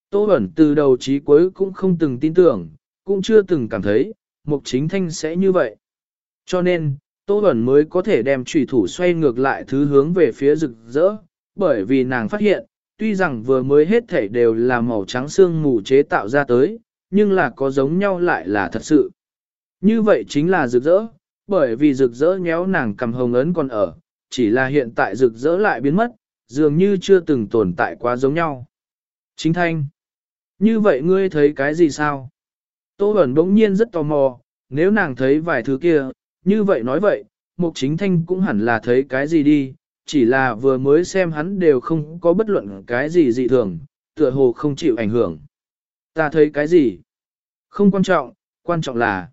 Tô Bẩn từ đầu chí cuối cũng không từng tin tưởng, cũng chưa từng cảm thấy, Mục Chính Thanh sẽ như vậy. Cho nên, Tô Bẩn mới có thể đem trùy thủ xoay ngược lại thứ hướng về phía rực rỡ, bởi vì nàng phát hiện, tuy rằng vừa mới hết thể đều là màu trắng xương mù chế tạo ra tới, nhưng là có giống nhau lại là thật sự. Như vậy chính là rực rỡ, bởi vì rực rỡ nhéo nàng cầm hồng ấn còn ở, chỉ là hiện tại rực rỡ lại biến mất, dường như chưa từng tồn tại quá giống nhau. Chính thanh. Như vậy ngươi thấy cái gì sao? Tô Bẩn bỗng nhiên rất tò mò, nếu nàng thấy vài thứ kia, như vậy nói vậy, Mục Chính Thanh cũng hẳn là thấy cái gì đi, chỉ là vừa mới xem hắn đều không có bất luận cái gì dị thường, tựa hồ không chịu ảnh hưởng. Ta thấy cái gì? Không quan trọng, quan trọng là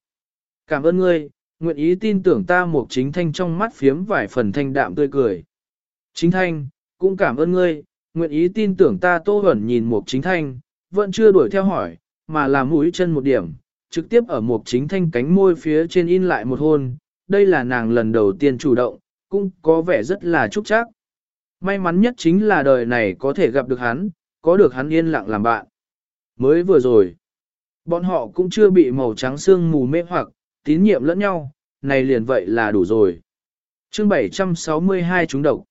Cảm ơn ngươi, nguyện ý tin tưởng ta Mục Chính Thanh trong mắt phiếm vài phần thanh đạm tươi cười. Chính Thanh, cũng cảm ơn ngươi, nguyện ý tin tưởng ta Tô ẩn nhìn Mục Chính Thanh, vẫn chưa đuổi theo hỏi, mà làm mũi chân một điểm, trực tiếp ở một chính thanh cánh môi phía trên in lại một hôn, đây là nàng lần đầu tiên chủ động, cũng có vẻ rất là chúc chắc. May mắn nhất chính là đời này có thể gặp được hắn, có được hắn yên lặng làm bạn. Mới vừa rồi, bọn họ cũng chưa bị màu trắng xương mù mê hoặc, tín nhiệm lẫn nhau, này liền vậy là đủ rồi. chương 762 chúng độc.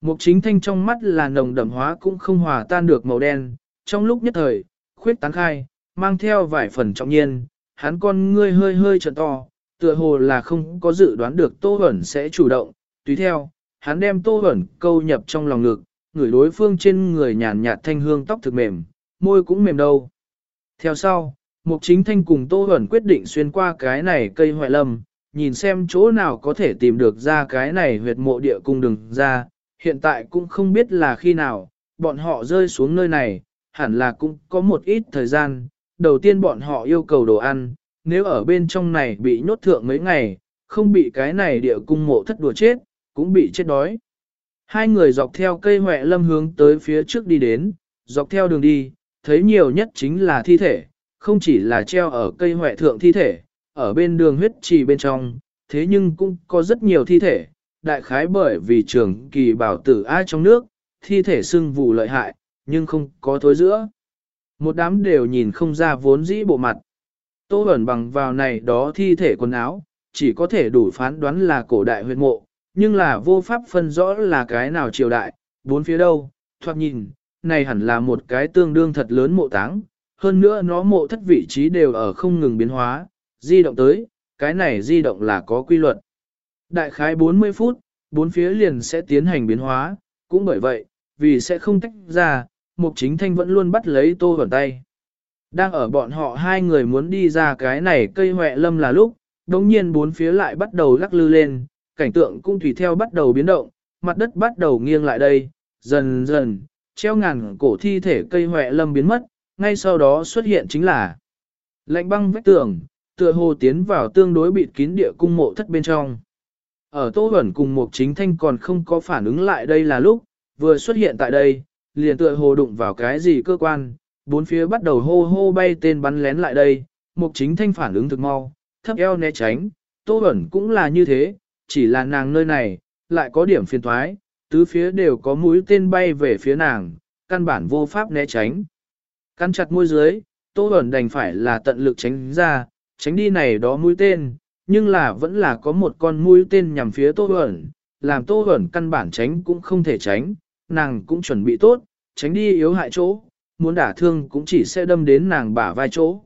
Mục chính thanh trong mắt là nồng đậm hóa cũng không hòa tan được màu đen, trong lúc nhất thời, khuyết tán khai, mang theo vài phần trọng nhiên, hắn con ngươi hơi hơi trợn to, tựa hồ là không có dự đoán được Tô ẩn sẽ chủ động, tùy theo, hắn đem Tô ẩn câu nhập trong lòng ngực, người đối phương trên người nhàn nhạt thanh hương tóc thực mềm, môi cũng mềm đâu. Theo sau, Mục Chính Thanh cùng Tô Huẩn quyết định xuyên qua cái này cây hoại lâm, nhìn xem chỗ nào có thể tìm được ra cái này huyệt mộ địa cung đường ra, hiện tại cũng không biết là khi nào, bọn họ rơi xuống nơi này, hẳn là cũng có một ít thời gian, đầu tiên bọn họ yêu cầu đồ ăn, nếu ở bên trong này bị nhốt thượng mấy ngày, không bị cái này địa cung mộ thất đùa chết, cũng bị chết đói. Hai người dọc theo cây huệ lâm hướng tới phía trước đi đến, dọc theo đường đi, thấy nhiều nhất chính là thi thể, không chỉ là treo ở cây huệ thượng thi thể, ở bên đường huyết trì bên trong, thế nhưng cũng có rất nhiều thi thể, đại khái bởi vì trường kỳ bảo tử ai trong nước, thi thể sưng vụ lợi hại, nhưng không có thối giữa. Một đám đều nhìn không ra vốn dĩ bộ mặt. Tô ẩn bằng vào này đó thi thể quần áo, chỉ có thể đủ phán đoán là cổ đại huyệt mộ, nhưng là vô pháp phân rõ là cái nào triều đại, bốn phía đâu, thoạt nhìn, này hẳn là một cái tương đương thật lớn mộ táng, hơn nữa nó mộ thất vị trí đều ở không ngừng biến hóa, di động tới, cái này di động là có quy luật. Đại khái 40 phút, bốn phía liền sẽ tiến hành biến hóa, cũng bởi vậy, vì sẽ không tách ra, Mục Chính Thanh vẫn luôn bắt lấy Tô Vẩn tay. Đang ở bọn họ hai người muốn đi ra cái này cây hoẹ lâm là lúc, đồng nhiên bốn phía lại bắt đầu lắc lư lên, cảnh tượng cũng tùy theo bắt đầu biến động, mặt đất bắt đầu nghiêng lại đây, dần dần, treo ngàn cổ thi thể cây hoẹ lâm biến mất, ngay sau đó xuất hiện chính là lạnh băng vách tường, tựa hồ tiến vào tương đối bịt kín địa cung mộ thất bên trong. Ở Tô Huẩn cùng Mục Chính Thanh còn không có phản ứng lại đây là lúc, vừa xuất hiện tại đây, liền tựa hồ đụng vào cái gì cơ quan, bốn phía bắt đầu hô hô bay tên bắn lén lại đây, mục chính thanh phản ứng thực mau, thấp eo né tránh, tô Huẩn cũng là như thế, chỉ là nàng nơi này, lại có điểm phiền thoái, tứ phía đều có mũi tên bay về phía nàng, căn bản vô pháp né tránh. Căn chặt môi dưới, tô ẩn đành phải là tận lực tránh ra, tránh đi này đó mũi tên, nhưng là vẫn là có một con mũi tên nhằm phía tô ẩn, làm tô ẩn căn bản tránh cũng không thể tránh, nàng cũng chuẩn bị tốt, tránh đi yếu hại chỗ, muốn đả thương cũng chỉ sẽ đâm đến nàng bả vai chỗ.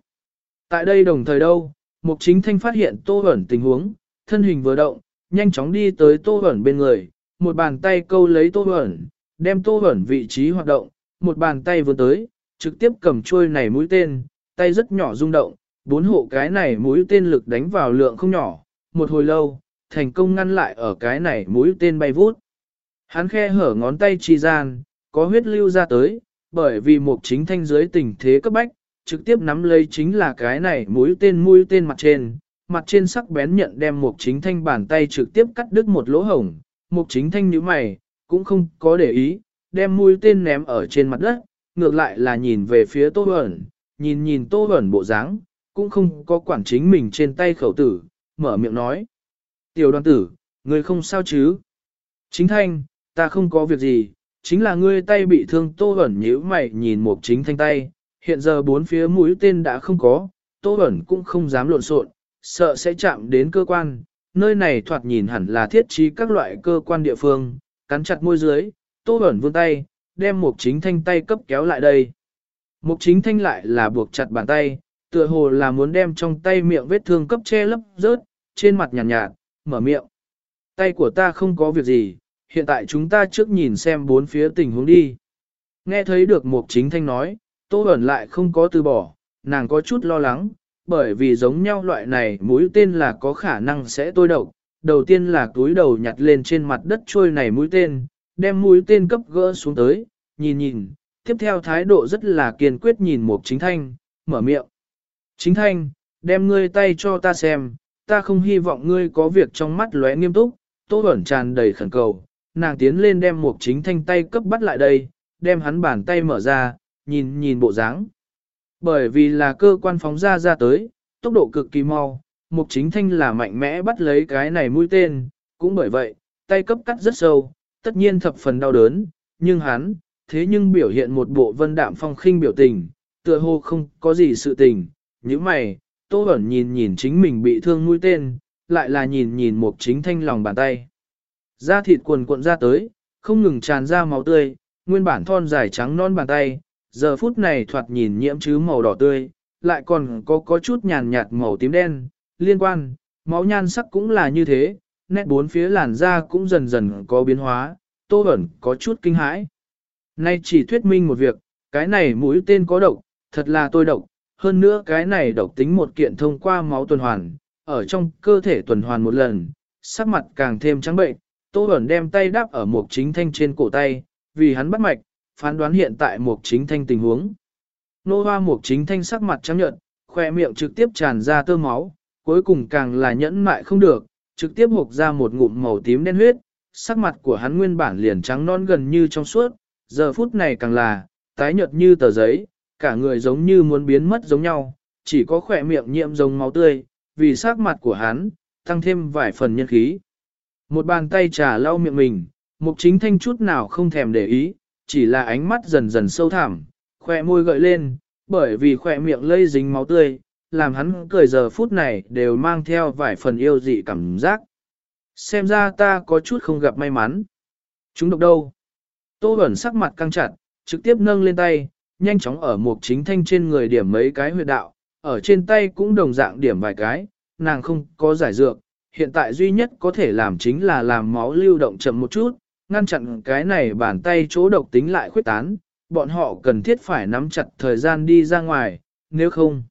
Tại đây đồng thời đâu, Mục Chính Thanh phát hiện Tô Huẩn tình huống, thân hình vừa động, nhanh chóng đi tới Tô Huẩn bên người, một bàn tay câu lấy Tô Huẩn, đem Tô Huẩn vị trí hoạt động, một bàn tay vừa tới, trực tiếp cầm trôi này mũi tên, tay rất nhỏ rung động, bốn hộ cái này mũi tên lực đánh vào lượng không nhỏ, một hồi lâu, thành công ngăn lại ở cái này mũi tên bay vút. Hắn khe hở ngón tay chi gian, có huyết lưu ra tới, bởi vì một chính thanh dưới tình thế cấp bách, trực tiếp nắm lấy chính là cái này mũi tên mũi tên mặt trên, mặt trên sắc bén nhận đem một chính thanh bàn tay trực tiếp cắt đứt một lỗ hổng, một chính thanh như mày, cũng không có để ý, đem mũi tên ném ở trên mặt đất, ngược lại là nhìn về phía tô ẩn, nhìn nhìn tô ẩn bộ dáng, cũng không có quản chính mình trên tay khẩu tử, mở miệng nói. Tiểu đoàn tử, ngươi không sao chứ? Chính thanh, ta không có việc gì, chính là ngươi tay bị thương tô ẩn nhíu mày nhìn một chính thanh tay, hiện giờ bốn phía mũi tên đã không có, tô ẩn cũng không dám lộn xộn, sợ sẽ chạm đến cơ quan, nơi này thoạt nhìn hẳn là thiết trí các loại cơ quan địa phương, cắn chặt môi dưới, tô ẩn vươn tay, đem mục chính thanh tay cấp kéo lại đây. Mục chính thanh lại là buộc chặt bàn tay, tựa hồ là muốn đem trong tay miệng vết thương cấp che lấp rớt, trên mặt nhàn nhạt, nhạt, mở miệng. Tay của ta không có việc gì, hiện tại chúng ta trước nhìn xem bốn phía tình huống đi. Nghe thấy được mục chính thanh nói, tô ẩn lại không có từ bỏ, nàng có chút lo lắng, bởi vì giống nhau loại này mũi tên là có khả năng sẽ tôi độc. Đầu tiên là túi đầu nhặt lên trên mặt đất trôi này mũi tên, đem mũi tên cấp gỡ xuống tới, nhìn nhìn, tiếp theo thái độ rất là kiên quyết nhìn một chính thanh, mở miệng. Chính thanh, đem ngươi tay cho ta xem, ta không hy vọng ngươi có việc trong mắt lóe nghiêm túc, tô ẩn tràn đầy khẩn cầu, nàng tiến lên đem một chính thanh tay cấp bắt lại đây, đem hắn bàn tay mở ra, nhìn nhìn bộ dáng. Bởi vì là cơ quan phóng ra ra tới, tốc độ cực kỳ mau, mục chính thanh là mạnh mẽ bắt lấy cái này mũi tên, cũng bởi vậy, tay cấp cắt rất sâu, tất nhiên thập phần đau đớn, nhưng hắn, thế nhưng biểu hiện một bộ vân đạm phong khinh biểu tình, tựa hồ không có gì sự tình, như mày, tô ẩn nhìn nhìn chính mình bị thương mũi tên, lại là nhìn nhìn mục chính thanh lòng bàn tay. Da thịt quần cuộn ra tới, không ngừng tràn ra máu tươi, nguyên bản thon dài trắng non bàn tay, giờ phút này thoạt nhìn nhiễm chứ màu đỏ tươi, lại còn có có chút nhàn nhạt màu tím đen, liên quan, máu nhan sắc cũng là như thế, nét bốn phía làn da cũng dần dần có biến hóa, tô ẩn có chút kinh hãi. Nay chỉ thuyết minh một việc, cái này mũi tên có độc, thật là tôi độc, hơn nữa cái này độc tính một kiện thông qua máu tuần hoàn, ở trong cơ thể tuần hoàn một lần, sắc mặt càng thêm trắng bệnh, Tô ẩn đem tay đáp ở một chính thanh trên cổ tay, vì hắn bắt mạch, phán đoán hiện tại Mục chính thanh tình huống. Nô hoa Mục chính thanh sắc mặt trắng nhợt, khoe miệng trực tiếp tràn ra tơ máu, cuối cùng càng là nhẫn mại không được, trực tiếp hộc ra một ngụm màu tím đen huyết, sắc mặt của hắn nguyên bản liền trắng non gần như trong suốt, giờ phút này càng là, tái nhợt như tờ giấy, cả người giống như muốn biến mất giống nhau, chỉ có khỏe miệng nhiễm giống máu tươi, vì sắc mặt của hắn, tăng thêm vài phần nhân khí. Một bàn tay trà lau miệng mình, mục chính thanh chút nào không thèm để ý, chỉ là ánh mắt dần dần sâu thẳm, khỏe môi gợi lên, bởi vì khỏe miệng lây dính máu tươi, làm hắn cười giờ phút này đều mang theo vài phần yêu dị cảm giác. Xem ra ta có chút không gặp may mắn. Chúng độc đâu? Tô Bẩn sắc mặt căng chặt, trực tiếp nâng lên tay, nhanh chóng ở một chính thanh trên người điểm mấy cái huyệt đạo, ở trên tay cũng đồng dạng điểm vài cái, nàng không có giải dược, hiện tại duy nhất có thể làm chính là làm máu lưu động chậm một chút, ngăn chặn cái này bàn tay chỗ độc tính lại khuyết tán, bọn họ cần thiết phải nắm chặt thời gian đi ra ngoài, nếu không,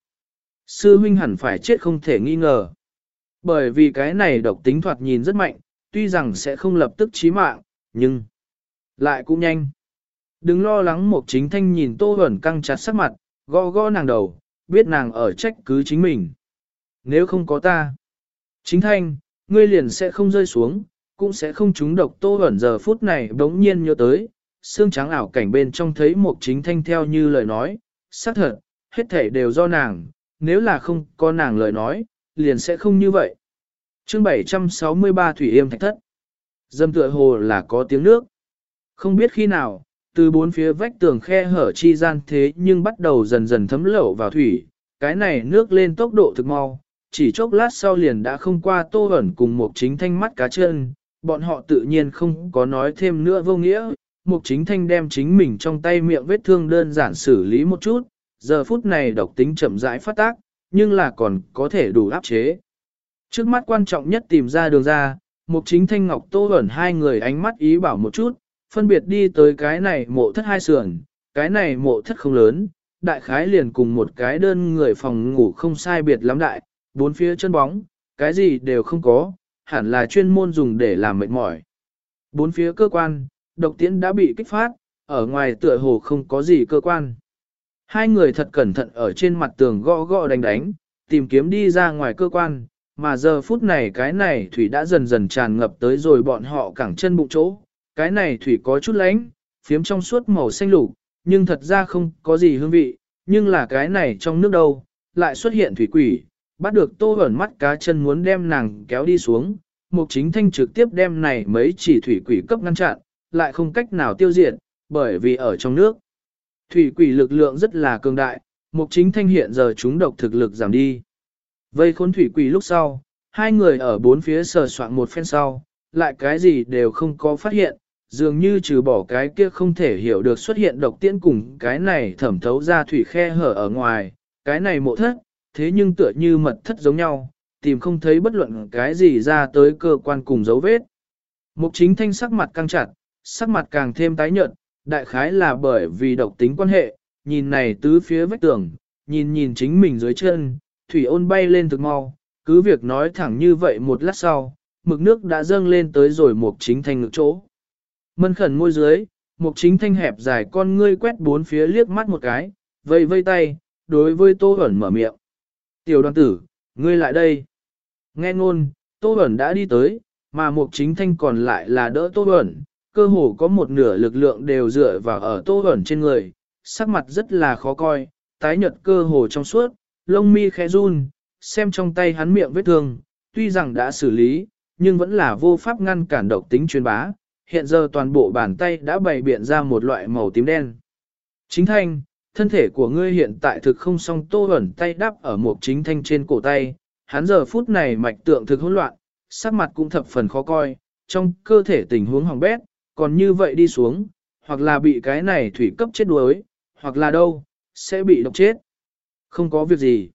sư huynh hẳn phải chết không thể nghi ngờ. Bởi vì cái này độc tính thoạt nhìn rất mạnh, tuy rằng sẽ không lập tức chí mạng, nhưng lại cũng nhanh. Đừng lo lắng một chính thanh nhìn tô hẩn căng chặt sắc mặt, gõ gõ nàng đầu, biết nàng ở trách cứ chính mình. Nếu không có ta, chính thanh, ngươi liền sẽ không rơi xuống, cũng sẽ không trúng độc tô ẩn giờ phút này đống nhiên nhớ tới, xương trắng ảo cảnh bên trong thấy một chính thanh theo như lời nói, xác thật, hết thể đều do nàng, nếu là không có nàng lời nói, liền sẽ không như vậy. chương 763 Thủy Yêm Thạch Thất Dâm tựa hồ là có tiếng nước. Không biết khi nào, từ bốn phía vách tường khe hở chi gian thế nhưng bắt đầu dần dần thấm lậu vào thủy, cái này nước lên tốc độ thực mau, chỉ chốc lát sau liền đã không qua tô ẩn cùng một chính thanh mắt cá chân, bọn họ tự nhiên không có nói thêm nữa vô nghĩa, Mục chính thanh đem chính mình trong tay miệng vết thương đơn giản xử lý một chút, giờ phút này độc tính chậm rãi phát tác, nhưng là còn có thể đủ áp chế. Trước mắt quan trọng nhất tìm ra đường ra, mục chính thanh ngọc tô ẩn hai người ánh mắt ý bảo một chút, phân biệt đi tới cái này mộ thất hai sườn, cái này mộ thất không lớn, đại khái liền cùng một cái đơn người phòng ngủ không sai biệt lắm đại, bốn phía chân bóng, cái gì đều không có, hẳn là chuyên môn dùng để làm mệt mỏi. Bốn phía cơ quan, độc tiễn đã bị kích phát, ở ngoài tựa hồ không có gì cơ quan. Hai người thật cẩn thận ở trên mặt tường gõ gõ đánh đánh, tìm kiếm đi ra ngoài cơ quan, mà giờ phút này cái này thủy đã dần dần tràn ngập tới rồi bọn họ cẳng chân bụng chỗ. Cái này thủy có chút lánh, phiếm trong suốt màu xanh lục, nhưng thật ra không có gì hương vị, nhưng là cái này trong nước đâu, lại xuất hiện thủy quỷ, bắt được tô ẩn mắt cá chân muốn đem nàng kéo đi xuống, mục chính thanh trực tiếp đem này mấy chỉ thủy quỷ cấp ngăn chặn, lại không cách nào tiêu diệt, bởi vì ở trong nước. Thủy quỷ lực lượng rất là cường đại, mục chính thanh hiện giờ chúng độc thực lực giảm đi. Vây khốn thủy quỷ lúc sau, hai người ở bốn phía sờ soạn một phen sau, lại cái gì đều không có phát hiện, dường như trừ bỏ cái kia không thể hiểu được xuất hiện độc tiễn cùng cái này thẩm thấu ra thủy khe hở ở ngoài, cái này mộ thất, thế nhưng tựa như mật thất giống nhau, tìm không thấy bất luận cái gì ra tới cơ quan cùng dấu vết. Mục chính thanh sắc mặt căng chặt, sắc mặt càng thêm tái nhợt, đại khái là bởi vì độc tính quan hệ, nhìn này tứ phía vách tường, nhìn nhìn chính mình dưới chân, thủy ôn bay lên thực mau, cứ việc nói thẳng như vậy một lát sau, mực nước đã dâng lên tới rồi mục chính thanh ngực chỗ. Mân khẩn môi dưới, mục chính thanh hẹp dài con ngươi quét bốn phía liếc mắt một cái, vây vây tay, đối với tô ẩn mở miệng. Tiểu đoàn tử, ngươi lại đây. Nghe ngôn, tô Bẩn đã đi tới, mà mục chính thanh còn lại là đỡ tô Bẩn, cơ hồ có một nửa lực lượng đều dựa vào ở tô Bẩn trên người, sắc mặt rất là khó coi, tái nhợt cơ hồ trong suốt, lông mi khẽ run, xem trong tay hắn miệng vết thương, tuy rằng đã xử lý, nhưng vẫn là vô pháp ngăn cản độc tính truyền bá, hiện giờ toàn bộ bàn tay đã bày biện ra một loại màu tím đen. Chính thanh, thân thể của ngươi hiện tại thực không song tô ẩn tay đắp ở một chính thanh trên cổ tay, hắn giờ phút này mạch tượng thực hỗn loạn, sắc mặt cũng thập phần khó coi, trong cơ thể tình huống hỏng bét, còn như vậy đi xuống, hoặc là bị cái này thủy cấp chết đuối, hoặc là đâu, sẽ bị độc chết. Không có việc gì.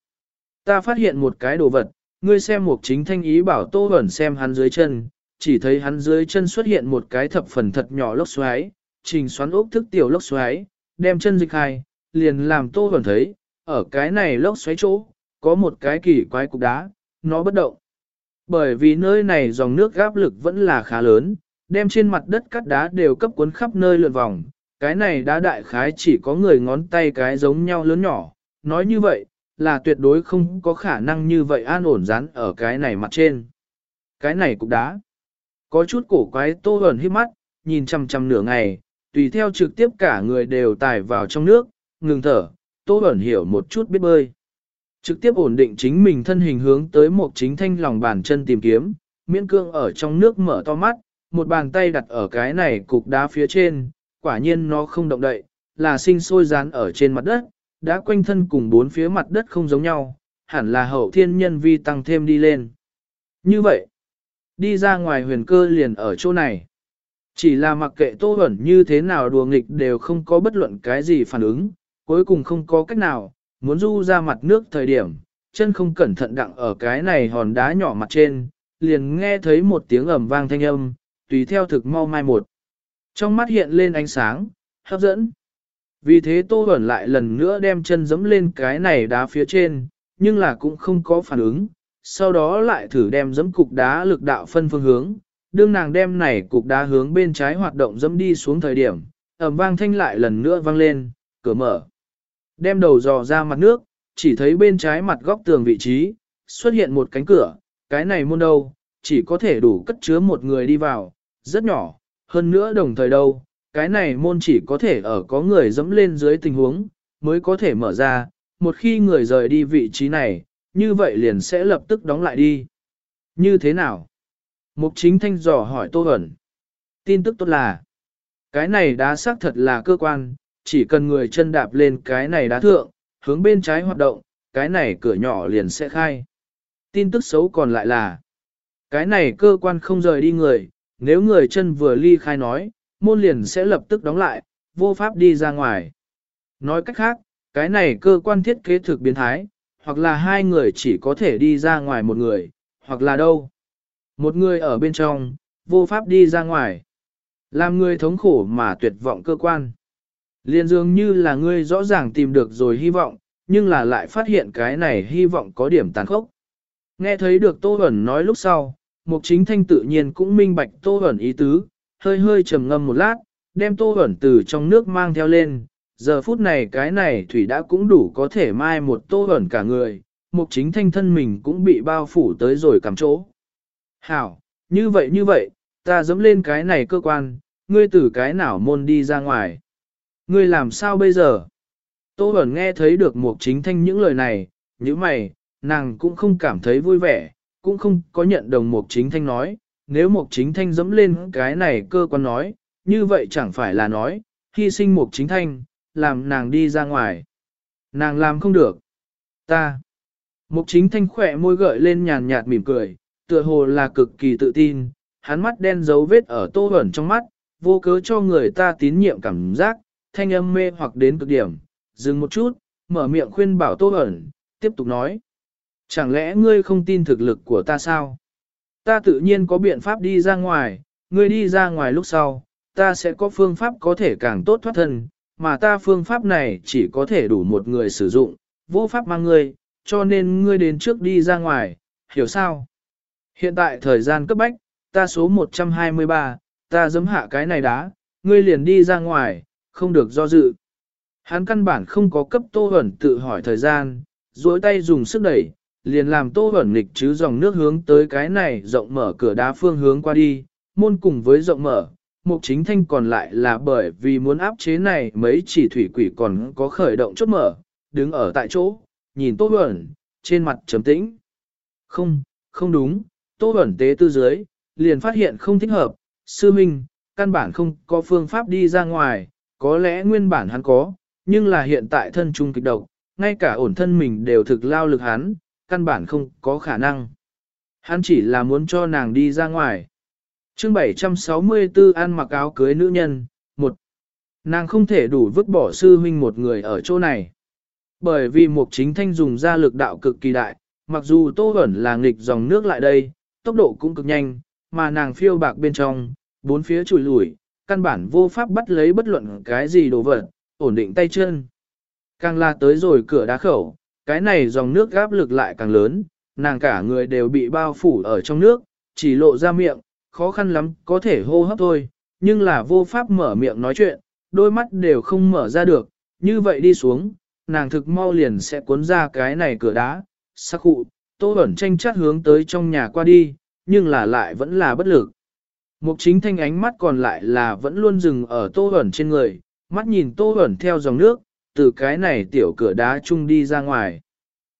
Ta phát hiện một cái đồ vật, ngươi xem một chính thanh ý bảo tô ẩn xem hắn dưới chân, chỉ thấy hắn dưới chân xuất hiện một cái thập phần thật nhỏ lốc xoáy, trình xoắn ốc thức tiểu lốc xoáy, đem chân dịch hai, liền làm tô ẩn thấy, ở cái này lốc xoáy chỗ, có một cái kỳ quái cục đá, nó bất động. Bởi vì nơi này dòng nước gáp lực vẫn là khá lớn, đem trên mặt đất cắt đá đều cấp cuốn khắp nơi lượn vòng, cái này đá đại khái chỉ có người ngón tay cái giống nhau lớn nhỏ, nói như vậy, là tuyệt đối không có khả năng như vậy an ổn rán ở cái này mặt trên. Cái này cục đá. Có chút cổ quái tô ẩn hít mắt, nhìn chăm chăm nửa ngày, tùy theo trực tiếp cả người đều tải vào trong nước, ngừng thở, tô ẩn hiểu một chút biết bơi. Trực tiếp ổn định chính mình thân hình hướng tới một chính thanh lòng bàn chân tìm kiếm, miễn cương ở trong nước mở to mắt, một bàn tay đặt ở cái này cục đá phía trên, quả nhiên nó không động đậy, là sinh sôi rán ở trên mặt đất, đã quanh thân cùng bốn phía mặt đất không giống nhau, hẳn là hậu thiên nhân vi tăng thêm đi lên. Như vậy, đi ra ngoài huyền cơ liền ở chỗ này. Chỉ là mặc kệ tô ẩn như thế nào đùa nghịch đều không có bất luận cái gì phản ứng, cuối cùng không có cách nào, muốn du ra mặt nước thời điểm, chân không cẩn thận đặng ở cái này hòn đá nhỏ mặt trên, liền nghe thấy một tiếng ầm vang thanh âm, tùy theo thực mau mai một. Trong mắt hiện lên ánh sáng, hấp dẫn. Vì thế Tô Bẩn lại lần nữa đem chân giẫm lên cái này đá phía trên, nhưng là cũng không có phản ứng, sau đó lại thử đem giẫm cục đá lực đạo phân phương hướng, đương nàng đem này cục đá hướng bên trái hoạt động dẫm đi xuống thời điểm, ầm vang thanh lại lần nữa vang lên, cửa mở. Đem đầu dò ra mặt nước, chỉ thấy bên trái mặt góc tường vị trí, xuất hiện một cánh cửa, cái này môn đâu, chỉ có thể đủ cất chứa một người đi vào, rất nhỏ, hơn nữa đồng thời đâu, cái này môn chỉ có thể ở có người dẫm lên dưới tình huống, mới có thể mở ra, một khi người rời đi vị trí này, như vậy liền sẽ lập tức đóng lại đi. Như thế nào? Mục chính thanh dò hỏi Tô Hẩn. Tin tức tốt là, cái này đã xác thật là cơ quan, chỉ cần người chân đạp lên cái này đá thượng, hướng bên trái hoạt động, cái này cửa nhỏ liền sẽ khai. Tin tức xấu còn lại là, cái này cơ quan không rời đi người, nếu người chân vừa ly khai nói, môn liền sẽ lập tức đóng lại, vô pháp đi ra ngoài. Nói cách khác, cái này cơ quan thiết kế thực biến thái, hoặc là hai người chỉ có thể đi ra ngoài một người, hoặc là đâu. Một người ở bên trong, vô pháp đi ra ngoài. Làm người thống khổ mà tuyệt vọng cơ quan. Liên dường như là ngươi rõ ràng tìm được rồi hy vọng, nhưng là lại phát hiện cái này hy vọng có điểm tàn khốc. Nghe thấy được Tô Bẩn nói lúc sau, Mục Chính Thanh tự nhiên cũng minh bạch Tô Bẩn ý tứ, hơi hơi trầm ngâm một lát, đem Tô Bẩn từ trong nước mang theo lên. Giờ phút này cái này thủy đã cũng đủ có thể mai một Tô Bẩn cả người, Mục Chính Thanh thân mình cũng bị bao phủ tới rồi cầm chỗ. Hảo, như vậy như vậy, ta dẫm lên cái này cơ quan, ngươi từ cái nào môn đi ra ngoài. Ngươi làm sao bây giờ? Tô Bẩn nghe thấy được Mục Chính Thanh những lời này, như mày, nàng cũng không cảm thấy vui vẻ, cũng không có nhận đồng Mục Chính Thanh nói, nếu Mục Chính Thanh dẫm lên cái này cơ quan nói, như vậy chẳng phải là nói, hy sinh Mục Chính Thanh, làm nàng đi ra ngoài. Nàng làm không được. Ta. Mục Chính Thanh khỏe môi gợi lên nhàn nhạt mỉm cười, tựa hồ là cực kỳ tự tin, hắn mắt đen dấu vết ở tô Bẩn trong mắt, vô cớ cho người ta tín nhiệm cảm giác, thanh âm mê hoặc đến cực điểm, dừng một chút, mở miệng khuyên bảo tô ẩn, tiếp tục nói. Chẳng lẽ ngươi không tin thực lực của ta sao? Ta tự nhiên có biện pháp đi ra ngoài, ngươi đi ra ngoài lúc sau, ta sẽ có phương pháp có thể càng tốt thoát thân, mà ta phương pháp này chỉ có thể đủ một người sử dụng, vô pháp mang ngươi, cho nên ngươi đến trước đi ra ngoài, hiểu sao? Hiện tại thời gian cấp bách, ta số 123, ta giấm hạ cái này đá, ngươi liền đi ra ngoài, không được do dự. Hắn căn bản không có cấp Tô Hẩn tự hỏi thời gian, duỗi tay dùng sức đẩy, liền làm Tô Hẩn nghịch chứ dòng nước hướng tới cái này rộng mở cửa đá phương hướng qua đi, môn cùng với rộng mở. Mục chính thanh còn lại là bởi vì muốn áp chế này mấy chỉ thủy quỷ còn có khởi động chốt mở, đứng ở tại chỗ, nhìn Tô Hẩn, trên mặt trầm tĩnh. Không, không đúng, Tô Hẩn tế tư dưới, liền phát hiện không thích hợp, sư minh, căn bản không có phương pháp đi ra ngoài, có lẽ nguyên bản hắn có, nhưng là hiện tại thân trung kịch độc, ngay cả ổn thân mình đều thực lao lực hắn, căn bản không có khả năng. Hắn chỉ là muốn cho nàng đi ra ngoài. chương 764 ăn mặc áo cưới nữ nhân, một Nàng không thể đủ vứt bỏ sư huynh một người ở chỗ này. Bởi vì mục chính thanh dùng ra lực đạo cực kỳ đại, mặc dù tô ẩn là nghịch dòng nước lại đây, tốc độ cũng cực nhanh, mà nàng phiêu bạc bên trong, bốn phía chùi lủi căn bản vô pháp bắt lấy bất luận cái gì đồ vật, ổn định tay chân. Càng la tới rồi cửa đá khẩu, cái này dòng nước gáp lực lại càng lớn, nàng cả người đều bị bao phủ ở trong nước, chỉ lộ ra miệng, khó khăn lắm có thể hô hấp thôi, nhưng là vô pháp mở miệng nói chuyện, đôi mắt đều không mở ra được, như vậy đi xuống, nàng thực mau liền sẽ cuốn ra cái này cửa đá, sắc cụ, tô ẩn tranh chát hướng tới trong nhà qua đi, nhưng là lại vẫn là bất lực. Mục chính thanh ánh mắt còn lại là vẫn luôn dừng ở tô ẩn trên người, mắt nhìn tô ẩn theo dòng nước, từ cái này tiểu cửa đá chung đi ra ngoài.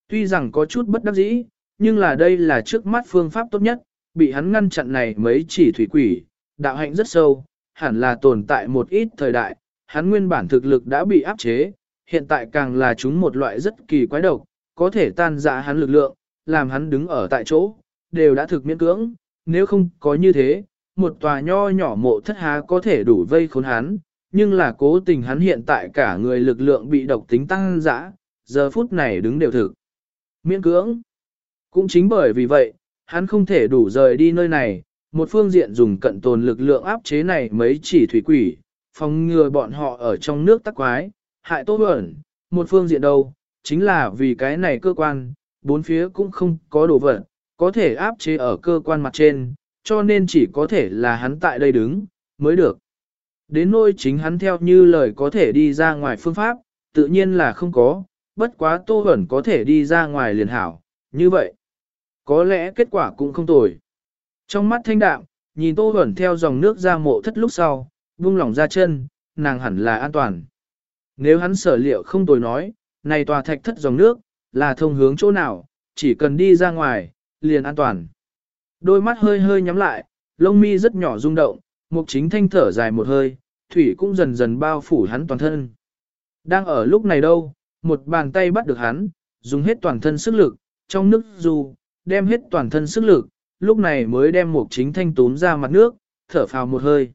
Tuy rằng có chút bất đắc dĩ, nhưng là đây là trước mắt phương pháp tốt nhất, bị hắn ngăn chặn này mấy chỉ thủy quỷ, đạo hạnh rất sâu, hẳn là tồn tại một ít thời đại, hắn nguyên bản thực lực đã bị áp chế, hiện tại càng là chúng một loại rất kỳ quái độc, có thể tan dã hắn lực lượng, làm hắn đứng ở tại chỗ, đều đã thực miễn cưỡng, nếu không có như thế, một tòa nho nhỏ mộ thất há có thể đủ vây khốn hắn, nhưng là cố tình hắn hiện tại cả người lực lượng bị độc tính tăng dã, giờ phút này đứng đều thực. Miễn cưỡng. Cũng chính bởi vì vậy, hắn không thể đủ rời đi nơi này, một phương diện dùng cận tồn lực lượng áp chế này mấy chỉ thủy quỷ, phòng ngừa bọn họ ở trong nước tắc quái, hại tốt ẩn, một phương diện đâu, chính là vì cái này cơ quan, bốn phía cũng không có đồ vật, có thể áp chế ở cơ quan mặt trên, cho nên chỉ có thể là hắn tại đây đứng, mới được. Đến nỗi chính hắn theo như lời có thể đi ra ngoài phương pháp, tự nhiên là không có, bất quá Tô Hẩn có thể đi ra ngoài liền hảo, như vậy. Có lẽ kết quả cũng không tồi. Trong mắt thanh đạm, nhìn Tô Hẩn theo dòng nước ra mộ thất lúc sau, vung lòng ra chân, nàng hẳn là an toàn. Nếu hắn sở liệu không tồi nói, này tòa thạch thất dòng nước, là thông hướng chỗ nào, chỉ cần đi ra ngoài, liền an toàn. Đôi mắt hơi hơi nhắm lại, lông mi rất nhỏ rung động, mục chính thanh thở dài một hơi, thủy cũng dần dần bao phủ hắn toàn thân. Đang ở lúc này đâu, một bàn tay bắt được hắn, dùng hết toàn thân sức lực, trong nước dù, đem hết toàn thân sức lực, lúc này mới đem mục chính thanh tốn ra mặt nước, thở phào một hơi.